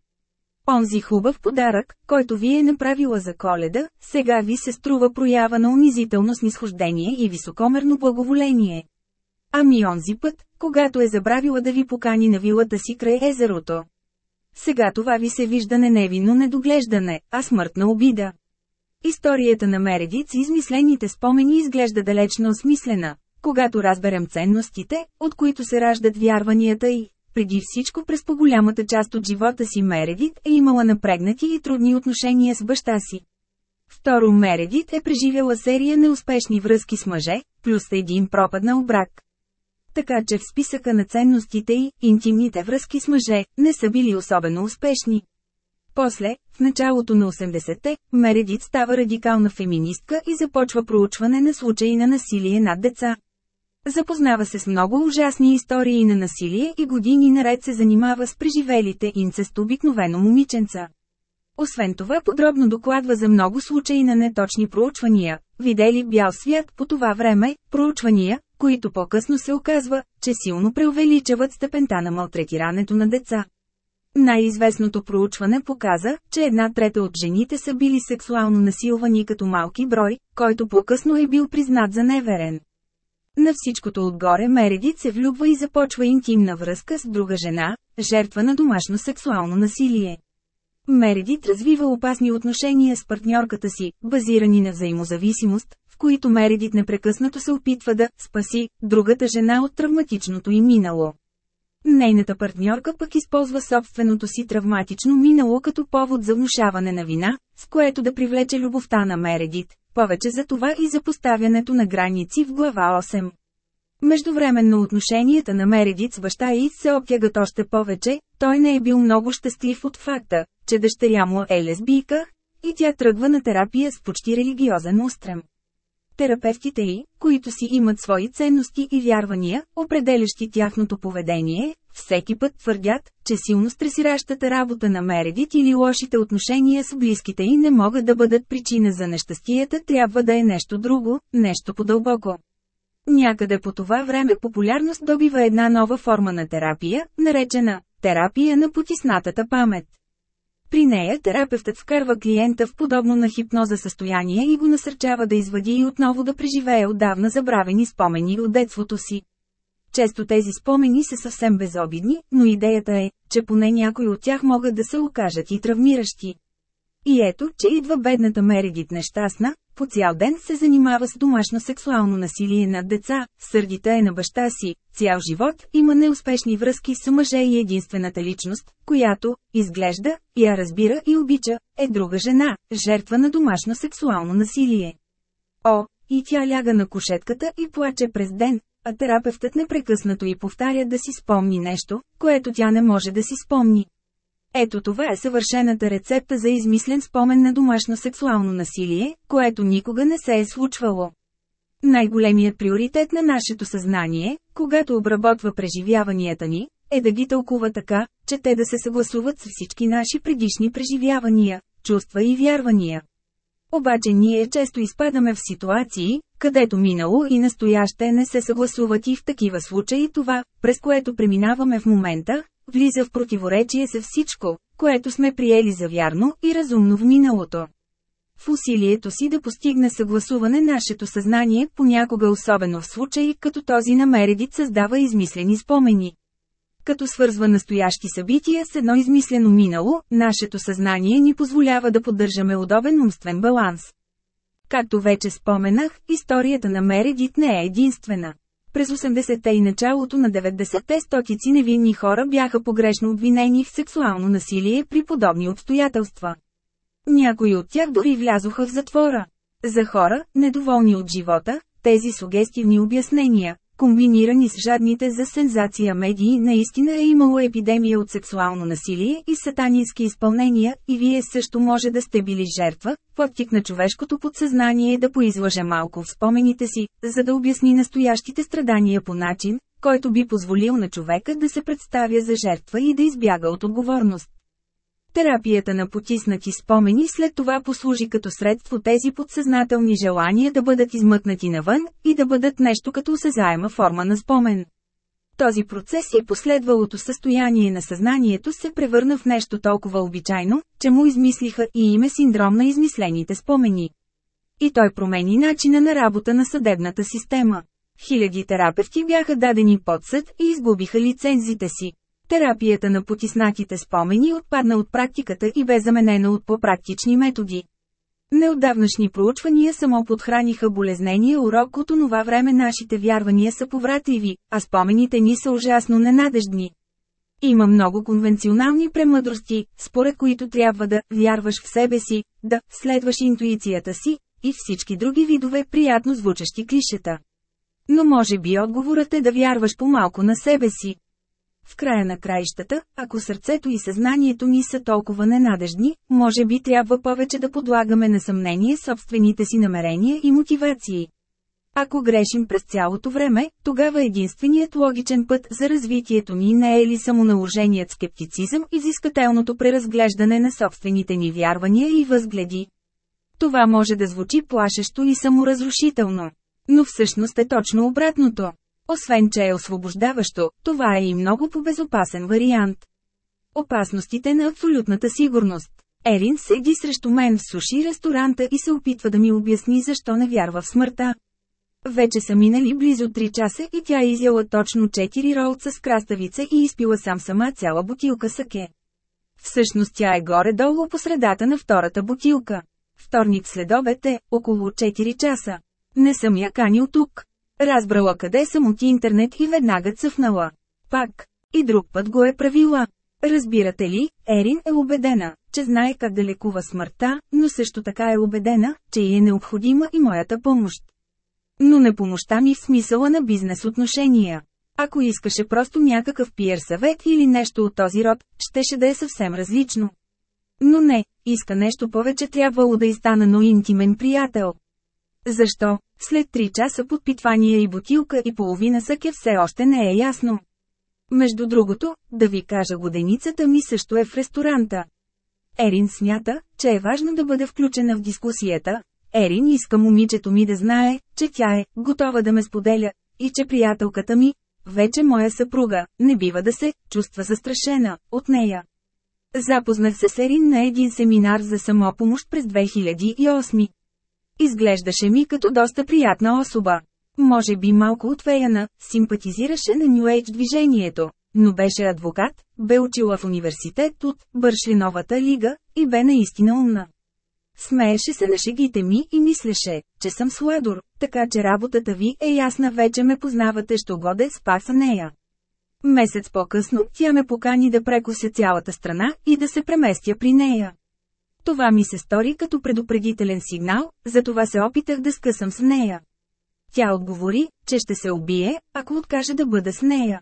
Онзи хубав подарък, който ви е направила за коледа, сега ви се струва проява на унизително снисхождение и високомерно благоволение. Ами онзи път, когато е забравила да ви покани на вилата си край езерото. Сега това ви се вижда не невинно недоглеждане, а смъртна обида. Историята на Мередиц и измислените спомени изглежда далечно осмислена, когато разберем ценностите, от които се раждат вярванията и, преди всичко през по-голямата част от живота си Мередит е имала напрегнати и трудни отношения с баща си. Второ Мередит е преживяла серия неуспешни връзки с мъже, плюс един пропаднал брак. Така че в списъка на ценностите и интимните връзки с мъже не са били особено успешни. После, в началото на 80-те, Мередит става радикална феминистка и започва проучване на случаи на насилие над деца. Запознава се с много ужасни истории на насилие и години наред се занимава с преживелите инцест обикновено момиченца. Освен това подробно докладва за много случаи на неточни проучвания, видели бял свят по това време, проучвания, които по-късно се оказва, че силно преувеличават степента на малтретирането на деца. Най-известното проучване показа, че една трета от жените са били сексуално насилвани като малки брой, който по-късно е бил признат за неверен. На всичкото отгоре Мередит се влюбва и започва интимна връзка с друга жена, жертва на домашно сексуално насилие. Мередит развива опасни отношения с партньорката си, базирани на взаимозависимост, които Мередит непрекъснато се опитва да спаси другата жена от травматичното й минало. Нейната партньорка пък използва собственото си травматично минало като повод за внушаване на вина, с което да привлече любовта на Мередит, повече за това и за поставянето на граници в глава 8. Междувременно отношенията на Мередит с баща и се обтягат още повече, той не е бил много щастлив от факта, че дъщеря му е лесбийка, и тя тръгва на терапия с почти религиозен устрем. Терапевтите й, които си имат свои ценности и вярвания, определящи тяхното поведение, всеки път твърдят, че силно стресиращата работа на Мередит или лошите отношения с близките й не могат да бъдат причина за нещастията, трябва да е нещо друго, нещо по-дълбоко. Някъде по това време популярност добива една нова форма на терапия, наречена терапия на потиснатата памет. При нея терапевтът вкарва клиента в подобно на хипноза състояние и го насърчава да извади и отново да преживее отдавна забравени спомени от детството си. Често тези спомени са съвсем безобидни, но идеята е, че поне някои от тях могат да се окажат и травмиращи. И ето, че идва бедната Мередит нещастна, по цял ден се занимава с домашно сексуално насилие над деца, сърдита е на баща си, цял живот има неуспешни връзки с мъже и единствената личност, която, изглежда, я разбира и обича, е друга жена, жертва на домашно сексуално насилие. О, и тя ляга на кошетката и плаче през ден, а терапевтът непрекъснато й повтаря да си спомни нещо, което тя не може да си спомни. Ето това е съвършената рецепта за измислен спомен на домашно сексуално насилие, което никога не се е случвало. Най-големият приоритет на нашето съзнание, когато обработва преживяванията ни, е да ги тълкува така, че те да се съгласуват с всички наши предишни преживявания, чувства и вярвания. Обаче ние често изпадаме в ситуации, където минало и настояще не се съгласуват и в такива случаи това, през което преминаваме в момента, влиза в противоречие с всичко, което сме приели за вярно и разумно в миналото. В усилието си да постигне съгласуване нашето съзнание понякога особено в случаи като този на Мередит създава измислени спомени. Като свързва настоящи събития с едно измислено минало, нашето съзнание ни позволява да поддържаме удобен умствен баланс. Както вече споменах, историята на Мередит не е единствена. През 80-те и началото на 90-те стотици невинни хора бяха погрешно обвинени в сексуално насилие при подобни обстоятелства. Някои от тях дори влязоха в затвора. За хора, недоволни от живота, тези сугестивни обяснения, комбинирани с жадните за сензация медии, наистина е имало епидемия от сексуално насилие и сатанински изпълнения, и вие също може да сте били жертва, подтик на човешкото подсъзнание да поизлъже малко в спомените си, за да обясни настоящите страдания по начин, който би позволил на човека да се представя за жертва и да избяга от отговорност. Терапията на потиснати спомени след това послужи като средство тези подсъзнателни желания да бъдат измъкнати навън и да бъдат нещо като осезаема форма на спомен. Този процес и последвалото състояние на съзнанието се превърна в нещо толкова обичайно, че му измислиха и име синдром на измислените спомени. И той промени начина на работа на съдебната система. Хиляди терапевти бяха дадени под съд и изгубиха лицензите си. Терапията на потиснатите спомени отпадна от практиката и бе заменена от по-практични методи. Неотдавнашни проучвания само подхраниха болезнения урок от онова време нашите вярвания са повратливи, а спомените ни са ужасно ненадеждни. Има много конвенционални премъдрости, според които трябва да вярваш в себе си, да следваш интуицията си и всички други видове приятно звучащи клишета. Но може би отговорът е да вярваш по-малко на себе си. В края на краищата, ако сърцето и съзнанието ни са толкова ненадежни, може би трябва повече да подлагаме на съмнение собствените си намерения и мотивации. Ако грешим през цялото време, тогава единственият логичен път за развитието ни не е ли самоналоженият скептицизъм и взискателното преразглеждане на собствените ни вярвания и възгледи. Това може да звучи плашещо и саморазрушително. Но всъщност е точно обратното. Освен че е освобождаващо, това е и много по-безопасен вариант. Опасностите на абсолютната сигурност. Ерин седи срещу мен в суши ресторанта и се опитва да ми обясни защо не вярва в смъртта. Вече са минали близо 3 часа и тя е изяла точно 4 ролца с краставица и изпила сам сама цяла бутилка саке. Всъщност тя е горе-долу по средата на втората бутилка. Вторник след обед е, около 4 часа. Не съм я канил тук. Разбрала къде съм от интернет и веднага цъфнала. Пак. И друг път го е правила. Разбирате ли, Ерин е убедена, че знае как да лекува смъртта, но също така е убедена, че й е необходима и моята помощ. Но не помощта ми в смисъла на бизнес отношения. Ако искаше просто някакъв пиер съвет или нещо от този род, щеше да е съвсем различно. Но не, иска нещо повече трябвало да изстана но интимен приятел. Защо? След 3 часа подпитвания и бутилка и половина съке все още не е ясно. Между другото, да ви кажа годеницата ми също е в ресторанта. Ерин смята, че е важно да бъде включена в дискусията. Ерин иска момичето ми да знае, че тя е готова да ме споделя, и че приятелката ми, вече моя съпруга, не бива да се чувства застрашена от нея. Запознах се с Ерин на един семинар за самопомощ през 2008. Изглеждаше ми като доста приятна особа. Може би малко отвеяна, симпатизираше на Нью Ейдж движението, но беше адвокат, бе учила в университет от Бършлиновата лига и бе наистина умна. Смееше се на шегите ми и мислеше, че съм сладор, така че работата ви е ясна вече ме познавате що годе спаса нея. Месец по-късно тя ме покани да прекося цялата страна и да се преместя при нея. Това ми се стори като предупредителен сигнал, затова се опитах да скъсам с нея. Тя отговори, че ще се убие, ако откаже да бъда с нея.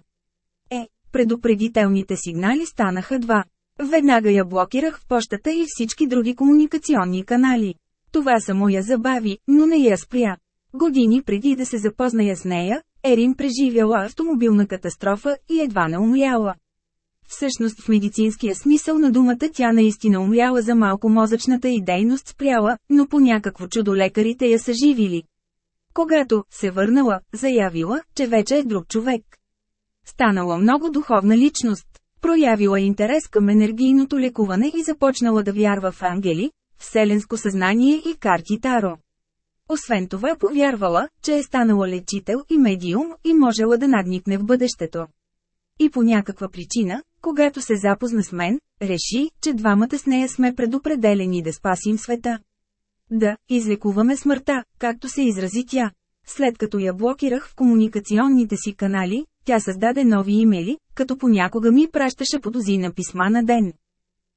Е, предупредителните сигнали станаха два. Веднага я блокирах в почтата и всички други комуникационни канали. Това само я забави, но не я спря. Години преди да се запозная с нея, Ерин преживяла автомобилна катастрофа и едва не умряла. Всъщност в медицинския смисъл на думата тя наистина умряла за малко мозъчната и дейност спряла, но по някакво чудо лекарите я съживили. Когато се върнала, заявила, че вече е друг човек. Станала много духовна личност, проявила интерес към енергийното лекуване и започнала да вярва в ангели, вселенско съзнание и карти Таро. Освен това повярвала, че е станала лечител и медиум и можела да надникне в бъдещето. И по някаква причина, когато се запозна с мен, реши, че двамата с нея сме предопределени да спасим света. Да, излекуваме смъртта, както се изрази тя. След като я блокирах в комуникационните си канали, тя създаде нови имейли, като понякога ми пращаше по дозина писма на ден.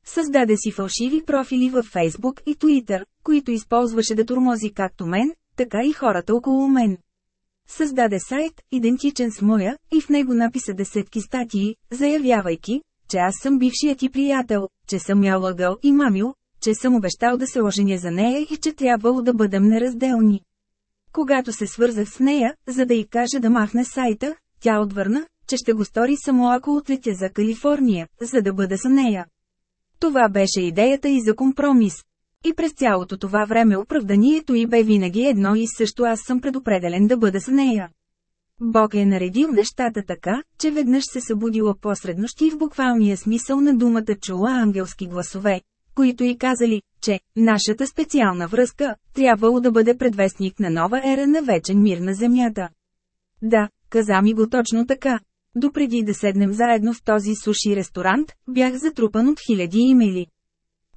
Създаде си фалшиви профили във Фейсбук и Twitter, които използваше да турмози както мен, така и хората около мен. Създаде сайт, идентичен с моя, и в него написа десетки статии, заявявайки, че аз съм бившият ти приятел, че съм я лъгал и мамил, че съм обещал да се оженя за нея и че трябвало да бъдем неразделни. Когато се свързах с нея, за да й каже да махне сайта, тя отвърна, че ще го стори само ако отлетя за Калифорния, за да бъда с нея. Това беше идеята и за компромис. И през цялото това време оправданието й бе винаги едно и също аз съм предопределен да бъда с нея. Бог е наредил нещата така, че веднъж се събудила посреднощ и в буквалния смисъл на думата чула ангелски гласове, които и казали, че нашата специална връзка трябвало да бъде предвестник на нова ера на вечен мир на Земята. Да, каза ми го точно така. Допреди да седнем заедно в този суши ресторант, бях затрупан от хиляди имейли.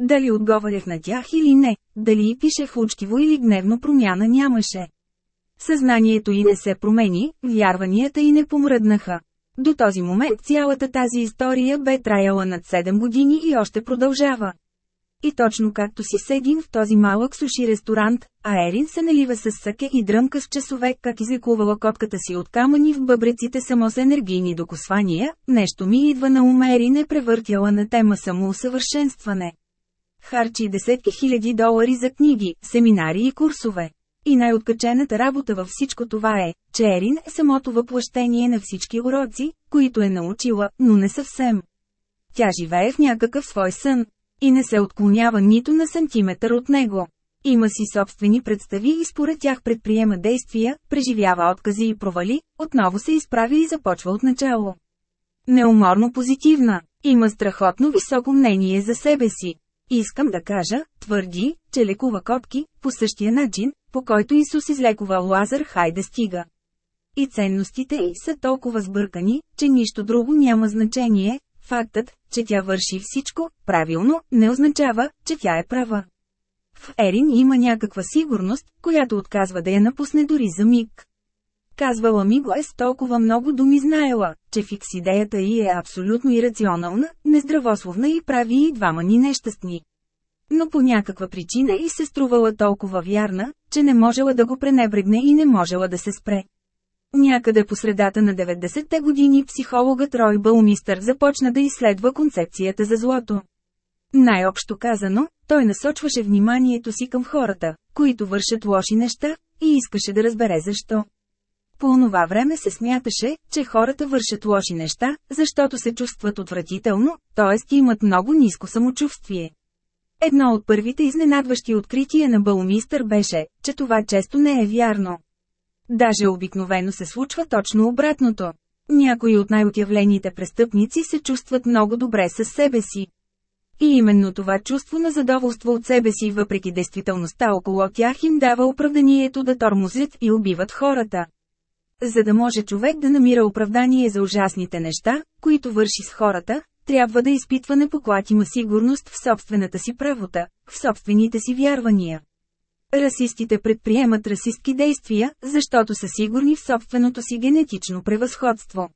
Дали отговарях на тях или не, дали и пишех учтиво или гневно промяна нямаше. Съзнанието и не се промени, вярванията и не помръднаха. До този момент цялата тази история бе траяла над 7 години и още продължава. И точно както си седим в този малък суши ресторант, а Ерин се налива с саке и дръмка с часове как излекувала котката си от камъни в бъбреците само с енергийни докосвания, нещо ми идва на ум Ерин е превъртяла на тема самоусъвършенстване. Харчи десетки хиляди долари за книги, семинари и курсове. И най-откачената работа във всичко това е, че Ерин е самото въплъщение на всички уроци, които е научила, но не съвсем. Тя живее в някакъв свой сън, и не се отклонява нито на сантиметър от него. Има си собствени представи и според тях предприема действия, преживява откази и провали, отново се изправи и започва от начало. Неуморно позитивна. Има страхотно високо мнение за себе си. Искам да кажа, твърди, че лекува котки, по същия начин, по който Исус излекува Лазар хайде стига. И ценностите й са толкова сбъркани, че нищо друго няма значение, Фактът, че тя върши всичко правилно, не означава, че тя е права. В Ерин има някаква сигурност, която отказва да я напусне дори за миг. Казвала ми го е с толкова много думи знаела, че фикс идеята й е абсолютно ирационална, нездравословна и прави и двама ни нещастни. Но по някаква причина и се струвала толкова вярна, че не можела да го пренебрегне и не можела да се спре. Някъде по средата на 90-те години психологът Рой Бълмистър започна да изследва концепцията за злото. Най-общо казано, той насочваше вниманието си към хората, които вършат лоши неща, и искаше да разбере защо. По онова време се смяташе, че хората вършат лоши неща, защото се чувстват отвратително, т.е. имат много ниско самочувствие. Едно от първите изненадващи открития на Бълмистър беше, че това често не е вярно. Даже обикновено се случва точно обратното. Някои от най-отявлените престъпници се чувстват много добре със себе си. И именно това чувство на задоволство от себе си въпреки действителността около тях им дава оправданието да тормозят и убиват хората. За да може човек да намира оправдание за ужасните неща, които върши с хората, трябва да изпитва непоклатима сигурност в собствената си правота, в собствените си вярвания. Расистите предприемат расистки действия, защото са сигурни в собственото си генетично превъзходство.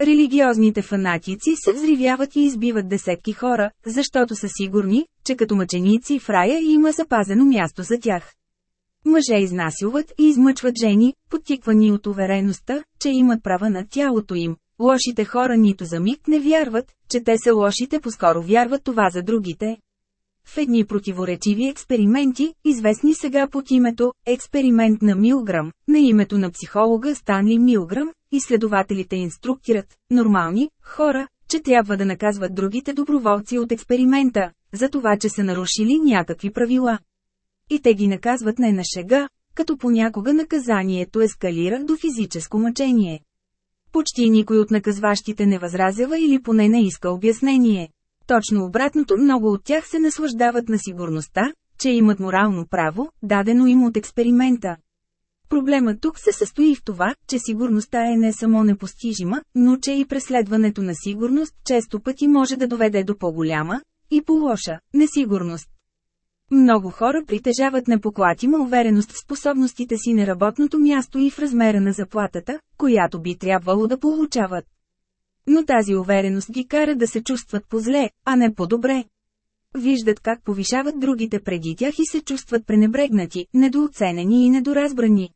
Религиозните фанатици се взривяват и избиват десетки хора, защото са сигурни, че като мъченици в рая има запазено място за тях. Мъже изнасилват и измъчват жени, подтиквани от увереността, че имат права над тялото им. Лошите хора нито за миг не вярват, че те са лошите, по-скоро вярват това за другите. В едни противоречиви експерименти, известни сега под името «Експеримент на Милграм», на името на психолога Станли Милграм, изследователите инструктират нормални хора, че трябва да наказват другите доброволци от експеримента, за това, че са нарушили някакви правила. И те ги наказват не на шега, като понякога наказанието ескалира до физическо мъчение. Почти никой от наказващите не възразява или поне не иска обяснение. Точно обратното много от тях се наслаждават на сигурността, че имат морално право, дадено им от експеримента. Проблемът тук се състои в това, че сигурността е не само непостижима, но че и преследването на сигурност често пъти може да доведе до по-голяма и по-лоша несигурност. Много хора притежават непоклатима увереност в способностите си на работното място и в размера на заплатата, която би трябвало да получават. Но тази увереност ги кара да се чувстват по-зле, а не по-добре. Виждат как повишават другите преди тях и се чувстват пренебрегнати, недооценени и недоразбрани.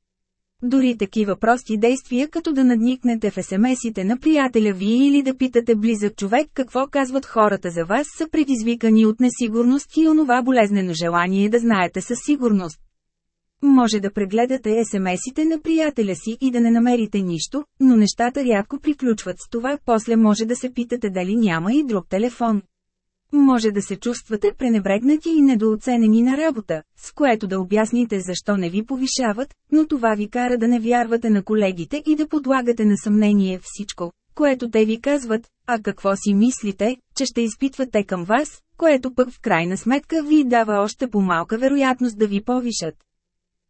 Дори такива прости действия като да надникнете в смс-ите на приятеля ви или да питате близък човек какво казват хората за вас са предизвикани от несигурност и онова болезнено желание да знаете със сигурност. Може да прегледате смс-ите на приятеля си и да не намерите нищо, но нещата рядко приключват с това, после може да се питате дали няма и друг телефон. Може да се чувствате пренебрегнати и недооценени на работа, с което да обясните защо не ви повишават, но това ви кара да не вярвате на колегите и да подлагате на съмнение всичко, което те ви казват, а какво си мислите, че ще изпитвате към вас, което пък в крайна сметка ви дава още по-малка вероятност да ви повишат.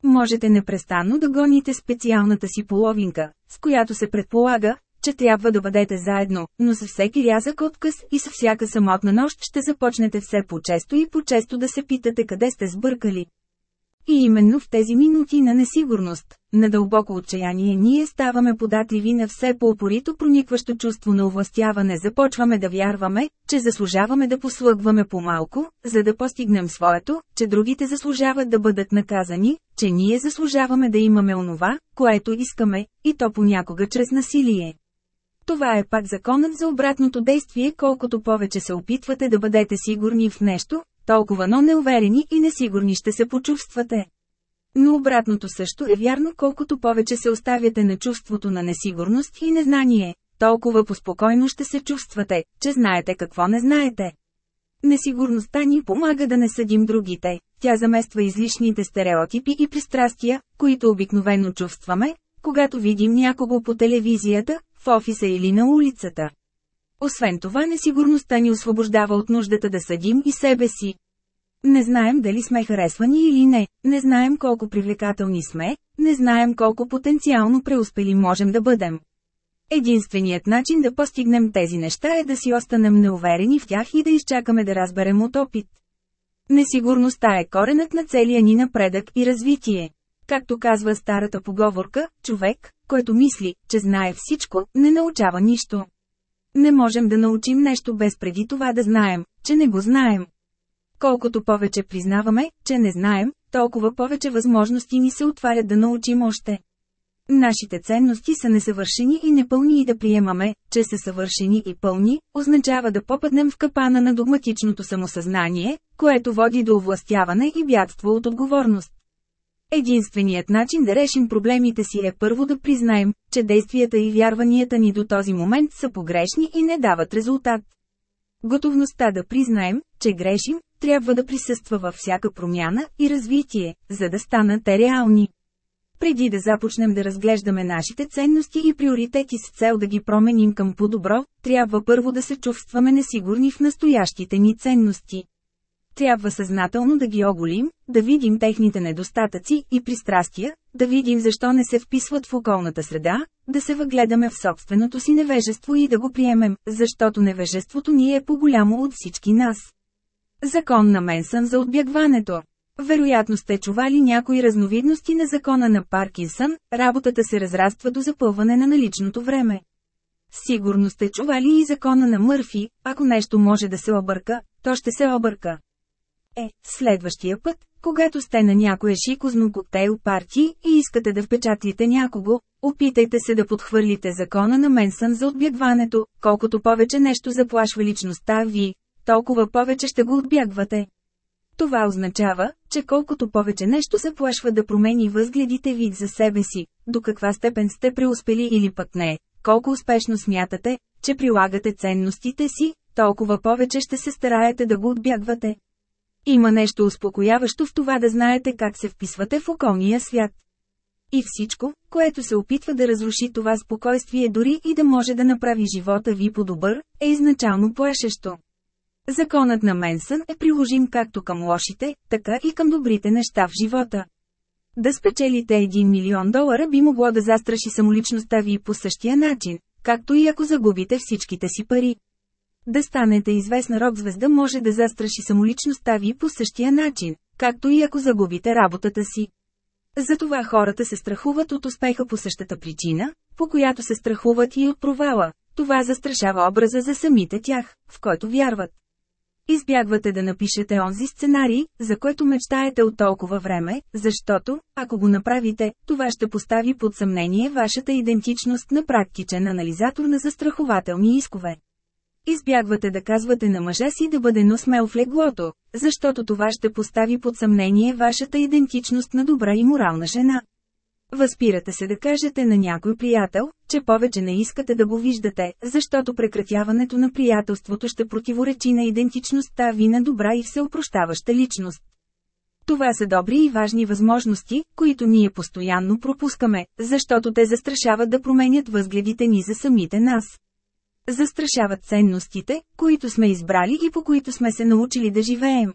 Можете непрестанно да гоните специалната си половинка, с която се предполага, че трябва да бъдете заедно, но с всеки рязък отказ и с всяка самотна нощ ще започнете все по-често и по-често да се питате къде сте сбъркали. И именно в тези минути на несигурност, на дълбоко отчаяние ние ставаме податливи на все по-опорито проникващо чувство на овластяване започваме да вярваме, че заслужаваме да послъгваме по-малко, за да постигнем своето, че другите заслужават да бъдат наказани, че ние заслужаваме да имаме онова, което искаме, и то понякога чрез насилие. Това е пак законът за обратното действие колкото повече се опитвате да бъдете сигурни в нещо, толкова но неуверени и несигурни ще се почувствате. Но обратното също е вярно колкото повече се оставяте на чувството на несигурност и незнание, толкова поспокойно ще се чувствате, че знаете какво не знаете. Несигурността ни помага да не съдим другите, тя замества излишните стереотипи и пристрастия, които обикновено чувстваме, когато видим някого по телевизията, в офиса или на улицата. Освен това несигурността ни освобождава от нуждата да съдим и себе си. Не знаем дали сме харесвани или не, не знаем колко привлекателни сме, не знаем колко потенциално преуспели можем да бъдем. Единственият начин да постигнем тези неща е да си останем неуверени в тях и да изчакаме да разберем от опит. Несигурността е коренът на целия ни напредък и развитие. Както казва старата поговорка, човек, който мисли, че знае всичко, не научава нищо. Не можем да научим нещо без преди това да знаем, че не го знаем. Колкото повече признаваме, че не знаем, толкова повече възможности ни се отварят да научим още. Нашите ценности са несъвършени и непълни и да приемаме, че са съвършени и пълни, означава да попаднем в капана на догматичното самосъзнание, което води до овластяване и бягство от отговорност. Единственият начин да решим проблемите си е първо да признаем, че действията и вярванията ни до този момент са погрешни и не дават резултат. Готовността да признаем, че грешим, трябва да присъства във всяка промяна и развитие, за да станат реални. Преди да започнем да разглеждаме нашите ценности и приоритети с цел да ги променим към по-добро, трябва първо да се чувстваме несигурни в настоящите ни ценности. Трябва съзнателно да ги оголим, да видим техните недостатъци и пристрастия, да видим защо не се вписват в околната среда, да се въгледаме в собственото си невежество и да го приемем, защото невежеството ни е по-голямо от всички нас. Закон на Менсън за отбягването вероятно сте чували някои разновидности на закона на Паркинсън, работата се разраства до запълване на наличното време. Сигурно сте чували и закона на Мърфи, ако нещо може да се обърка, то ще се обърка. Е, следващия път, когато сте на някоя шикозно коктейл парти и искате да впечатлите някого, опитайте се да подхвърлите закона на Менсън за отбягването, колкото повече нещо заплашва личността ви, толкова повече ще го отбягвате. Това означава, че колкото повече нещо заплашва да промени възгледите ви за себе си, до каква степен сте преуспели или пък не, колко успешно смятате, че прилагате ценностите си, толкова повече ще се стараете да го отбягвате. Има нещо успокояващо в това да знаете как се вписвате в околния свят. И всичко, което се опитва да разруши това спокойствие дори и да може да направи живота ви по-добър, е изначално плашещо. Законът на Менсън е приложим както към лошите, така и към добрите неща в живота. Да спечелите 1 милион долара би могло да застраши самоличността ви по същия начин, както и ако загубите всичките си пари. Да станете известна рок-звезда може да застраши самоличността ви по същия начин, както и ако загубите работата си. Затова хората се страхуват от успеха по същата причина, по която се страхуват и от провала. Това застрашава образа за самите тях, в който вярват. Избягвате да напишете онзи сценарий, за който мечтаете от толкова време, защото, ако го направите, това ще постави под съмнение вашата идентичност на практичен анализатор на застрахователни искове. Избягвате да казвате на мъжа си да бъде носмел в леглото, защото това ще постави под съмнение вашата идентичност на добра и морална жена. Възпирате се да кажете на някой приятел, че повече не искате да го виждате, защото прекратяването на приятелството ще противоречи на идентичността ви на добра и всеопрощаваща личност. Това са добри и важни възможности, които ние постоянно пропускаме, защото те застрашават да променят възгледите ни за самите нас. Застрашават ценностите, които сме избрали и по които сме се научили да живеем.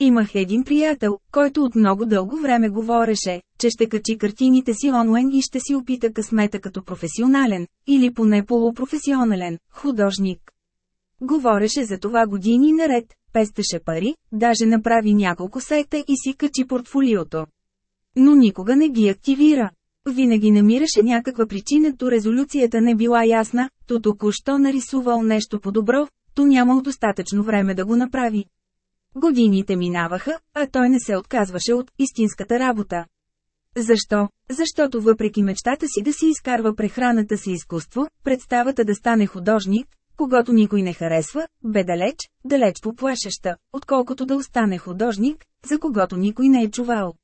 Имах един приятел, който от много дълго време говореше, че ще качи картините си онлайн и ще си опита късмета като професионален, или поне полупрофесионален, художник. Говореше за това години наред, пестеше пари, даже направи няколко сайта и си качи портфолиото. Но никога не ги активира. Винаги намираше някаква причина, то резолюцията не била ясна, то току-що нарисувал нещо по-добро, то нямал достатъчно време да го направи. Годините минаваха, а той не се отказваше от истинската работа. Защо? Защото въпреки мечтата си да си изкарва прехраната си изкуство, представата да стане художник, когато никой не харесва, бе далеч, далеч поплашеща, отколкото да остане художник, за когото никой не е чувал.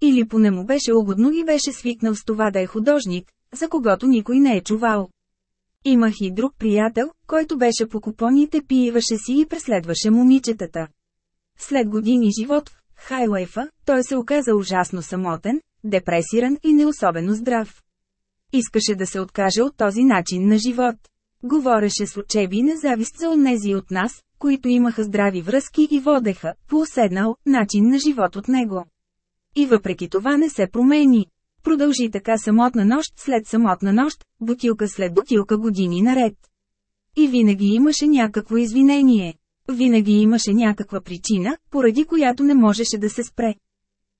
Или поне му беше угодно и беше свикнал с това да е художник, за когото никой не е чувал. Имах и друг приятел, който беше по купоните пиеваше си и преследваше момичетата. След години живот в Хайлайфа, той се оказа ужасно самотен, депресиран и не особено здрав. Искаше да се откаже от този начин на живот. Говореше с учеби независт за онези от нас, които имаха здрави връзки и водеха, по уседнал, начин на живот от него. И въпреки това не се промени. Продължи така самотна нощ след самотна нощ, бутилка след бутилка години наред. И винаги имаше някакво извинение. Винаги имаше някаква причина, поради която не можеше да се спре.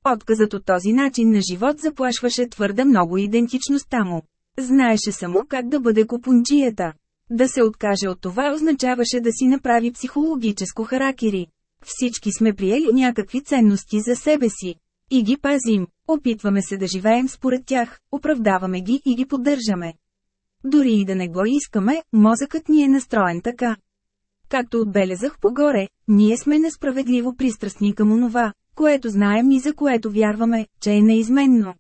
Отказът от този начин на живот заплашваше твърде много идентичността му. Знаеше само как да бъде купунчията. Да се откаже от това означаваше да си направи психологическо харакири. Всички сме приели някакви ценности за себе си. И ги пазим. Опитваме се да живеем според тях, оправдаваме ги и ги поддържаме. Дори и да не го искаме, мозъкът ни е настроен така. Както отбелязах погоре, ние сме несправедливо пристрастни към онова, което знаем и за което вярваме, че е неизменно.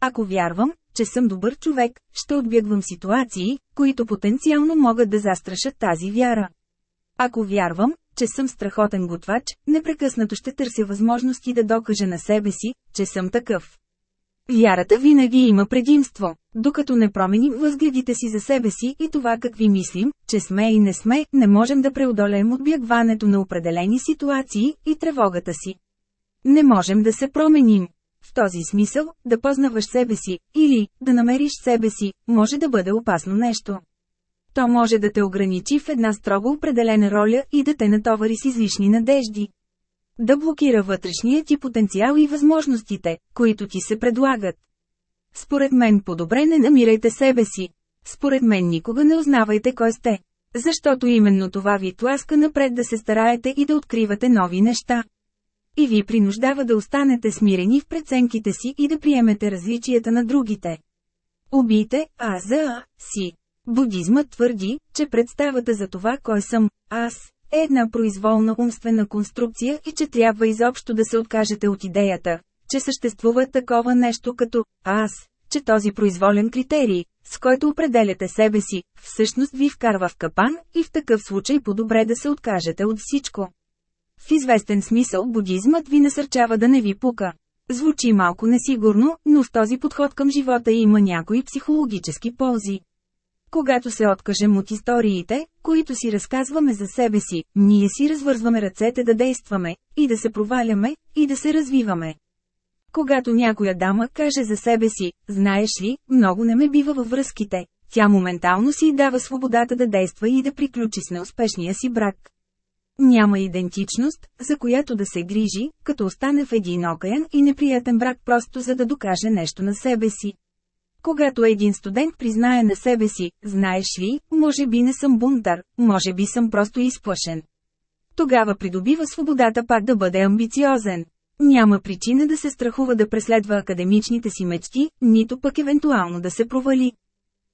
Ако вярвам, че съм добър човек, ще отбягвам ситуации, които потенциално могат да застрашат тази вяра. Ако вярвам, че съм страхотен готвач, непрекъснато ще търся възможности да докажа на себе си, че съм такъв. Вярата винаги има предимство. Докато не променим възгледите си за себе си и това какви мислим, че сме и не сме, не можем да преодолеем отбягването на определени ситуации и тревогата си. Не можем да се променим. В този смисъл, да познаваш себе си, или да намериш себе си, може да бъде опасно нещо. То може да те ограничи в една строго определена роля и да те натовари с излишни надежди. Да блокира вътрешния ти потенциал и възможностите, които ти се предлагат. Според мен по-добре не намирайте себе си. Според мен никога не узнавайте кой сте. Защото именно това ви тласка напред да се стараете и да откривате нови неща. И ви принуждава да останете смирени в преценките си и да приемете различията на другите. Убийте А за А си. Будизмът твърди, че представата за това кой съм, аз, е една произволна умствена конструкция и че трябва изобщо да се откажете от идеята, че съществува такова нещо като «аз», че този произволен критерий, с който определяте себе си, всъщност ви вкарва в капан и в такъв случай по-добре да се откажете от всичко. В известен смисъл будизмът ви насърчава да не ви пука. Звучи малко несигурно, но с този подход към живота има някои психологически ползи. Когато се откажем от историите, които си разказваме за себе си, ние си развързваме ръцете да действаме, и да се проваляме, и да се развиваме. Когато някоя дама каже за себе си, знаеш ли, много не ме бива във връзките, тя моментално си дава свободата да действа и да приключи с неуспешния си брак. Няма идентичност, за която да се грижи, като остане в един окаян и неприятен брак просто за да докаже нещо на себе си. Когато един студент признае на себе си, знаеш ли, може би не съм бунтар, може би съм просто изплашен. Тогава придобива свободата пак да бъде амбициозен. Няма причина да се страхува да преследва академичните си мечти, нито пък евентуално да се провали.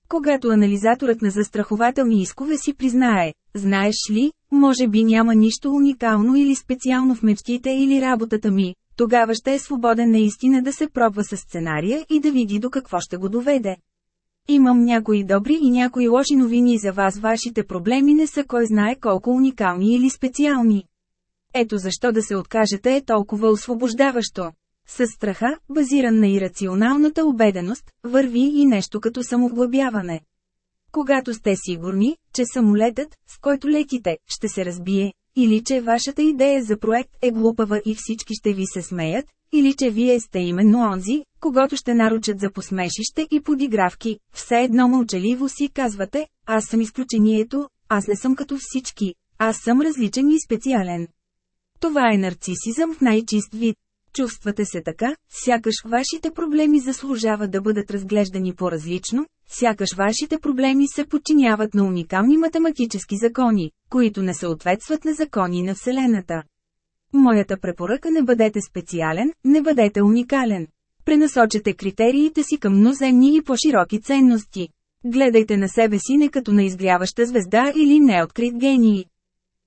Когато анализаторът на застрахователни искове си признае, знаеш ли, може би няма нищо уникално или специално в мечтите или работата ми, тогава ще е свободен наистина да се пробва с сценария и да види до какво ще го доведе. Имам някои добри и някои лоши новини за вас. Вашите проблеми не са кой знае колко уникални или специални. Ето защо да се откажете е толкова освобождаващо. С страха, базиран на ирационалната убеденост, върви и нещо като самоглъбяване. Когато сте сигурни, че самолетът, с който летите, ще се разбие, или че вашата идея за проект е глупава и всички ще ви се смеят, или че вие сте именно онзи, когато ще наручат за посмешище и подигравки, все едно мълчаливо си казвате, аз съм изключението, аз не съм като всички, аз съм различен и специален. Това е нарцисизъм в най-чист вид. Чувствате се така, сякаш вашите проблеми заслужават да бъдат разглеждани по-различно, сякаш вашите проблеми се подчиняват на уникални математически закони, които не съответстват на закони на Вселената. Моята препоръка не бъдете специален, не бъдете уникален. Пренасочете критериите си към мноземни и по-широки ценности. Гледайте на себе си не като на изгряваща звезда или неоткрит гений.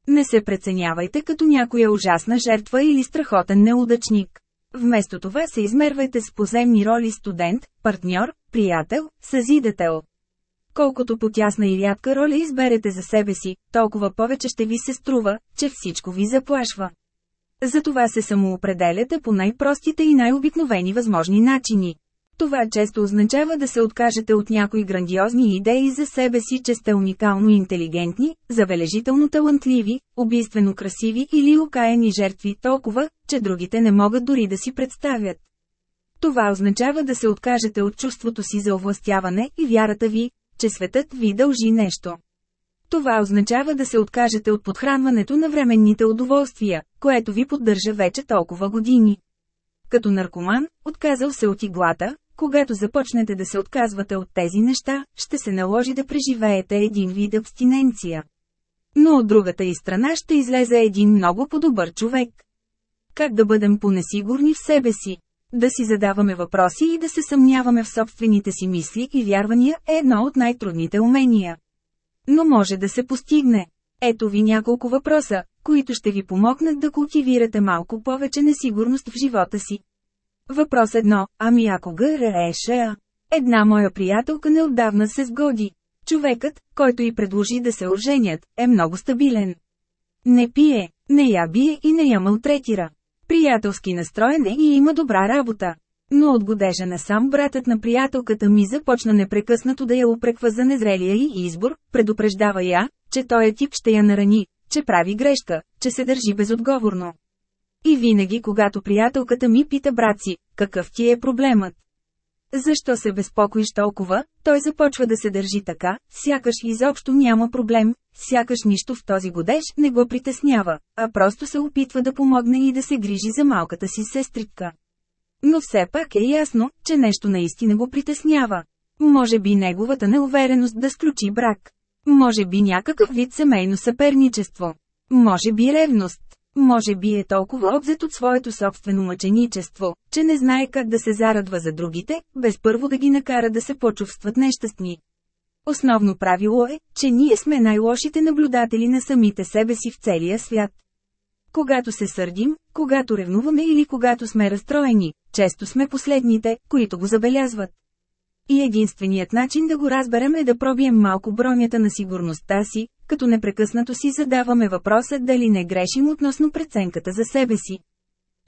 Не се преценявайте като някоя ужасна жертва или страхотен неудачник. Вместо това се измервайте с поземни роли студент, партньор, приятел, съзидател. Колкото потясна и рядка роля изберете за себе си, толкова повече ще ви се струва, че всичко ви заплашва. Затова се самоопределяте по най-простите и най-обикновени възможни начини. Това често означава да се откажете от някои грандиозни идеи за себе си, че сте уникално интелигентни, забележително талантливи, убийствено красиви или окаяни жертви толкова, че другите не могат дори да си представят. Това означава да се откажете от чувството си за овластяване и вярата ви, че светът ви дължи нещо. Това означава да се откажете от подхранването на временните удоволствия, което ви поддържа вече толкова години. Като наркоман, отказал се от иглата, когато започнете да се отказвате от тези неща, ще се наложи да преживеете един вид абстиненция. Но от другата и страна ще излезе един много по-добър човек. Как да бъдем понесигурни в себе си? Да си задаваме въпроси и да се съмняваме в собствените си мисли и вярвания е едно от най-трудните умения. Но може да се постигне. Ето ви няколко въпроса, които ще ви помогнат да култивирате малко повече несигурност в живота си. Въпрос едно, ами ако ГРЕША? Една моя приятелка неотдавна се сгоди. Човекът, който й предложи да се оженят, е много стабилен. Не пие, не я бие и не я малтретира. Приятелски настроен е и има добра работа. Но от годежа насам братът на приятелката ми започна непрекъснато да я упреква за незрелия и избор, предупреждава я, че той е тип ще я нарани, че прави грешка, че се държи безотговорно. И винаги когато приятелката ми пита брат си, какъв ти е проблемът? Защо се безпокоиш толкова, той започва да се държи така, сякаш изобщо няма проблем, сякаш нищо в този годеж не го притеснява, а просто се опитва да помогне и да се грижи за малката си сестритка. Но все пак е ясно, че нещо наистина го притеснява. Може би неговата неувереност да сключи брак. Може би някакъв вид семейно съперничество. Може би ревност. Може би е толкова обзет от своето собствено мъченичество, че не знае как да се зарадва за другите, без първо да ги накара да се почувстват нещастни. Основно правило е, че ние сме най-лошите наблюдатели на самите себе си в целия свят. Когато се сърдим, когато ревнуваме или когато сме разстроени, често сме последните, които го забелязват. И единственият начин да го разберем е да пробием малко бронята на сигурността си, като непрекъснато си задаваме въпроса дали не грешим относно преценката за себе си.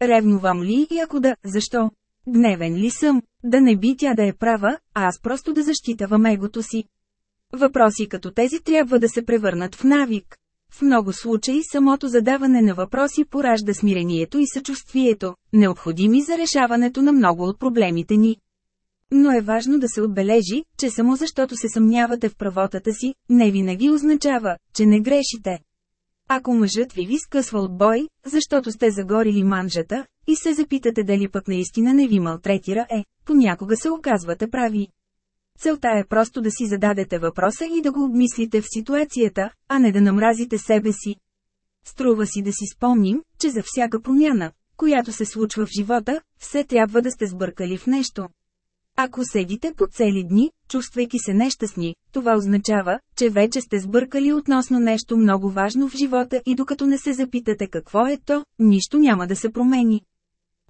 Ревнувам ли и ако да, защо? Гневен ли съм? Да не би тя да е права, а аз просто да защитавам егото си. Въпроси като тези трябва да се превърнат в навик. В много случаи самото задаване на въпроси поражда смирението и съчувствието, необходими за решаването на много от проблемите ни. Но е важно да се отбележи, че само защото се съмнявате в правотата си, не винаги означава, че не грешите. Ако мъжът ви ви скъсва от бой, защото сте загорили манжата, и се запитате дали пък наистина не ви малтретира е, понякога се оказвате прави. Целта е просто да си зададете въпроса и да го обмислите в ситуацията, а не да намразите себе си. Струва си да си спомним, че за всяка промяна, която се случва в живота, все трябва да сте сбъркали в нещо. Ако седите по цели дни, чувствайки се нещастни, това означава, че вече сте сбъркали относно нещо много важно в живота и докато не се запитате какво е то, нищо няма да се промени.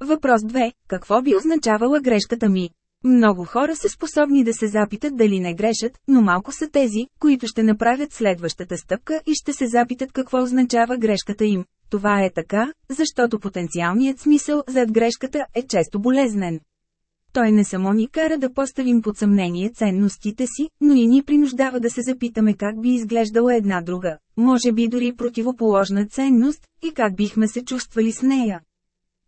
Въпрос 2. Какво би означавала грешката ми? Много хора са способни да се запитат дали не грешат, но малко са тези, които ще направят следващата стъпка и ще се запитат какво означава грешката им. Това е така, защото потенциалният смисъл зад грешката е често болезнен. Той не само ни кара да поставим под съмнение ценностите си, но и ни принуждава да се запитаме как би изглеждала една друга, може би дори противоположна ценност, и как бихме се чувствали с нея.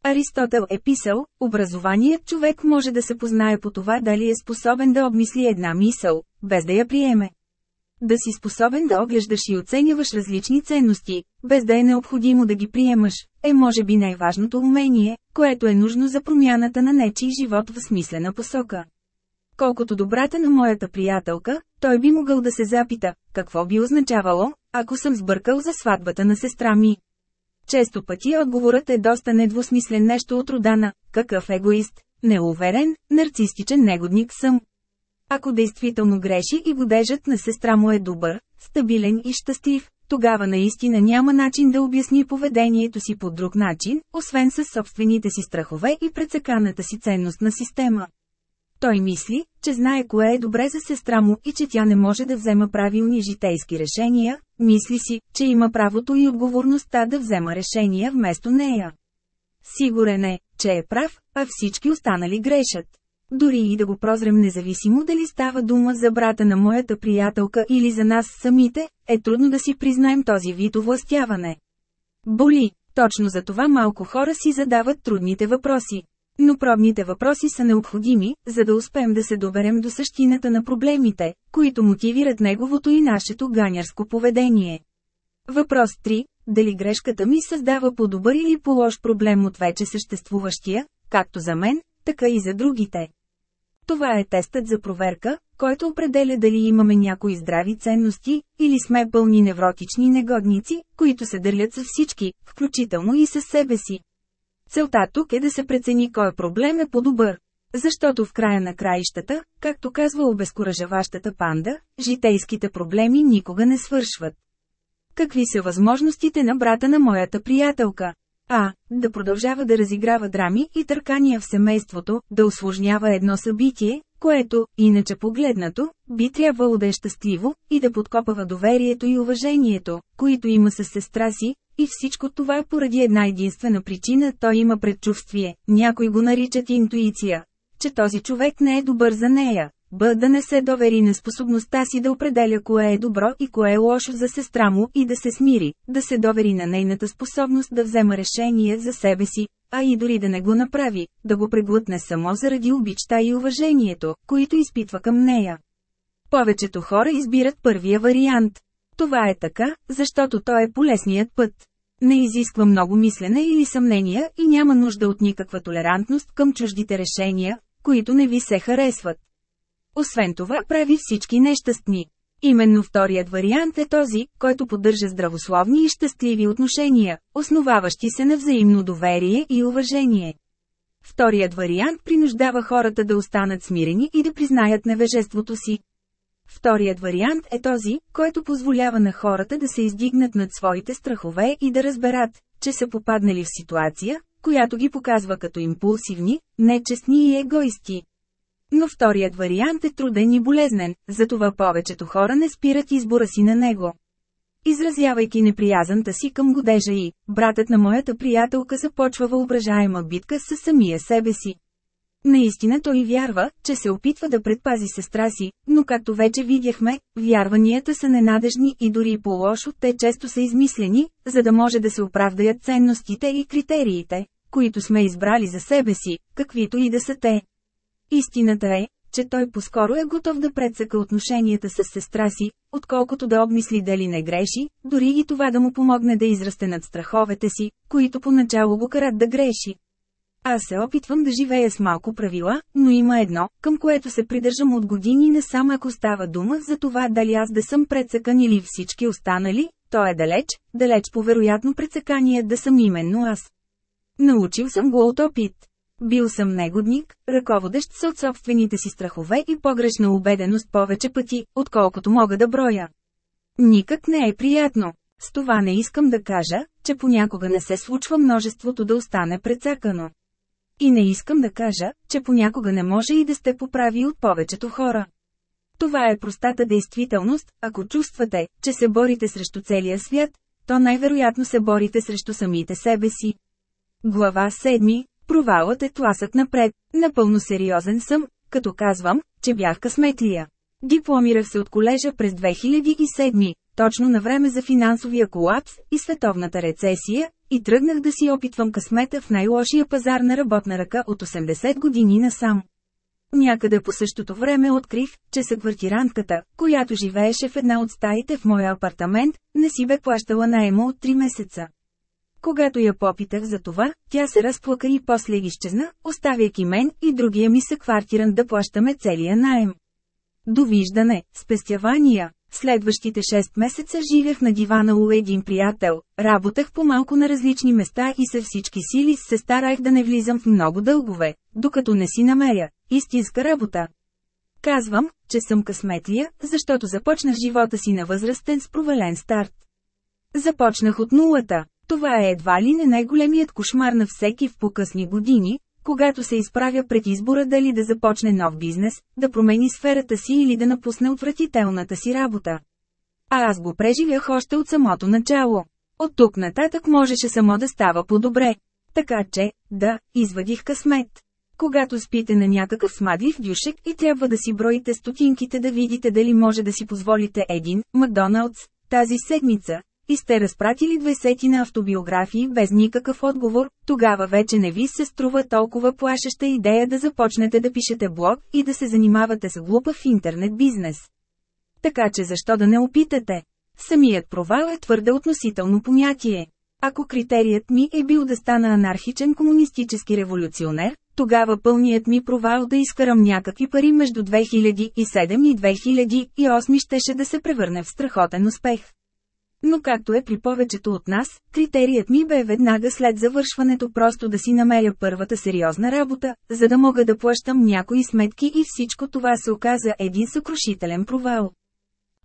Аристотел е писал, образованият човек може да се познае по това дали е способен да обмисли една мисъл, без да я приеме. Да си способен да оглеждаш и оценяваш различни ценности, без да е необходимо да ги приемаш, е може би най-важното умение, което е нужно за промяната на нечий живот в смислена посока. Колкото добрата на моята приятелка, той би могъл да се запита, какво би означавало, ако съм сбъркал за сватбата на сестра ми. Често пъти отговорът е доста недвусмислен нещо от родана, какъв егоист, неуверен, нарцистичен негодник съм. Ако действително греши и годежът на сестра му е добър, стабилен и щастлив, тогава наистина няма начин да обясни поведението си по друг начин, освен с собствените си страхове и прецеканата си ценностна система. Той мисли, че знае кое е добре за сестра му и че тя не може да взема правилни житейски решения, мисли си, че има правото и отговорността да взема решения вместо нея. Сигурен е, че е прав, а всички останали грешат. Дори и да го прозрем независимо дали става дума за брата на моята приятелка или за нас самите, е трудно да си признаем този вид овластяване. Боли, точно за това малко хора си задават трудните въпроси. Но пробните въпроси са необходими, за да успеем да се доберем до същината на проблемите, които мотивират неговото и нашето ганярско поведение. Въпрос 3. Дали грешката ми създава по-добър или по-лош проблем от вече съществуващия, както за мен, така и за другите? Това е тестът за проверка, който определя дали имаме някои здрави ценности, или сме пълни невротични негодници, които се дърлят с всички, включително и със себе си. Целта тук е да се прецени кой проблем е по-добър. Защото в края на краищата, както казва обезкуражаващата панда, житейските проблеми никога не свършват. Какви са възможностите на брата на моята приятелка? А. Да продължава да разиграва драми и търкания в семейството, да осложнява едно събитие, което, иначе погледнато, би трябвало да е щастливо, и да подкопава доверието и уважението, които има със сестра си, и всичко това поради една единствена причина той има предчувствие, някой го наричат интуиция, че този човек не е добър за нея, Б. Да не се довери на способността си да определя кое е добро и кое е лошо за сестра му и да се смири, да се довери на нейната способност да взема решение за себе си, а и дори да не го направи, да го преглътне само заради обичта и уважението, които изпитва към нея. Повечето хора избират първия вариант. Това е така, защото той е полесният път. Не изисква много мислене или съмнения и няма нужда от никаква толерантност към чуждите решения, които не ви се харесват. Освен това прави всички нещастни. Именно вторият вариант е този, който поддържа здравословни и щастливи отношения, основаващи се на взаимно доверие и уважение. Вторият вариант принуждава хората да останат смирени и да признаят невежеството си. Вторият вариант е този, който позволява на хората да се издигнат над своите страхове и да разберат, че са попаднали в ситуация, която ги показва като импулсивни, нечестни и егоисти. Но вторият вариант е труден и болезнен, затова повечето хора не спират избора си на него. Изразявайки неприязанта си към годежа и, братът на моята приятелка започва въображаема битка с самия себе си. Наистина той вярва, че се опитва да предпази сестра си, но както вече видяхме, вярванията са ненадежни и дори по-лошо те често са измислени, за да може да се оправдаят ценностите и критериите, които сме избрали за себе си, каквито и да са те. Истината е, че той по-скоро е готов да предсъка отношенията с сестра си, отколкото да обмисли дали не греши, дори и това да му помогне да израсте над страховете си, които поначало го карат да греши. Аз се опитвам да живея с малко правила, но има едно, към което се придържам от години не само ако става дума за това дали аз да съм предсъкан или всички останали, то е далеч, далеч по вероятно предсъкание да съм именно аз. Научил съм го от опит. Бил съм негодник, ръководещ се от собствените си страхове и погрешна убеденост повече пъти, отколкото мога да броя. Никак не е приятно. С това не искам да кажа, че понякога не се случва множеството да остане прецакано. И не искам да кажа, че понякога не може и да сте поправи от повечето хора. Това е простата действителност, ако чувствате, че се борите срещу целия свят, то най-вероятно се борите срещу самите себе си. Глава 7. Провалът е тласък напред. Напълно сериозен съм, като казвам, че бях късметлия. Дипломирах се от колежа през 2007, точно на време за финансовия колапс и световната рецесия, и тръгнах да си опитвам късмета в най-лошия пазар на работна ръка от 80 години насам. Някъде по същото време открих, че съквартирантката, която живееше в една от стаите в моя апартамент, не си бе плащала наема от 3 месеца. Когато я попитах за това, тя се разплака и после изчезна, оставяйки мен и другия ми съквартиран да плащаме целия наем. Довиждане, спестявания. Следващите 6 месеца живях на дивана у един приятел, работах по-малко на различни места и със всички сили се старах да не влизам в много дългове, докато не си намеря истинска работа. Казвам, че съм късметлия, защото започнах живота си на възрастен с провален старт. Започнах от нулата. Това е едва ли не най-големият кошмар на всеки в покъсни години, когато се изправя пред избора дали да започне нов бизнес, да промени сферата си или да напусне отвратителната си работа. А аз го преживях още от самото начало. От тук нататък можеше само да става по-добре. Така че, да, извадих късмет. Когато спите на някакъв смадлив дюшек и трябва да си броите стотинките да видите дали може да си позволите един, Макдоналдс, тази седмица, и сте разпратили 20 на автобиографии без никакъв отговор, тогава вече не ви се струва толкова плашеща идея да започнете да пишете блог и да се занимавате с глупав интернет бизнес. Така че защо да не опитате? Самият провал е твърде относително понятие. Ако критерият ми е бил да стана анархичен комунистически революционер, тогава пълният ми провал да изкарам някакви пари между 2007 и 2008 щеше да се превърне в страхотен успех. Но както е при повечето от нас, критерият ми бе веднага след завършването просто да си намеря първата сериозна работа, за да мога да плащам някои сметки и всичко това се оказа един съкрушителен провал.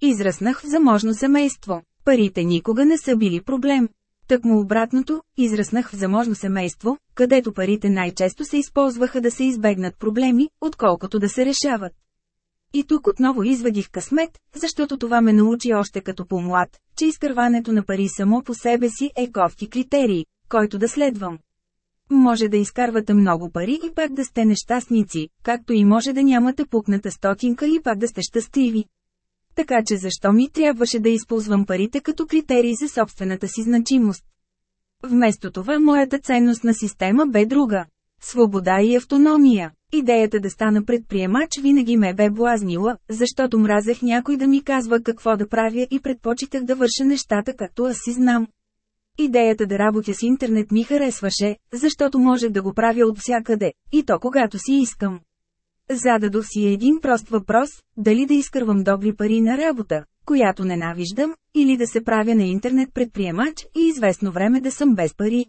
Израснах в заможно семейство. Парите никога не са били проблем. Тъкмо обратното, израснах в заможно семейство, където парите най-често се използваха да се избегнат проблеми, отколкото да се решават. И тук отново извадих късмет, защото това ме научи още като по-млад, че изкърването на пари само по себе си е кофти критерий, който да следвам. Може да изкарвате много пари и пак да сте нещастници, както и може да нямате пукната стотинка и пак да сте щастливи. Така че защо ми трябваше да използвам парите като критерий за собствената си значимост? Вместо това моята ценностна система бе друга. Свобода и автономия. Идеята да стана предприемач винаги ме бе блазнила, защото мразех някой да ми казва какво да правя и предпочитах да върша нещата както аз си знам. Идеята да работя с интернет ми харесваше, защото можех да го правя от всякъде, и то когато си искам. Зададох си един прост въпрос – дали да изкървам добри пари на работа, която ненавиждам, или да се правя на интернет предприемач и известно време да съм без пари.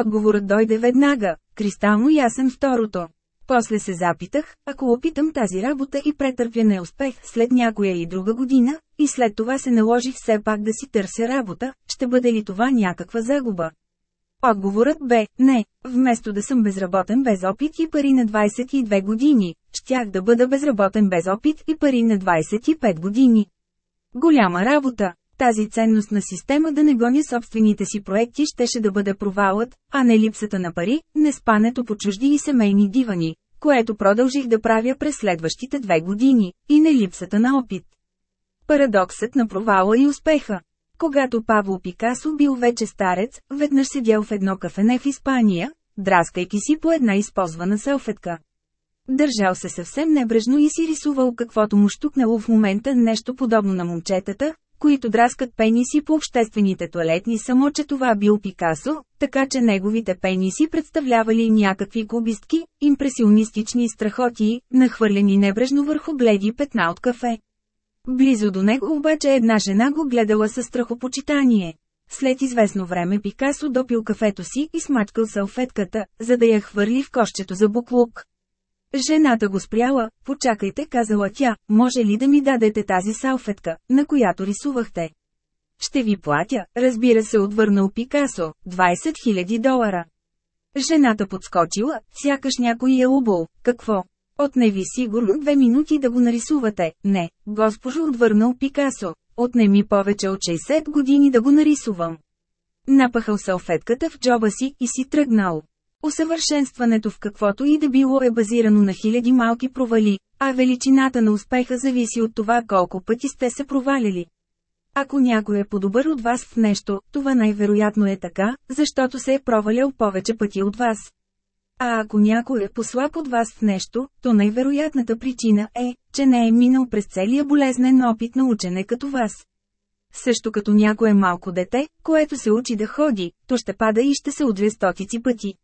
Отговорът дойде веднага, кристално ясен второто. После се запитах, ако опитам тази работа и претърпя неуспех след някоя и друга година, и след това се наложи все пак да си търся работа, ще бъде ли това някаква загуба? Отговорът бе – не, вместо да съм безработен без опит и пари на 22 години, щях да бъда безработен без опит и пари на 25 години. Голяма работа. Тази ценностна система да не гоня собствените си проекти щеше да бъде провалът, а не липсата на пари, не спането по чужди и семейни дивани, което продължих да правя през следващите две години, и не липсата на опит. Парадоксът на провала и успеха. Когато Павло Пикасо бил вече старец, веднъж седял в едно кафене в Испания, драскайки си по една използвана селфетка. Държал се съвсем небрежно и си рисувал каквото му штукнало в момента нещо подобно на момчетата, които драскат пениси по обществените туалетни само че това бил Пикасо, така че неговите пениси представлявали някакви кубистки, импресионистични страхотии, нахвърлени небрежно върху бледи петна от кафе. Близо до него обаче една жена го гледала със страхопочитание. След известно време Пикасо допил кафето си и смачкал салфетката, за да я хвърли в кошчето за буклук. Жената го спряла, почакайте казала тя, може ли да ми дадете тази салфетка, на която рисувахте? Ще ви платя, разбира се отвърнал Пикасо, 20 000 долара. Жената подскочила, сякаш някой е убол, какво? Отне ви сигурно две минути да го нарисувате. Не, госпожо отвърнал Пикасо. Отне ми повече от 60 години да го нарисувам. Напахал салфетката в джоба си и си тръгнал. Усъвършенстването в каквото и да било е базирано на хиляди малки провали, а величината на успеха зависи от това колко пъти сте се провалили. Ако някой е по-добър от вас в нещо, това най-вероятно е така, защото се е провалял повече пъти от вас. А ако някой е послаб от вас в нещо, то най-вероятната причина е, че не е минал през целия болезнен опит на учене като вас. Също като някое малко дете, което се учи да ходи, то ще пада и ще се удря стотици пъти.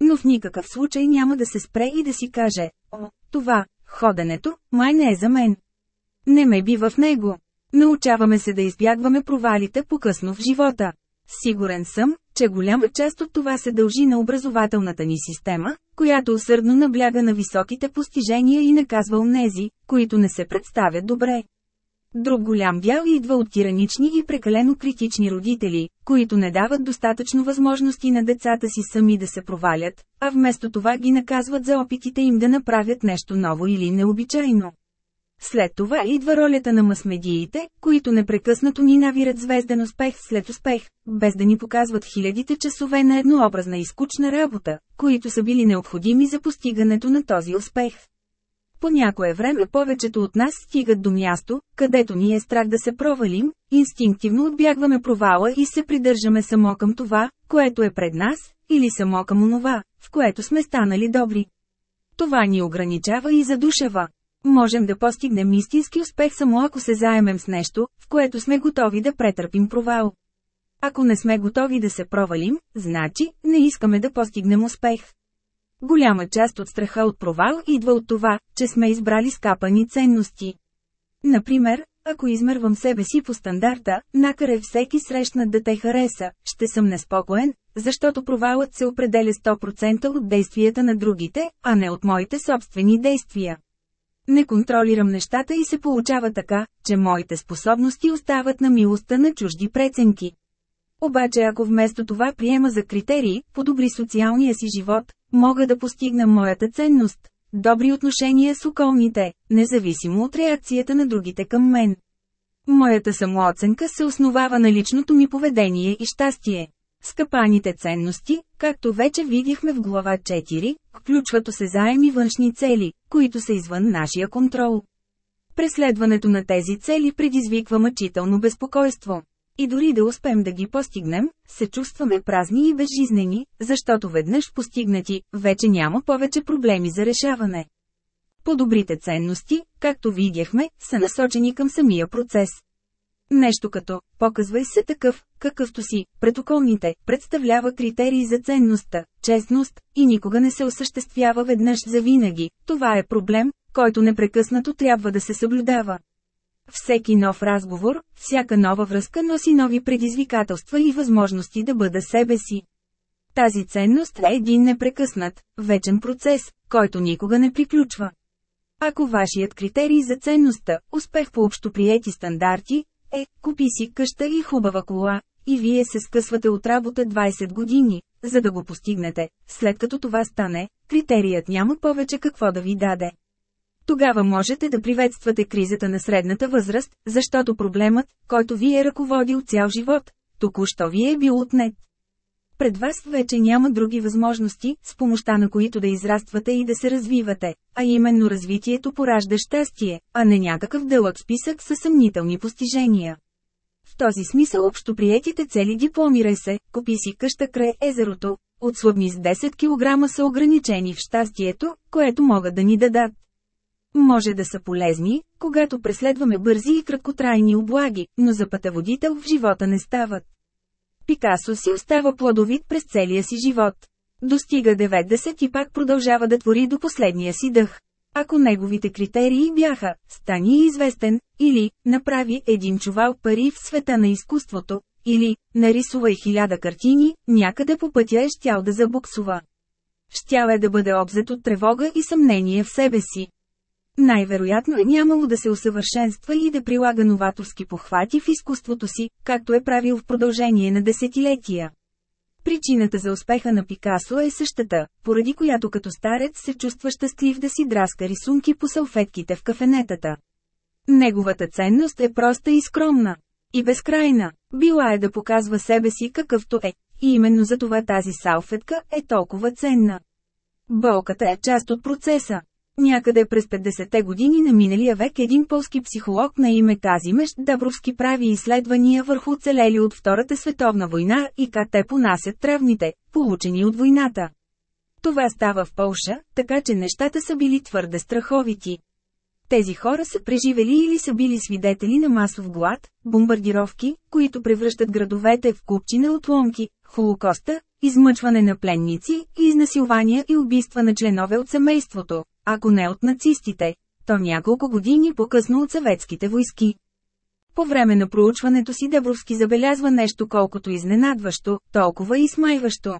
Но в никакъв случай няма да се спре и да си каже, о, това, ходенето, май не е за мен. Не ме бива в него. Научаваме се да избягваме провалите по-късно в живота. Сигурен съм, че голяма част от това се дължи на образователната ни система, която усърдно набляга на високите постижения и наказва онези, които не се представят добре. Друг голям дял идва от тиранични и прекалено критични родители, които не дават достатъчно възможности на децата си сами да се провалят, а вместо това ги наказват за опитите им да направят нещо ново или необичайно. След това идва ролята на масмедиите, които непрекъснато ни навират звезден успех след успех, без да ни показват хилядите часове на еднообразна и скучна работа, които са били необходими за постигането на този успех. По някое време повечето от нас стигат до място, където ни е страх да се провалим, инстинктивно отбягваме провала и се придържаме само към това, което е пред нас, или само към онова, в което сме станали добри. Това ни ограничава и задушава. Можем да постигнем истински успех само ако се заемем с нещо, в което сме готови да претърпим провал. Ако не сме готови да се провалим, значи, не искаме да постигнем успех. Голяма част от страха от провал идва от това, че сме избрали скапани ценности. Например, ако измервам себе си по стандарта, накаре всеки срещнат да те хареса, ще съм неспокоен, защото провалът се определя 100% от действията на другите, а не от моите собствени действия. Не контролирам нещата и се получава така, че моите способности остават на милостта на чужди преценки. Обаче ако вместо това приема за критерии, подобри социалния си живот, мога да постигна моята ценност. Добри отношения с околните, независимо от реакцията на другите към мен. Моята самооценка се основава на личното ми поведение и щастие. Скъпаните ценности, както вече видяхме в глава 4, включват осезаеми външни цели, които са извън нашия контрол. Преследването на тези цели предизвиква мъчително безпокойство. И дори да успеем да ги постигнем, се чувстваме празни и безжизнени, защото веднъж постигнати, вече няма повече проблеми за решаване. По-добрите ценности, както видяхме, са насочени към самия процес. Нещо като «показвай се такъв, какъвто си», пред околните, представлява критерии за ценността, честност, и никога не се осъществява веднъж за винаги. Това е проблем, който непрекъснато трябва да се съблюдава. Всеки нов разговор, всяка нова връзка носи нови предизвикателства и възможности да бъда себе си. Тази ценност е един непрекъснат, вечен процес, който никога не приключва. Ако вашият критерий за ценността, успех по общоприети стандарти, е, купи си къща и хубава кола, и вие се скъсвате от работа 20 години, за да го постигнете, след като това стане, критерият няма повече какво да ви даде. Тогава можете да приветствате кризата на средната възраст, защото проблемът, който ви е ръководил цял живот, току-що ви е бил отнет. Пред вас вече няма други възможности, с помощта на които да израствате и да се развивате, а именно развитието поражда щастие, а не някакъв дълъг списък със съмнителни постижения. В този смисъл общоприетите цели дипломирай се, купи си къща край езерото, отслабни с 10 кг са ограничени в щастието, което могат да ни дадат. Може да са полезни, когато преследваме бързи и краткотрайни облаги, но за пътеводител в живота не стават. Пикасо си остава плодовит през целия си живот. Достига 90 и пак продължава да твори до последния си дъх. Ако неговите критерии бяха «стани известен» или «направи един чувал пари в света на изкуството» или «нарисувай хиляда картини», някъде по пътя е щял да забуксува. Щял е да бъде обзет от тревога и съмнение в себе си. Най-вероятно е нямало да се усъвършенства и да прилага новаторски похвати в изкуството си, както е правил в продължение на десетилетия. Причината за успеха на Пикасо е същата, поради която като старец се чувства щастлив да си драска рисунки по салфетките в кафенетата. Неговата ценност е проста и скромна. И безкрайна. Била е да показва себе си какъвто е. И именно за това тази салфетка е толкова ценна. Болката е част от процеса. Някъде през 50-те години на миналия век един полски психолог на име Казимеш Дабровски прави изследвания върху оцелели от Втората световна война и как те понасят травните, получени от войната. Това става в Полша, така че нещата са били твърде страховити. Тези хора са преживели или са били свидетели на масов глад, бомбардировки, които превръщат градовете в купчина отломки, холокоста, измъчване на пленници и изнасилвания и убийства на членове от семейството, ако не от нацистите, то няколко години по-късно от съветските войски. По време на проучването си Дебровски забелязва нещо колкото изненадващо, толкова и смайващо.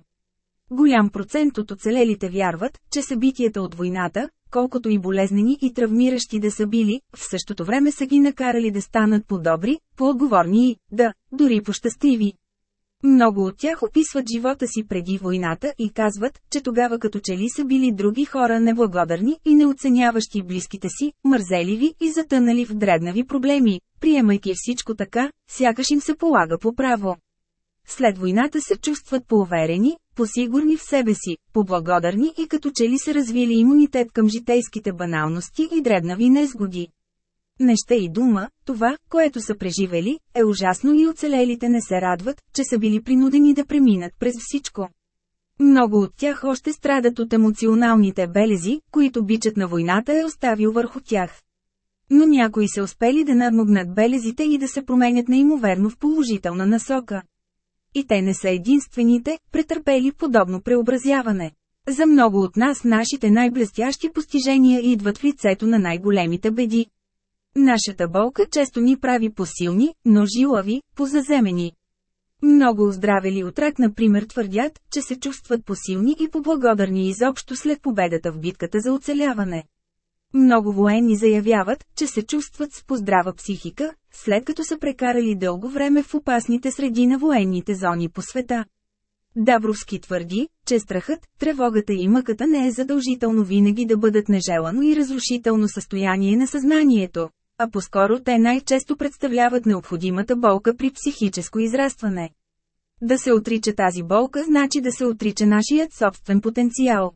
Голям процент от оцелелите вярват, че събитията от войната, колкото и болезнени и травмиращи да са били, в същото време са ги накарали да станат по-добри, по-отговорни и, да, дори по-щастливи. Много от тях описват живота си преди войната и казват, че тогава като че ли са били други хора неблагодарни и неоценяващи близките си, мързеливи и затънали в дребнави проблеми, приемайки всичко така, сякаш им се полага по право. След войната се чувстват поуверени, посигурни в себе си, поблагодарни и като че ли са развили имунитет към житейските баналности и дребнави незгоди. Не ще и дума, това, което са преживели, е ужасно и оцелелите не се радват, че са били принудени да преминат през всичко. Много от тях още страдат от емоционалните белези, които бичът на войната е оставил върху тях. Но някои се успели да надмогнат белезите и да се променят неимоверно в положителна насока. И те не са единствените, претърпели подобно преобразяване. За много от нас нашите най-блестящи постижения идват в лицето на най-големите беди. Нашата болка често ни прави посилни, но жилави, позаземени. Много оздравели от рак, например, твърдят, че се чувстват посилни и поблагодарни изобщо след победата в битката за оцеляване. Много военни заявяват, че се чувстват с поздрава психика, след като са прекарали дълго време в опасните среди на военните зони по света. Дабровски твърди, че страхът, тревогата и мъката не е задължително винаги да бъдат нежелано и разрушително състояние на съзнанието, а по-скоро те най-често представляват необходимата болка при психическо израстване. Да се отрича тази болка значи да се отрича нашият собствен потенциал.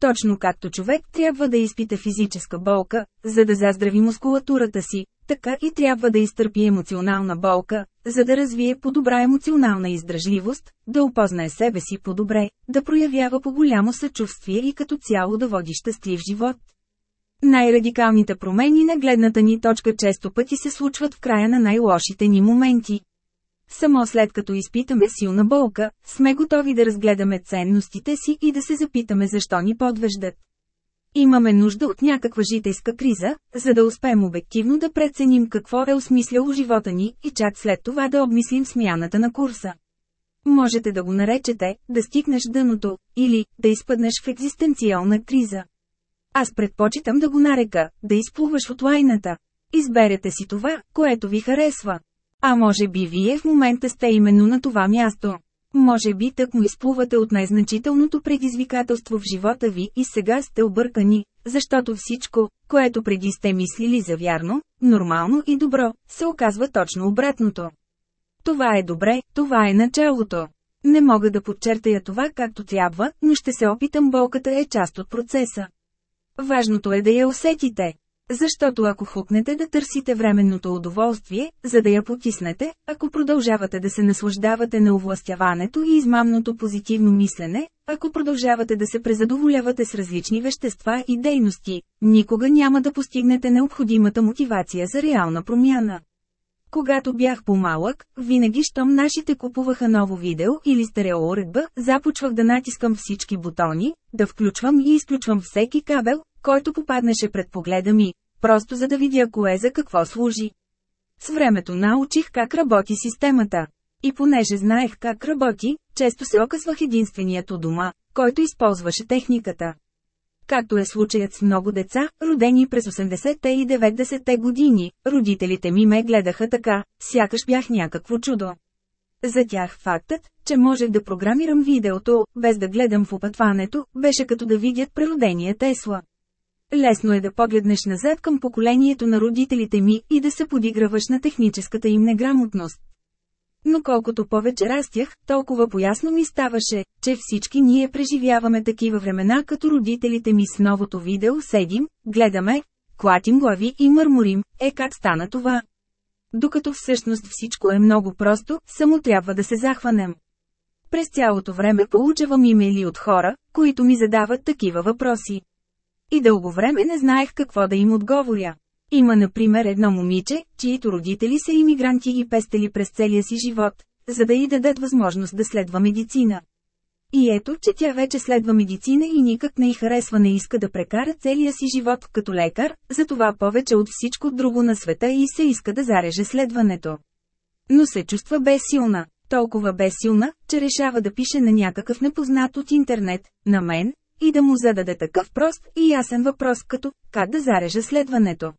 Точно както човек трябва да изпита физическа болка, за да заздрави мускулатурата си, така и трябва да изтърпи емоционална болка, за да развие по-добра емоционална издръжливост, да опознае себе си по-добре, да проявява по-голямо съчувствие и като цяло да води щастлив живот. Най-радикалните промени на гледната ни точка често пъти се случват в края на най-лошите ни моменти. Само след като изпитаме силна болка, сме готови да разгледаме ценностите си и да се запитаме защо ни подвеждат. Имаме нужда от някаква житейска криза, за да успеем обективно да преценим какво е осмисляло живота ни и чак след това да обмислим смяната на курса. Можете да го наречете, да стигнеш дъното, или да изпаднеш в екзистенциална криза. Аз предпочитам да го нарека, да изплуваш от лайната. Изберете си това, което ви харесва. А може би вие в момента сте именно на това място. Може би так му изплувате от най-значителното предизвикателство в живота ви и сега сте объркани, защото всичко, което преди сте мислили за вярно, нормално и добро, се оказва точно обратното. Това е добре, това е началото. Не мога да подчертая това както трябва, но ще се опитам болката е част от процеса. Важното е да я усетите. Защото ако хукнете да търсите временното удоволствие, за да я потиснете, ако продължавате да се наслаждавате на овластяването и измамното позитивно мислене, ако продължавате да се презадоволявате с различни вещества и дейности, никога няма да постигнете необходимата мотивация за реална промяна. Когато бях по-малък, винаги щом нашите купуваха ново видео или стереоуредба, започвах да натискам всички бутони, да включвам и изключвам всеки кабел, който попаднеше пред погледа ми, просто за да видя кое за какво служи. С времето научих как работи системата. И понеже знаех как работи, често се оказвах единственият у дома, който използваше техниката. Както е случаят с много деца, родени през 80-те и 90-те години, родителите ми ме гледаха така, сякаш бях някакво чудо. За тях фактът, че можех да програмирам видеото, без да гледам в опътването, беше като да видят преродения Тесла. Лесно е да погледнеш назад към поколението на родителите ми и да се подиграваш на техническата им неграмотност. Но колкото повече растях, толкова поясно ми ставаше, че всички ние преживяваме такива времена като родителите ми с новото видео седим, гледаме, клатим глави и мърморим, е как стана това. Докато всъщност всичко е много просто, само трябва да се захванем. През цялото време получавам имейли от хора, които ми задават такива въпроси. И дълго време не знаех какво да им отговоря. Има например едно момиче, чието родители са иммигранти и пестели през целия си живот, за да й дадат възможност да следва медицина. И ето, че тя вече следва медицина и никак не й харесва не иска да прекара целия си живот като лекар, затова повече от всичко друго на света и се иска да зареже следването. Но се чувства безсилна, толкова безсилна, че решава да пише на някакъв непознат от интернет, на мен, и да му зададе такъв прост и ясен въпрос като «Как да зарежа следването?»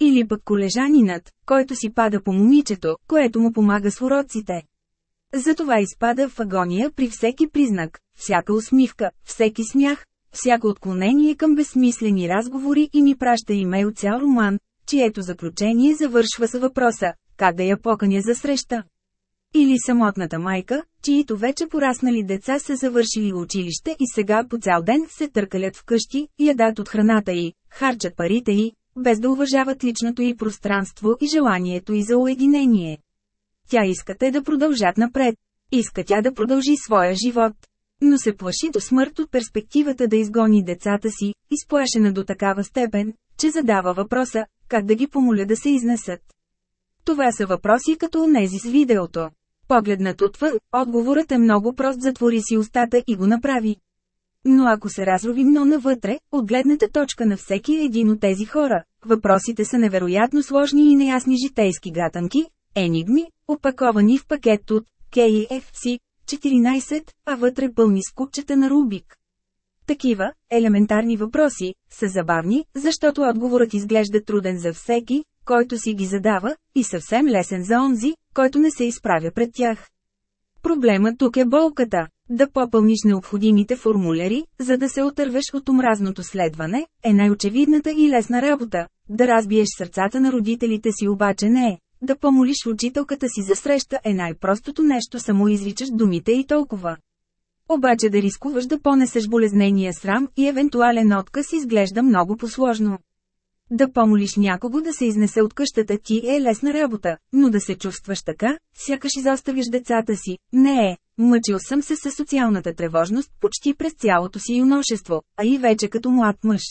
Или пък колежанинът, който си пада по момичето, което му помага с уроците. Затова изпада в агония при всеки признак, всяка усмивка, всеки смях, всяко отклонение към безсмислени разговори и ми праща имейл цял роман, чието заключение завършва с въпроса «Как да я поканя за среща?» Или самотната майка, чието вече пораснали деца са завършили училище и сега по цял ден се търкалят вкъщи, ядат от храната й, харчат парите й, без да уважават личното й пространство и желанието й за уединение. Тя иска те да продължат напред. Иска тя да продължи своя живот. Но се плаши до смърт от перспективата да изгони децата си, изплашена до такава степен, че задава въпроса, как да ги помоля да се изнесат. Това са въпроси като онези с видеото. Погледнат отвън, отговорът е много прост затвори си устата и го направи. Но ако се разрови но навътре, от гледната точка на всеки един от тези хора, въпросите са невероятно сложни и неясни житейски гатанки, енигми, опаковани в пакет от KFC 14, а вътре пълни с купчета на Рубик. Такива, елементарни въпроси, са забавни, защото отговорът изглежда труден за всеки, който си ги задава, и съвсем лесен за онзи, който не се изправя пред тях. Проблемът тук е болката. Да попълниш необходимите формуляри, за да се отървеш от омразното следване, е най-очевидната и лесна работа. Да разбиеш сърцата на родителите си обаче не е. да помолиш учителката си за среща е най-простото нещо само изричаш думите и толкова. Обаче да рискуваш да понесеш болезнения срам и евентуален отказ изглежда много посложно. Да помолиш някого да се изнесе от къщата ти е лесна работа, но да се чувстваш така, сякаш изоставиш децата си, не е. Мъчил съм се със социалната тревожност почти през цялото си юношество, а и вече като млад мъж.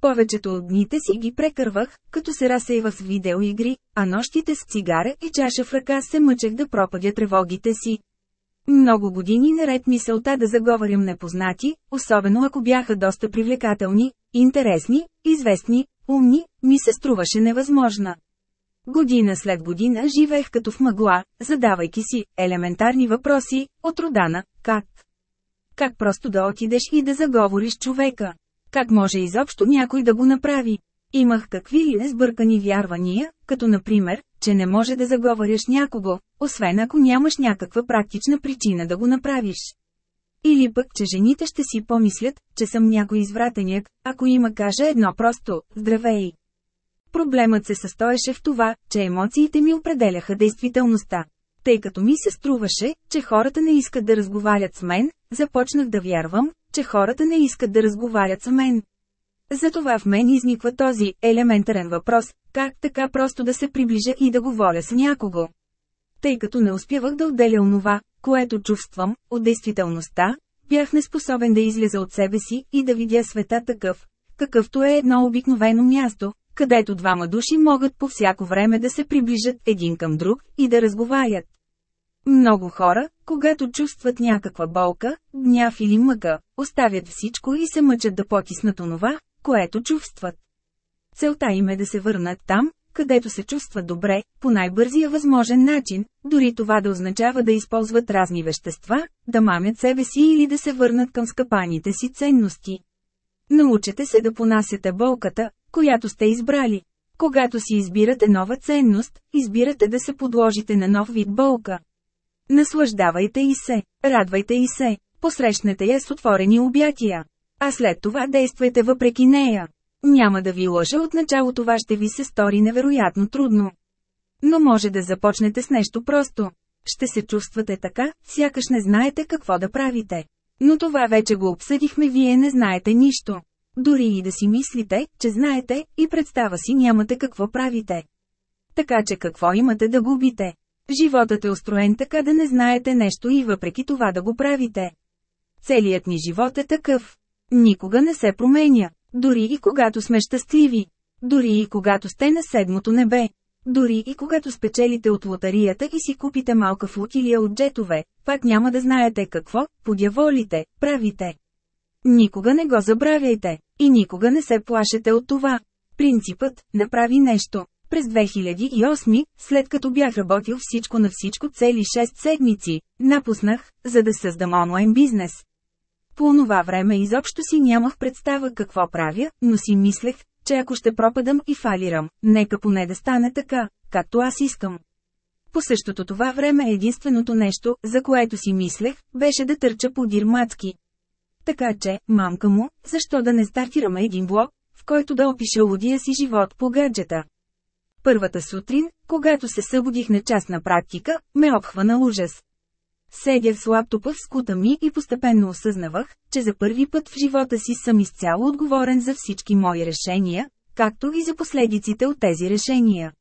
Повечето от дните си ги прекървах, като се разсейвах с видеоигри, а нощите с цигара и чаша в ръка се мъчех да пропадя тревогите си. Много години наред мисълта да заговарям непознати, особено ако бяха доста привлекателни, интересни, известни, умни, ми се струваше невъзможна. Година след година живеех като в мъгла, задавайки си елементарни въпроси, от родана, как? Как просто да отидеш и да заговориш човека? Как може изобщо някой да го направи? Имах какви ли несбъркани вярвания, като например, че не може да заговаряш някого, освен ако нямаш някаква практична причина да го направиш. Или пък, че жените ще си помислят, че съм някой извратеняк, ако има каже едно просто «Здравей!». Проблемът се състоеше в това, че емоциите ми определяха действителността. Тъй като ми се струваше, че хората не искат да разговарят с мен, започнах да вярвам, че хората не искат да разговарят с мен. Затова в мен изниква този елементарен въпрос, как така просто да се приближа и да говоря с някого. Тъй като не успявах да отделя онова, което чувствам, от действителността, бях неспособен да изляза от себе си и да видя света такъв, какъвто е едно обикновено място, където двама души могат по всяко време да се приближат един към друг и да разговарят. Много хора, когато чувстват някаква болка, гняв или мъка, оставят всичко и се мъчат да потиснат онова, което чувстват. Целта им е да се върнат там, където се чувстват добре, по най-бързия възможен начин, дори това да означава да използват разни вещества, да мамят себе си или да се върнат към скъпаните си ценности. Научете се да понасяте болката, която сте избрали. Когато си избирате нова ценност, избирате да се подложите на нов вид болка. Наслаждавайте и се, радвайте и се, посрещнете я с отворени обятия. А след това действайте въпреки нея. Няма да ви лъжа от начало това ще ви се стори невероятно трудно. Но може да започнете с нещо просто. Ще се чувствате така, сякаш не знаете какво да правите. Но това вече го обсъдихме, вие не знаете нищо. Дори и да си мислите, че знаете, и представа си нямате какво правите. Така че какво имате да губите? Животът е устроен така да не знаете нещо и въпреки това да го правите. Целият ни живот е такъв. Никога не се променя. Дори и когато сме щастливи. Дори и когато сте на седмото небе. Дори и когато спечелите от лотарията и си купите малка флотилия от джетове, пак няма да знаете какво, подяволите, правите. Никога не го забравяйте. И никога не се плашете от това. Принципът – направи нещо. През 2008, след като бях работил всичко на всичко цели 6 седмици, напуснах, за да създам онлайн бизнес. По онова време изобщо си нямах представа какво правя, но си мислех, че ако ще пропадам и фалирам, нека поне да стане така, както аз искам. По същото това време единственото нещо, за което си мислех, беше да търча подир мацки. Така че, мамка му, защо да не стартираме един блог, в който да опиша лудия си живот по гаджета. Първата сутрин, когато се събудих на частна практика, ме обхвана ужас. Седях с лаптопа в скута ми и постепенно осъзнавах, че за първи път в живота си съм изцяло отговорен за всички мои решения, както и за последиците от тези решения.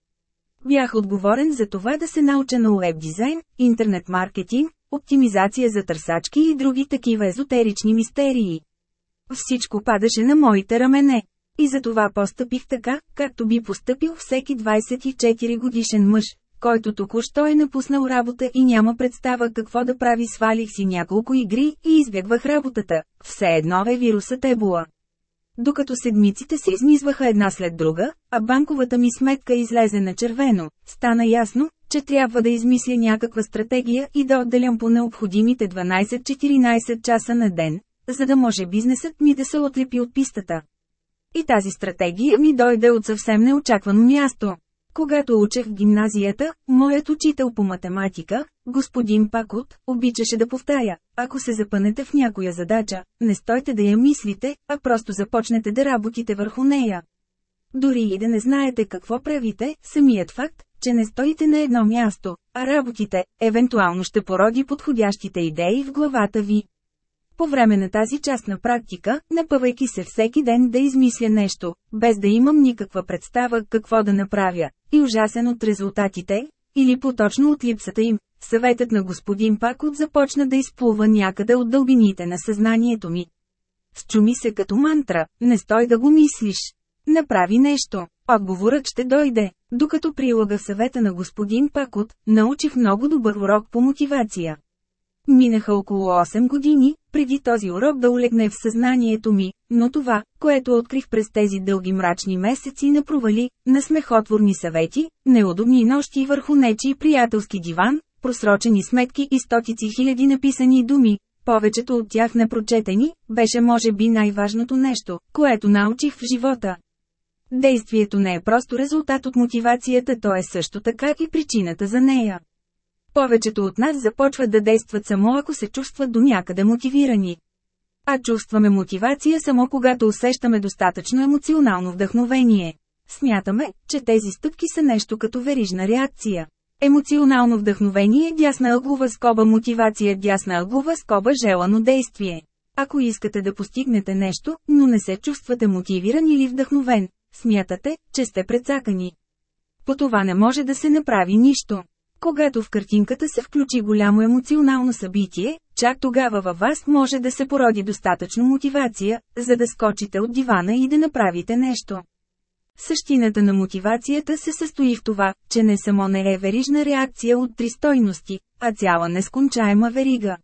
Бях отговорен за това да се науча на уеб дизайн, интернет маркетинг, оптимизация за търсачки и други такива езотерични мистерии. Всичко падаше на моите рамене. И за това постъпих така, както би постъпил всеки 24 годишен мъж, който току-що е напуснал работа и няма представа какво да прави свалих си няколко игри и избягвах работата, все едно е вирусът ебола. Докато седмиците се измизваха една след друга, а банковата ми сметка излезе на червено, стана ясно, че трябва да измисля някаква стратегия и да отделям по необходимите 12-14 часа на ден, за да може бизнесът ми да се отлепи от пистата. И тази стратегия ми дойде от съвсем неочаквано място. Когато учех в гимназията, моят учител по математика, господин Пакот, обичаше да повтаря, ако се запънете в някоя задача, не стойте да я мислите, а просто започнете да работите върху нея. Дори и да не знаете какво правите, самият факт, че не стоите на едно място, а работите, евентуално ще породи подходящите идеи в главата ви. По време на тази част на практика, напъвайки се всеки ден да измисля нещо, без да имам никаква представа какво да направя, и ужасен от резултатите, или поточно от липсата им, съветът на господин Пакот започна да изплува някъде от дълбините на съзнанието ми. Счуми се като мантра, не стой да го мислиш. Направи нещо. Отговорът ще дойде. Докато прилага съвета на господин Пакот, научих много добър урок по мотивация. Минаха около 8 години, преди този урок да улегне в съзнанието ми, но това, което открих през тези дълги мрачни месеци на провали, на смехотворни съвети, неудобни нощи върху нечи приятелски диван, просрочени сметки и стотици хиляди написани думи, повечето от тях непрочетени, беше може би най-важното нещо, което научих в живота. Действието не е просто резултат от мотивацията, то е също така и причината за нея. Повечето от нас започват да действат само ако се чувстват до някъде мотивирани. А чувстваме мотивация само когато усещаме достатъчно емоционално вдъхновение. Смятаме, че тези стъпки са нещо като верижна реакция. Емоционално вдъхновение дясна ъглова скоба мотивация дясна ъглова скоба желано действие. Ако искате да постигнете нещо, но не се чувствате мотивиран или вдъхновен, смятате, че сте прецакани. По това не може да се направи нищо. Когато в картинката се включи голямо емоционално събитие, чак тогава във вас може да се породи достатъчно мотивация, за да скочите от дивана и да направите нещо. Същината на мотивацията се състои в това, че не само не е верижна реакция от три стойности, а цяла нескончаема верига.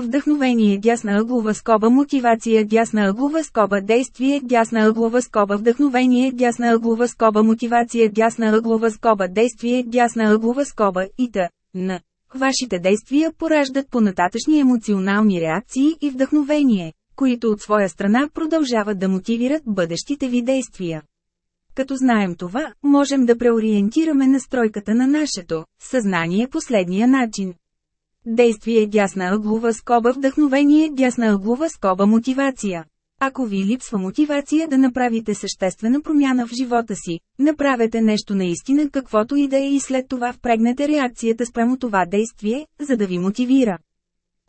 Вдъхновение дясна ъглова скоба мотивация дясна ъглова скоба действие дясна ъглова скоба вдъхновение дясна ъглова скоба мотивация дясна ъглова скоба действие дясна ъглова скоба и т.н. Вашите действия пораждат понататъчни емоционални реакции и вдъхновение, които от своя страна продължават да мотивират бъдещите ви действия. Като знаем това, можем да преориентираме настройката на нашето съзнание последния начин. Действие дясна ъглова скоба вдъхновение дясна ъглова скоба мотивация. Ако ви липсва мотивация да направите съществена промяна в живота си, направете нещо наистина каквото и да е и след това впрегнете реакцията спрямо това действие, за да ви мотивира.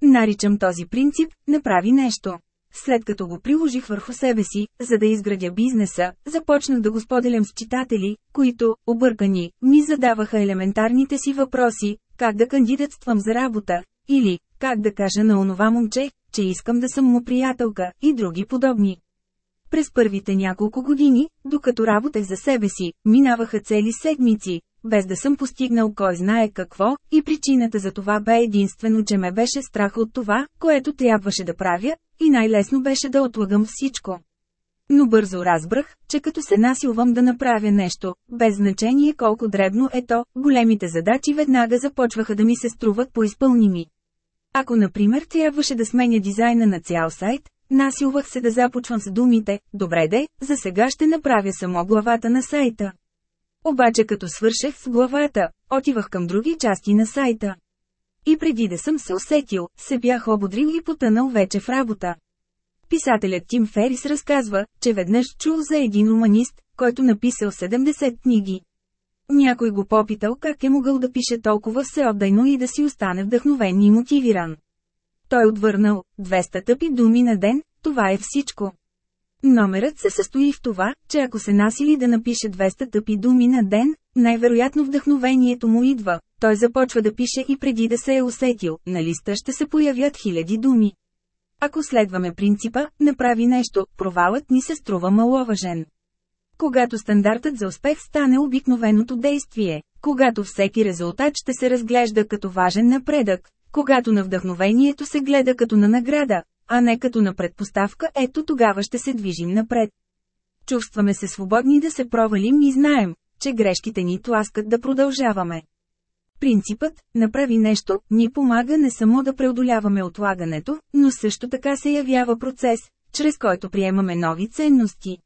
Наричам този принцип «направи нещо». След като го приложих върху себе си, за да изградя бизнеса, започнах да го споделям с читатели, които, объркани, ми задаваха елементарните си въпроси, как да кандидатствам за работа, или, как да кажа на онова момче, че искам да съм му приятелка, и други подобни. През първите няколко години, докато работех за себе си, минаваха цели седмици, без да съм постигнал кой знае какво, и причината за това бе единствено, че ме беше страх от това, което трябваше да правя, и най-лесно беше да отлагам всичко. Но бързо разбрах, че като се насилвам да направя нещо, без значение колко дребно е то, големите задачи веднага започваха да ми се струват поизпълними. Ако например трябваше да сменя дизайна на цял сайт, насилвах се да започвам с думите «Добре де, за сега ще направя само главата на сайта». Обаче като свършех с главата, отивах към други части на сайта. И преди да съм се усетил, се бях ободрил и потънал вече в работа. Писателят Тим Ферис разказва, че веднъж чул за един уманист, който написал 70 книги. Някой го попитал как е могъл да пише толкова всеотдайно и да си остане вдъхновен и мотивиран. Той отвърнал, 200 тъпи думи на ден, това е всичко. Номерът се състои в това, че ако се насили да напише 200 тъпи думи на ден, най-вероятно вдъхновението му идва, той започва да пише и преди да се е усетил, на листа ще се появят хиляди думи. Ако следваме принципа, направи нещо, провалът ни се струва маловажен. Когато стандартът за успех стане обикновеното действие, когато всеки резултат ще се разглежда като важен напредък, когато на вдъхновението се гледа като на награда, а не като на предпоставка, ето тогава ще се движим напред. Чувстваме се свободни да се провалим и знаем, че грешките ни тласкат да продължаваме. Принципът «направи нещо» ни помага не само да преодоляваме отлагането, но също така се явява процес, чрез който приемаме нови ценности.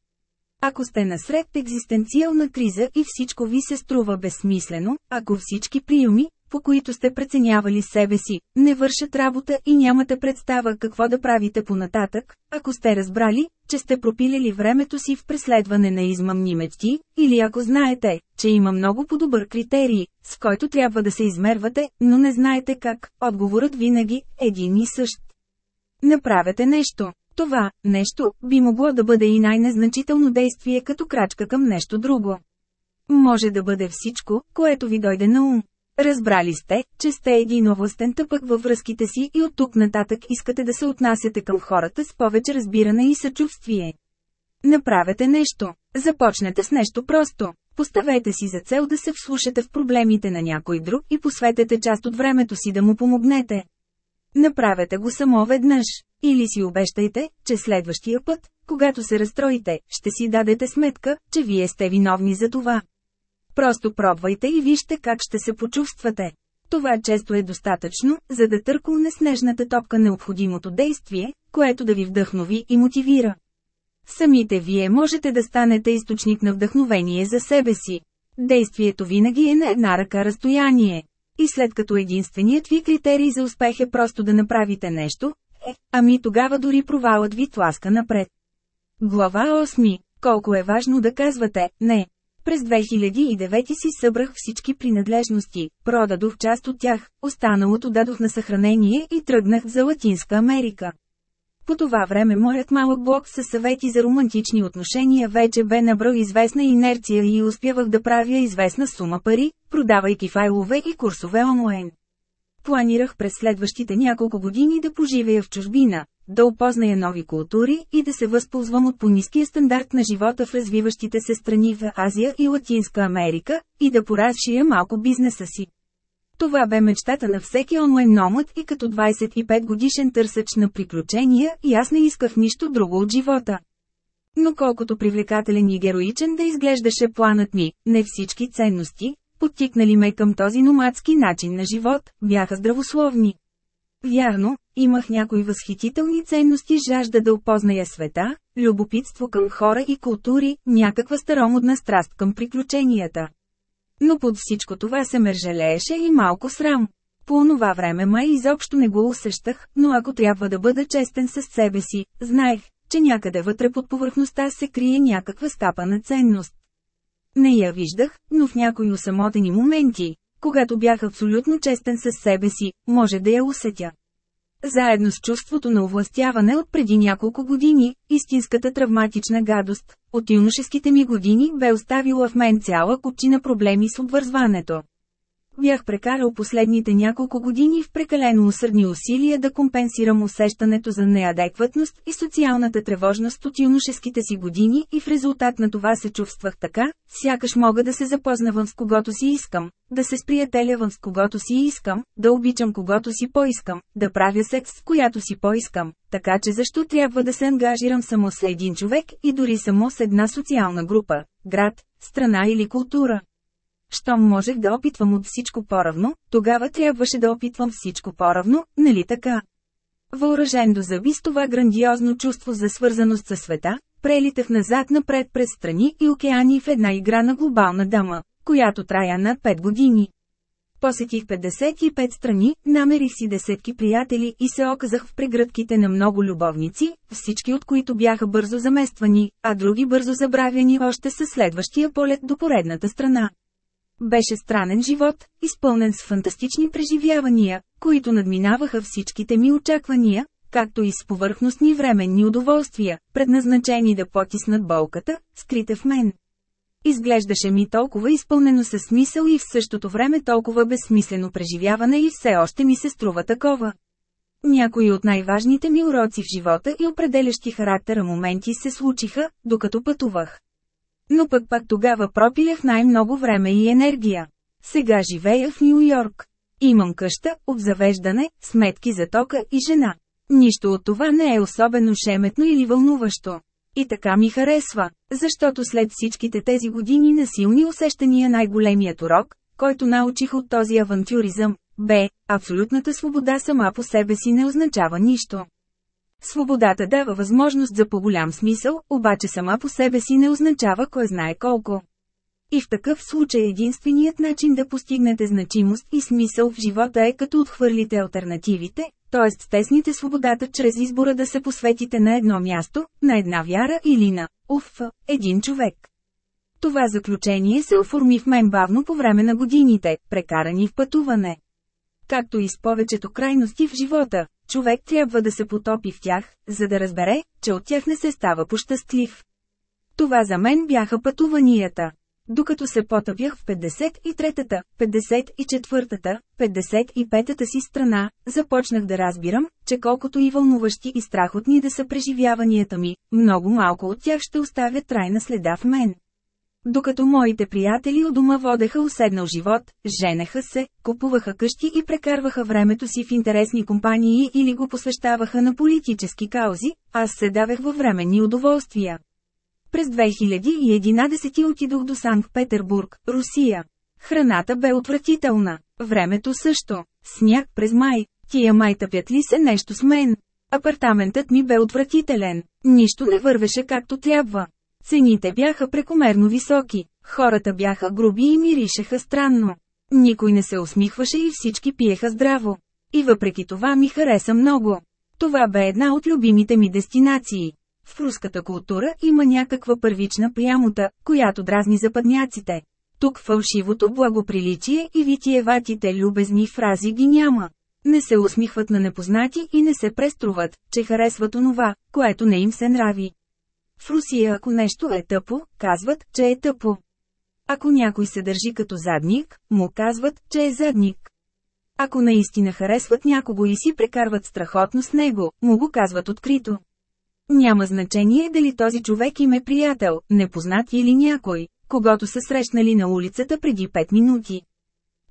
Ако сте насред екзистенциална криза и всичко ви се струва безсмислено, ако всички приеми, по които сте преценявали себе си, не вършат работа и нямате представа какво да правите понататък, ако сте разбрали, че сте пропилили времето си в преследване на измъмни мечти, или ако знаете, че има много по-добър критерий, с който трябва да се измервате, но не знаете как, отговорът винаги е един и същ. Направете нещо. Това, нещо, би могло да бъде и най-незначително действие като крачка към нещо друго. Може да бъде всичко, което ви дойде на ум. Разбрали сте, че сте един овластен тъпък във връзките си и от тук нататък искате да се отнасяте към хората с повече разбиране и съчувствие. Направете нещо. Започнете с нещо просто. Поставете си за цел да се вслушате в проблемите на някой друг и посветете част от времето си да му помогнете. Направете го само веднъж. Или си обещайте, че следващия път, когато се разстроите, ще си дадете сметка, че вие сте виновни за това. Просто пробвайте и вижте как ще се почувствате. Това често е достатъчно, за да търкулне снежната топка необходимото действие, което да ви вдъхнови и мотивира. Самите вие можете да станете източник на вдъхновение за себе си. Действието винаги е на една ръка разстояние. И след като единственият ви критерий за успех е просто да направите нещо, е, ами тогава дори провалът ви тласка напред. Глава 8. Колко е важно да казвате «не». През 2009 си събрах всички принадлежности, продадох част от тях, останалото дадох на съхранение и тръгнах за Латинска Америка. По това време моят малък блок със съвети за романтични отношения вече бе набрал известна инерция и успявах да правя известна сума пари, продавайки файлове и курсове онлайн. Планирах през следващите няколко години да поживея в чужбина, да опозная нови култури и да се възползвам от по-низкия стандарт на живота в развиващите се страни в Азия и Латинска Америка, и да поразшия малко бизнеса си. Това бе мечтата на всеки онлайн номът и като 25 годишен търсач на приключения и аз не исках нищо друго от живота. Но колкото привлекателен и героичен да изглеждаше планът ми, не всички ценности, подтикнали ме към този номадски начин на живот, бяха здравословни. Вярно, имах някои възхитителни ценности жажда да опозная света, любопитство към хора и култури, някаква старомодна страст към приключенията. Но под всичко това се мържелееше и малко срам. По онова време май изобщо не го усещах, но ако трябва да бъда честен с себе си, знаех, че някъде вътре под повърхността се крие някаква стапана ценност. Не я виждах, но в някои усамотени моменти, когато бях абсолютно честен с себе си, може да я усетя. Заедно с чувството на овластяване от преди няколко години, истинската травматична гадост, от юношеските ми години бе оставила в мен цяла купчина проблеми с обвързването. Бях прекарал последните няколко години в прекалено усърдни усилия да компенсирам усещането за неадекватност и социалната тревожност от юношеските си години и в резултат на това се чувствах така, сякаш мога да се запознавам с когото си искам, да се сприятелявам с когото си искам, да обичам когото си поискам, да правя секс с която си поискам, така че защо трябва да се ангажирам само с един човек и дори само с една социална група, град, страна или култура. Щом можех да опитвам от всичко по-равно, тогава трябваше да опитвам всичко по-равно, нали така? Въоръжен до зъби с това грандиозно чувство за свързаност със света, прелитах назад-напред през страни и океани в една игра на глобална дама, която трая над 5 години. Посетих 55 страни, намерих си десетки приятели и се оказах в прегръдките на много любовници, всички от които бяха бързо замествани, а други бързо забравяни още със следващия полет до поредната страна. Беше странен живот, изпълнен с фантастични преживявания, които надминаваха всичките ми очаквания, както и с повърхностни временни удоволствия, предназначени да потиснат болката, скрита в мен. Изглеждаше ми толкова изпълнено със смисъл и в същото време толкова безсмислено преживяване и все още ми се струва такова. Някои от най-важните ми уроци в живота и определящи характера моменти се случиха, докато пътувах. Но пък пак тогава пропилях най-много време и енергия. Сега живея в Нью Йорк. Имам къща, обзавеждане, сметки за тока и жена. Нищо от това не е особено шеметно или вълнуващо. И така ми харесва, защото след всичките тези години на силни усещания най-големият урок, който научих от този авантюризъм, бе, абсолютната свобода сама по себе си не означава нищо. Свободата дава възможност за по-голям смисъл, обаче сама по себе си не означава кой знае колко. И в такъв случай единственият начин да постигнете значимост и смисъл в живота е като отхвърлите альтернативите, т.е. стесните свободата чрез избора да се посветите на едно място, на една вяра или на, уф, един човек. Това заключение се оформи в мен бавно по време на годините, прекарани в пътуване. Както и с повечето крайности в живота, човек трябва да се потопи в тях, за да разбере, че от тях не се става пощастлив. Това за мен бяха пътуванията. Докато се потъпях в 53-та, 54-та, 55-та си страна, започнах да разбирам, че колкото и вълнуващи и страхотни да са преживяванията ми, много малко от тях ще оставят трайна следа в мен. Докато моите приятели у дома водеха уседнал живот, женеха се, купуваха къщи и прекарваха времето си в интересни компании или го посвещаваха на политически каузи, аз се давех във временни удоволствия. През 2011 отидох до Санкт-Петербург, Русия. Храната бе отвратителна, времето също, сняг през май, тия май тъпят ли се нещо с мен. Апартаментът ми бе отвратителен, нищо не вървеше както трябва. Цените бяха прекомерно високи, хората бяха груби и миришеха странно. Никой не се усмихваше и всички пиеха здраво. И въпреки това ми хареса много. Това бе една от любимите ми дестинации. В руската култура има някаква първична прямота, която дразни западняците. Тук фалшивото благоприличие и витиеватите любезни фрази ги няма. Не се усмихват на непознати и не се преструват, че харесват онова, което не им се нрави. В Русия ако нещо е тъпо, казват, че е тъпо. Ако някой се държи като задник, му казват, че е задник. Ако наистина харесват някого и си прекарват страхотно с него, му го казват открито. Няма значение дали този човек им е приятел, непознат или някой, когато са срещнали на улицата преди 5 минути.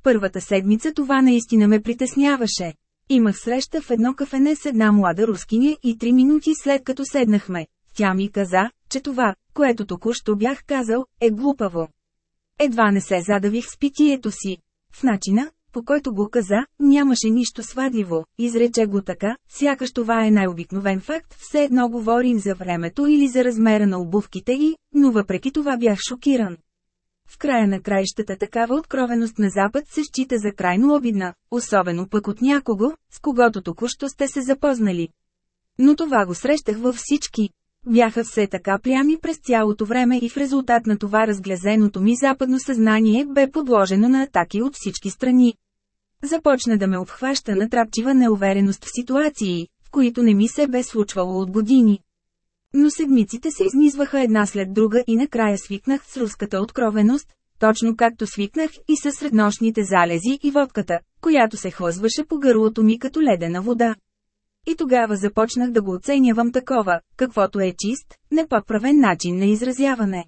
Първата седмица това наистина ме притесняваше. Имах среща в едно кафене с една млада рускиня и три минути след като седнахме, тя ми каза, че това, което току-що бях казал, е глупаво. Едва не се задавих с питието си. В начина, по който го каза, нямаше нищо свадливо, изрече го така, сякаш това е най-обикновен факт, все едно говорим за времето или за размера на обувките и, но въпреки това бях шокиран. В края на краищата такава откровеност на Запад се счита за крайно обидна, особено пък от някого, с когото току-що сте се запознали. Но това го срещах във всички. Бяха все така прями през цялото време и в резултат на това разглезеното ми западно съзнание бе подложено на атаки от всички страни. Започна да ме обхваща на трапчива неувереност в ситуации, в които не ми се бе случвало от години. Но седмиците се изнизваха една след друга и накрая свикнах с руската откровеност, точно както свикнах и с среднощните залези и водката, която се хлъзваше по гърлото ми като ледена вода. И тогава започнах да го оценявам такова, каквото е чист, непоправен начин на изразяване.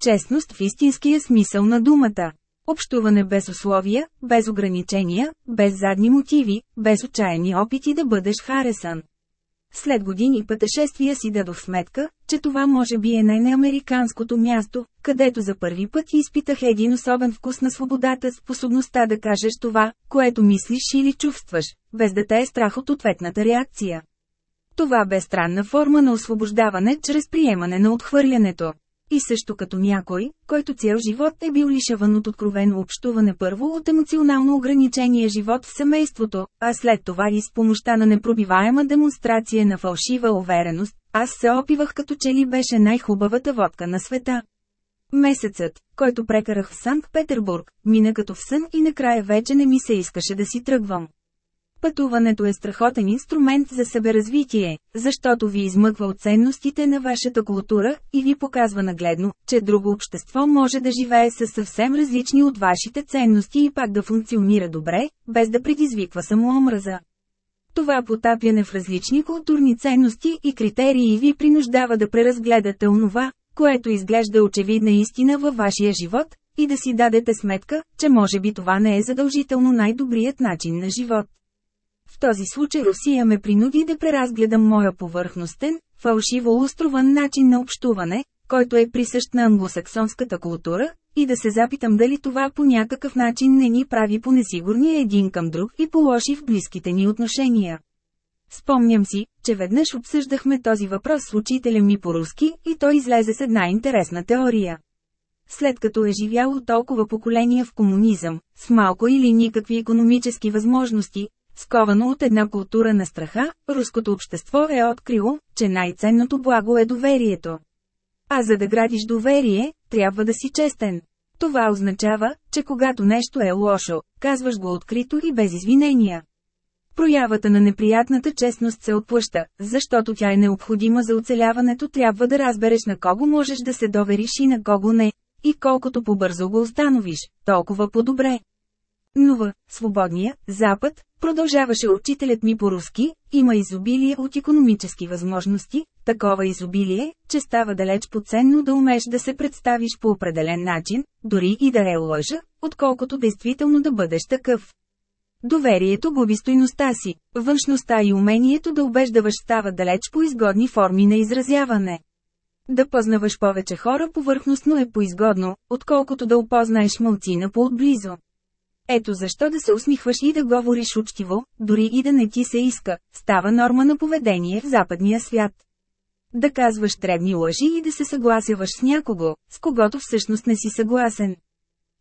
Честност в истинския смисъл на думата. Общуване без условия, без ограничения, без задни мотиви, без отчаяни опити да бъдеш харесан. След години пътешествия си дадох сметка, че това може би е най-неамериканското място, където за първи път изпитах един особен вкус на свободата, способността да кажеш това, което мислиш или чувстваш, без да те е страх от ответната реакция. Това бе странна форма на освобождаване чрез приемане на отхвърлянето. И също като някой, който цял живот е бил лишаван от откровено общуване първо от емоционално ограничение живот в семейството, а след това и с помощта на непробиваема демонстрация на фалшива увереност, аз се опивах като че ли беше най-хубавата водка на света. Месецът, който прекарах в Санкт-Петербург, мина като в сън и накрая вече не ми се искаше да си тръгвам. Пътуването е страхотен инструмент за себеразвитие, защото ви измъква от ценностите на вашата култура и ви показва нагледно, че друго общество може да живее със съвсем различни от вашите ценности и пак да функционира добре, без да предизвиква самоомраза. Това потапяне в различни културни ценности и критерии ви принуждава да преразгледате онова, което изглежда очевидна истина във вашия живот, и да си дадете сметка, че може би това не е задължително най-добрият начин на живот. В този случай Русия ме принуди да преразгледам моя повърхностен, фалшиво устрован начин на общуване, който е присъщ на англосаксонската култура, и да се запитам дали това по някакъв начин не ни прави понесигурни един към друг и по-лоши в близките ни отношения. Спомням си, че веднъж обсъждахме този въпрос с учителя ми по-руски и той излезе с една интересна теория. след като е живяло толкова поколения в комунизъм, с малко или никакви економически възможности, сковано от една култура на страха, руското общество е открило, че най-ценното благо е доверието. А за да градиш доверие, трябва да си честен. Това означава, че когато нещо е лошо, казваш го открито и без извинения. Проявата на неприятната честност се отплъща, защото тя е необходима за оцеляването трябва да разбереш на кого можеш да се довериш и на кого не, и колкото по-бързо го установиш, толкова по-добре. Но в свободния Запад, продължаваше учителят ми по-руски, има изобилие от економически възможности, такова изобилие, че става далеч поценно да умеш да се представиш по определен начин, дори и да е лъжа, отколкото действително да бъдеш такъв. Доверието губи стойността си, външността и умението да убеждаваш става далеч по изгодни форми на изразяване. Да познаваш повече хора повърхностно е поизгодно, отколкото да опознаеш мълцина по-отблизо. Ето защо да се усмихваш и да говориш учтиво, дори и да не ти се иска, става норма на поведение в западния свят. Да казваш требни лъжи и да се съгласяваш с някого, с когото всъщност не си съгласен.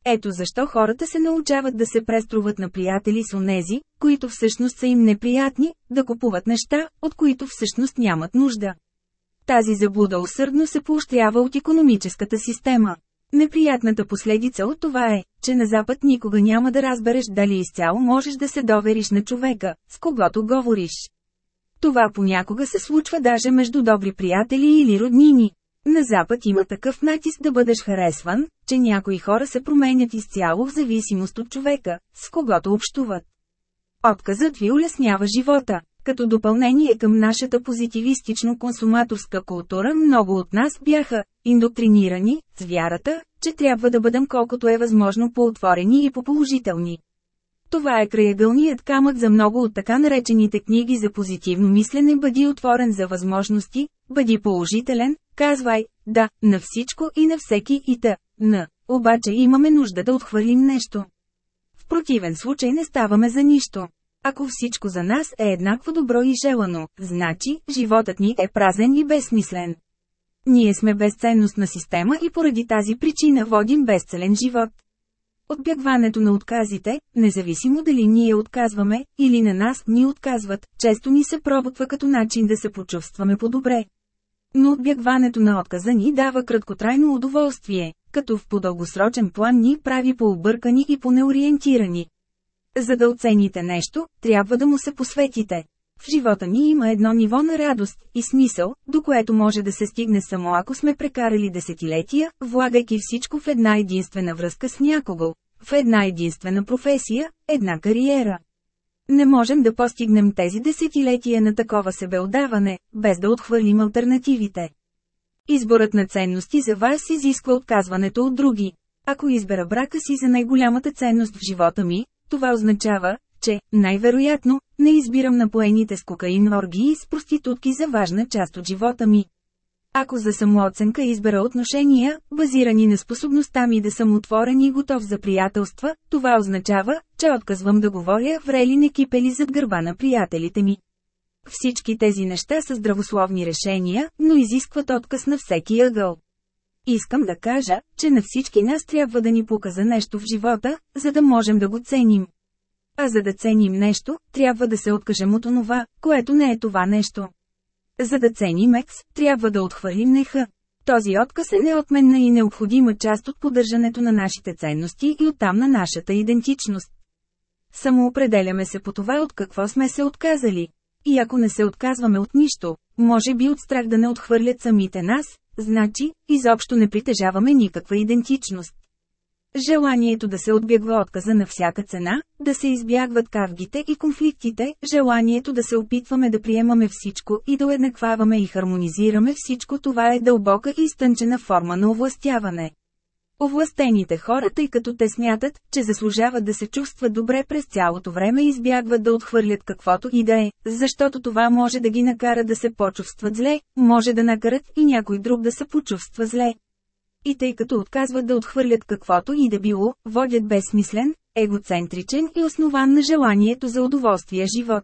Ето защо хората се научават да се преструват на приятели с онези, които всъщност са им неприятни, да купуват неща, от които всъщност нямат нужда. Тази заблуда усърдно се поощрява от економическата система. Неприятната последица от това е, че на Запад никога няма да разбереш дали изцяло можеш да се довериш на човека, с когото говориш. Това понякога се случва даже между добри приятели или роднини. На Запад има такъв натиск да бъдеш харесван, че някои хора се променят изцяло в зависимост от човека, с когото общуват. Отказът ви улеснява живота. Като допълнение към нашата позитивистично-консуматорска култура много от нас бяха индоктринирани с вярата, че трябва да бъдем колкото е възможно по-отворени и по-положителни. Това е краягълният камък за много от така наречените книги за позитивно мислене бъди отворен за възможности, бъди положителен, казвай, да, на всичко и на всеки и та, на. Обаче имаме нужда да отхвърлим нещо. В противен случай не ставаме за нищо. Ако всичко за нас е еднакво добро и желано, значи, животът ни е празен и безсмислен. Ние сме безценностна система и поради тази причина водим безцелен живот. Отбягването на отказите, независимо дали ние отказваме, или на нас ни отказват, често ни се пробутва като начин да се почувстваме по-добре. Но отбягването на отказа ни дава краткотрайно удоволствие, като в подългосрочен план ни прави по-объркани и по-неориентирани. За да оцените нещо, трябва да му се посветите. В живота ни има едно ниво на радост и смисъл, до което може да се стигне само ако сме прекарали десетилетия, влагайки всичко в една единствена връзка с някого, в една единствена професия, една кариера. Не можем да постигнем тези десетилетия на такова себеотдаване, без да отхвърлим альтернативите. Изборът на ценности за вас изисква отказването от други. Ако избера брака си за най-голямата ценност в живота ми, това означава, че, най-вероятно, не избирам напоените с кокаин оргии с проститутки за важна част от живота ми. Ако за самооценка избера отношения, базирани на способността ми да съм отворен и готов за приятелства, това означава, че отказвам да говоря врели не кипели зад гърба на приятелите ми. Всички тези неща са здравословни решения, но изискват отказ на всеки ъгъл. Искам да кажа, че на всички нас трябва да ни показа нещо в живота, за да можем да го ценим. А за да ценим нещо, трябва да се откажем от онова, което не е това нещо. За да ценим екс, трябва да отхвърлим неха. Този отказ е неотменна и необходима част от поддържането на нашите ценности и оттам на нашата идентичност. Самоопределяме се по това от какво сме се отказали. И ако не се отказваме от нищо, може би от страх да не отхвърлят самите нас, значи, изобщо не притежаваме никаква идентичност. Желанието да се отбягва отказа на всяка цена, да се избягват кавгите и конфликтите, желанието да се опитваме да приемаме всичко и да уеднакваваме и хармонизираме всичко това е дълбока и изтънчена форма на овластяване. Овластените хора, тъй като те смятат, че заслужават да се чувстват добре през цялото време избягват да отхвърлят каквото и да е, защото това може да ги накара да се почувстват зле, може да накарат и някой друг да се почувства зле. И тъй като отказват да отхвърлят каквото и да било, водят безсмислен, егоцентричен и основан на желанието за удоволствие живот.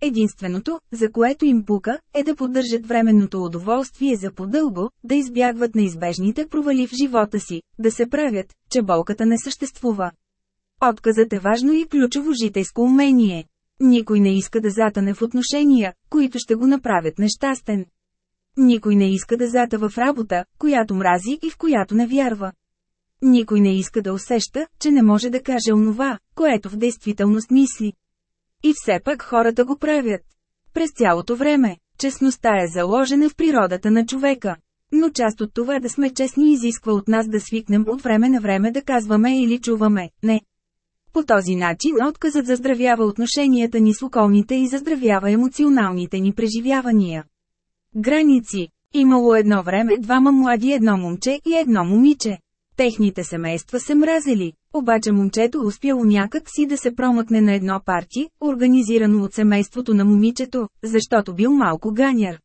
Единственото, за което им пука, е да поддържат временното удоволствие за подълго, да избягват неизбежните провали в живота си, да се правят, че болката не съществува. Отказът е важно и ключово житейско умение. Никой не иска да затане в отношения, които ще го направят нещастен. Никой не иска да затава в работа, която мрази и в която не вярва. Никой не иска да усеща, че не може да каже онова, което в действителност мисли. И все пак хората го правят. През цялото време, честността е заложена в природата на човека. Но част от това да сме честни изисква от нас да свикнем от време на време да казваме или чуваме «не». По този начин отказът заздравява отношенията ни с околните и заздравява емоционалните ни преживявания. Граници. Имало едно време двама млади едно момче и едно момиче. Техните семейства се мразели, обаче момчето успяло някак си да се промъкне на едно парти, организирано от семейството на момичето, защото бил малко ганяр.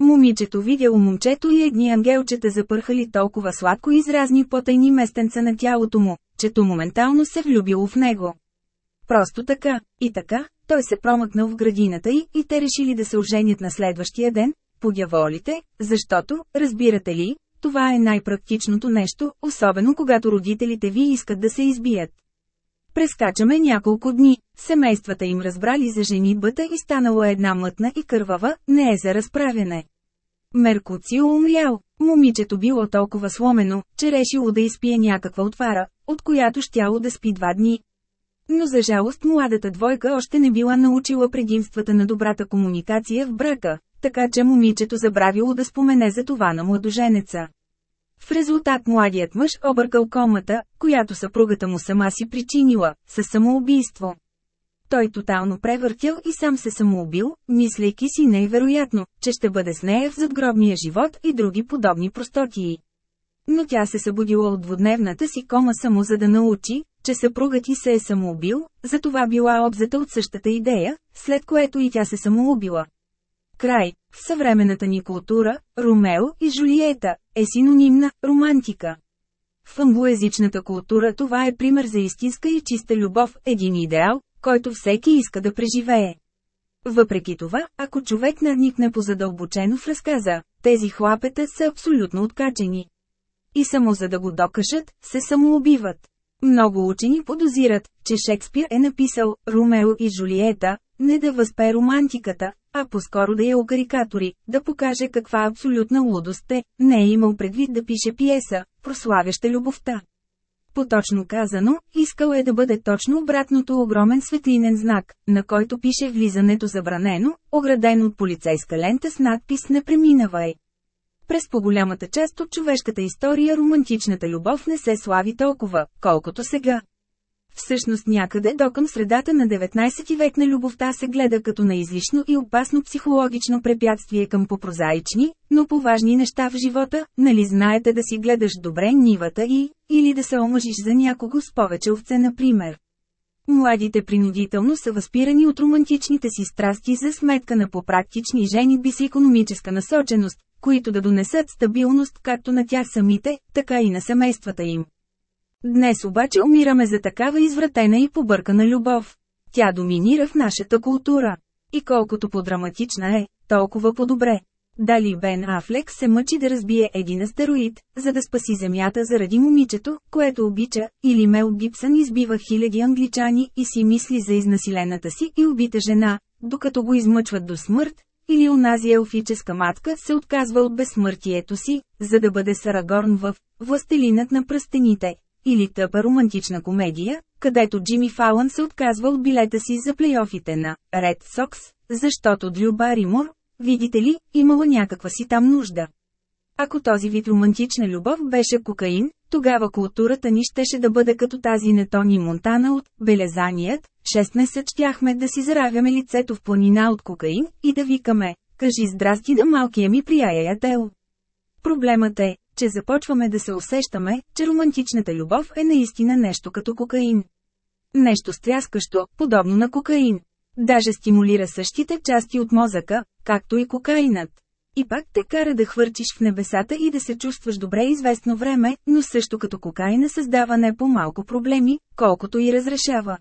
Момичето видяло момчето и едни ангелчета запърхали толкова сладко изразни потайни местенца на тялото му, чето моментално се влюбило в него. Просто така, и така, той се промъкнал в градината й и те решили да се оженят на следващия ден, подяволите, защото, разбирате ли, това е най-практичното нещо, особено когато родителите ви искат да се избият. Прескачаме няколко дни, семействата им разбрали за женитбата и станала една мътна и кървава, не е за разправяне. Меркуцио умрял, момичето било толкова сломено, че решило да изпие някаква отвара, от която щяло да спи два дни. Но за жалост младата двойка още не била научила предимствата на добрата комуникация в брака, така че момичето забравило да спомене за това на младоженеца. В резултат младият мъж объркал комата, която съпругата му сама си причинила, със самоубийство. Той тотално превъртял и сам се самоубил, мислейки си невероятно, че ще бъде с нея в задгробния живот и други подобни простотии. Но тя се събудила от двудневната си кома само за да научи, че съпругът ти се е самоубил, затова била обзета от същата идея, след което и тя се самоубила. Край. В съвременната ни култура, Ромео и Жулиета е синонимна романтика. В англоязичната култура това е пример за истинска и чиста любов, един идеал, който всеки иска да преживее. Въпреки това, ако човек надникне позадълбочено в разказа, тези хлапета са абсолютно откачени. И само за да го докажат, се самоубиват. Много учени подозират, че Шекспир е написал «Ромео и Жулиета», не да възпе романтиката, а по-скоро да я окарикатори, да покаже каква абсолютна лудост е, не е имал предвид да пише пиеса, прославяща любовта. Поточно казано, искал е да бъде точно обратното огромен светлинен знак, на който пише влизането забранено, ограден от полицейска лента с надпис «Не преминавай». През по-голямата част от човешката история романтичната любов не се слави толкова, колкото сега. Всъщност някъде до към средата на 19 век на любовта се гледа като на излишно и опасно психологично препятствие към попрозаични, но поважни неща в живота, нали знаете да си гледаш добре нивата и, или да се омъжиш за някого с повече овце например. Младите принудително са възпирани от романтичните си страсти за сметка на попрактични женитби с економическа насоченост, които да донесат стабилност както на тях самите, така и на семействата им. Днес обаче умираме за такава извратена и побъркана любов. Тя доминира в нашата култура. И колкото по-драматична е, толкова по-добре. Дали Бен Афлек се мъчи да разбие един астероид, за да спаси Земята заради момичето, което обича, или Мел Гибсън избива хиляди англичани и си мисли за изнасилената си и убита жена, докато го измъчват до смърт, или онази елфическа матка се отказва от безсмъртието си, за да бъде Сарагорн в «Властелинът на пръстените», или тъпа романтична комедия, където Джимми Фалън се отказва от билета си за плейофите на Ред Сокс, защото Дрю Баримор, видите ли, имала някаква си там нужда. Ако този вид романтична любов беше кокаин, тогава културата ни щеше да бъде като тази на Тони Монтана от «Белезаният», 16 щяхме да си заравяме лицето в планина от кокаин и да викаме «Кажи здрасти да малкия ми приятел». Проблемът е, че започваме да се усещаме, че романтичната любов е наистина нещо като кокаин. Нещо стряскащо, подобно на кокаин. Даже стимулира същите части от мозъка, както и кокаинът. И пак те кара да хвърчиш в небесата и да се чувстваш добре известно време, но също като кокаина създава не по-малко проблеми, колкото и разрешава.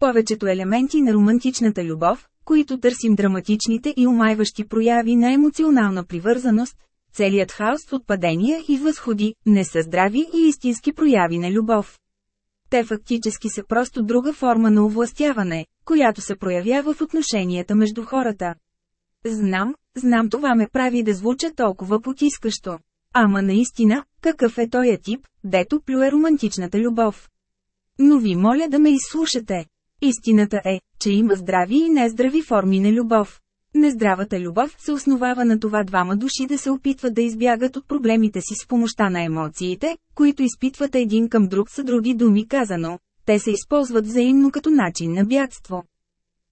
Повечето елементи на романтичната любов, които търсим драматичните и омайващи прояви на емоционална привързаност, целият хаос от падения и възходи, не са здрави и истински прояви на любов. Те фактически са просто друга форма на овластяване, която се проявява в отношенията между хората. Знам, знам това ме прави да звуча толкова потискащо. Ама наистина, какъв е тоя тип, дето плюе романтичната любов? Но ви моля да ме изслушате. Истината е, че има здрави и нездрави форми на любов. Нездравата любов се основава на това двама души да се опитват да избягат от проблемите си с помощта на емоциите, които изпитват един към друг са други думи казано. Те се използват взаимно като начин на бягство.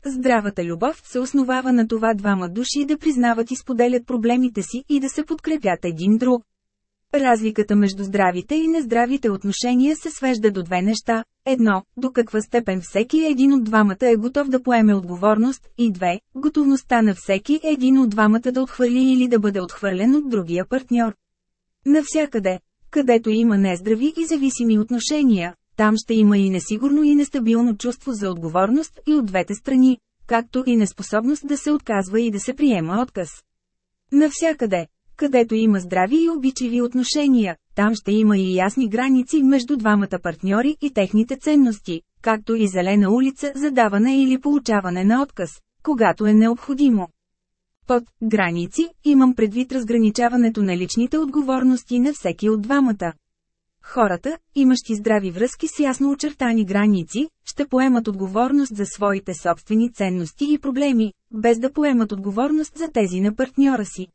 Здравата любов се основава на това двама души да признават и споделят проблемите си и да се подкрепят един друг. Разликата между здравите и нездравите отношения се свежда до две неща. Едно, до каква степен всеки един от двамата е готов да поеме отговорност, и две, готовността на всеки един от двамата да отхвърли или да бъде отхвърлен от другия партньор. Навсякъде, където има нездрави и зависими отношения, там ще има и несигурно и нестабилно чувство за отговорност и от двете страни, както и неспособност да се отказва и да се приема отказ. Навсякъде, където има здрави и обичави отношения, там ще има и ясни граници между двамата партньори и техните ценности, както и зелена улица за даване или получаване на отказ, когато е необходимо. Под граници имам предвид разграничаването на личните отговорности на всеки от двамата. Хората, имащи здрави връзки с ясно очертани граници, ще поемат отговорност за своите собствени ценности и проблеми, без да поемат отговорност за тези на партньора си.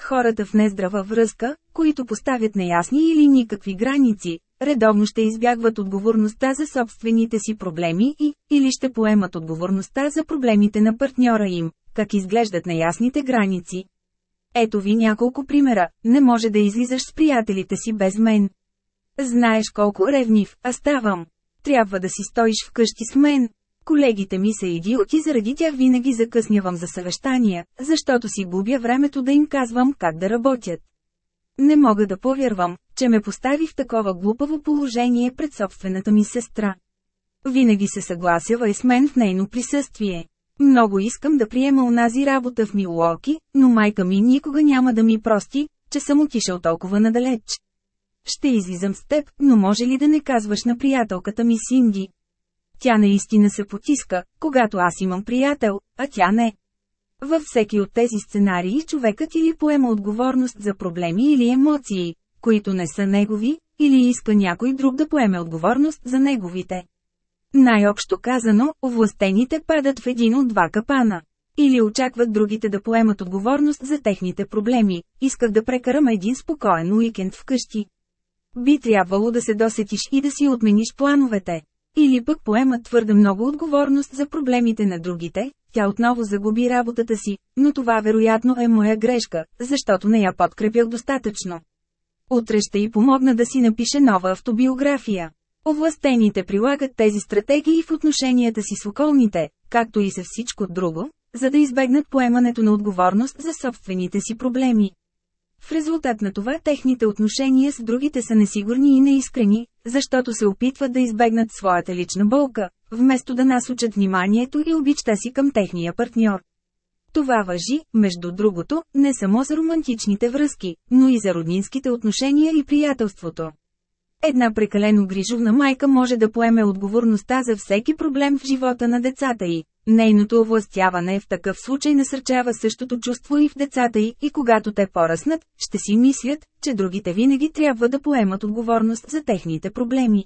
Хората в нездрава връзка, които поставят неясни или никакви граници, редовно ще избягват отговорността за собствените си проблеми и, или ще поемат отговорността за проблемите на партньора им, как изглеждат неясните граници. Ето ви няколко примера, не може да излизаш с приятелите си без мен. Знаеш колко ревнив, а ставам. Трябва да си стоиш вкъщи с мен. Колегите ми са идиоти, заради тях винаги закъснявам за съвещания, защото си губя времето да им казвам как да работят. Не мога да повярвам, че ме постави в такова глупаво положение пред собствената ми сестра. Винаги се съгласява и с мен в нейно присъствие. Много искам да приема унази работа в Милуоки, но майка ми никога няма да ми прости, че съм отишъл толкова надалеч. Ще излизам с теб, но може ли да не казваш на приятелката ми Синди? Тя наистина се потиска, когато аз имам приятел, а тя не. Във всеки от тези сценарии човекът или поема отговорност за проблеми или емоции, които не са негови, или иска някой друг да поеме отговорност за неговите. Най-общо казано, овластените падат в един от два капана. Или очакват другите да поемат отговорност за техните проблеми, исках да прекарам един спокоен уикенд вкъщи. Би трябвало да се досетиш и да си отмениш плановете. Или пък поемат твърде много отговорност за проблемите на другите, тя отново загуби работата си, но това вероятно е моя грешка, защото не я подкрепях достатъчно. Утре ще й помогна да си напише нова автобиография. Овластените прилагат тези стратегии в отношенията си с околните, както и с всичко друго, за да избегнат поемането на отговорност за собствените си проблеми. В резултат на това техните отношения с другите са несигурни и неискрени, защото се опитват да избегнат своята лична болка, вместо да насочат вниманието и обичта си към техния партньор. Това въжи, между другото, не само за романтичните връзки, но и за роднинските отношения и приятелството. Една прекалено грижовна майка може да поеме отговорността за всеки проблем в живота на децата й. Нейното овластяване в такъв случай насърчава същото чувство и в децата й и когато те поръснат, ще си мислят, че другите винаги трябва да поемат отговорност за техните проблеми.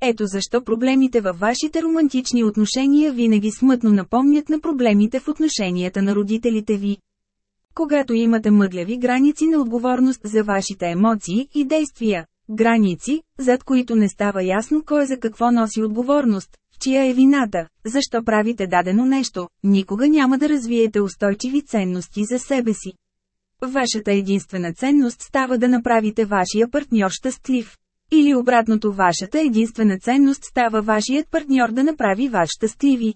Ето защо проблемите във вашите романтични отношения винаги смътно напомнят на проблемите в отношенията на родителите ви. Когато имате мъгляви граници на отговорност за вашите емоции и действия, Граници, зад които не става ясно кой за какво носи отговорност, чия е вината, защо правите дадено нещо, никога няма да развиете устойчиви ценности за себе си. Вашата единствена ценност става да направите вашия партньор щастлив. Или обратното вашата единствена ценност става вашият партньор да направи вас щастливи.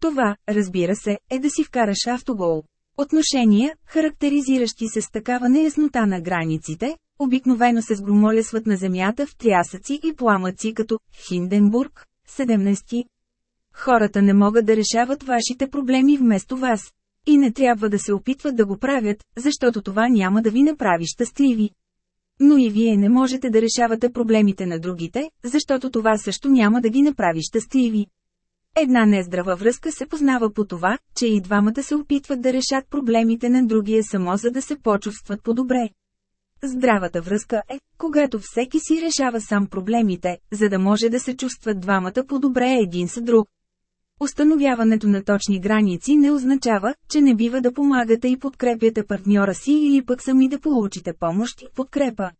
Това, разбира се, е да си вкараш автогол. Отношения, характеризиращи се с такава неяснота на границите, обикновено се сгромолесват на земята в трясъци и пламъци като Хинденбург, 17. Хората не могат да решават вашите проблеми вместо вас. И не трябва да се опитват да го правят, защото това няма да ви направи щастливи. Но и вие не можете да решавате проблемите на другите, защото това също няма да ги направи щастливи. Една нездрава връзка се познава по това, че и двамата се опитват да решат проблемите на другия само за да се почувстват по-добре. Здравата връзка е, когато всеки си решава сам проблемите, за да може да се чувстват двамата по-добре един с друг. Установяването на точни граници не означава, че не бива да помагате и подкрепяте партньора си или пък сами да получите помощ и подкрепа.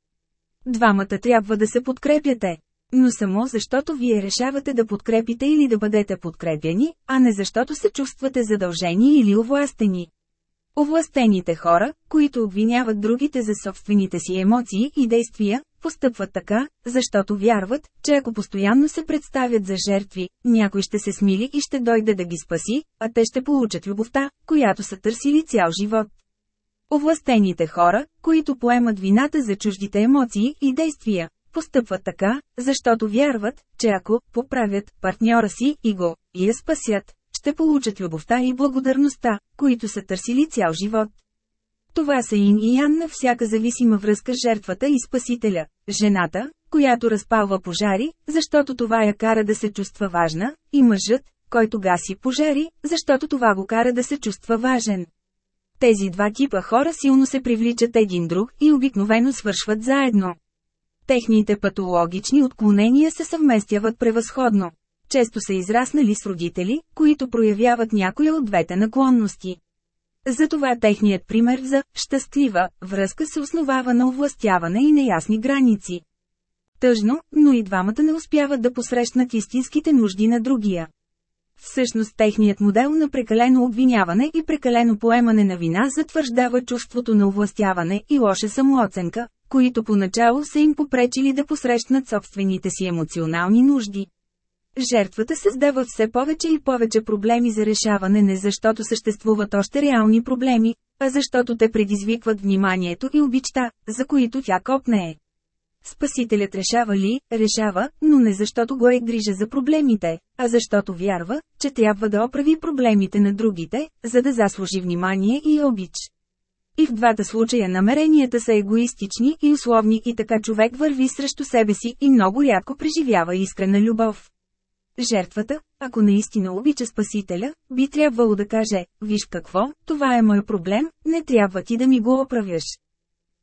Двамата трябва да се подкрепяте. Но само защото вие решавате да подкрепите или да бъдете подкрепяни, а не защото се чувствате задължени или овластени. Овластените хора, които обвиняват другите за собствените си емоции и действия, постъпват така, защото вярват, че ако постоянно се представят за жертви, някой ще се смили и ще дойде да ги спаси, а те ще получат любовта, която са търсили цял живот. Овластените хора, които поемат вината за чуждите емоции и действия, постъпват така, защото вярват, че ако поправят партньора си и го, и я спасят, ще получат любовта и благодарността, които са търсили цял живот. Това са ин и ян на всяка зависима връзка с жертвата и спасителя, жената, която разпалва пожари, защото това я кара да се чувства важна, и мъжът, който гаси пожари, защото това го кара да се чувства важен. Тези два типа хора силно се привличат един друг и обикновено свършват заедно. Техните патологични отклонения се съвместяват превъзходно. Често са израснали с родители, които проявяват някоя от двете наклонности. Затова техният пример за «щастлива» връзка се основава на овластяване и неясни граници. Тъжно, но и двамата не успяват да посрещнат истинските нужди на другия. Всъщност техният модел на прекалено обвиняване и прекалено поемане на вина затвърждава чувството на овластяване и лоша самооценка, които поначало са им попречили да посрещнат собствените си емоционални нужди. Жертвата създава все повече и повече проблеми за решаване не защото съществуват още реални проблеми, а защото те предизвикват вниманието и обичта, за които тя копнее. Спасителят решава ли, решава, но не защото го е грижа за проблемите, а защото вярва, че трябва да оправи проблемите на другите, за да заслужи внимание и обич. И в двата случая намеренията са егоистични и условни и така човек върви срещу себе си и много рядко преживява искрена любов. Жертвата, ако наистина обича Спасителя, би трябвало да каже, виж какво, това е мой проблем, не трябва ти да ми го оправяш.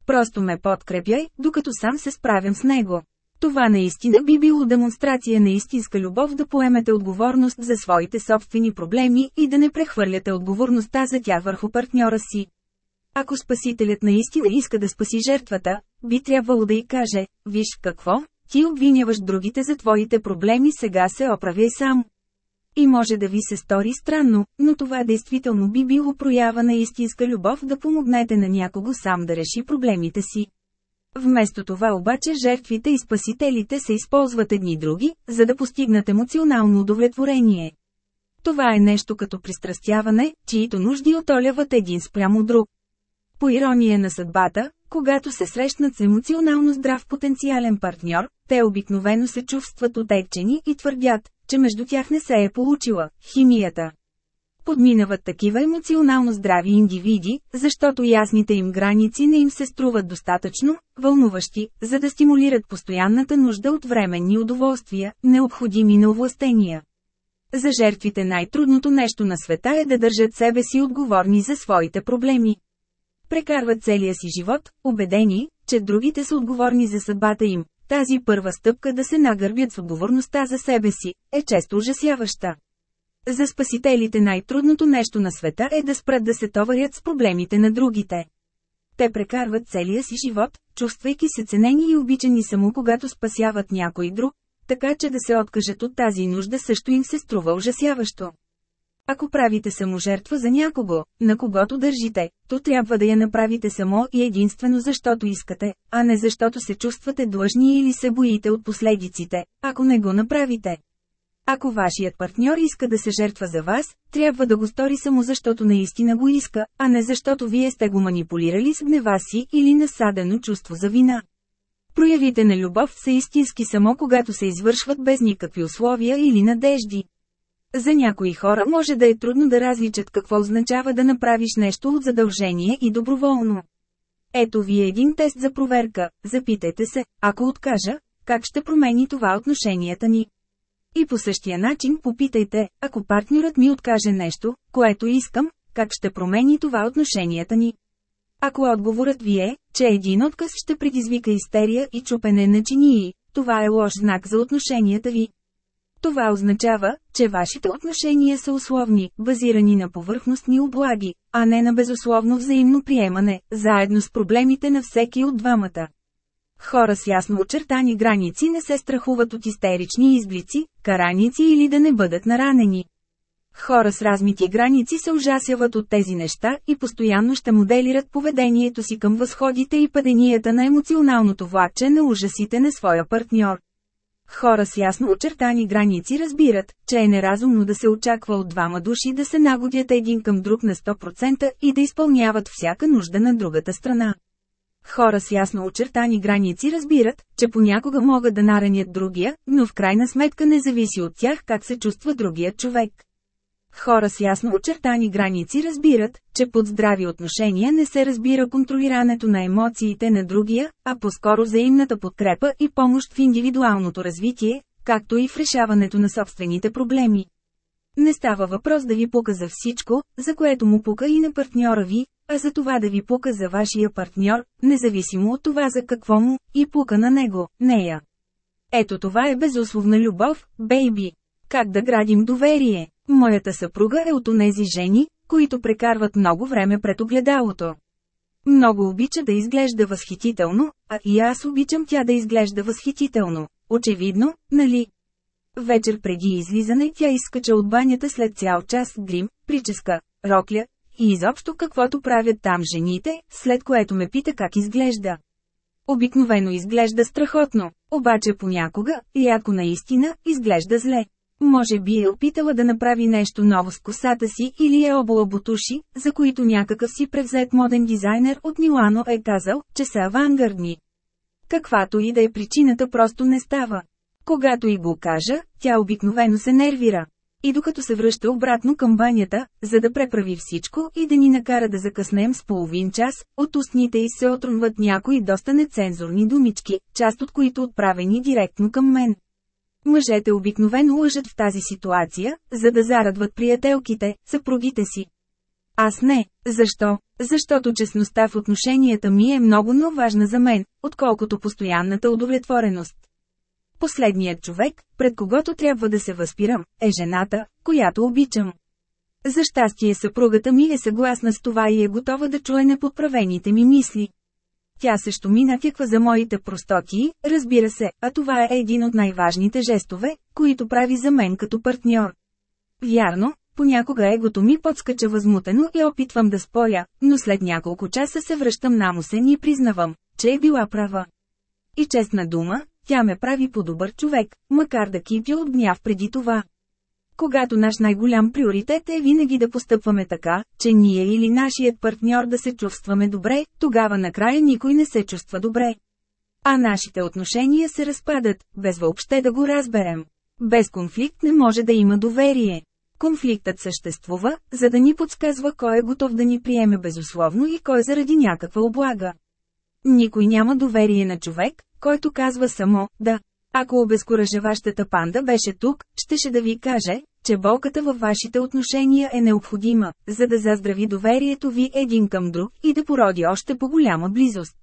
Просто ме подкрепяй, докато сам се справям с него. Това наистина би било демонстрация на истинска любов да поемете отговорност за своите собствени проблеми и да не прехвърляте отговорността за тях върху партньора си. Ако Спасителят наистина иска да спаси жертвата, би трябвало да й каже, виж какво, ти обвиняваш другите за твоите проблеми сега се оправяй сам. И може да ви се стори странно, но това действително би било проява на истинска любов да помогнете на някого сам да реши проблемите си. Вместо това обаче жертвите и спасителите се използват едни други, за да постигнат емоционално удовлетворение. Това е нещо като пристрастяване, чието нужди отоляват един спрямо друг. По ирония на съдбата, когато се срещнат с емоционално здрав потенциален партньор, те обикновено се чувстват отекчени и твърдят, че между тях не се е получила химията. Подминават такива емоционално здрави индивиди, защото ясните им граници не им се струват достатъчно, вълнуващи, за да стимулират постоянната нужда от временни удоволствия, необходими на овластения. За жертвите най-трудното нещо на света е да държат себе си отговорни за своите проблеми. Прекарват целия си живот, убедени, че другите са отговорни за съдбата им. Тази първа стъпка да се нагърбят с отговорността за себе си, е често ужасяваща. За спасителите най-трудното нещо на света е да спрат да се товарят с проблемите на другите. Те прекарват целия си живот, чувствайки се ценени и обичани само когато спасяват някой друг, така че да се откажат от тази нужда също им се струва ужасяващо. Ако правите саможертва за някого, на когото държите, то трябва да я направите само и единствено защото искате, а не защото се чувствате длъжни или се боите от последиците, ако не го направите. Ако вашият партньор иска да се жертва за вас, трябва да го стори само защото наистина го иска, а не защото вие сте го манипулирали с гнева си или насадено чувство за вина. Проявите на любов са истински само когато се извършват без никакви условия или надежди. За някои хора може да е трудно да различат какво означава да направиш нещо от задължение и доброволно. Ето ви един тест за проверка, запитайте се, ако откажа, как ще промени това отношенията ни. И по същия начин попитайте, ако партньорът ми откаже нещо, което искам, как ще промени това отношенията ни. Ако отговорът ви е, че един отказ ще предизвика истерия и чупене на чинии, това е лош знак за отношенията ви. Това означава, че вашите отношения са условни, базирани на повърхностни облаги, а не на безусловно взаимно приемане, заедно с проблемите на всеки от двамата. Хора с ясно очертани граници не се страхуват от истерични изблици, караници или да не бъдат наранени. Хора с размити граници се ужасяват от тези неща и постоянно ще моделират поведението си към възходите и паденията на емоционалното влакче на ужасите на своя партньор. Хора с ясно очертани граници разбират, че е неразумно да се очаква от двама души да се нагодят един към друг на 100% и да изпълняват всяка нужда на другата страна. Хора с ясно очертани граници разбират, че понякога могат да наранят другия, но в крайна сметка не зависи от тях как се чувства другият човек. Хора с ясно очертани граници разбират, че под здрави отношения не се разбира контролирането на емоциите на другия, а по-скоро взаимната подкрепа и помощ в индивидуалното развитие, както и в решаването на собствените проблеми. Не става въпрос да ви пука за всичко, за което му пука и на партньора ви, а за това да ви пука за вашия партньор, независимо от това за какво му, и пука на него, нея. Ето това е безусловна любов, бейби. Как да градим доверие? Моята съпруга е от онези жени, които прекарват много време пред огледалото. Много обича да изглежда възхитително, а и аз обичам тя да изглежда възхитително. Очевидно, нали? Вечер преди излизане тя изскача от банята след цял час грим, прическа, рокля, и изобщо каквото правят там жените, след което ме пита как изглежда. Обикновено изглежда страхотно, обаче понякога, и ако наистина, изглежда зле. Може би е опитала да направи нещо ново с косата си или е обола бутуши, за които някакъв си превзет моден дизайнер от Милано е казал, че са авангардни. Каквато и да е причината просто не става. Когато и го кажа, тя обикновено се нервира. И докато се връща обратно към банята, за да преправи всичко и да ни накара да закъснем с половин час, от устните й се отрунват някои доста нецензурни думички, част от които отправени директно към мен. Мъжете обикновено лъжат в тази ситуация, за да зарадват приятелките, съпругите си. Аз не. Защо? Защото честността в отношенията ми е много но-важна за мен, отколкото постоянната удовлетвореност. Последният човек, пред когото трябва да се възпирам, е жената, която обичам. За щастие съпругата ми е съгласна с това и е готова да чуе неподправените ми мисли. Тя също ми натяква за моите простоти, разбира се, а това е един от най-важните жестове, които прави за мен като партньор. Вярно, понякога егото ми подскача възмутено и опитвам да споря, но след няколко часа се връщам намусен и признавам, че е била права. И честна дума, тя ме прави по-добър човек, макар да кипя от гняв преди това. Когато наш най-голям приоритет е винаги да постъпваме така, че ние или нашият партньор да се чувстваме добре, тогава накрая никой не се чувства добре. А нашите отношения се разпадат, без въобще да го разберем. Без конфликт не може да има доверие. Конфликтът съществува, за да ни подсказва кой е готов да ни приеме безусловно и кой заради някаква облага. Никой няма доверие на човек, който казва само «да». Ако обезкуражаващата панда беше тук, щеше да ви каже, че болката във вашите отношения е необходима, за да заздрави доверието ви един към друг и да породи още по-голяма близост.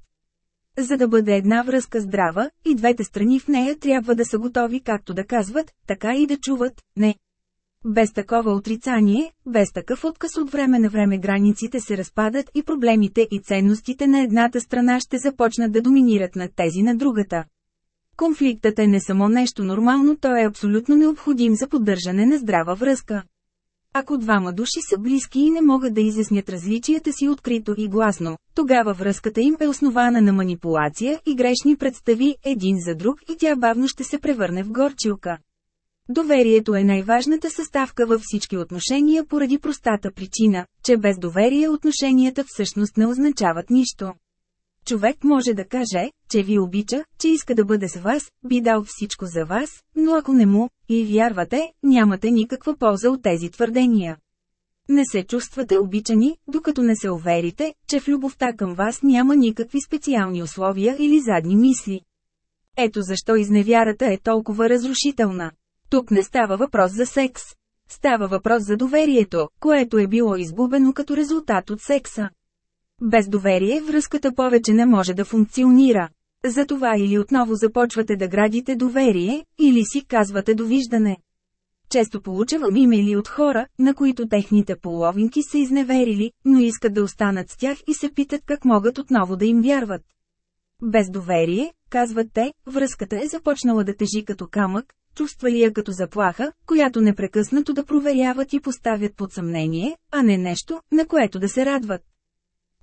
За да бъде една връзка здрава, и двете страни в нея трябва да са готови както да казват, така и да чуват «не». Без такова отрицание, без такъв отказ от време на време границите се разпадат и проблемите и ценностите на едната страна ще започнат да доминират над тези на другата. Конфликтът е не само нещо нормално, той е абсолютно необходим за поддържане на здрава връзка. Ако двама души са близки и не могат да изяснят различията си открито и гласно, тогава връзката им е основана на манипулация и грешни представи един за друг и тя бавно ще се превърне в горчилка. Доверието е най-важната съставка във всички отношения поради простата причина, че без доверие отношенията всъщност не означават нищо. Човек може да каже, че ви обича, че иска да бъде с вас, би дал всичко за вас, но ако не му, и вярвате, нямате никаква полза от тези твърдения. Не се чувствате обичани, докато не се уверите, че в любовта към вас няма никакви специални условия или задни мисли. Ето защо изневярата е толкова разрушителна. Тук не става въпрос за секс. Става въпрос за доверието, което е било изгубено като резултат от секса. Без доверие връзката повече не може да функционира. Затова или отново започвате да градите доверие, или си казвате довиждане. Често получавам имейли от хора, на които техните половинки са изневерили, но искат да останат с тях и се питат как могат отново да им вярват. Без доверие, казват те, връзката е започнала да тежи като камък, чувствали я като заплаха, която непрекъснато да проверяват и поставят под съмнение, а не нещо, на което да се радват.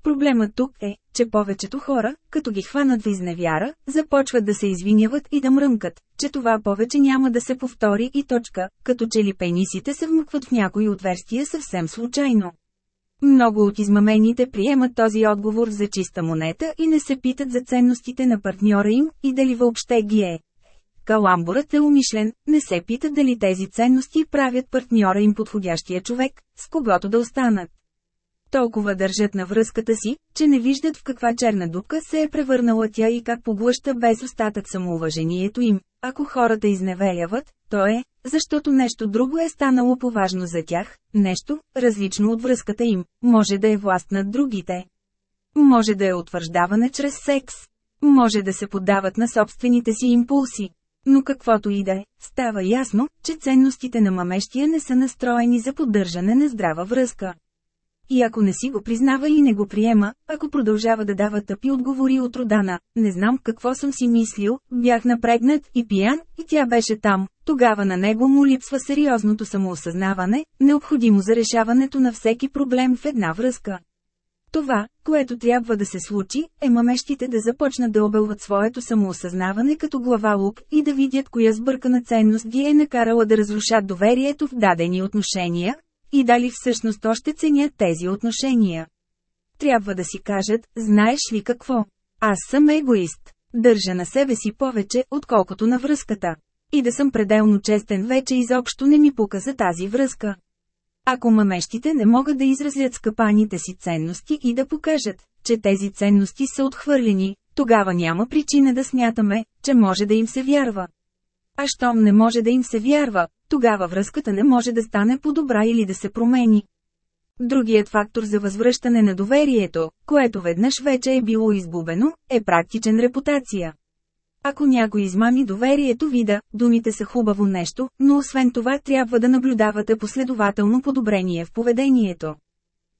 Проблемът тук е, че повечето хора, като ги хванат в изневяра, започват да се извиняват и да мръмкат, че това повече няма да се повтори и точка, като че ли пенисите се вмъкват в някои отверстия съвсем случайно. Много от измамените приемат този отговор за чиста монета и не се питат за ценностите на партньора им и дали въобще ги е. Каламбурът е умишлен, не се питат дали тези ценности правят партньора им подходящия човек, с когото да останат. Толкова държат на връзката си, че не виждат в каква черна дупка се е превърнала тя и как поглъща без остатък самоуважението им. Ако хората изневеляват, то е, защото нещо друго е станало поважно за тях, нещо, различно от връзката им, може да е власт над другите. Може да е утвърждаване чрез секс. Може да се поддават на собствените си импулси. Но каквото и да е, става ясно, че ценностите на мамещия не са настроени за поддържане на здрава връзка. И ако не си го признава и не го приема, ако продължава да дава тъпи отговори от Родана, не знам какво съм си мислил, бях напрегнат и пиян, и тя беше там, тогава на него му липсва сериозното самоосъзнаване, необходимо за решаването на всеки проблем в една връзка. Това, което трябва да се случи, е мамещите да започнат да обелват своето самоосъзнаване като глава лук и да видят коя сбъркана ценност ги е накарала да разрушат доверието в дадени отношения, и дали всъщност още ценят тези отношения. Трябва да си кажат, знаеш ли какво? Аз съм егоист. Държа на себе си повече, отколкото на връзката. И да съм пределно честен вече изобщо не ми показа тази връзка. Ако мамещите не могат да изразят скъпаните си ценности и да покажат, че тези ценности са отхвърлени, тогава няма причина да смятаме, че може да им се вярва. А щом не може да им се вярва, тогава връзката не може да стане по-добра или да се промени. Другият фактор за възвръщане на доверието, което веднъж вече е било изгубено, е практичен репутация. Ако някой измами доверието ви да, думите са хубаво нещо, но освен това трябва да наблюдавате последователно подобрение в поведението.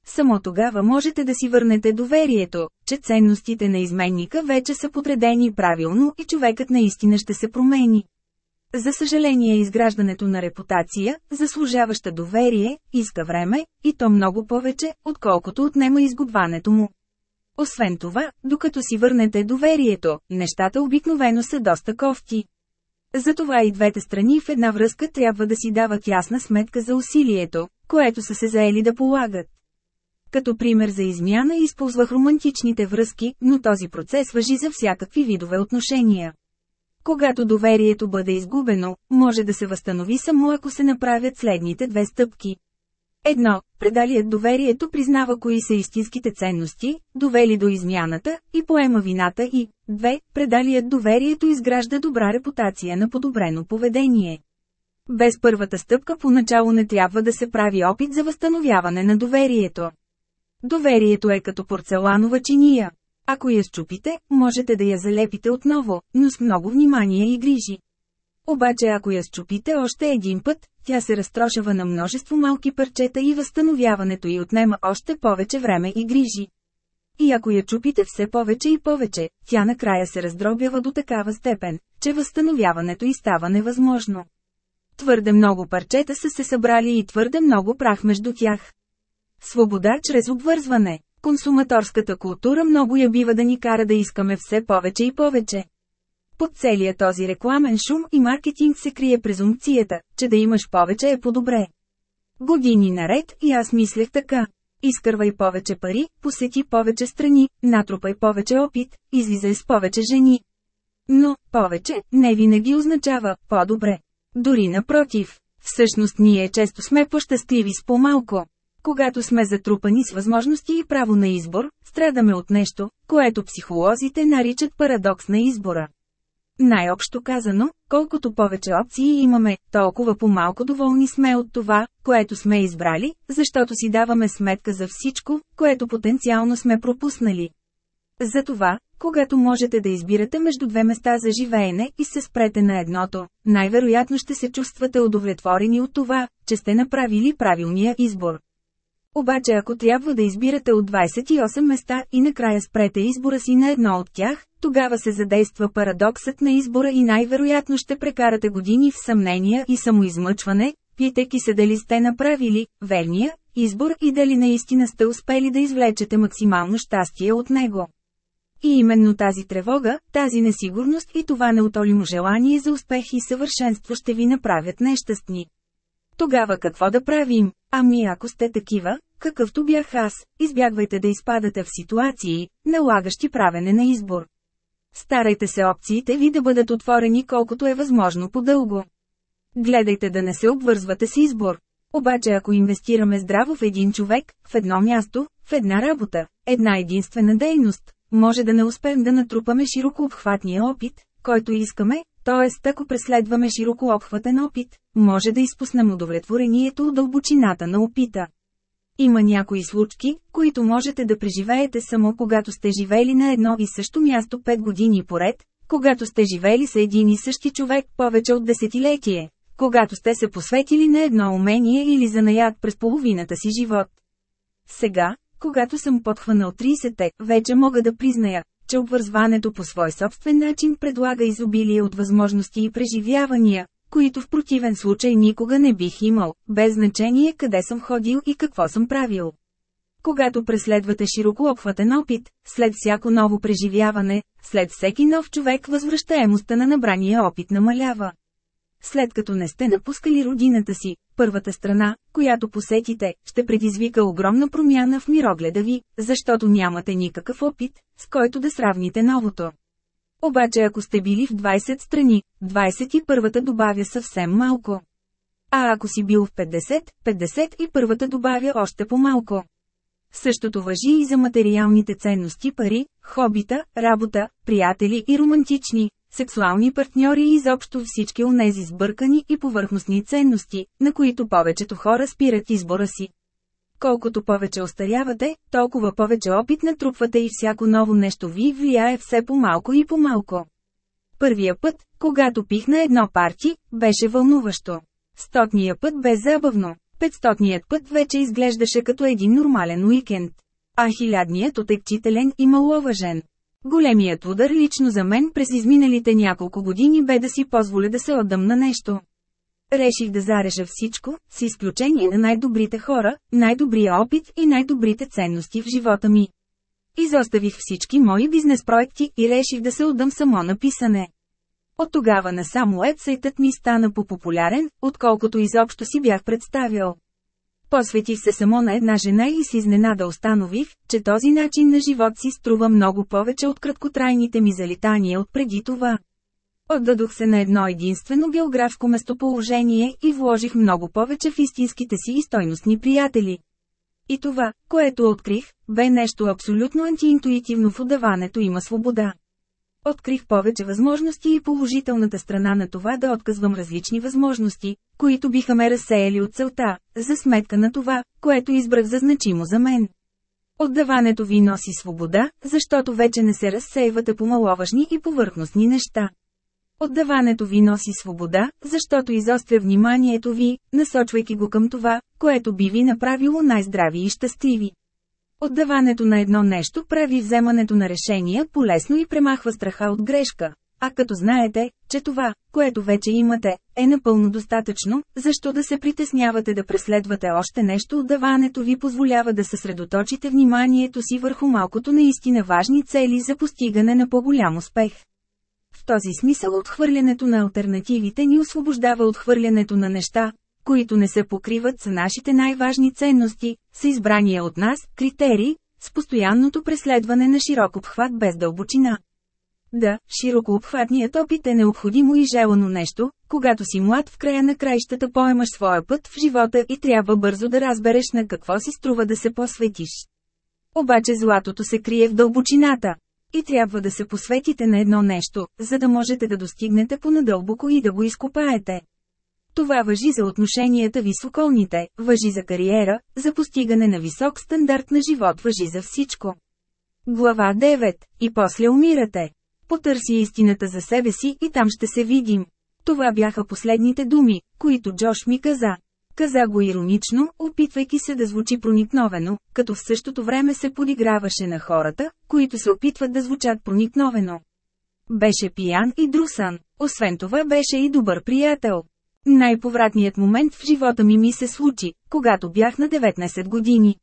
Само тогава можете да си върнете доверието, че ценностите на изменника вече са подредени правилно и човекът наистина ще се промени. За съжаление изграждането на репутация, заслужаваща доверие, иска време, и то много повече, отколкото отнема изгубването му. Освен това, докато си върнете доверието, нещата обикновено са доста кофти. Затова и двете страни в една връзка трябва да си дават ясна сметка за усилието, което са се заели да полагат. Като пример за измяна използвах романтичните връзки, но този процес въжи за всякакви видове отношения. Когато доверието бъде изгубено, може да се възстанови само ако се направят следните две стъпки. Едно, предалият доверието признава кои са истинските ценности, довели до измяната, и поема вината и, две, предалият доверието изгражда добра репутация на подобрено поведение. Без първата стъпка поначало не трябва да се прави опит за възстановяване на доверието. Доверието е като порцеланова чиния. Ако я щупите, можете да я залепите отново, но с много внимание и грижи. Обаче ако я щупите още един път, тя се разтрошава на множество малки парчета и възстановяването й отнема още повече време и грижи. И ако я чупите все повече и повече, тя накрая се раздробява до такава степен, че възстановяването й става невъзможно. Твърде много парчета са се събрали и твърде много прах между тях. Свобода чрез обвързване Консуматорската култура много я бива да ни кара да искаме все повече и повече. Под целия този рекламен шум и маркетинг се крие презумпцията, че да имаш повече е по-добре. Години наред и аз мислех така. Изкървай повече пари, посети повече страни, натрупай повече опит, излизай с повече жени. Но, повече, не винаги означава по-добре. Дори напротив, всъщност ние често сме по-щастливи с по-малко. Когато сме затрупани с възможности и право на избор, страдаме от нещо, което психолозите наричат парадокс на избора. Най-общо казано, колкото повече опции имаме, толкова по-малко доволни сме от това, което сме избрали, защото си даваме сметка за всичко, което потенциално сме пропуснали. Затова, когато можете да избирате между две места за живеене и се спрете на едното, най-вероятно ще се чувствате удовлетворени от това, че сте направили правилния избор. Обаче ако трябва да избирате от 28 места и накрая спрете избора си на едно от тях, тогава се задейства парадоксът на избора и най-вероятно ще прекарате години в съмнения и самоизмъчване, питайки се дали сте направили верния избор и дали наистина сте успели да извлечете максимално щастие от него. И именно тази тревога, тази несигурност и това неутолимо желание за успех и съвършенство ще ви направят нещастни. Тогава какво да правим? Ами ако сте такива, какъвто бях аз, избягвайте да изпадате в ситуации, налагащи правене на избор. Старайте се опциите ви да бъдат отворени колкото е възможно по-дълго. Гледайте да не се обвързвате с избор. Обаче ако инвестираме здраво в един човек, в едно място, в една работа, една единствена дейност, може да не успеем да натрупаме широко обхватния опит, който искаме, т.е. ако преследваме широко обхватен опит, може да изпуснем удовлетворението от дълбочината на опита. Има някои случки, които можете да преживеете само когато сте живели на едно и също място 5 години поред, когато сте живели с един и същи човек повече от десетилетие, когато сте се посветили на едно умение или занаят през половината си живот. Сега, когато съм подхванал 30-те, вече мога да призная, че обвързването по свой собствен начин предлага изобилие от възможности и преживявания, които в противен случай никога не бих имал, без значение къде съм ходил и какво съм правил. Когато преследвате широко обхватен опит, след всяко ново преживяване, след всеки нов човек възвръщаемостта на набрания опит намалява. След като не сте напускали родината си, първата страна, която посетите, ще предизвика огромна промяна в мирогледа ви, защото нямате никакъв опит, с който да сравните новото. Обаче ако сте били в 20 страни, 21-та добавя съвсем малко. А ако си бил в 50, 51-та добавя още по-малко. Същото въжи и за материалните ценности пари, хобита, работа, приятели и романтични, сексуални партньори и изобщо всички онези сбъркани и повърхностни ценности, на които повечето хора спират избора си. Колкото повече остарявате, толкова повече опит натрупвате и всяко ново нещо ви влияе все по-малко и по-малко. Първия път, когато пих на едно парти, беше вълнуващо. Стотния път бе забавно. Петстотният път вече изглеждаше като един нормален уикенд. А хилядният отекчителен и маловажен. Големият удар лично за мен през изминалите няколко години бе да си позволя да се отдам на нещо. Реших да зарежа всичко, с изключение на най-добрите хора, най-добрия опит и най-добрите ценности в живота ми. Изоставих всички мои бизнес проекти и реших да се отдам само на писане. От тогава насам уебсайтът ми стана по-популярен, отколкото изобщо си бях представял. Посветих се само на една жена и с изненада установих, че този начин на живот си струва много повече от краткотрайните ми залитания от преди това. Отдадох се на едно единствено географско местоположение и вложих много повече в истинските си и стойностни приятели. И това, което открих, бе нещо абсолютно антиинтуитивно в отдаването има свобода. Открих повече възможности и положителната страна на това да отказвам различни възможности, които биха ме разсеяли от целта, за сметка на това, което избрах за значимо за мен. Отдаването ви носи свобода, защото вече не се разсейвате по маловажни и повърхностни неща. Отдаването ви носи свобода, защото изостря вниманието ви, насочвайки го към това, което би ви направило най-здрави и щастливи. Отдаването на едно нещо прави вземането на решения полезно и премахва страха от грешка. А като знаете, че това, което вече имате, е напълно достатъчно, защо да се притеснявате да преследвате още нещо, отдаването ви позволява да съсредоточите вниманието си върху малкото наистина важни цели за постигане на по-голям успех. В този смисъл отхвърлянето на альтернативите ни освобождава от хвърлянето на неща, които не се покриват с нашите най-важни ценности, са избрания от нас критерии, с постоянното преследване на широк обхват без дълбочина. Да, широкообхватният опит е необходимо и желано нещо, когато си млад в края на краищата поемаш своя път в живота и трябва бързо да разбереш на какво си струва да се посветиш. Обаче златото се крие в дълбочината. И трябва да се посветите на едно нещо, за да можете да достигнете понадълбоко и да го изкопаете. Това въжи за отношенията ви с околните, въжи за кариера, за постигане на висок стандарт на живот въжи за всичко. Глава 9. И после умирате. Потърси истината за себе си и там ще се видим. Това бяха последните думи, които Джош ми каза. Каза го иронично, опитвайки се да звучи проникновено, като в същото време се подиграваше на хората, които се опитват да звучат проникновено. Беше пиян и друсан, освен това беше и добър приятел. Най-повратният момент в живота ми ми се случи, когато бях на 19 години.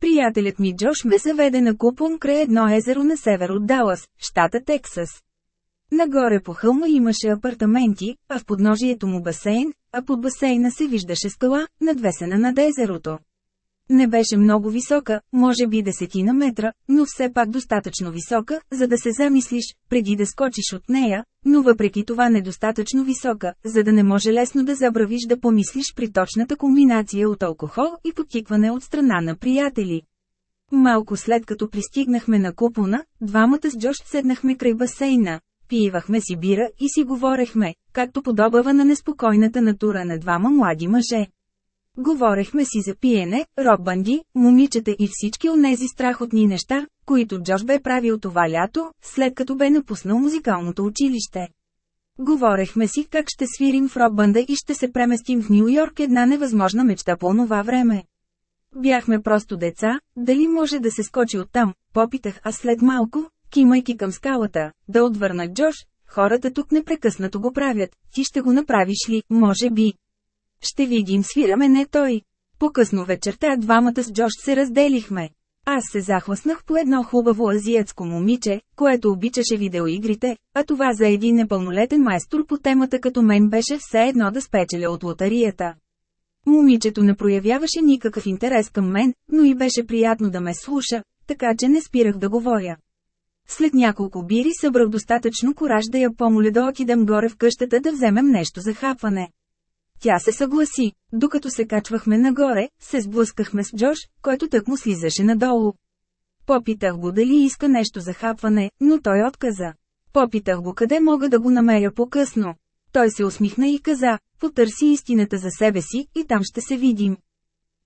Приятелят ми Джош ме заведе на купон край едно езеро на север от Далас, щата Тексас. Нагоре по хълма имаше апартаменти, а в подножието му басейн, а под басейна се виждаше скала, надвесена над езерото. Не беше много висока, може би десетина метра, но все пак достатъчно висока, за да се замислиш, преди да скочиш от нея, но въпреки това недостатъчно висока, за да не може лесно да забравиш да помислиш при точната комбинация от алкохол и потикване от страна на приятели. Малко след като пристигнахме на купона, двамата с Джош седнахме край басейна, пиевахме си бира и си говорехме, както подобава на неспокойната натура на двама млади мъже. Говорехме си за пиене, рок-банди, момичета и всички онези страхотни неща, които Джош бе правил това лято, след като бе напуснал музикалното училище. Говорехме си как ще свирим в рок-банда и ще се преместим в Нью Йорк една невъзможна мечта по това време. Бяхме просто деца, дали може да се скочи оттам, попитах аз след малко, кимайки към скалата, да отвърна Джош, хората тук непрекъснато го правят, ти ще го направиш ли, може би. Ще видим свираме не той. По-късно вечерта двамата с Джош се разделихме. Аз се захласнах по едно хубаво азиатско момиче, което обичаше видеоигрите, а това за един непълнолетен майстор по темата като мен беше все едно да спечеля от лотарията. Момичето не проявяваше никакъв интерес към мен, но и беше приятно да ме слуша, така че не спирах да говоря. След няколко бири събрах достатъчно кораж да я помоля да отидем горе в къщата да вземем нещо за хапване. Тя се съгласи. Докато се качвахме нагоре, се сблъскахме с Джош, който тък му слизаше надолу. Попитах го дали иска нещо за хапване, но той отказа. Попитах го къде мога да го намеря по-късно. Той се усмихна и каза, потърси истината за себе си и там ще се видим.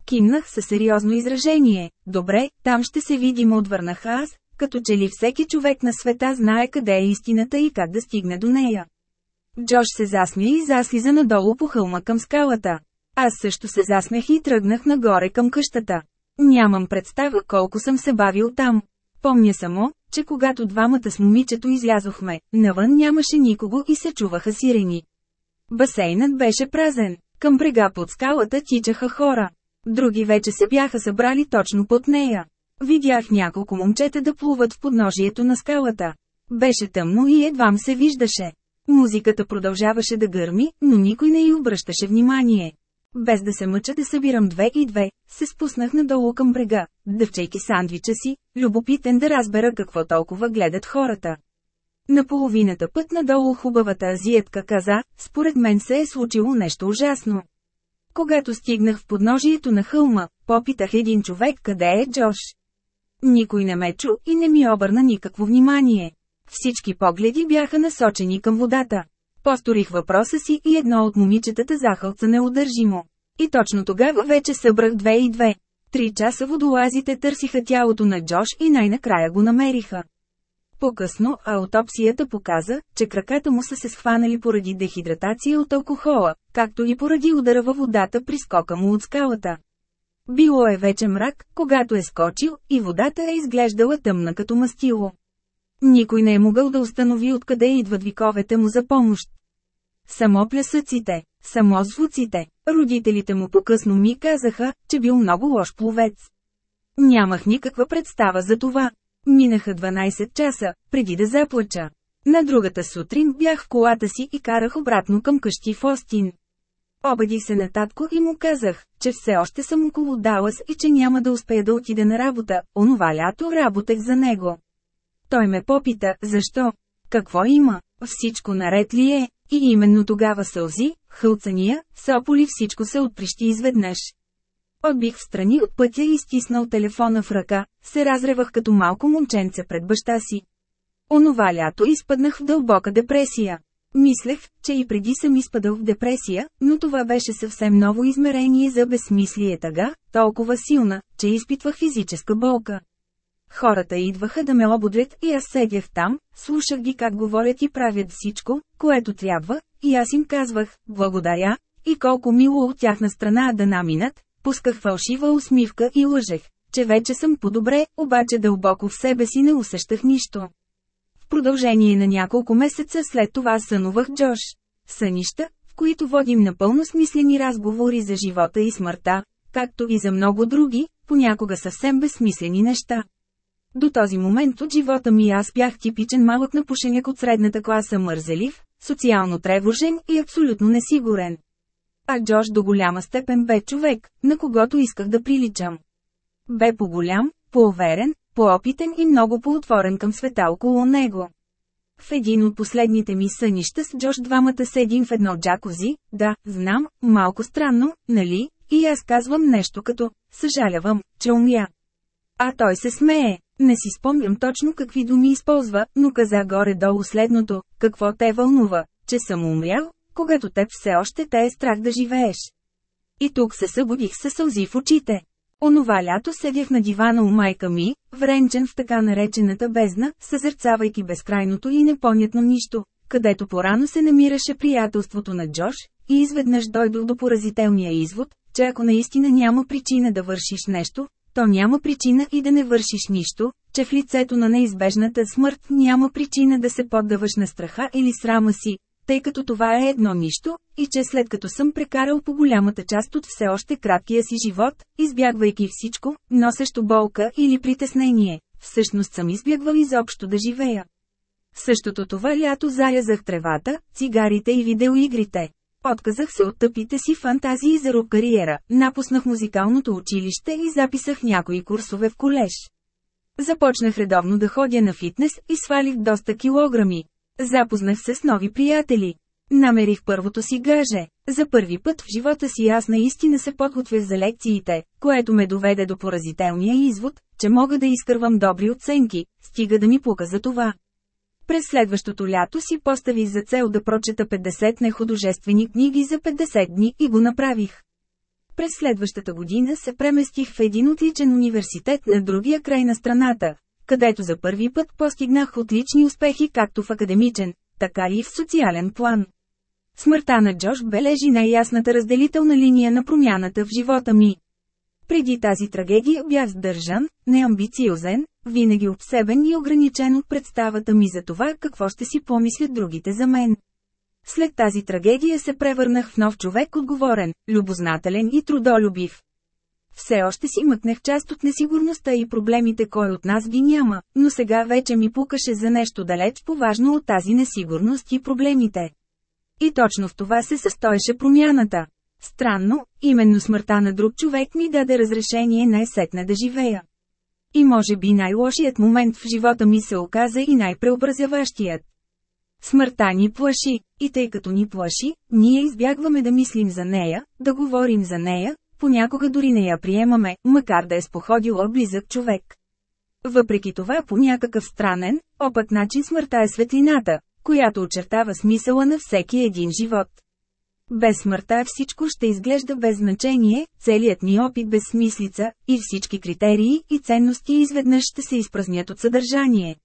Кимнах със сериозно изражение. Добре, там ще се видим отвърнах аз, като че ли всеки човек на света знае къде е истината и как да стигне до нея. Джош се засмя и заслиза надолу по хълма към скалата. Аз също се засмях и тръгнах нагоре към къщата. Нямам представа колко съм се бавил там. Помня само, че когато двамата с момичето излязохме, навън нямаше никого и се чуваха сирени. Басейнът беше празен. Към брега под скалата тичаха хора. Други вече се бяха събрали точно под нея. Видях няколко момчета да плуват в подножието на скалата. Беше тъмно и едвам се виждаше. Музиката продължаваше да гърми, но никой не й обръщаше внимание. Без да се мъча да събирам две и две, се спуснах надолу към брега, дъвчейки сандвича си, любопитен да разбера какво толкова гледат хората. На половината път надолу хубавата азиетка каза, според мен се е случило нещо ужасно. Когато стигнах в подножието на хълма, попитах един човек къде е Джош. Никой не ме чу и не ми обърна никакво внимание. Всички погледи бяха насочени към водата. Посторих въпроса си и едно от момичетата захълца неудържимо. И точно тогава вече събрах две и две. Три часа водолазите търсиха тялото на Джош и най-накрая го намериха. По-късно, аутопсията показа, че краката му са се схванали поради дехидратация от алкохола, както и поради удара във водата при скока му от скалата. Било е вече мрак, когато е скочил, и водата е изглеждала тъмна като мастило. Никой не е могъл да установи откъде идват виковете му за помощ. Само плясъците, само звуците. Родителите му по-късно ми казаха, че бил много лош пловец. Нямах никаква представа за това. Минаха 12 часа, преди да заплача. На другата сутрин бях в колата си и карах обратно към къщи в Остин. Обадих се на татко и му казах, че все още съм около Далас и че няма да успея да отида на работа, онова лято работех за него. Той ме попита, защо? Какво има? Всичко наред ли е? И именно тогава сълзи, хълцания, сополи всичко се отприщи изведнъж. Отбих в страни от пътя и стиснал телефона в ръка, се разревах като малко момченце пред баща си. Онова лято изпаднах в дълбока депресия. Мислех, че и преди съм изпадал в депресия, но това беше съвсем ново измерение за безсмислие тъга, толкова силна, че изпитвах физическа болка. Хората идваха да ме ободрят и аз седях там, слушах ги как говорят и правят всичко, което трябва, и аз им казвах, благодаря, и колко мило от тяхна страна да наминат, пусках фалшива усмивка и лъжех, че вече съм по-добре, обаче дълбоко в себе си не усещах нищо. В продължение на няколко месеца след това сънувах Джош. Сънища, в които водим напълно смислени разговори за живота и смъртта, както и за много други, понякога съвсем безсмислени неща. До този момент от живота ми аз бях типичен малък напушеняк от средната класа мързелив, социално тревожен и абсолютно несигурен. А Джош до голяма степен бе човек, на когото исках да приличам. Бе по-голям, по-уверен, по-опитен и много по-отворен към света около него. В един от последните ми сънища с Джош двамата седим в едно джакузи, да, знам, малко странно, нали, и аз казвам нещо като, съжалявам, че умя. А той се смее. Не си спомням точно какви думи използва, но каза горе-долу следното, какво те вълнува, че съм умрял, когато теб все още те е страх да живееш. И тук се събудих със сълзи в очите. Онова лято седях на дивана у майка ми, вренчен в така наречената бездна, съзерцавайки безкрайното и непонятно нищо, където порано се намираше приятелството на Джош, и изведнъж дойдох до поразителния извод, че ако наистина няма причина да вършиш нещо, то няма причина и да не вършиш нищо, че в лицето на неизбежната смърт няма причина да се поддаваш на страха или срама си, тъй като това е едно нищо, и че след като съм прекарал по голямата част от все още краткия си живот, избягвайки всичко, носещо болка или притеснение, всъщност съм избягвал изобщо да живея. Същото това лято зарязах тревата, цигарите и видеоигрите. Отказах се от тъпите си фантазии за рок кариера, напуснах музикалното училище и записах някои курсове в колеж. Започнах редовно да ходя на фитнес и свалих доста килограми. Запознах се с нови приятели. Намерих първото си гаже. За първи път в живота си аз наистина се подготвях за лекциите, което ме доведе до поразителния извод, че мога да изкървам добри оценки, стига да ми пука за това. През следващото лято си поставих за цел да прочета 50 нехудожествени книги за 50 дни и го направих. През следващата година се преместих в един отличен университет на другия край на страната, където за първи път постигнах отлични успехи както в академичен, така и в социален план. Смъртта на Джош бележи най-ясната разделителна линия на промяната в живота ми. Преди тази трагедия бях сдържан, неамбициозен, винаги обсебен и ограничен от представата ми за това какво ще си помислят другите за мен. След тази трагедия се превърнах в нов човек отговорен, любознателен и трудолюбив. Все още си мъкнех част от несигурността и проблемите кой от нас ги няма, но сега вече ми пукаше за нещо далеч по-важно от тази несигурност и проблемите. И точно в това се състоеше промяната. Странно, именно смъртта на друг човек ми даде разрешение най-сетне да живея. И може би най-лошият момент в живота ми се оказа и най-преобразяващият. Смъртта ни плаши, и тъй като ни плаши, ние избягваме да мислим за нея, да говорим за нея, понякога дори не я приемаме, макар да е споходила близък човек. Въпреки това по някакъв странен, опът начин смъртта е светлината, която очертава смисъла на всеки един живот. Без смъртта всичко ще изглежда без значение, целият ни опит без смислица, и всички критерии и ценности изведнъж ще се изпразнят от съдържание.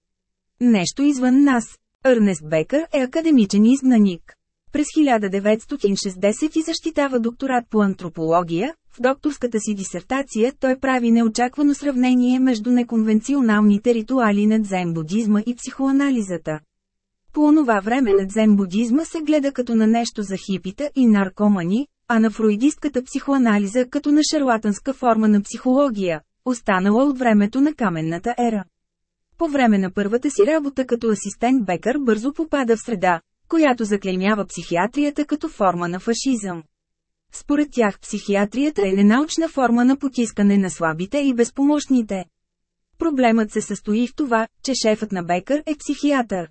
Нещо извън нас.Ърнест Бекър е академичен изгнаник. През 1960 защитава докторат по антропология, в докторската си дисертация той прави неочаквано сравнение между неконвенционалните ритуали на дзен-будизма и психоанализата. По онова време на дзен-будизма се гледа като на нещо за хипита и наркомани, а на фруидистката психоанализа като на шарлатанска форма на психология, останала от времето на каменната ера. По време на първата си работа като асистент Бекър бързо попада в среда, която заклеймява психиатрията като форма на фашизъм. Според тях психиатрията е ненаучна форма на потискане на слабите и безпомощните. Проблемът се състои в това, че шефът на Бекър е психиатър.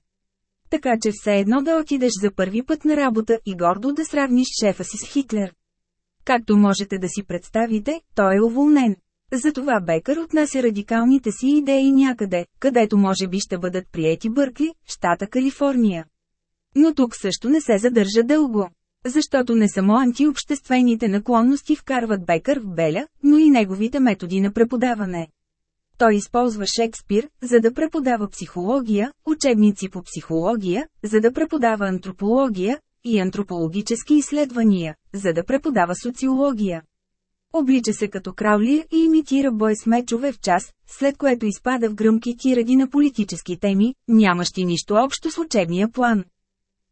Така че все едно да отидеш за първи път на работа и гордо да сравниш шефа си с Хитлер. Както можете да си представите, той е уволнен. Затова Бекър отнася радикалните си идеи някъде, където може би ще бъдат приети Бъркли, щата Калифорния. Но тук също не се задържа дълго. Защото не само антиобществените наклонности вкарват Бекър в беля, но и неговите методи на преподаване. Той използва Шекспир, за да преподава психология, учебници по психология, за да преподава антропология и антропологически изследвания, за да преподава социология. Облича се като краулия и имитира бой с мечове в час, след което изпада в гръмки тиради на политически теми, нямащи нищо общо с учебния план.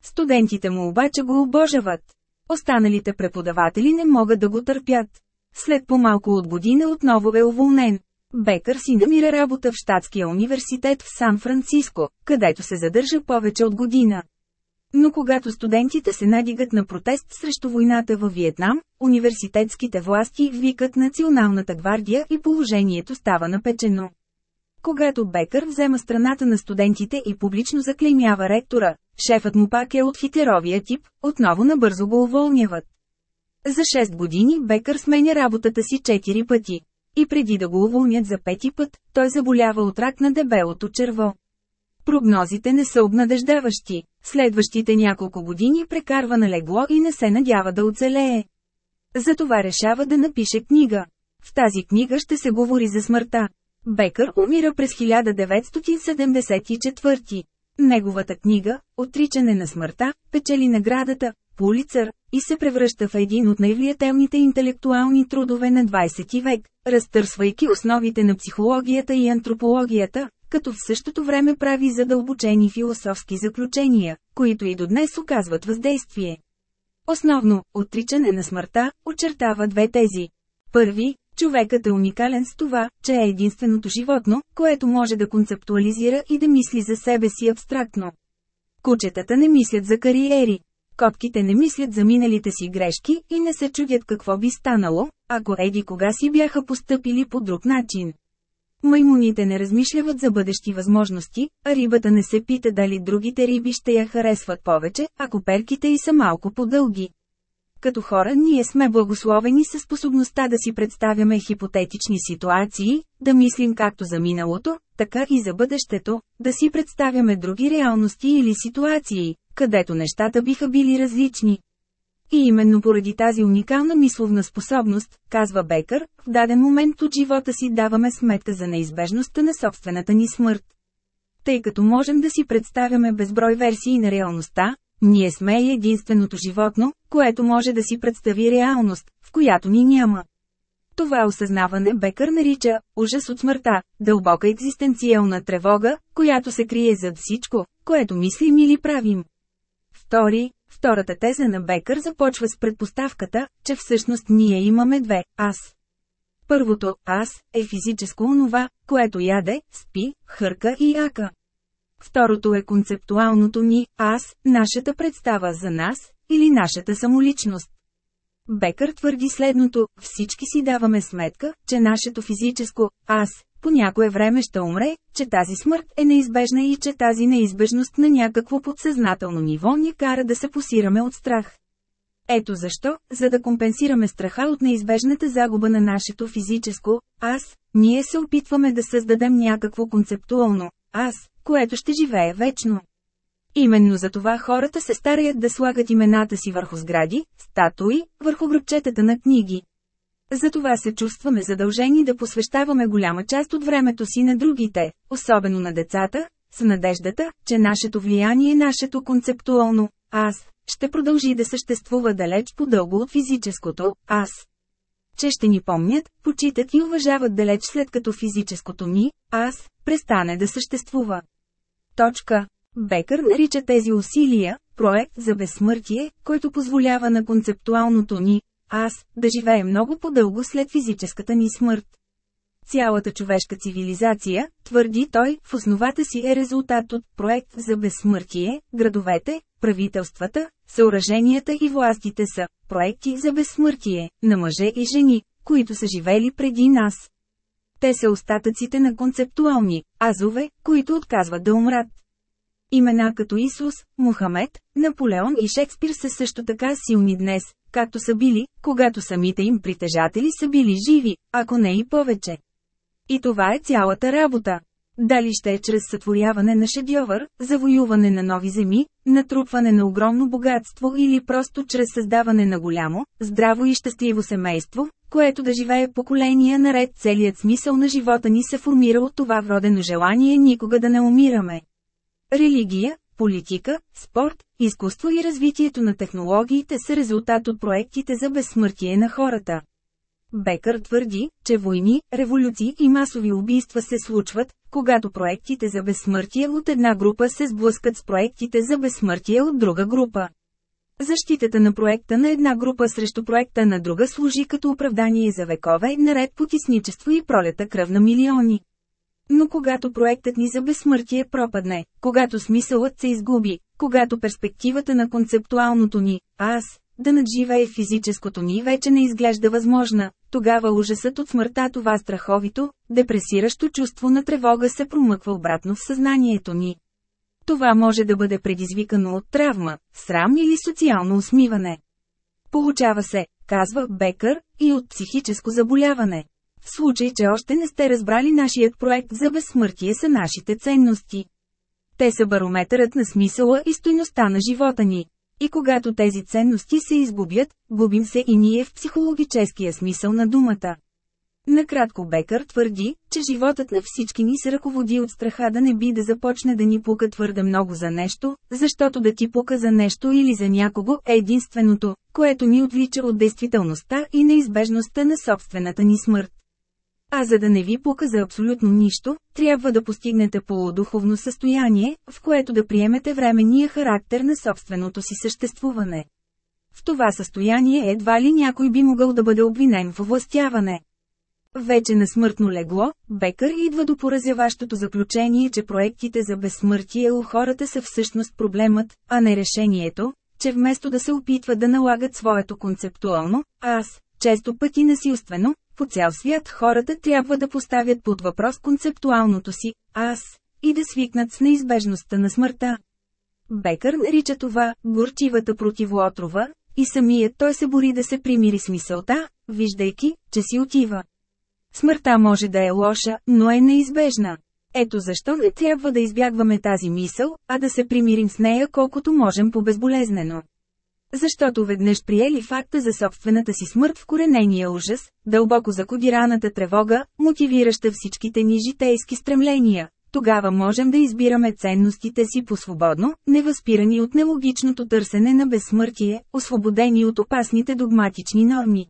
Студентите му обаче го обожават. Останалите преподаватели не могат да го търпят. След по-малко от година отново е уволнен. Бекър си намира работа в Штатския университет в Сан-Франциско, където се задържа повече от година. Но когато студентите се надигат на протест срещу войната във Виетнам, университетските власти викат Националната гвардия и положението става напечено. Когато Бекър взема страната на студентите и публично заклеймява ректора, шефът му пак е от хитлеровия тип, отново набързо го уволняват. За 6 години Бекър сменя работата си 4 пъти. И преди да го уволнят за пети път, той заболява от рак на дебелото черво. Прогнозите не са обнадеждаващи. Следващите няколко години прекарва на легло и не се надява да оцелее. Затова решава да напише книга. В тази книга ще се говори за смъртта. Бекър умира през 1974. Неговата книга, Отричане на смъртта, печели наградата, Пулицър, и се превръща в един от най-влиятелните интелектуални трудове на 20 век, разтърсвайки основите на психологията и антропологията, като в същото време прави задълбочени философски заключения, които и до днес оказват въздействие. Основно, отричане на смъртта, очертава две тези. Първи, човекът е уникален с това, че е единственото животно, което може да концептуализира и да мисли за себе си абстрактно. Кучетата не мислят за кариери. Котките не мислят за миналите си грешки и не се чудят какво би станало, ако еди кога си бяха постъпили по друг начин. Маймуните не размишляват за бъдещи възможности, а рибата не се пита дали другите риби ще я харесват повече, ако перките й са малко по-дълги. Като хора ние сме благословени със способността да си представяме хипотетични ситуации, да мислим както за миналото, така и за бъдещето, да си представяме други реалности или ситуации, където нещата биха били различни. И именно поради тази уникална мисловна способност, казва Бекър, в даден момент от живота си даваме сметка за неизбежността на собствената ни смърт. Тъй като можем да си представяме безброй версии на реалността, ние сме единственото животно, което може да си представи реалност, в която ни няма. Това осъзнаване Бекър нарича «ужас от смъртта», дълбока екзистенциална тревога, която се крие зад всичко, което мислим или правим. Втори, втората теза на Бекър започва с предпоставката, че всъщност ние имаме две «аз». Първото «аз» е физическо онова, което яде, спи, хърка и яка. Второто е концептуалното ни «аз», нашата представа за нас, или нашата самоличност. Бекър твърди следното, всички си даваме сметка, че нашето физическо «аз» по някое време ще умре, че тази смърт е неизбежна и че тази неизбежност на някакво подсъзнателно ниво ни кара да се посираме от страх. Ето защо, за да компенсираме страха от неизбежната загуба на нашето физическо «аз», ние се опитваме да създадем някакво концептуално «аз», което ще живее вечно. Именно за това хората се стараят да слагат имената си върху сгради, статуи, върху гробчетата на книги. Затова се чувстваме задължени да посвещаваме голяма част от времето си на другите, особено на децата, с надеждата, че нашето влияние, нашето концептуално «аз» ще продължи да съществува далеч по-дълго от физическото «аз». Че ще ни помнят, почитат и уважават далеч след като физическото ни «аз» престане да съществува. Точка. Бекър нарича тези усилия проект за безсмъртие, който позволява на концептуалното ни аз да живее много по-дълго след физическата ни смърт. Цялата човешка цивилизация, твърди той, в основата си е резултат от проект за безсмъртие, градовете, правителствата, съоръженията и властите са проекти за безсмъртие на мъже и жени, които са живели преди нас. Те са остатъците на концептуални азове, които отказват да умрат. Имена като Исус, Мухамед, Наполеон и Шекспир са също така силни днес, както са били, когато самите им притежатели са били живи, ако не и повече. И това е цялата работа. Дали ще е чрез сътворяване на шедьовър, завоюване на нови земи, натрупване на огромно богатство или просто чрез създаване на голямо, здраво и щастливо семейство, което да живее поколения наред целият смисъл на живота ни се формира от това вродено желание никога да не умираме. Религия, политика, спорт, изкуство и развитието на технологиите са резултат от проектите за безсмъртие на хората. Бекър твърди, че войни, революции и масови убийства се случват, когато проектите за безсмъртие от една група се сблъскат с проектите за безсмъртие от друга група. Защитата на проекта на една група срещу проекта на друга служи като оправдание за векове наред потисничество и пролета кръв на милиони. Но когато проектът ни за безсмъртие пропадне, когато смисълът се изгуби, когато перспективата на концептуалното ни «аз» да надживее физическото ни вече не изглежда възможна, тогава ужасът от смъртта това страховито, депресиращо чувство на тревога се промъква обратно в съзнанието ни. Това може да бъде предизвикано от травма, срам или социално усмиване. Получава се, казва Бекър, и от психическо заболяване. Случай, че още не сте разбрали нашият проект за безсмъртие са нашите ценности. Те са барометърът на смисъла и стойността на живота ни. И когато тези ценности се изгубят, губим се и ние в психологическия смисъл на думата. Накратко Бекър твърди, че животът на всички ни се ръководи от страха да не би да започне да ни пука твърде много за нещо, защото да ти пука за нещо или за някого е единственото, което ни отвлича от действителността и неизбежността на собствената ни смърт. А за да не ви пука за абсолютно нищо, трябва да постигнете полудуховно състояние, в което да приемете временния характер на собственото си съществуване. В това състояние едва ли някой би могъл да бъде обвинен в овластяване. Вече на смъртно легло, Бекър идва до поразяващото заключение, че проектите за безсмъртие у хората са всъщност проблемът, а не решението, че вместо да се опитват да налагат своето концептуално «аз», често пъти насилствено, по цял свят хората трябва да поставят под въпрос концептуалното си «аз» и да свикнат с неизбежността на смъртта. Бекър нарича това «горчивата противоотрова», и самият той се бори да се примири с мисълта, виждайки, че си отива. Смъртта може да е лоша, но е неизбежна. Ето защо не трябва да избягваме тази мисъл, а да се примирим с нея колкото можем по-безболезнено. Защото веднъж приели факта за собствената си смърт в коренения ужас, дълбоко закодираната тревога, мотивираща всичките ни житейски стремления, тогава можем да избираме ценностите си по-свободно, невъзпирани от нелогичното търсене на безсмъртие, освободени от опасните догматични норми.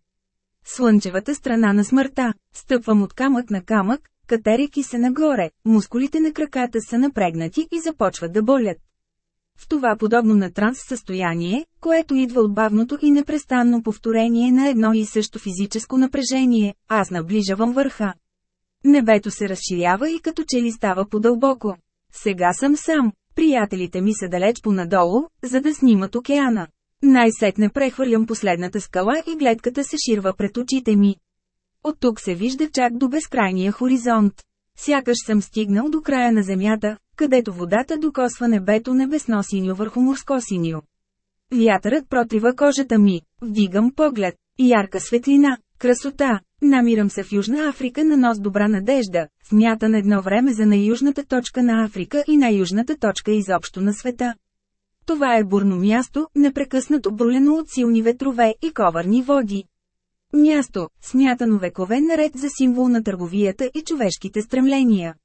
Слънчевата страна на смъртта. Стъпвам от камък на камък, катерики се нагоре, мускулите на краката са напрегнати и започват да болят. В това подобно на транс състояние, което идва от бавното и непрестанно повторение на едно и също физическо напрежение, аз наближавам върха. Небето се разширява и като че ли става по-дълбоко. Сега съм сам, приятелите ми са далеч понадолу, за да снимат океана. Най-сетне прехвърлям последната скала и гледката се ширва пред очите ми. От тук се вижда чак до безкрайния хоризонт. Сякаш съм стигнал до края на земята, където водата докосва небето небесно синьо върху морско синьо. Вятърът протрива кожата ми, вдигам поглед, ярка светлина, красота. Намирам се в Южна Африка на нос добра надежда, смятан едно време за най-южната точка на Африка и най-южната точка изобщо на света. Това е бурно място, непрекъснато брулено от силни ветрове и коварни води. Място, смятано векове наред за символ на търговията и човешките стремления.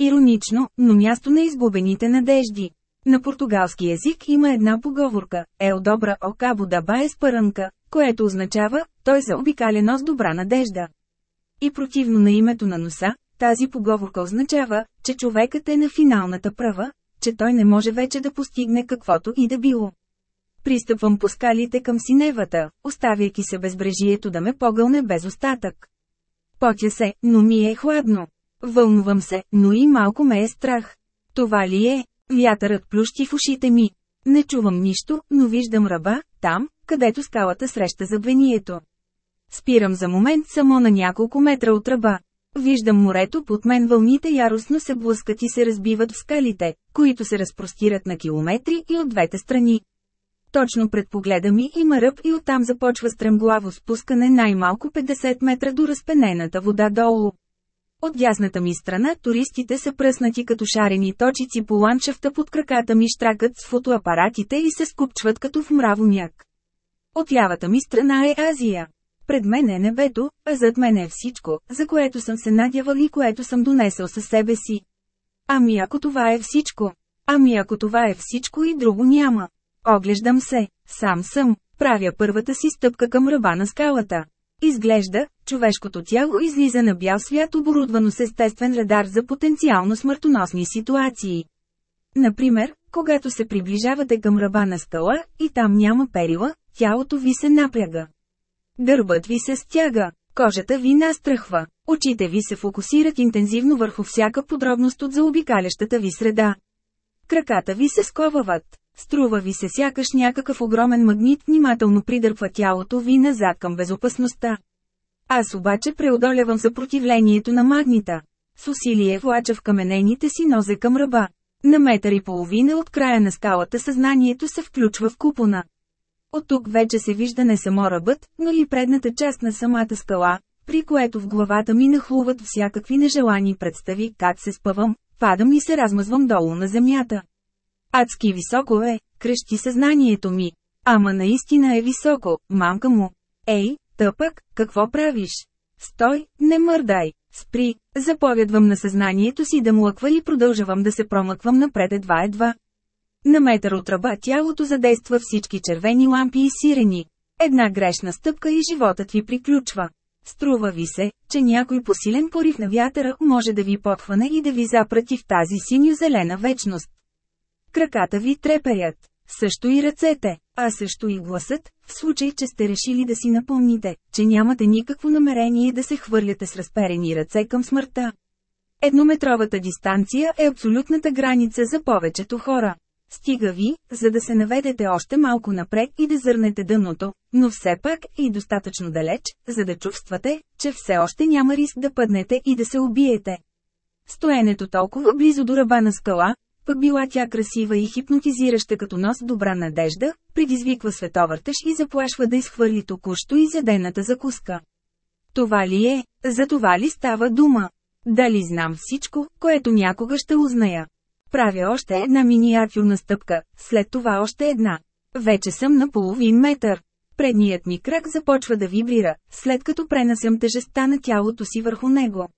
Иронично, но място на изгубените надежди. На португалски език има една поговорка «Ел добра о кабо да бае спарънка», което означава «Той се обикаля с добра надежда». И противно на името на носа, тази поговорка означава, че човекът е на финалната права, че той не може вече да постигне каквото и да било. Пристъпвам по скалите към синевата, оставяйки се безбрежието да ме погълне без остатък. Потя се, но ми е хладно. Вълнувам се, но и малко ме е страх. Това ли е? Вятърът плющи в ушите ми. Не чувам нищо, но виждам ръба, там, където скалата среща забвението. Спирам за момент само на няколко метра от ръба. Виждам морето под мен вълните яростно се блъскат и се разбиват в скалите, които се разпростират на километри и от двете страни. Точно пред погледа ми има ръб и оттам започва стремглаво спускане най-малко 50 метра до разпенената вода долу. От дясната ми страна туристите са пръснати като шарени точици по ландшафта под краката ми штракат с фотоапаратите и се скупчват като в мравоняк. От лявата ми страна е Азия. Пред мен е небето, а зад мен е всичко, за което съм се надявал и което съм донесъл със себе си. Ами ако това е всичко? Ами ако това е всичко и друго няма. Оглеждам се, сам съм, правя първата си стъпка към ръба на скалата. Изглежда, човешкото тяло излиза на бял свят оборудвано с естествен радар за потенциално смъртоносни ситуации. Например, когато се приближавате към ръба на скала, и там няма перила, тялото ви се напряга. Гърбът ви се стяга, кожата ви настръхва, очите ви се фокусират интензивно върху всяка подробност от заобикалящата ви среда. Краката ви се сковават, струва ви се сякаш някакъв огромен магнит внимателно придърпва тялото ви назад към безопасността. Аз обаче преодолявам съпротивлението на магнита. С усилие влача в каменените си нозе към ръба. На метър и половина от края на скалата съзнанието се включва в купона. От тук вече се вижда не само ръбът, но и предната част на самата скала, при което в главата ми нахлуват всякакви нежелани представи как се спъвам, падам и се размазвам долу на земята. Адски високо е, крещи съзнанието ми. Ама наистина е високо, мамка му. Ей, тъпък, какво правиш? Стой, не мърдай, спри, заповядвам на съзнанието си да млъква и продължавам да се промъквам напред едва-едва. На метър от ръба тялото задейства всички червени лампи и сирени. Една грешна стъпка и животът ви приключва. Струва ви се, че някой посилен порив на вятъра може да ви подхване и да ви запрати в тази синьо-зелена вечност. Краката ви треперят, също и ръцете, а също и гласът, в случай, че сте решили да си напомните, че нямате никакво намерение да се хвърляте с разперени ръце към смъртта. Еднометровата дистанция е абсолютната граница за повечето хора. Стига ви, за да се наведете още малко напред и да зърнете дъното, но все пак и достатъчно далеч, за да чувствате, че все още няма риск да пъднете и да се убиете. Стоенето толкова близо до ръба на скала, пък била тя красива и хипнотизираща като нос добра надежда, предизвиква световъртеж и заплашва да изхвърли току-що изядената закуска. Това ли е? За това ли става дума? Дали знам всичко, което някога ще узная? Правя още една миниатюрна стъпка, след това още една. Вече съм на половин метър. Предният ми крак започва да вибрира, след като пренасям тежестта на тялото си върху него.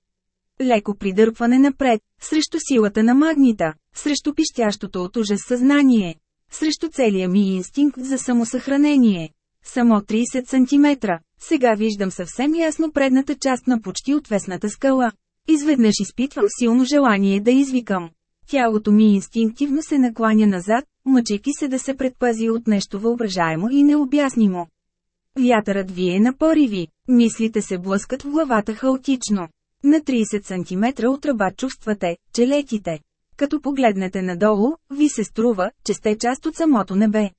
Леко придърпване напред, срещу силата на магнита, срещу пищящото от ужас съзнание, срещу целия ми инстинкт за самосъхранение. Само 30 см. Сега виждам съвсем ясно предната част на почти отвесната скала. Изведнъж изпитвам силно желание да извикам. Тялото ми инстинктивно се накланя назад, мъчейки се да се предпази от нещо въображаемо и необяснимо. Вятърът вие на пориви, мислите се блъскат в главата хаотично. На 30 см от ръба чувствате, че летите. Като погледнете надолу, ви се струва, че сте част от самото небе.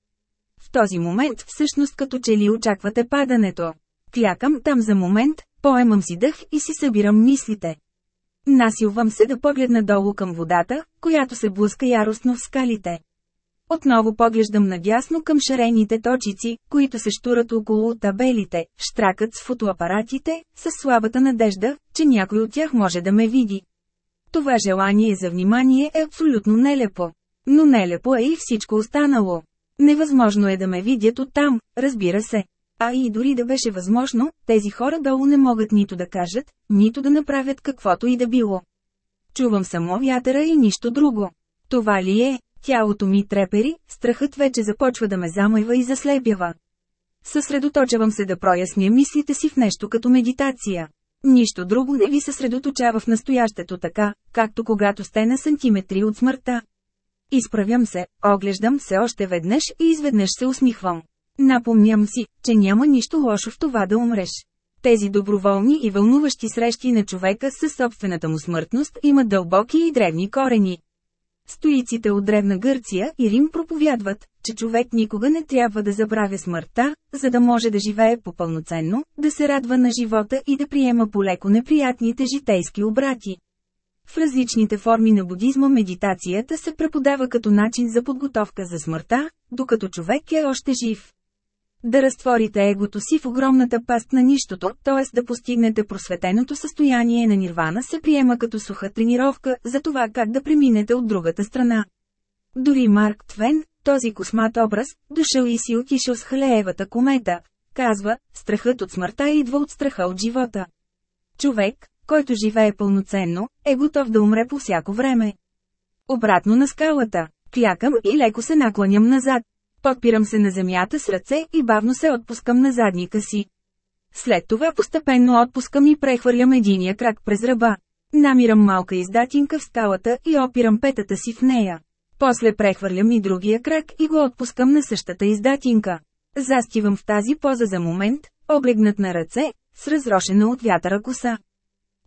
В този момент всъщност като че ли очаквате падането. Клякам там за момент, поемам си дъх и си събирам мислите. Насилвам се да погледна долу към водата, която се блъска яростно в скалите. Отново поглеждам надясно към шарените точици, които се штурат около табелите, штракат с фотоапаратите, с слабата надежда, че някой от тях може да ме види. Това желание за внимание е абсолютно нелепо. Но нелепо е и всичко останало. Невъзможно е да ме видят оттам, разбира се. А и дори да беше възможно, тези хора долу не могат нито да кажат, нито да направят каквото и да било. Чувам само вятъра и нищо друго. Това ли е? Тялото ми трепери, страхът вече започва да ме замайва и заслепява. Съсредоточавам се да проясня мислите си в нещо като медитация. Нищо друго не ви съсредоточава в настоящето така, както когато сте на сантиметри от смъртта. Изправям се, оглеждам се още веднъж и изведнъж се усмихвам. Напомням си, че няма нищо лошо в това да умреш. Тези доброволни и вълнуващи срещи на човека със собствената му смъртност имат дълбоки и древни корени. Стоиците от Древна Гърция и Рим проповядват, че човек никога не трябва да забравя смъртта, за да може да живее попълноценно, да се радва на живота и да приема полеко неприятните житейски обрати. В различните форми на будизма медитацията се преподава като начин за подготовка за смъртта, докато човек е още жив. Да разтворите егото си в огромната паст на нищото, т.е. да постигнете просветеното състояние на нирвана се приема като суха тренировка за това как да преминете от другата страна. Дори Марк Твен, този космат образ, дошъл и си отишъл с Халеевата комета, казва, страхът от смъртта идва от страха от живота. Човек, който живее пълноценно, е готов да умре по всяко време. Обратно на скалата, клякам и леко се наклоням назад. Подпирам се на земята с ръце и бавно се отпускам на задника си. След това постепенно отпускам и прехвърлям единия крак през ръба. Намирам малка издатинка в скалата и опирам петата си в нея. После прехвърлям и другия крак и го отпускам на същата издатинка. Застивам в тази поза за момент, облегнат на ръце, с разрошена от вятъра коса.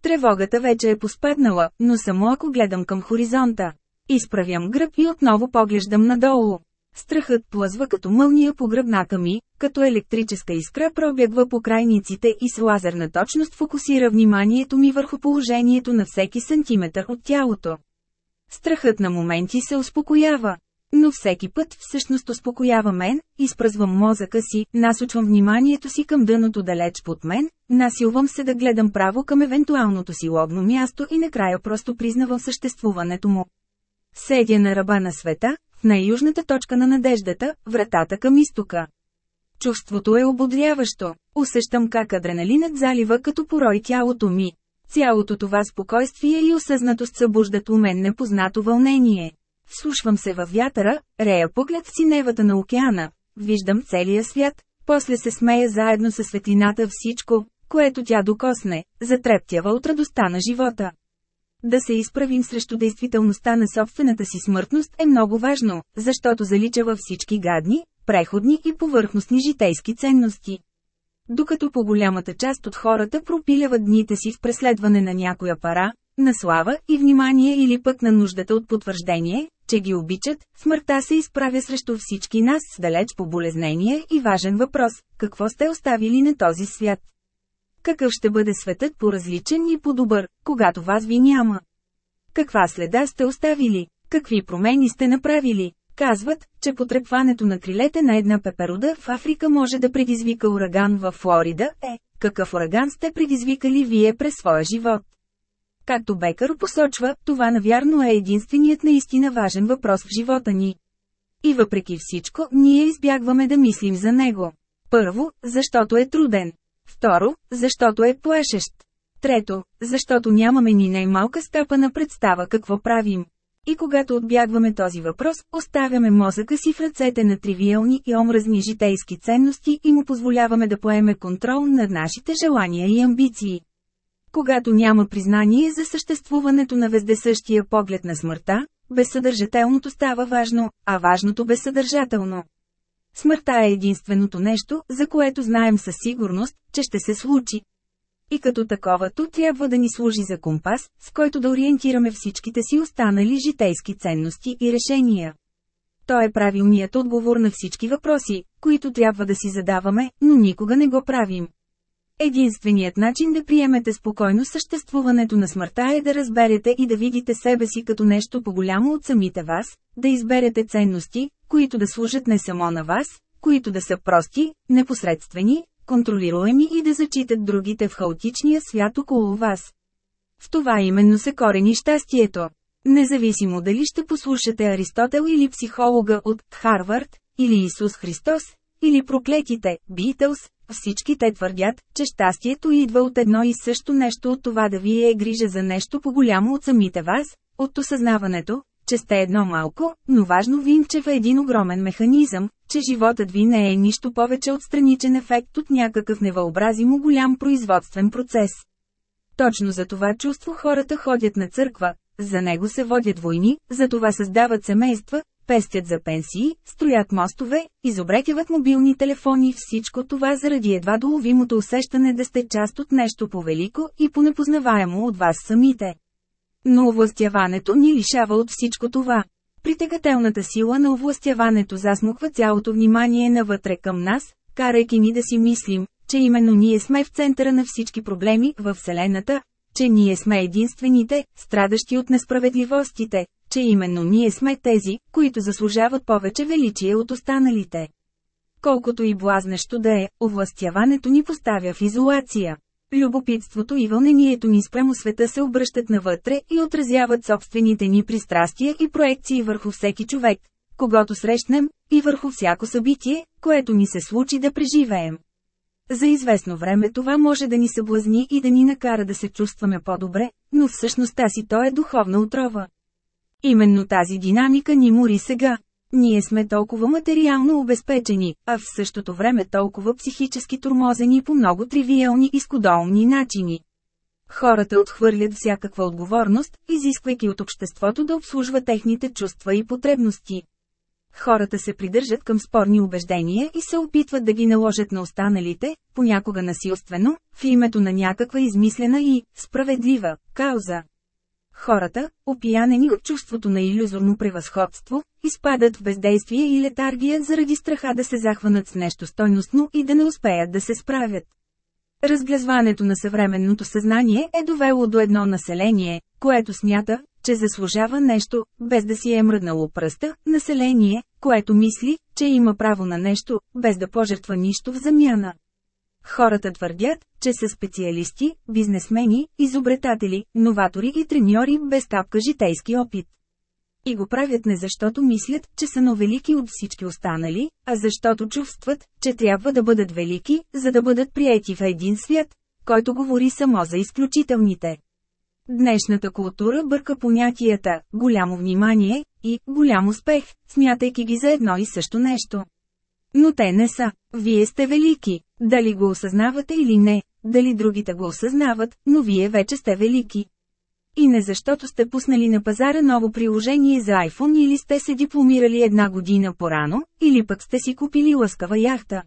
Тревогата вече е поспаднала, но само ако гледам към хоризонта. Изправям гръб и отново поглеждам надолу. Страхът плъзва като мълния по гръбнака ми, като електрическа искра пробягва по крайниците и с лазерна точност фокусира вниманието ми върху положението на всеки сантиметър от тялото. Страхът на моменти се успокоява. Но всеки път всъщност успокоява мен, изпръзвам мозъка си, насочвам вниманието си към дъното далеч под мен, насилвам се да гледам право към евентуалното си лобно място и накрая просто признавам съществуването му. Седя на ръба на света, най-южната точка на надеждата, вратата към изтока. Чувството е ободряващо. Усещам как адреналинът залива като порой тялото ми. Цялото това спокойствие и осъзнатост събуждат у мен непознато вълнение. Слушвам се във вятъра, рея поглед в синевата на океана, виждам целия свят, после се смея заедно с светлината всичко, което тя докосне, затрептява от радостта на живота. Да се изправим срещу действителността на собствената си смъртност е много важно, защото залича във всички гадни, преходни и повърхностни житейски ценности. Докато по голямата част от хората пропиляват дните си в преследване на някоя пара, на слава и внимание или пък на нуждата от потвърждение, че ги обичат, смъртта се изправя срещу всички нас с далеч по болезнение и важен въпрос – какво сте оставили на този свят? Какъв ще бъде светът по-различен и по-добър, когато вас ви няма? Каква следа сте оставили? Какви промени сте направили? Казват, че потрепването на крилете на една пеперуда в Африка може да предизвика ураган в Флорида. Е, какъв ураган сте предизвикали вие през своя живот? Както Бекър посочва, това навярно е единственият наистина важен въпрос в живота ни. И въпреки всичко, ние избягваме да мислим за него. Първо, защото е труден. Второ, защото е плашещ. Трето, защото нямаме ни най-малка стъпана представа какво правим. И когато отбягваме този въпрос, оставяме мозъка си в ръцете на тривиални и омразни житейски ценности и му позволяваме да поеме контрол над нашите желания и амбиции. Когато няма признание за съществуването на вездесъщия поглед на смъртта, безсъдържателното става важно, а важното безсъдържателно. Смъртта е единственото нещо, за което знаем със сигурност, че ще се случи. И като таковато трябва да ни служи за компас, с който да ориентираме всичките си останали житейски ценности и решения. Той е правилният отговор на всички въпроси, които трябва да си задаваме, но никога не го правим. Единственият начин да приемете спокойно съществуването на смъртта е да разберете и да видите себе си като нещо по-голямо от самите вас, да изберете ценности, които да служат не само на вас, които да са прости, непосредствени, контролируеми и да зачитат другите в хаотичния свят около вас. В това именно се корени щастието. Независимо дали ще послушате Аристотел или психолога от Харвард, или Исус Христос, или проклетите Битълс, всички те твърдят, че щастието идва от едно и също нещо от това да ви е грижа за нещо по-голямо от самите вас, от осъзнаването, че сте едно малко, но важно винче в един огромен механизъм, че животът ви не е нищо повече от страничен ефект от някакъв невъобразимо голям производствен процес. Точно за това чувство хората ходят на църква, за него се водят войни, за това създават семейства, пестят за пенсии, строят мостове, изобретяват мобилни телефони всичко това заради едва доловимото усещане да сте част от нещо повелико и понепознаваемо от вас самите. Но овластяването ни лишава от всичко това. Притегателната сила на овластяването засмуква цялото внимание навътре към нас, карайки ни да си мислим, че именно ние сме в центъра на всички проблеми във Вселената, че ние сме единствените, страдащи от несправедливостите, че именно ние сме тези, които заслужават повече величие от останалите. Колкото и блазнещо да е, овластяването ни поставя в изолация. Любопитството и вълнението ни спрямо света се обръщат навътре и отразяват собствените ни пристрастия и проекции върху всеки човек, когато срещнем, и върху всяко събитие, което ни се случи да преживеем. За известно време това може да ни съблазни и да ни накара да се чувстваме по-добре, но всъщността си то е духовна отрова. Именно тази динамика ни мори сега. Ние сме толкова материално обезпечени, а в същото време толкова психически тормозени по много тривиални и скудолни начини. Хората отхвърлят всякаква отговорност, изисквайки от обществото да обслужва техните чувства и потребности. Хората се придържат към спорни убеждения и се опитват да ги наложат на останалите, понякога насилствено, в името на някаква измислена и справедлива кауза. Хората, опиянени от чувството на иллюзорно превъзходство, изпадат в бездействие и летаргия заради страха да се захванат с нещо стойностно и да не успеят да се справят. Разглезването на съвременното съзнание е довело до едно население, което смята, че заслужава нещо, без да си е мръднало пръста, население, което мисли, че има право на нещо, без да пожертва нищо в замяна. Хората твърдят, че са специалисти, бизнесмени, изобретатели, новатори и треньори без капка житейски опит. И го правят не защото мислят, че са новелики от всички останали, а защото чувстват, че трябва да бъдат велики, за да бъдат приети в един свят, който говори само за изключителните. Днешната култура бърка понятията «голямо внимание» и «голям успех», смятайки ги за едно и също нещо. Но те не са. Вие сте велики. Дали го осъзнавате или не, дали другите го осъзнават, но вие вече сте велики. И не защото сте пуснали на пазара ново приложение за iPhone или сте се дипломирали една година по-рано, или пък сте си купили лъскава яхта.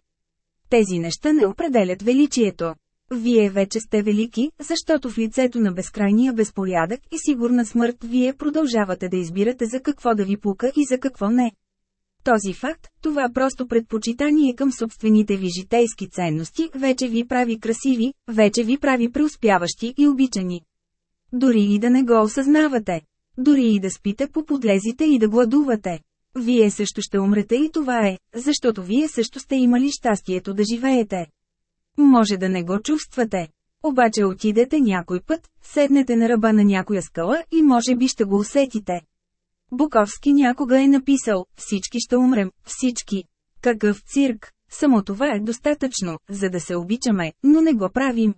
Тези неща не определят величието. Вие вече сте велики, защото в лицето на безкрайния безпорядък и сигурна смърт вие продължавате да избирате за какво да ви пука и за какво не. Този факт, това просто предпочитание към собствените ви житейски ценности, вече ви прави красиви, вече ви прави преуспяващи и обичани. Дори и да не го осъзнавате. Дори и да спите по подлезите и да гладувате. Вие също ще умрете и това е, защото вие също сте имали щастието да живеете. Може да не го чувствате. Обаче отидете някой път, седнете на ръба на някоя скала и може би ще го усетите. Буковски някога е написал, всички ще умрем, всички. Какъв цирк! Само това е достатъчно, за да се обичаме, но не го правим.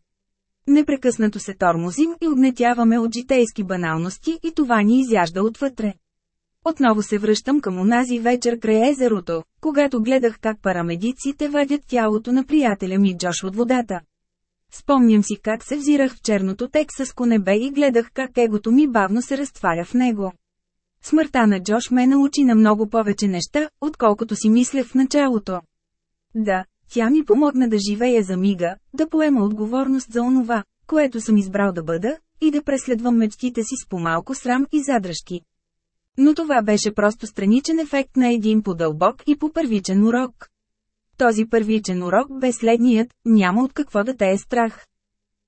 Непрекъснато се тормозим и огнетяваме от житейски баналности и това ни изяжда отвътре. Отново се връщам към онази вечер край езерото, когато гледах как парамедиците вадят тялото на приятеля ми Джош от водата. Спомням си как се взирах в черното тексаско небе и гледах как егото ми бавно се разтваря в него. Смъртта на Джош ме научи на много повече неща, отколкото си мислех в началото. Да, тя ми помогна да живея за мига, да поема отговорност за онова, което съм избрал да бъда, и да преследвам мечтите си с помалко срам и задръжки. Но това беше просто страничен ефект на един подълбок и по първичен урок. Този първичен урок бе следният, няма от какво да те е страх.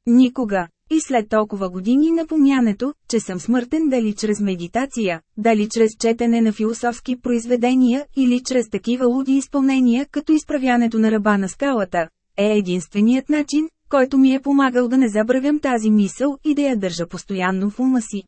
Никога. И след толкова години напомнянето, че съм смъртен дали чрез медитация, дали чрез четене на философски произведения или чрез такива луди изпълнения като изправянето на ръба на скалата, е единственият начин, който ми е помагал да не забравям тази мисъл и да я държа постоянно в ума си.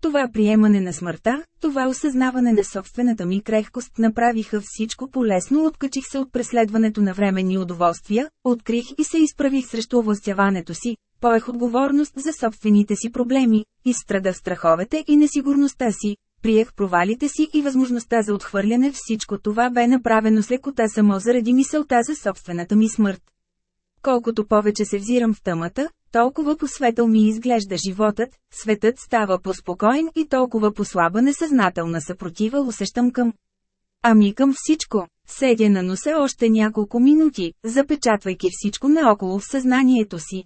Това приемане на смъртта, това осъзнаване на собствената ми крехкост направиха всичко полезно откачих се от преследването на временни удоволствия, открих и се изправих срещу овластяването си, поех отговорност за собствените си проблеми, изстрадах страховете и несигурността си, приех провалите си и възможността за отхвърляне всичко това бе направено с лекота само заради мисълта за собствената ми смърт. Колкото повече се взирам в тъмата, толкова посветъл ми изглежда животът, светът става по-спокоен и толкова по-слаба несъзнателна съпротива усещам към. Ами към всичко, седя на носа още няколко минути, запечатвайки всичко наоколо в съзнанието си.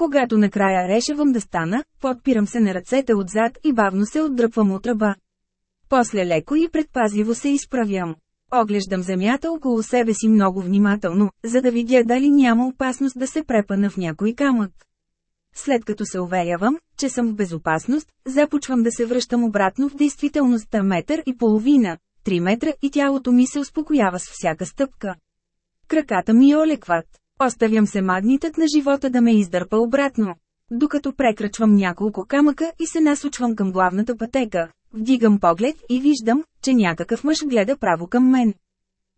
Когато накрая решавам да стана, подпирам се на ръцете отзад и бавно се отдръпвам от ръба. После леко и предпазливо се изправям. Оглеждам земята около себе си много внимателно, за да видя дали няма опасност да се препана в някой камък. След като се уверявам, че съм в безопасност, започвам да се връщам обратно в действителността метър и половина, 3 метра и тялото ми се успокоява с всяка стъпка. Краката ми олекват. Оставям се магнитът на живота да ме издърпа обратно. Докато прекрачвам няколко камъка и се насочвам към главната пътека, вдигам поглед и виждам, че някакъв мъж гледа право към мен.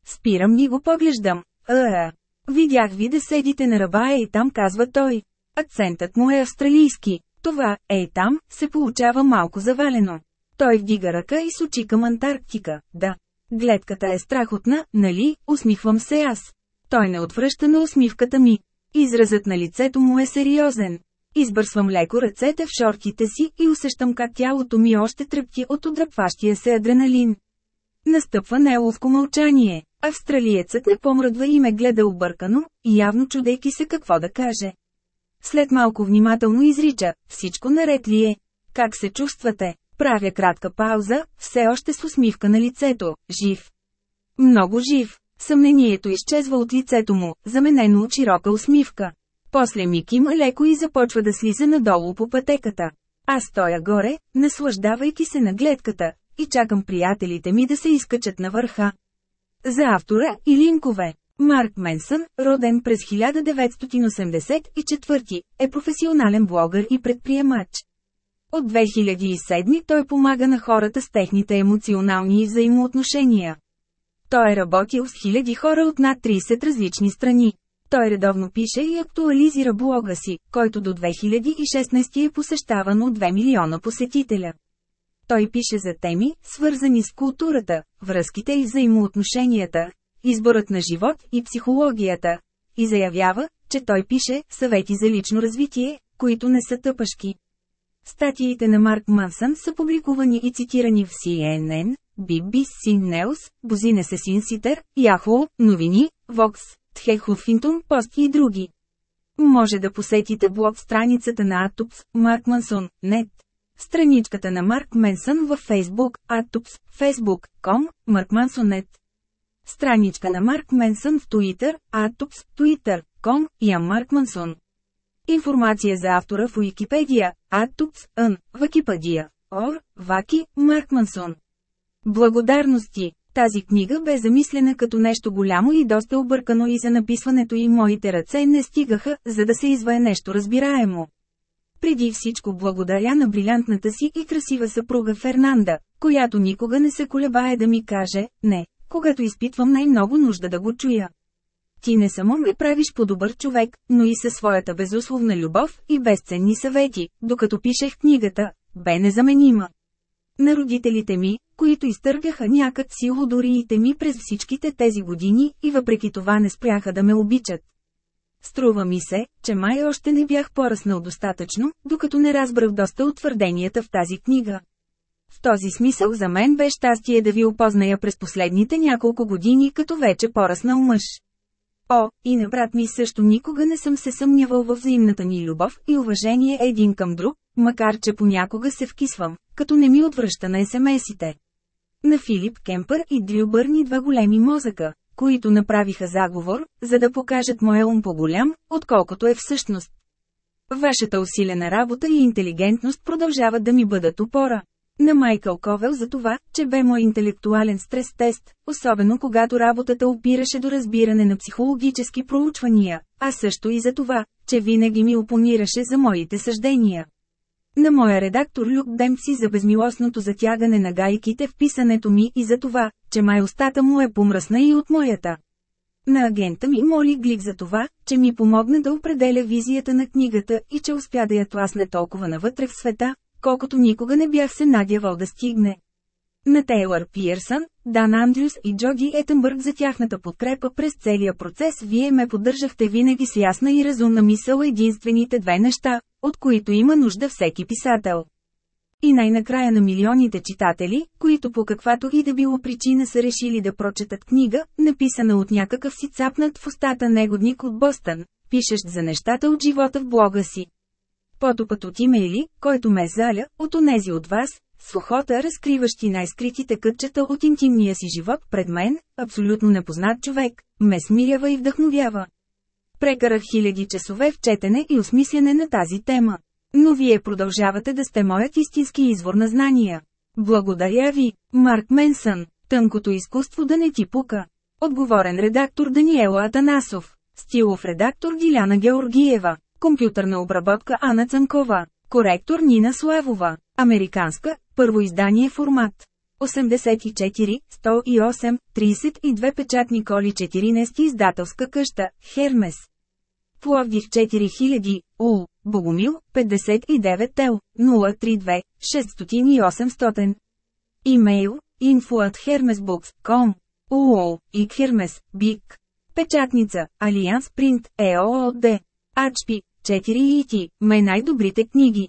Спирам и го поглеждам. А, Видях ви да седите на ръба и там казва той. Акцентът му е австралийски. Това, ей там, се получава малко завалено. Той вдига ръка и сочи към Антарктика. Да. Гледката е страхотна, нали, усмихвам се аз. Той не отвръща на усмивката ми. Изразът на лицето му е сериозен. Избърсвам леко ръцете в шортите си и усещам как тялото ми още тръпти от отръпващия се адреналин. Настъпва неловко мълчание. Австралиецът не помръдва и ме гледа объркано, явно чудейки се какво да каже. След малко внимателно изрича, всичко наред ли е? Как се чувствате? Правя кратка пауза, все още с усмивка на лицето, жив. Много жив. Съмнението изчезва от лицето му, заменено от широка усмивка. После ми кима леко и започва да слиза надолу по пътеката. Аз стоя горе, наслаждавайки се на гледката, и чакам приятелите ми да се изкачат на върха. За автора и линкове. Марк Менсън, роден през 1984, е професионален блогър и предприемач. От 2007 той помага на хората с техните емоционални взаимоотношения. Той е работил с хиляди хора от над 30 различни страни. Той редовно пише и актуализира блога си, който до 2016 е посещаван от 2 милиона посетителя. Той пише за теми, свързани с културата, връзките и взаимоотношенията, изборът на живот и психологията. И заявява, че той пише съвети за лично развитие, които не са тъпашки. Статиите на Марк Мансън са публикувани и цитирани в CNN, BBC News, Business Insider, Yahoo, Новини, Vox, The Huffington Post и други. Може да посетите блог страницата на Atups, Марк Мансон, нет. Страничката на Марк Менсън във Facebook, Atups, Facebook.com, Марк Mansonet. Страничка на Марк Менсън в Twitter, Atups, Twitter.com, и Марк Мансон. Информация за автора в Уикипедия, Atups, Н, Википедия, Ор, Ваки, Марк Мансон. Благодарности тази книга бе замислена като нещо голямо и доста объркано и за написването и моите ръце не стигаха, за да се извае нещо разбираемо. Преди всичко благодаря на брилянтната си и красива съпруга Фернанда, която никога не се колебае да ми каже «не», когато изпитвам най-много нужда да го чуя. Ти не само ме правиш по-добър човек, но и със своята безусловна любов и безценни съвети, докато пишех книгата, бе незаменима. На родителите ми, които изтъргаха някак си лодориите ми през всичките тези години и въпреки това не спряха да ме обичат. Струва ми се, че май още не бях поръснал достатъчно, докато не разбрах доста от твърденията в тази книга. В този смисъл за мен бе щастие да ви опозная през последните няколко години като вече поръснал мъж. О, и на брат ми също никога не съм се съмнявал във взаимната ни любов и уважение един към друг, макар че понякога се вкисвам, като не ми отвръща на СМС-ите. На Филип Кемпър и Дрю Бърни два големи мозъка, които направиха заговор, за да покажат моя ум по-голям, отколкото е всъщност. Вашата усилена работа и интелигентност продължават да ми бъдат опора. На Майкъл Ковел за това, че бе мой интелектуален стрес-тест, особено когато работата опираше до разбиране на психологически проучвания, а също и за това, че винаги ми опонираше за моите съждения. На моя редактор Люк Демпси за безмилостното затягане на гайките в писането ми и за това, че май устата му е помръсна и от моята. На агента ми моли Глик за това, че ми помогна да определя визията на книгата и че успя да я тласне толкова навътре в света, колкото никога не бях се надявал да стигне. На Тейлър Пиърсън, Дан Андрюс и Джоди Етенбърг за тяхната подкрепа през целия процес вие ме поддържахте винаги с ясна и разумна мисъл единствените две неща, от които има нужда всеки писател. И най-накрая на милионите читатели, които по каквато и да било причина са решили да прочетат книга, написана от някакъв си цапнат в устата негодник от Бостън, пишещ за нещата от живота в блога си. Потопът от имейли, който ме заля, от онези от вас, с охота разкриващи най-скритите кътчета от интимния си живот пред мен, абсолютно непознат човек, ме смирява и вдъхновява. Прекарах хиляди часове в четене и осмислене на тази тема. Но вие продължавате да сте моят истински извор на знания. Благодаря ви, Марк Менсън. Тънкото изкуство да не ти пука. Отговорен редактор Даниела Атанасов. Стилов редактор Диляна Георгиева. Компютърна обработка Ана Цанкова. Коректор Нина Славова. Американска, първо издание формат. 84, 108, 32 печатни коли 14 издателска къща, Хермес. Пловдив 4000, УЛ, Богомил, 59 тел, 032, 600 и 800. Имейл, info at. УОЛ, и Хермес, БИК. Печатница, Алианс Принт, ЕООД. Ачпи, 4 ити, ме най-добрите книги.